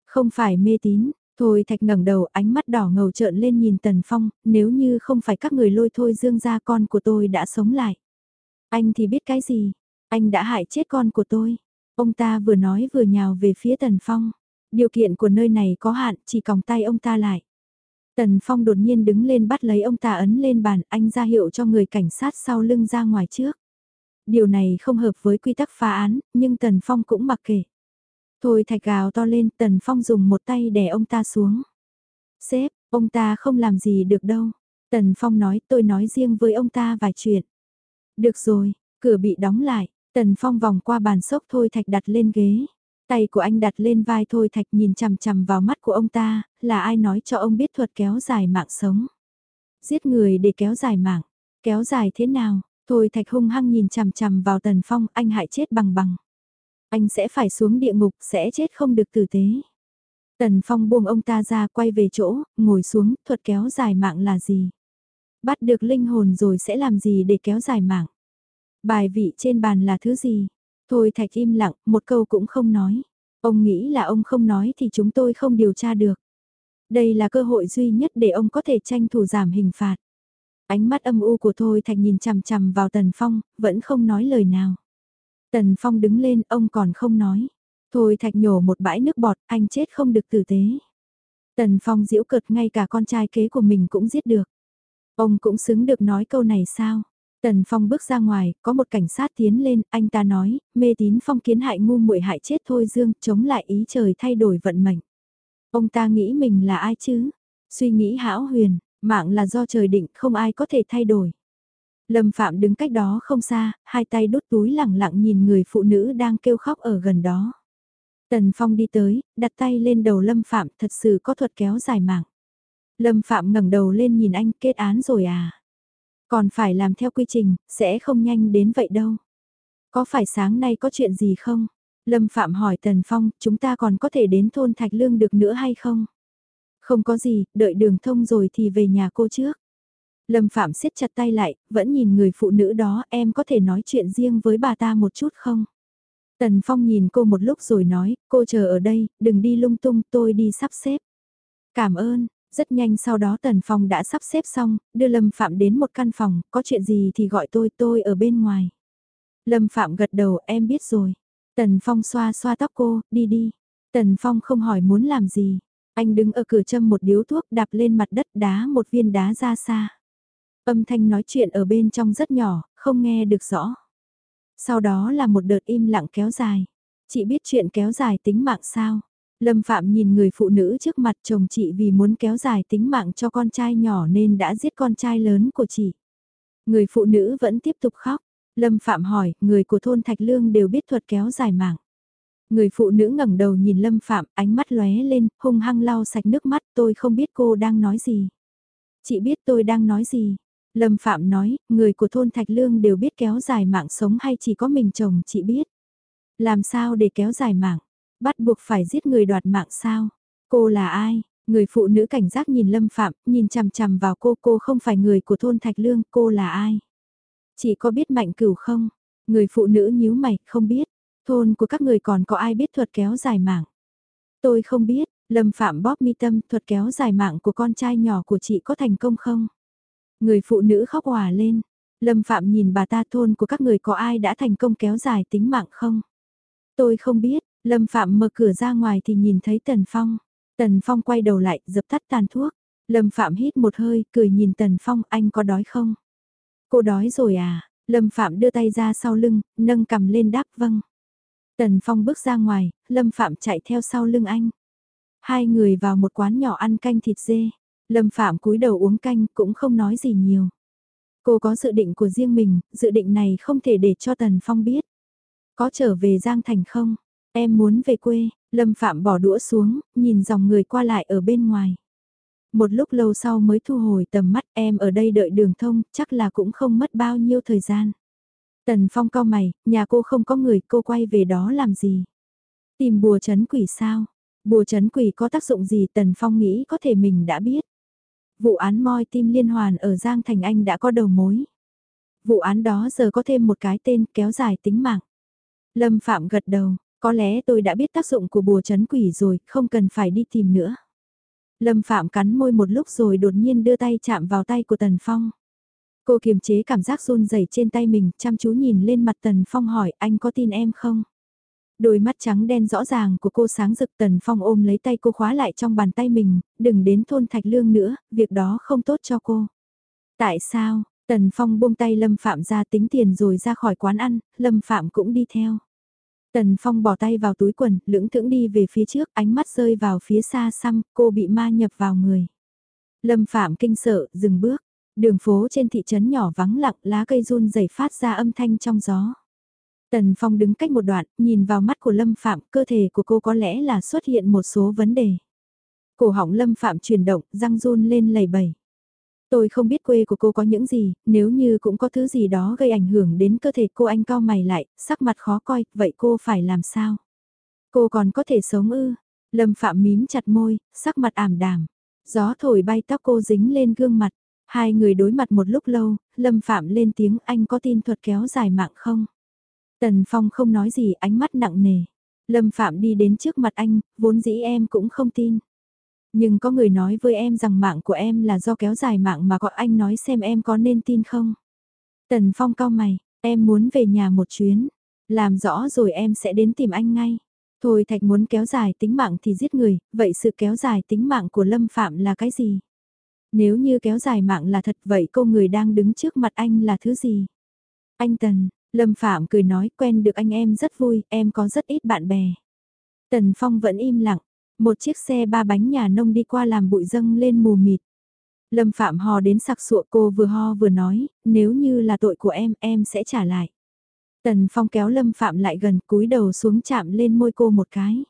Không phải mê tín, Thôi Thạch ngẩng đầu ánh mắt đỏ ngầu trợn lên nhìn Tần Phong, nếu như không phải các người lôi Thôi Dương ra con của tôi đã sống lại. Anh thì biết cái gì, anh đã hại chết con của tôi. Ông ta vừa nói vừa nhào về phía Tần Phong. Điều kiện của nơi này có hạn, chỉ còng tay ông ta lại. Tần Phong đột nhiên đứng lên bắt lấy ông ta ấn lên bàn, anh ra hiệu cho người cảnh sát sau lưng ra ngoài trước. Điều này không hợp với quy tắc phá án, nhưng Tần Phong cũng mặc kệ. Thôi thạch gào to lên, Tần Phong dùng một tay đè ông ta xuống. Sếp, ông ta không làm gì được đâu. Tần Phong nói, tôi nói riêng với ông ta vài chuyện. Được rồi, cửa bị đóng lại, Tần Phong vòng qua bàn sốc Thôi Thạch đặt lên ghế. Tay của anh đặt lên vai Thôi Thạch nhìn chằm chằm vào mắt của ông ta, là ai nói cho ông biết thuật kéo dài mạng sống. Giết người để kéo dài mạng, kéo dài thế nào, Thôi Thạch hung hăng nhìn chằm chằm vào Tần Phong, anh hại chết bằng bằng. Anh sẽ phải xuống địa ngục, sẽ chết không được tử tế. Tần Phong buông ông ta ra quay về chỗ, ngồi xuống, thuật kéo dài mạng là gì? Bắt được linh hồn rồi sẽ làm gì để kéo dài mạng? Bài vị trên bàn là thứ gì? Thôi Thạch im lặng, một câu cũng không nói. Ông nghĩ là ông không nói thì chúng tôi không điều tra được. Đây là cơ hội duy nhất để ông có thể tranh thủ giảm hình phạt. Ánh mắt âm u của Thôi Thạch nhìn chằm chằm vào Tần Phong, vẫn không nói lời nào. Tần Phong đứng lên, ông còn không nói. Thôi Thạch nhổ một bãi nước bọt, anh chết không được tử tế. Tần Phong giễu cợt ngay cả con trai kế của mình cũng giết được. Ông cũng xứng được nói câu này sao? Tần Phong bước ra ngoài, có một cảnh sát tiến lên, anh ta nói, mê tín phong kiến hại ngu muội hại chết thôi dương, chống lại ý trời thay đổi vận mệnh. Ông ta nghĩ mình là ai chứ? Suy nghĩ hão huyền, mạng là do trời định, không ai có thể thay đổi. Lâm Phạm đứng cách đó không xa, hai tay đút túi lẳng lặng nhìn người phụ nữ đang kêu khóc ở gần đó. Tần Phong đi tới, đặt tay lên đầu Lâm Phạm thật sự có thuật kéo dài mạng. Lâm Phạm ngẩng đầu lên nhìn anh kết án rồi à? Còn phải làm theo quy trình, sẽ không nhanh đến vậy đâu. Có phải sáng nay có chuyện gì không? Lâm Phạm hỏi Tần Phong, chúng ta còn có thể đến thôn Thạch Lương được nữa hay không? Không có gì, đợi đường thông rồi thì về nhà cô trước. Lâm Phạm siết chặt tay lại, vẫn nhìn người phụ nữ đó, em có thể nói chuyện riêng với bà ta một chút không? Tần Phong nhìn cô một lúc rồi nói, cô chờ ở đây, đừng đi lung tung, tôi đi sắp xếp. Cảm ơn, rất nhanh sau đó Tần Phong đã sắp xếp xong, đưa Lâm Phạm đến một căn phòng, có chuyện gì thì gọi tôi, tôi ở bên ngoài. Lâm Phạm gật đầu, em biết rồi. Tần Phong xoa xoa tóc cô, đi đi. Tần Phong không hỏi muốn làm gì. Anh đứng ở cửa châm một điếu thuốc đạp lên mặt đất đá một viên đá ra xa. Âm thanh nói chuyện ở bên trong rất nhỏ, không nghe được rõ. Sau đó là một đợt im lặng kéo dài. Chị biết chuyện kéo dài tính mạng sao? Lâm Phạm nhìn người phụ nữ trước mặt chồng chị vì muốn kéo dài tính mạng cho con trai nhỏ nên đã giết con trai lớn của chị. Người phụ nữ vẫn tiếp tục khóc. Lâm Phạm hỏi, người của thôn Thạch Lương đều biết thuật kéo dài mạng. Người phụ nữ ngẩng đầu nhìn Lâm Phạm, ánh mắt lóe lên, hung hăng lau sạch nước mắt, tôi không biết cô đang nói gì. Chị biết tôi đang nói gì. Lâm Phạm nói, người của thôn Thạch Lương đều biết kéo dài mạng sống hay chỉ có mình chồng chị biết. Làm sao để kéo dài mạng? Bắt buộc phải giết người đoạt mạng sao? Cô là ai? Người phụ nữ cảnh giác nhìn Lâm Phạm, nhìn chằm chằm vào cô, cô không phải người của thôn Thạch Lương, cô là ai? Chỉ có biết mạnh cửu không? Người phụ nữ nhíu mày, không biết. Thôn của các người còn có ai biết thuật kéo dài mạng? Tôi không biết, Lâm Phạm bóp mi tâm thuật kéo dài mạng của con trai nhỏ của chị có thành công không? Người phụ nữ khóc hòa lên. Lâm Phạm nhìn bà ta thôn của các người có ai đã thành công kéo dài tính mạng không? Tôi không biết, Lâm Phạm mở cửa ra ngoài thì nhìn thấy Tần Phong. Tần Phong quay đầu lại, dập tắt tàn thuốc. Lâm Phạm hít một hơi, cười nhìn Tần Phong, anh có đói không? Cô đói rồi à? Lâm Phạm đưa tay ra sau lưng, nâng cầm lên đáp vâng. Tần Phong bước ra ngoài, Lâm Phạm chạy theo sau lưng anh. Hai người vào một quán nhỏ ăn canh thịt dê. Lâm Phạm cúi đầu uống canh cũng không nói gì nhiều. Cô có dự định của riêng mình, dự định này không thể để cho Tần Phong biết. Có trở về Giang Thành không? Em muốn về quê, Lâm Phạm bỏ đũa xuống, nhìn dòng người qua lại ở bên ngoài. Một lúc lâu sau mới thu hồi tầm mắt em ở đây đợi đường thông, chắc là cũng không mất bao nhiêu thời gian. Tần Phong cao mày, nhà cô không có người, cô quay về đó làm gì? Tìm bùa chấn quỷ sao? Bùa chấn quỷ có tác dụng gì Tần Phong nghĩ có thể mình đã biết. Vụ án moi tim liên hoàn ở Giang Thành Anh đã có đầu mối. Vụ án đó giờ có thêm một cái tên kéo dài tính mạng. Lâm Phạm gật đầu, có lẽ tôi đã biết tác dụng của bùa chấn quỷ rồi, không cần phải đi tìm nữa. Lâm Phạm cắn môi một lúc rồi đột nhiên đưa tay chạm vào tay của Tần Phong. Cô kiềm chế cảm giác run rẩy trên tay mình, chăm chú nhìn lên mặt Tần Phong hỏi anh có tin em không? Đôi mắt trắng đen rõ ràng của cô sáng rực Tần Phong ôm lấy tay cô khóa lại trong bàn tay mình, đừng đến thôn Thạch Lương nữa, việc đó không tốt cho cô. Tại sao? Tần Phong buông tay Lâm Phạm ra tính tiền rồi ra khỏi quán ăn, Lâm Phạm cũng đi theo. Tần Phong bỏ tay vào túi quần, lưỡng thững đi về phía trước, ánh mắt rơi vào phía xa xăm, cô bị ma nhập vào người. Lâm Phạm kinh sợ, dừng bước. Đường phố trên thị trấn nhỏ vắng lặng, lá cây run rẩy phát ra âm thanh trong gió. Tần Phong đứng cách một đoạn, nhìn vào mắt của Lâm Phạm, cơ thể của cô có lẽ là xuất hiện một số vấn đề. Cổ họng Lâm Phạm chuyển động, răng run lên lầy bầy. Tôi không biết quê của cô có những gì, nếu như cũng có thứ gì đó gây ảnh hưởng đến cơ thể cô anh cao mày lại, sắc mặt khó coi, vậy cô phải làm sao? Cô còn có thể sống ư? Lâm Phạm mím chặt môi, sắc mặt ảm đàm. Gió thổi bay tóc cô dính lên gương mặt. Hai người đối mặt một lúc lâu, Lâm Phạm lên tiếng anh có tin thuật kéo dài mạng không? Tần Phong không nói gì ánh mắt nặng nề. Lâm Phạm đi đến trước mặt anh, vốn dĩ em cũng không tin. Nhưng có người nói với em rằng mạng của em là do kéo dài mạng mà gọi anh nói xem em có nên tin không. Tần Phong cao mày, em muốn về nhà một chuyến. Làm rõ rồi em sẽ đến tìm anh ngay. Thôi Thạch muốn kéo dài tính mạng thì giết người, vậy sự kéo dài tính mạng của Lâm Phạm là cái gì? Nếu như kéo dài mạng là thật vậy cô người đang đứng trước mặt anh là thứ gì? Anh Tần, Lâm Phạm cười nói quen được anh em rất vui, em có rất ít bạn bè. Tần Phong vẫn im lặng, một chiếc xe ba bánh nhà nông đi qua làm bụi dâng lên mù mịt. Lâm Phạm hò đến sặc sụa cô vừa ho vừa nói, nếu như là tội của em, em sẽ trả lại. Tần Phong kéo Lâm Phạm lại gần cúi đầu xuống chạm lên môi cô một cái.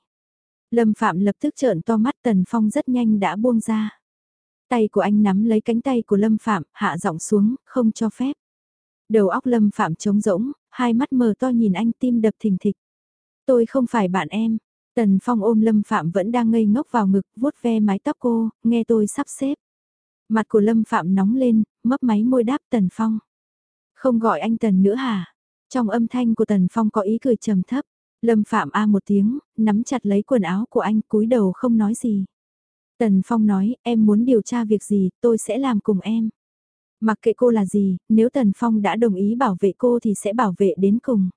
Lâm Phạm lập tức trợn to mắt Tần Phong rất nhanh đã buông ra. Tay của anh nắm lấy cánh tay của Lâm Phạm, hạ giọng xuống, không cho phép. Đầu óc Lâm Phạm trống rỗng, hai mắt mờ to nhìn anh tim đập thình thịch. Tôi không phải bạn em, Tần Phong ôm Lâm Phạm vẫn đang ngây ngốc vào ngực, vuốt ve mái tóc cô, nghe tôi sắp xếp. Mặt của Lâm Phạm nóng lên, mấp máy môi đáp Tần Phong. Không gọi anh Tần nữa hả? Trong âm thanh của Tần Phong có ý cười trầm thấp. Lâm Phạm a một tiếng, nắm chặt lấy quần áo của anh cúi đầu không nói gì. Tần Phong nói, em muốn điều tra việc gì, tôi sẽ làm cùng em. Mặc kệ cô là gì, nếu Tần Phong đã đồng ý bảo vệ cô thì sẽ bảo vệ đến cùng.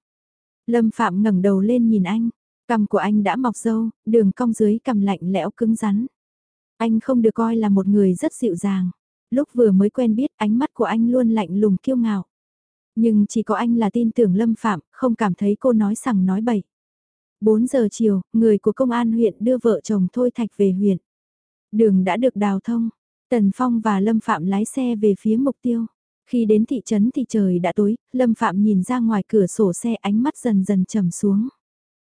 Lâm Phạm ngẩng đầu lên nhìn anh, Cằm của anh đã mọc râu, đường cong dưới cằm lạnh lẽo cứng rắn. Anh không được coi là một người rất dịu dàng. Lúc vừa mới quen biết ánh mắt của anh luôn lạnh lùng kiêu ngạo. Nhưng chỉ có anh là tin tưởng Lâm Phạm, không cảm thấy cô nói sằng nói bậy. 4 giờ chiều, người của công an huyện đưa vợ chồng Thôi Thạch về huyện. Đường đã được đào thông, Tần Phong và Lâm Phạm lái xe về phía mục tiêu. Khi đến thị trấn thì trời đã tối, Lâm Phạm nhìn ra ngoài cửa sổ xe ánh mắt dần dần trầm xuống.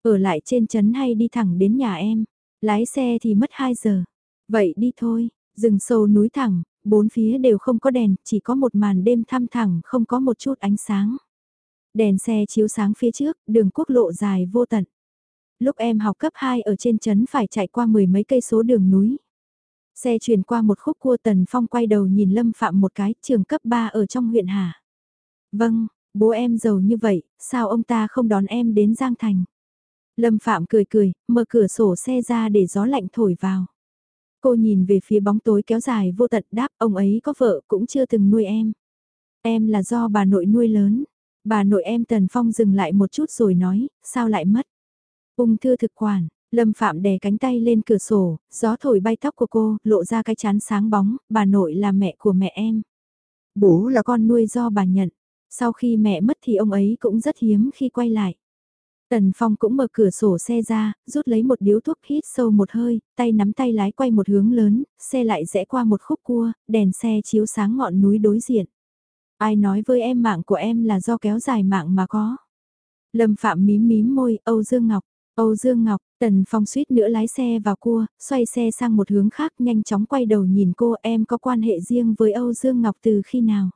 Ở lại trên trấn hay đi thẳng đến nhà em, lái xe thì mất 2 giờ. Vậy đi thôi, rừng sâu núi thẳng, bốn phía đều không có đèn, chỉ có một màn đêm thăm thẳng không có một chút ánh sáng. Đèn xe chiếu sáng phía trước, đường quốc lộ dài vô tận. Lúc em học cấp 2 ở trên trấn phải chạy qua mười mấy cây số đường núi. Xe chuyển qua một khúc cua Tần Phong quay đầu nhìn Lâm Phạm một cái, trường cấp 3 ở trong huyện Hà. Vâng, bố em giàu như vậy, sao ông ta không đón em đến Giang Thành? Lâm Phạm cười cười, mở cửa sổ xe ra để gió lạnh thổi vào. Cô nhìn về phía bóng tối kéo dài vô tận đáp ông ấy có vợ cũng chưa từng nuôi em. Em là do bà nội nuôi lớn. Bà nội em Tần Phong dừng lại một chút rồi nói, sao lại mất? Ung thư thực quản, Lâm Phạm đè cánh tay lên cửa sổ, gió thổi bay tóc của cô, lộ ra cái chán sáng bóng, bà nội là mẹ của mẹ em. Bố là con nuôi do bà nhận. Sau khi mẹ mất thì ông ấy cũng rất hiếm khi quay lại. Tần Phong cũng mở cửa sổ xe ra, rút lấy một điếu thuốc hít sâu một hơi, tay nắm tay lái quay một hướng lớn, xe lại rẽ qua một khúc cua, đèn xe chiếu sáng ngọn núi đối diện. Ai nói với em mạng của em là do kéo dài mạng mà có. Lâm Phạm mím mím môi, Âu Dương Ngọc, Âu Dương Ngọc, Tần Phong suýt nữa lái xe vào cua, xoay xe sang một hướng khác nhanh chóng quay đầu nhìn cô em có quan hệ riêng với Âu Dương Ngọc từ khi nào.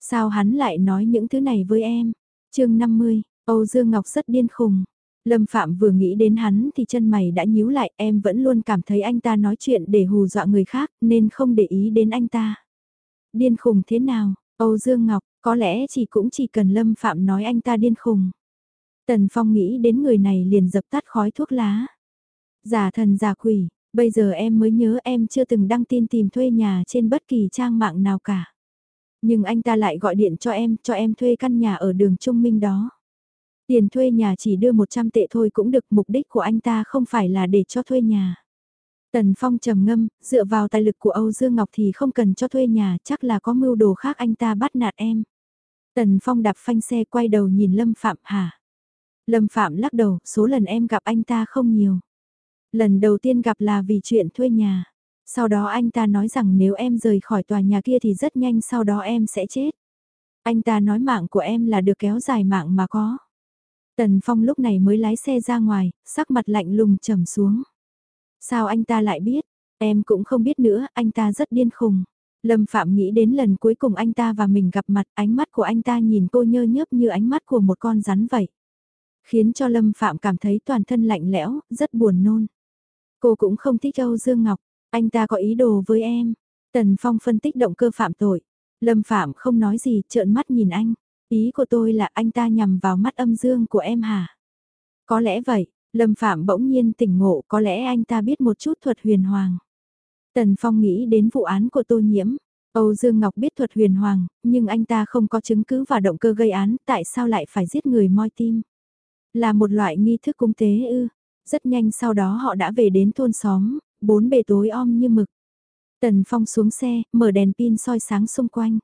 Sao hắn lại nói những thứ này với em? chương 50, Âu Dương Ngọc rất điên khùng. Lâm Phạm vừa nghĩ đến hắn thì chân mày đã nhíu lại em vẫn luôn cảm thấy anh ta nói chuyện để hù dọa người khác nên không để ý đến anh ta. Điên khùng thế nào? Âu Dương Ngọc, có lẽ chỉ cũng chỉ cần Lâm Phạm nói anh ta điên khùng. Tần Phong nghĩ đến người này liền dập tắt khói thuốc lá. Giả thần giả quỷ, bây giờ em mới nhớ em chưa từng đăng tin tìm thuê nhà trên bất kỳ trang mạng nào cả. Nhưng anh ta lại gọi điện cho em, cho em thuê căn nhà ở đường Trung Minh đó. Tiền thuê nhà chỉ đưa 100 tệ thôi cũng được, mục đích của anh ta không phải là để cho thuê nhà. Tần Phong trầm ngâm, dựa vào tài lực của Âu Dương Ngọc thì không cần cho thuê nhà, chắc là có mưu đồ khác anh ta bắt nạt em. Tần Phong đạp phanh xe quay đầu nhìn Lâm Phạm hả? Lâm Phạm lắc đầu, số lần em gặp anh ta không nhiều. Lần đầu tiên gặp là vì chuyện thuê nhà. Sau đó anh ta nói rằng nếu em rời khỏi tòa nhà kia thì rất nhanh sau đó em sẽ chết. Anh ta nói mạng của em là được kéo dài mạng mà có. Tần Phong lúc này mới lái xe ra ngoài, sắc mặt lạnh lùng trầm xuống. Sao anh ta lại biết? Em cũng không biết nữa, anh ta rất điên khùng. Lâm Phạm nghĩ đến lần cuối cùng anh ta và mình gặp mặt, ánh mắt của anh ta nhìn cô nhơ nhớp như ánh mắt của một con rắn vậy. Khiến cho Lâm Phạm cảm thấy toàn thân lạnh lẽo, rất buồn nôn. Cô cũng không thích Âu Dương Ngọc, anh ta có ý đồ với em. Tần Phong phân tích động cơ phạm tội. Lâm Phạm không nói gì, trợn mắt nhìn anh. Ý của tôi là anh ta nhằm vào mắt âm dương của em hả? Có lẽ vậy, Lâm Phạm bỗng nhiên tỉnh ngộ có lẽ anh ta biết một chút thuật huyền hoàng. Tần Phong nghĩ đến vụ án của Tô Nhiễm. Âu Dương Ngọc biết thuật huyền hoàng, nhưng anh ta không có chứng cứ và động cơ gây án, tại sao lại phải giết người moi tim? Là một loại nghi thức cung tế ư. Rất nhanh sau đó họ đã về đến thôn xóm, bốn bề tối om như mực. Tần Phong xuống xe, mở đèn pin soi sáng xung quanh.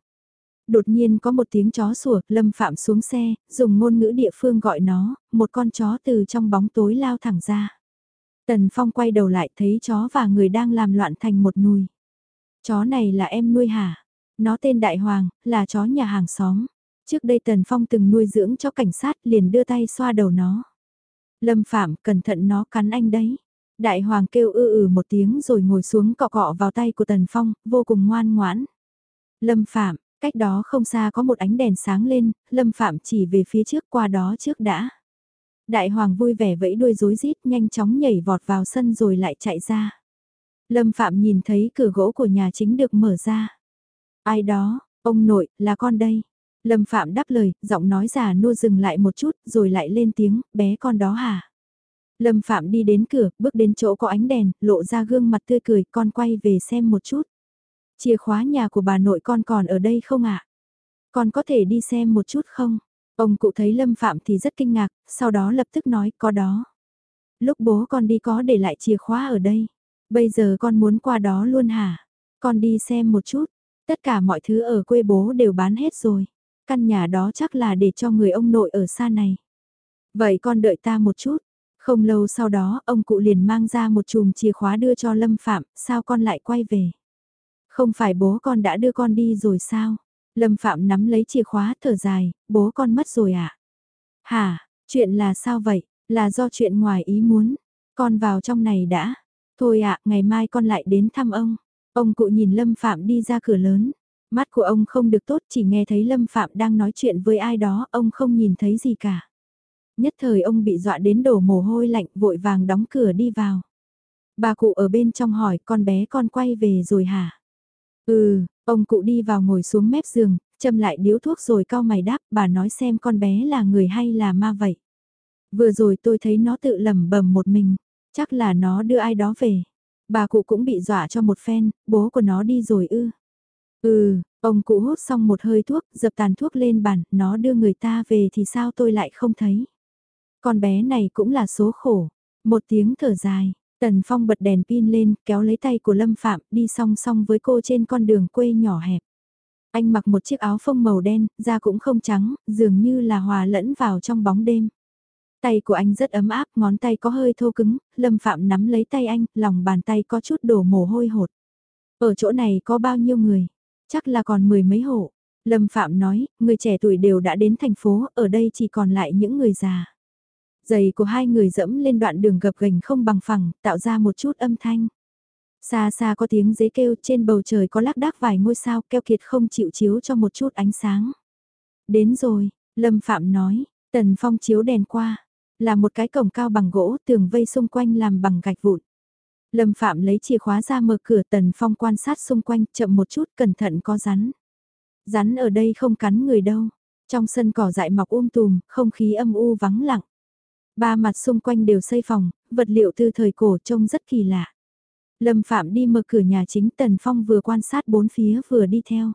Đột nhiên có một tiếng chó sủa, Lâm Phạm xuống xe, dùng ngôn ngữ địa phương gọi nó, một con chó từ trong bóng tối lao thẳng ra. Tần Phong quay đầu lại thấy chó và người đang làm loạn thành một nùi. Chó này là em nuôi hả? Nó tên Đại Hoàng, là chó nhà hàng xóm. Trước đây Tần Phong từng nuôi dưỡng cho cảnh sát liền đưa tay xoa đầu nó. Lâm Phạm, cẩn thận nó cắn anh đấy. Đại Hoàng kêu ư ừ một tiếng rồi ngồi xuống cọ cọ vào tay của Tần Phong, vô cùng ngoan ngoãn. Lâm Phạm, cách đó không xa có một ánh đèn sáng lên, Lâm Phạm chỉ về phía trước qua đó trước đã. Đại Hoàng vui vẻ vẫy đuôi rối rít nhanh chóng nhảy vọt vào sân rồi lại chạy ra. Lâm Phạm nhìn thấy cửa gỗ của nhà chính được mở ra. Ai đó, ông nội, là con đây. Lâm Phạm đáp lời, giọng nói già nua dừng lại một chút, rồi lại lên tiếng, bé con đó hả? Lâm Phạm đi đến cửa, bước đến chỗ có ánh đèn, lộ ra gương mặt tươi cười, con quay về xem một chút. Chìa khóa nhà của bà nội con còn ở đây không ạ? Con có thể đi xem một chút không? Ông cụ thấy Lâm Phạm thì rất kinh ngạc, sau đó lập tức nói có đó. Lúc bố con đi có để lại chìa khóa ở đây. Bây giờ con muốn qua đó luôn hả? Con đi xem một chút. Tất cả mọi thứ ở quê bố đều bán hết rồi. Căn nhà đó chắc là để cho người ông nội ở xa này. Vậy con đợi ta một chút. Không lâu sau đó, ông cụ liền mang ra một chùm chìa khóa đưa cho Lâm Phạm, sao con lại quay về? Không phải bố con đã đưa con đi rồi sao? Lâm Phạm nắm lấy chìa khóa thở dài, bố con mất rồi à? Hả, chuyện là sao vậy? Là do chuyện ngoài ý muốn. Con vào trong này đã. Thôi ạ, ngày mai con lại đến thăm ông. Ông cụ nhìn Lâm Phạm đi ra cửa lớn. Mắt của ông không được tốt chỉ nghe thấy Lâm Phạm đang nói chuyện với ai đó, ông không nhìn thấy gì cả. Nhất thời ông bị dọa đến đổ mồ hôi lạnh vội vàng đóng cửa đi vào. Bà cụ ở bên trong hỏi con bé con quay về rồi hả? Ừ, ông cụ đi vào ngồi xuống mép giường, châm lại điếu thuốc rồi cao mày đáp bà nói xem con bé là người hay là ma vậy. Vừa rồi tôi thấy nó tự lẩm bẩm một mình, chắc là nó đưa ai đó về. Bà cụ cũng bị dọa cho một phen, bố của nó đi rồi ư. Ừ, ông cụ hút xong một hơi thuốc, dập tàn thuốc lên bàn, nó đưa người ta về thì sao tôi lại không thấy. Con bé này cũng là số khổ. Một tiếng thở dài, Tần Phong bật đèn pin lên, kéo lấy tay của Lâm Phạm, đi song song với cô trên con đường quê nhỏ hẹp. Anh mặc một chiếc áo phông màu đen, da cũng không trắng, dường như là hòa lẫn vào trong bóng đêm. Tay của anh rất ấm áp, ngón tay có hơi thô cứng, Lâm Phạm nắm lấy tay anh, lòng bàn tay có chút đổ mồ hôi hột. Ở chỗ này có bao nhiêu người? Chắc là còn mười mấy hộ. Lâm Phạm nói, người trẻ tuổi đều đã đến thành phố, ở đây chỉ còn lại những người già. Giày của hai người dẫm lên đoạn đường gập ghềnh không bằng phẳng, tạo ra một chút âm thanh. Xa xa có tiếng dế kêu trên bầu trời có lác đác vài ngôi sao keo kiệt không chịu chiếu cho một chút ánh sáng. Đến rồi, Lâm Phạm nói, Tần Phong chiếu đèn qua, là một cái cổng cao bằng gỗ tường vây xung quanh làm bằng gạch vụn. Lâm Phạm lấy chìa khóa ra mở cửa Tần Phong quan sát xung quanh chậm một chút cẩn thận có rắn. Rắn ở đây không cắn người đâu. Trong sân cỏ dại mọc um tùm, không khí âm u vắng lặng. Ba mặt xung quanh đều xây phòng, vật liệu từ thời cổ trông rất kỳ lạ. Lâm Phạm đi mở cửa nhà chính Tần Phong vừa quan sát bốn phía vừa đi theo.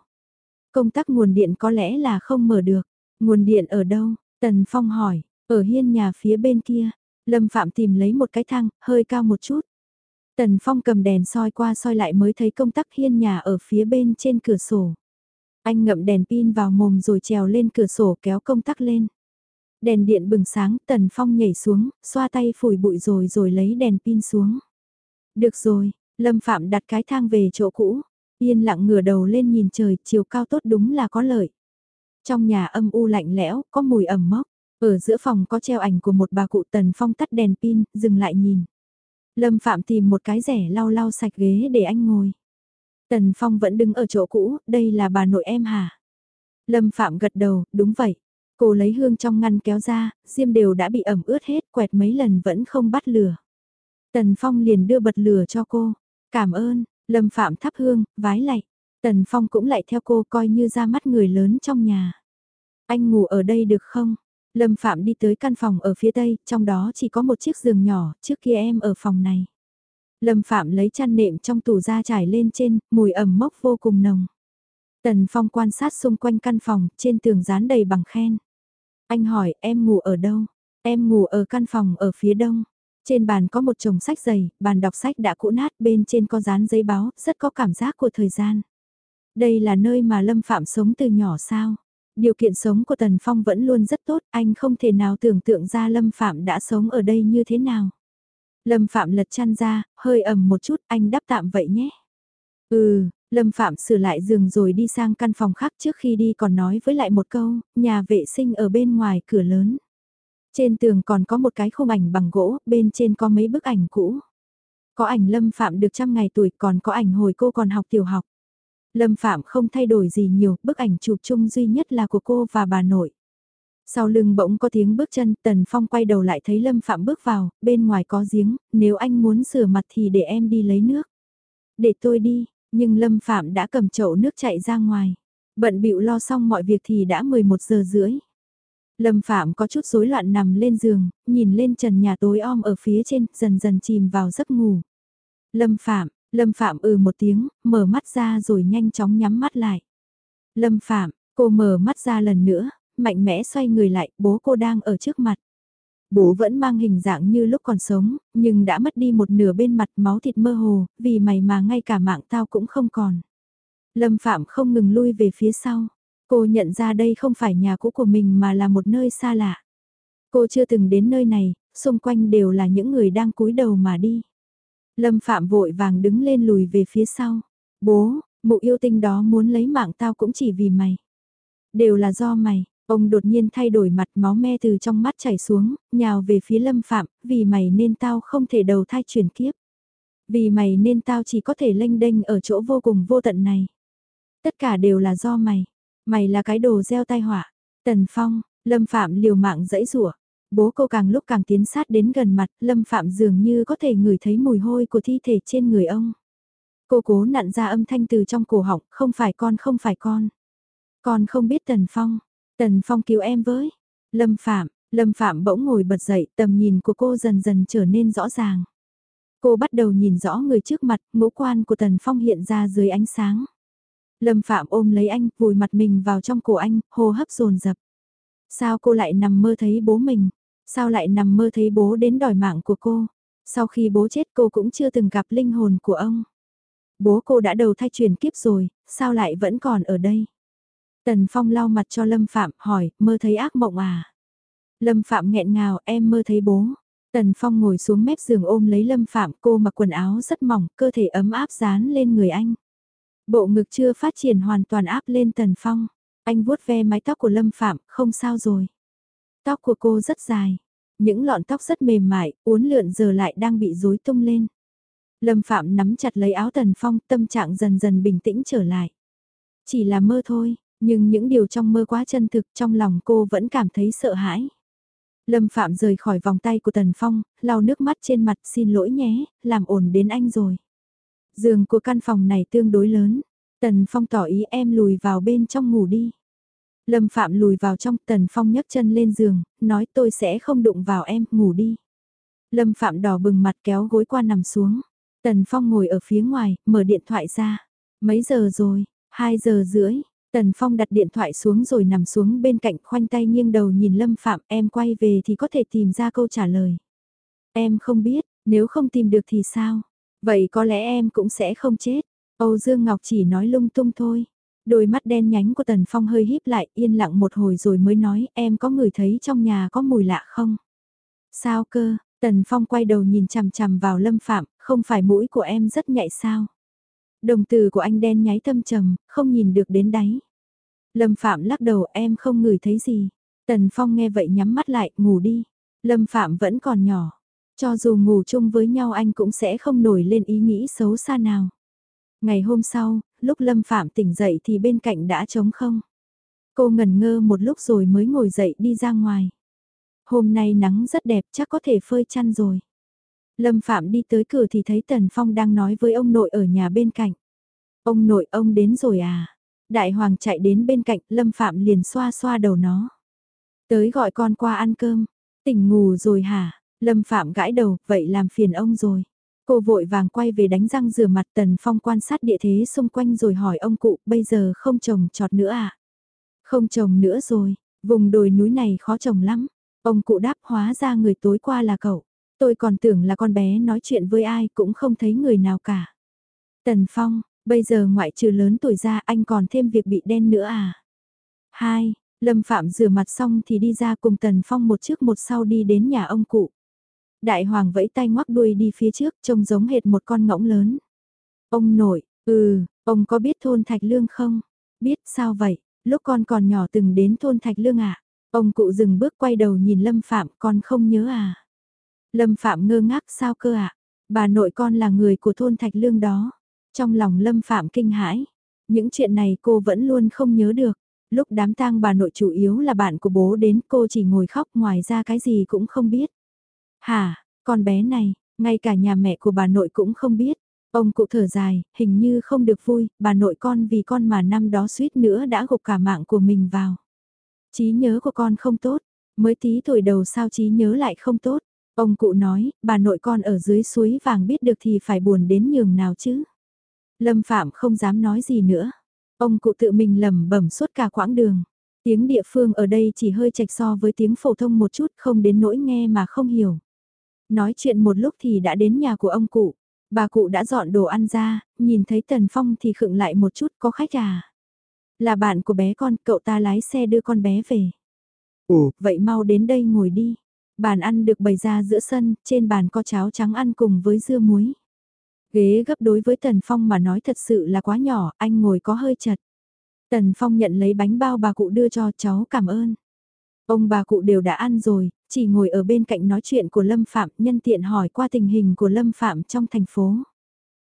Công tắc nguồn điện có lẽ là không mở được. Nguồn điện ở đâu? Tần Phong hỏi, ở hiên nhà phía bên kia. Lâm Phạm tìm lấy một cái thang, hơi cao một chút. Tần Phong cầm đèn soi qua soi lại mới thấy công tắc hiên nhà ở phía bên trên cửa sổ. Anh ngậm đèn pin vào mồm rồi trèo lên cửa sổ kéo công tắc lên. Đèn điện bừng sáng, Tần Phong nhảy xuống, xoa tay phủi bụi rồi rồi lấy đèn pin xuống. Được rồi, Lâm Phạm đặt cái thang về chỗ cũ, yên lặng ngửa đầu lên nhìn trời, chiều cao tốt đúng là có lợi. Trong nhà âm u lạnh lẽo, có mùi ẩm mốc, ở giữa phòng có treo ảnh của một bà cụ Tần Phong tắt đèn pin, dừng lại nhìn. Lâm Phạm tìm một cái rẻ lau lau sạch ghế để anh ngồi. Tần Phong vẫn đứng ở chỗ cũ, đây là bà nội em hả? Lâm Phạm gật đầu, đúng vậy. Cô lấy hương trong ngăn kéo ra, diêm đều đã bị ẩm ướt hết, quẹt mấy lần vẫn không bắt lửa. Tần Phong liền đưa bật lửa cho cô. Cảm ơn, Lâm Phạm thắp hương, vái lạy. Tần Phong cũng lại theo cô coi như ra mắt người lớn trong nhà. Anh ngủ ở đây được không? Lâm Phạm đi tới căn phòng ở phía tây, trong đó chỉ có một chiếc giường nhỏ, trước kia em ở phòng này. Lâm Phạm lấy chăn nệm trong tủ ra trải lên trên, mùi ẩm mốc vô cùng nồng. Tần Phong quan sát xung quanh căn phòng, trên tường dán đầy bằng khen. Anh hỏi, em ngủ ở đâu? Em ngủ ở căn phòng ở phía đông. Trên bàn có một chồng sách dày, bàn đọc sách đã cũ nát, bên trên có dán giấy báo, rất có cảm giác của thời gian. Đây là nơi mà Lâm Phạm sống từ nhỏ sao? Điều kiện sống của Tần Phong vẫn luôn rất tốt, anh không thể nào tưởng tượng ra Lâm Phạm đã sống ở đây như thế nào. Lâm Phạm lật chăn ra, hơi ẩm một chút, anh đắp tạm vậy nhé. Ừ, Lâm Phạm sửa lại giường rồi đi sang căn phòng khác trước khi đi còn nói với lại một câu, nhà vệ sinh ở bên ngoài cửa lớn. Trên tường còn có một cái khung ảnh bằng gỗ, bên trên có mấy bức ảnh cũ. Có ảnh Lâm Phạm được trăm ngày tuổi còn có ảnh hồi cô còn học tiểu học. Lâm Phạm không thay đổi gì nhiều, bức ảnh chụp chung duy nhất là của cô và bà nội. Sau lưng bỗng có tiếng bước chân, Tần Phong quay đầu lại thấy Lâm Phạm bước vào, bên ngoài có giếng, nếu anh muốn rửa mặt thì để em đi lấy nước. Để tôi đi, nhưng Lâm Phạm đã cầm chậu nước chạy ra ngoài. Bận bịu lo xong mọi việc thì đã 11 giờ rưỡi. Lâm Phạm có chút rối loạn nằm lên giường, nhìn lên trần nhà tối om ở phía trên, dần dần chìm vào giấc ngủ. Lâm Phạm, Lâm Phạm ừ một tiếng, mở mắt ra rồi nhanh chóng nhắm mắt lại. Lâm Phạm, cô mở mắt ra lần nữa, mạnh mẽ xoay người lại, bố cô đang ở trước mặt. Bố vẫn mang hình dạng như lúc còn sống, nhưng đã mất đi một nửa bên mặt máu thịt mơ hồ, vì mày mà ngay cả mạng tao cũng không còn. Lâm Phạm không ngừng lui về phía sau. Cô nhận ra đây không phải nhà cũ của mình mà là một nơi xa lạ. Cô chưa từng đến nơi này, xung quanh đều là những người đang cúi đầu mà đi. Lâm Phạm vội vàng đứng lên lùi về phía sau. Bố, mụ yêu tinh đó muốn lấy mạng tao cũng chỉ vì mày. Đều là do mày, ông đột nhiên thay đổi mặt máu me từ trong mắt chảy xuống, nhào về phía Lâm Phạm, vì mày nên tao không thể đầu thai chuyển kiếp. Vì mày nên tao chỉ có thể lênh đênh ở chỗ vô cùng vô tận này. Tất cả đều là do mày. Mày là cái đồ gieo tai họa. Tần Phong, Lâm Phạm liều mạng dẫy rủa Bố cô càng lúc càng tiến sát đến gần mặt, Lâm Phạm dường như có thể ngửi thấy mùi hôi của thi thể trên người ông. Cô cố nặn ra âm thanh từ trong cổ họng, không phải con không phải con. Con không biết Tần Phong. Tần Phong cứu em với. Lâm Phạm, Lâm Phạm bỗng ngồi bật dậy, tầm nhìn của cô dần dần trở nên rõ ràng. Cô bắt đầu nhìn rõ người trước mặt, ngũ quan của Tần Phong hiện ra dưới ánh sáng. Lâm Phạm ôm lấy anh, vùi mặt mình vào trong cổ anh, hô hấp dồn dập. Sao cô lại nằm mơ thấy bố mình? Sao lại nằm mơ thấy bố đến đòi mạng của cô? Sau khi bố chết cô cũng chưa từng gặp linh hồn của ông. Bố cô đã đầu thai truyền kiếp rồi, sao lại vẫn còn ở đây? Tần Phong lau mặt cho Lâm Phạm hỏi, mơ thấy ác mộng à? Lâm Phạm nghẹn ngào, em mơ thấy bố. Tần Phong ngồi xuống mép giường ôm lấy Lâm Phạm, cô mặc quần áo rất mỏng, cơ thể ấm áp dán lên người anh. Bộ ngực chưa phát triển hoàn toàn áp lên Tần Phong. Anh vuốt ve mái tóc của Lâm Phạm, không sao rồi. Tóc của cô rất dài. Những lọn tóc rất mềm mại, uốn lượn giờ lại đang bị rối tung lên. Lâm Phạm nắm chặt lấy áo Tần Phong, tâm trạng dần dần bình tĩnh trở lại. Chỉ là mơ thôi, nhưng những điều trong mơ quá chân thực trong lòng cô vẫn cảm thấy sợ hãi. Lâm Phạm rời khỏi vòng tay của Tần Phong, lau nước mắt trên mặt xin lỗi nhé, làm ổn đến anh rồi. Giường của căn phòng này tương đối lớn. Tần Phong tỏ ý em lùi vào bên trong ngủ đi. Lâm Phạm lùi vào trong, Tần Phong nhấc chân lên giường, nói tôi sẽ không đụng vào em, ngủ đi. Lâm Phạm đỏ bừng mặt kéo gối qua nằm xuống. Tần Phong ngồi ở phía ngoài, mở điện thoại ra. Mấy giờ rồi? 2 giờ rưỡi. Tần Phong đặt điện thoại xuống rồi nằm xuống bên cạnh khoanh tay nghiêng đầu nhìn Lâm Phạm em quay về thì có thể tìm ra câu trả lời. Em không biết, nếu không tìm được thì sao? Vậy có lẽ em cũng sẽ không chết. Âu Dương Ngọc chỉ nói lung tung thôi. Đôi mắt đen nhánh của Tần Phong hơi híp lại yên lặng một hồi rồi mới nói em có người thấy trong nhà có mùi lạ không? Sao cơ? Tần Phong quay đầu nhìn chằm chằm vào Lâm Phạm, không phải mũi của em rất nhạy sao? Đồng từ của anh đen nháy thâm trầm, không nhìn được đến đáy. Lâm Phạm lắc đầu em không ngửi thấy gì. Tần Phong nghe vậy nhắm mắt lại, ngủ đi. Lâm Phạm vẫn còn nhỏ. Cho dù ngủ chung với nhau anh cũng sẽ không nổi lên ý nghĩ xấu xa nào. Ngày hôm sau, lúc Lâm Phạm tỉnh dậy thì bên cạnh đã trống không. Cô ngần ngơ một lúc rồi mới ngồi dậy đi ra ngoài. Hôm nay nắng rất đẹp chắc có thể phơi chăn rồi. Lâm Phạm đi tới cửa thì thấy Tần Phong đang nói với ông nội ở nhà bên cạnh. Ông nội ông đến rồi à? Đại Hoàng chạy đến bên cạnh Lâm Phạm liền xoa xoa đầu nó. Tới gọi con qua ăn cơm. Tỉnh ngủ rồi hả? Lâm Phạm gãi đầu, vậy làm phiền ông rồi. Cô vội vàng quay về đánh răng rửa mặt Tần Phong quan sát địa thế xung quanh rồi hỏi ông cụ bây giờ không trồng trọt nữa à? Không trồng nữa rồi, vùng đồi núi này khó trồng lắm. Ông cụ đáp hóa ra người tối qua là cậu. Tôi còn tưởng là con bé nói chuyện với ai cũng không thấy người nào cả. Tần Phong, bây giờ ngoại trừ lớn tuổi ra anh còn thêm việc bị đen nữa à? Hai, Lâm Phạm rửa mặt xong thì đi ra cùng Tần Phong một trước một sau đi đến nhà ông cụ. Đại Hoàng vẫy tay ngoắc đuôi đi phía trước trông giống hệt một con ngỗng lớn. Ông nội, ừ, ông có biết thôn Thạch Lương không? Biết sao vậy, lúc con còn nhỏ từng đến thôn Thạch Lương à? Ông cụ dừng bước quay đầu nhìn Lâm Phạm con không nhớ à? Lâm Phạm ngơ ngác sao cơ ạ? À? Bà nội con là người của thôn Thạch Lương đó. Trong lòng Lâm Phạm kinh hãi. Những chuyện này cô vẫn luôn không nhớ được. Lúc đám tang bà nội chủ yếu là bạn của bố đến cô chỉ ngồi khóc ngoài ra cái gì cũng không biết. Hả, con bé này, ngay cả nhà mẹ của bà nội cũng không biết. Ông cụ thở dài, hình như không được vui, bà nội con vì con mà năm đó suýt nữa đã gục cả mạng của mình vào. Trí nhớ của con không tốt, mới tí tuổi đầu sao trí nhớ lại không tốt. Ông cụ nói, bà nội con ở dưới suối vàng biết được thì phải buồn đến nhường nào chứ. Lâm Phạm không dám nói gì nữa. Ông cụ tự mình lầm bẩm suốt cả quãng đường. Tiếng địa phương ở đây chỉ hơi chạch so với tiếng phổ thông một chút không đến nỗi nghe mà không hiểu. Nói chuyện một lúc thì đã đến nhà của ông cụ. Bà cụ đã dọn đồ ăn ra, nhìn thấy Tần Phong thì khựng lại một chút có khách à. Là bạn của bé con, cậu ta lái xe đưa con bé về. Ồ, vậy mau đến đây ngồi đi. Bàn ăn được bày ra giữa sân, trên bàn có cháo trắng ăn cùng với dưa muối. Ghế gấp đối với Tần Phong mà nói thật sự là quá nhỏ, anh ngồi có hơi chật. Tần Phong nhận lấy bánh bao bà cụ đưa cho cháu cảm ơn. Ông bà cụ đều đã ăn rồi, chỉ ngồi ở bên cạnh nói chuyện của Lâm Phạm nhân tiện hỏi qua tình hình của Lâm Phạm trong thành phố.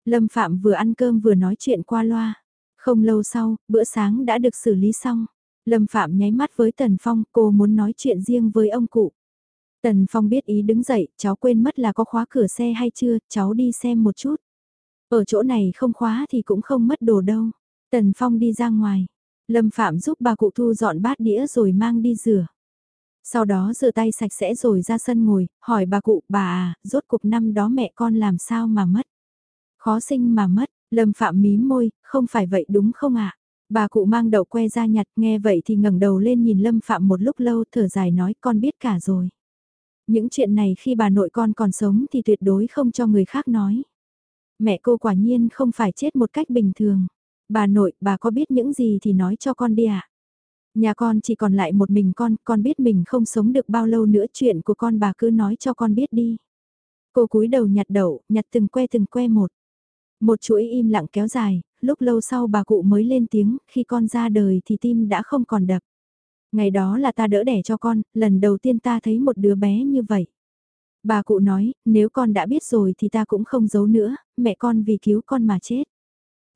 Lâm Phạm vừa ăn cơm vừa nói chuyện qua loa. Không lâu sau, bữa sáng đã được xử lý xong. Lâm Phạm nháy mắt với Tần Phong, cô muốn nói chuyện riêng với ông cụ. Tần Phong biết ý đứng dậy, cháu quên mất là có khóa cửa xe hay chưa, cháu đi xem một chút. Ở chỗ này không khóa thì cũng không mất đồ đâu. Tần Phong đi ra ngoài. Lâm Phạm giúp bà cụ thu dọn bát đĩa rồi mang đi rửa. Sau đó rửa tay sạch sẽ rồi ra sân ngồi, hỏi bà cụ, bà à, rốt cuộc năm đó mẹ con làm sao mà mất. Khó sinh mà mất, Lâm Phạm mím môi, không phải vậy đúng không ạ? Bà cụ mang đậu que ra nhặt nghe vậy thì ngẩng đầu lên nhìn Lâm Phạm một lúc lâu thở dài nói con biết cả rồi. Những chuyện này khi bà nội con còn sống thì tuyệt đối không cho người khác nói. Mẹ cô quả nhiên không phải chết một cách bình thường. Bà nội, bà có biết những gì thì nói cho con đi ạ. À? Nhà con chỉ còn lại một mình con, con biết mình không sống được bao lâu nữa chuyện của con bà cứ nói cho con biết đi. Cô cúi đầu nhặt đậu, nhặt từng que từng que một. Một chuỗi im lặng kéo dài, lúc lâu sau bà cụ mới lên tiếng, khi con ra đời thì tim đã không còn đập. Ngày đó là ta đỡ đẻ cho con, lần đầu tiên ta thấy một đứa bé như vậy. Bà cụ nói, nếu con đã biết rồi thì ta cũng không giấu nữa, mẹ con vì cứu con mà chết.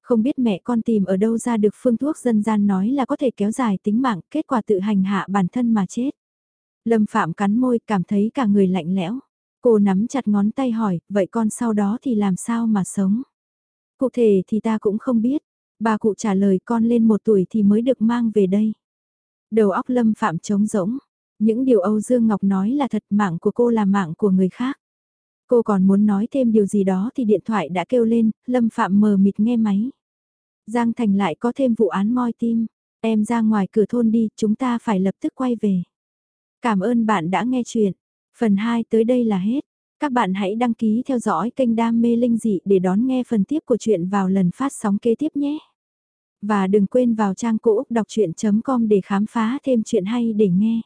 Không biết mẹ con tìm ở đâu ra được phương thuốc dân gian nói là có thể kéo dài tính mạng, kết quả tự hành hạ bản thân mà chết. Lâm Phạm cắn môi cảm thấy cả người lạnh lẽo. Cô nắm chặt ngón tay hỏi, vậy con sau đó thì làm sao mà sống? Cụ thể thì ta cũng không biết. Bà cụ trả lời con lên một tuổi thì mới được mang về đây. Đầu óc Lâm Phạm trống rỗng. Những điều Âu Dương Ngọc nói là thật mạng của cô là mạng của người khác. Cô còn muốn nói thêm điều gì đó thì điện thoại đã kêu lên, Lâm Phạm mờ mịt nghe máy. Giang Thành lại có thêm vụ án moi tim. Em ra ngoài cửa thôn đi, chúng ta phải lập tức quay về. Cảm ơn bạn đã nghe chuyện. Phần 2 tới đây là hết. Các bạn hãy đăng ký theo dõi kênh Đam Mê Linh Dị để đón nghe phần tiếp của chuyện vào lần phát sóng kế tiếp nhé. Và đừng quên vào trang cũ đọc chuyện.com để khám phá thêm chuyện hay để nghe.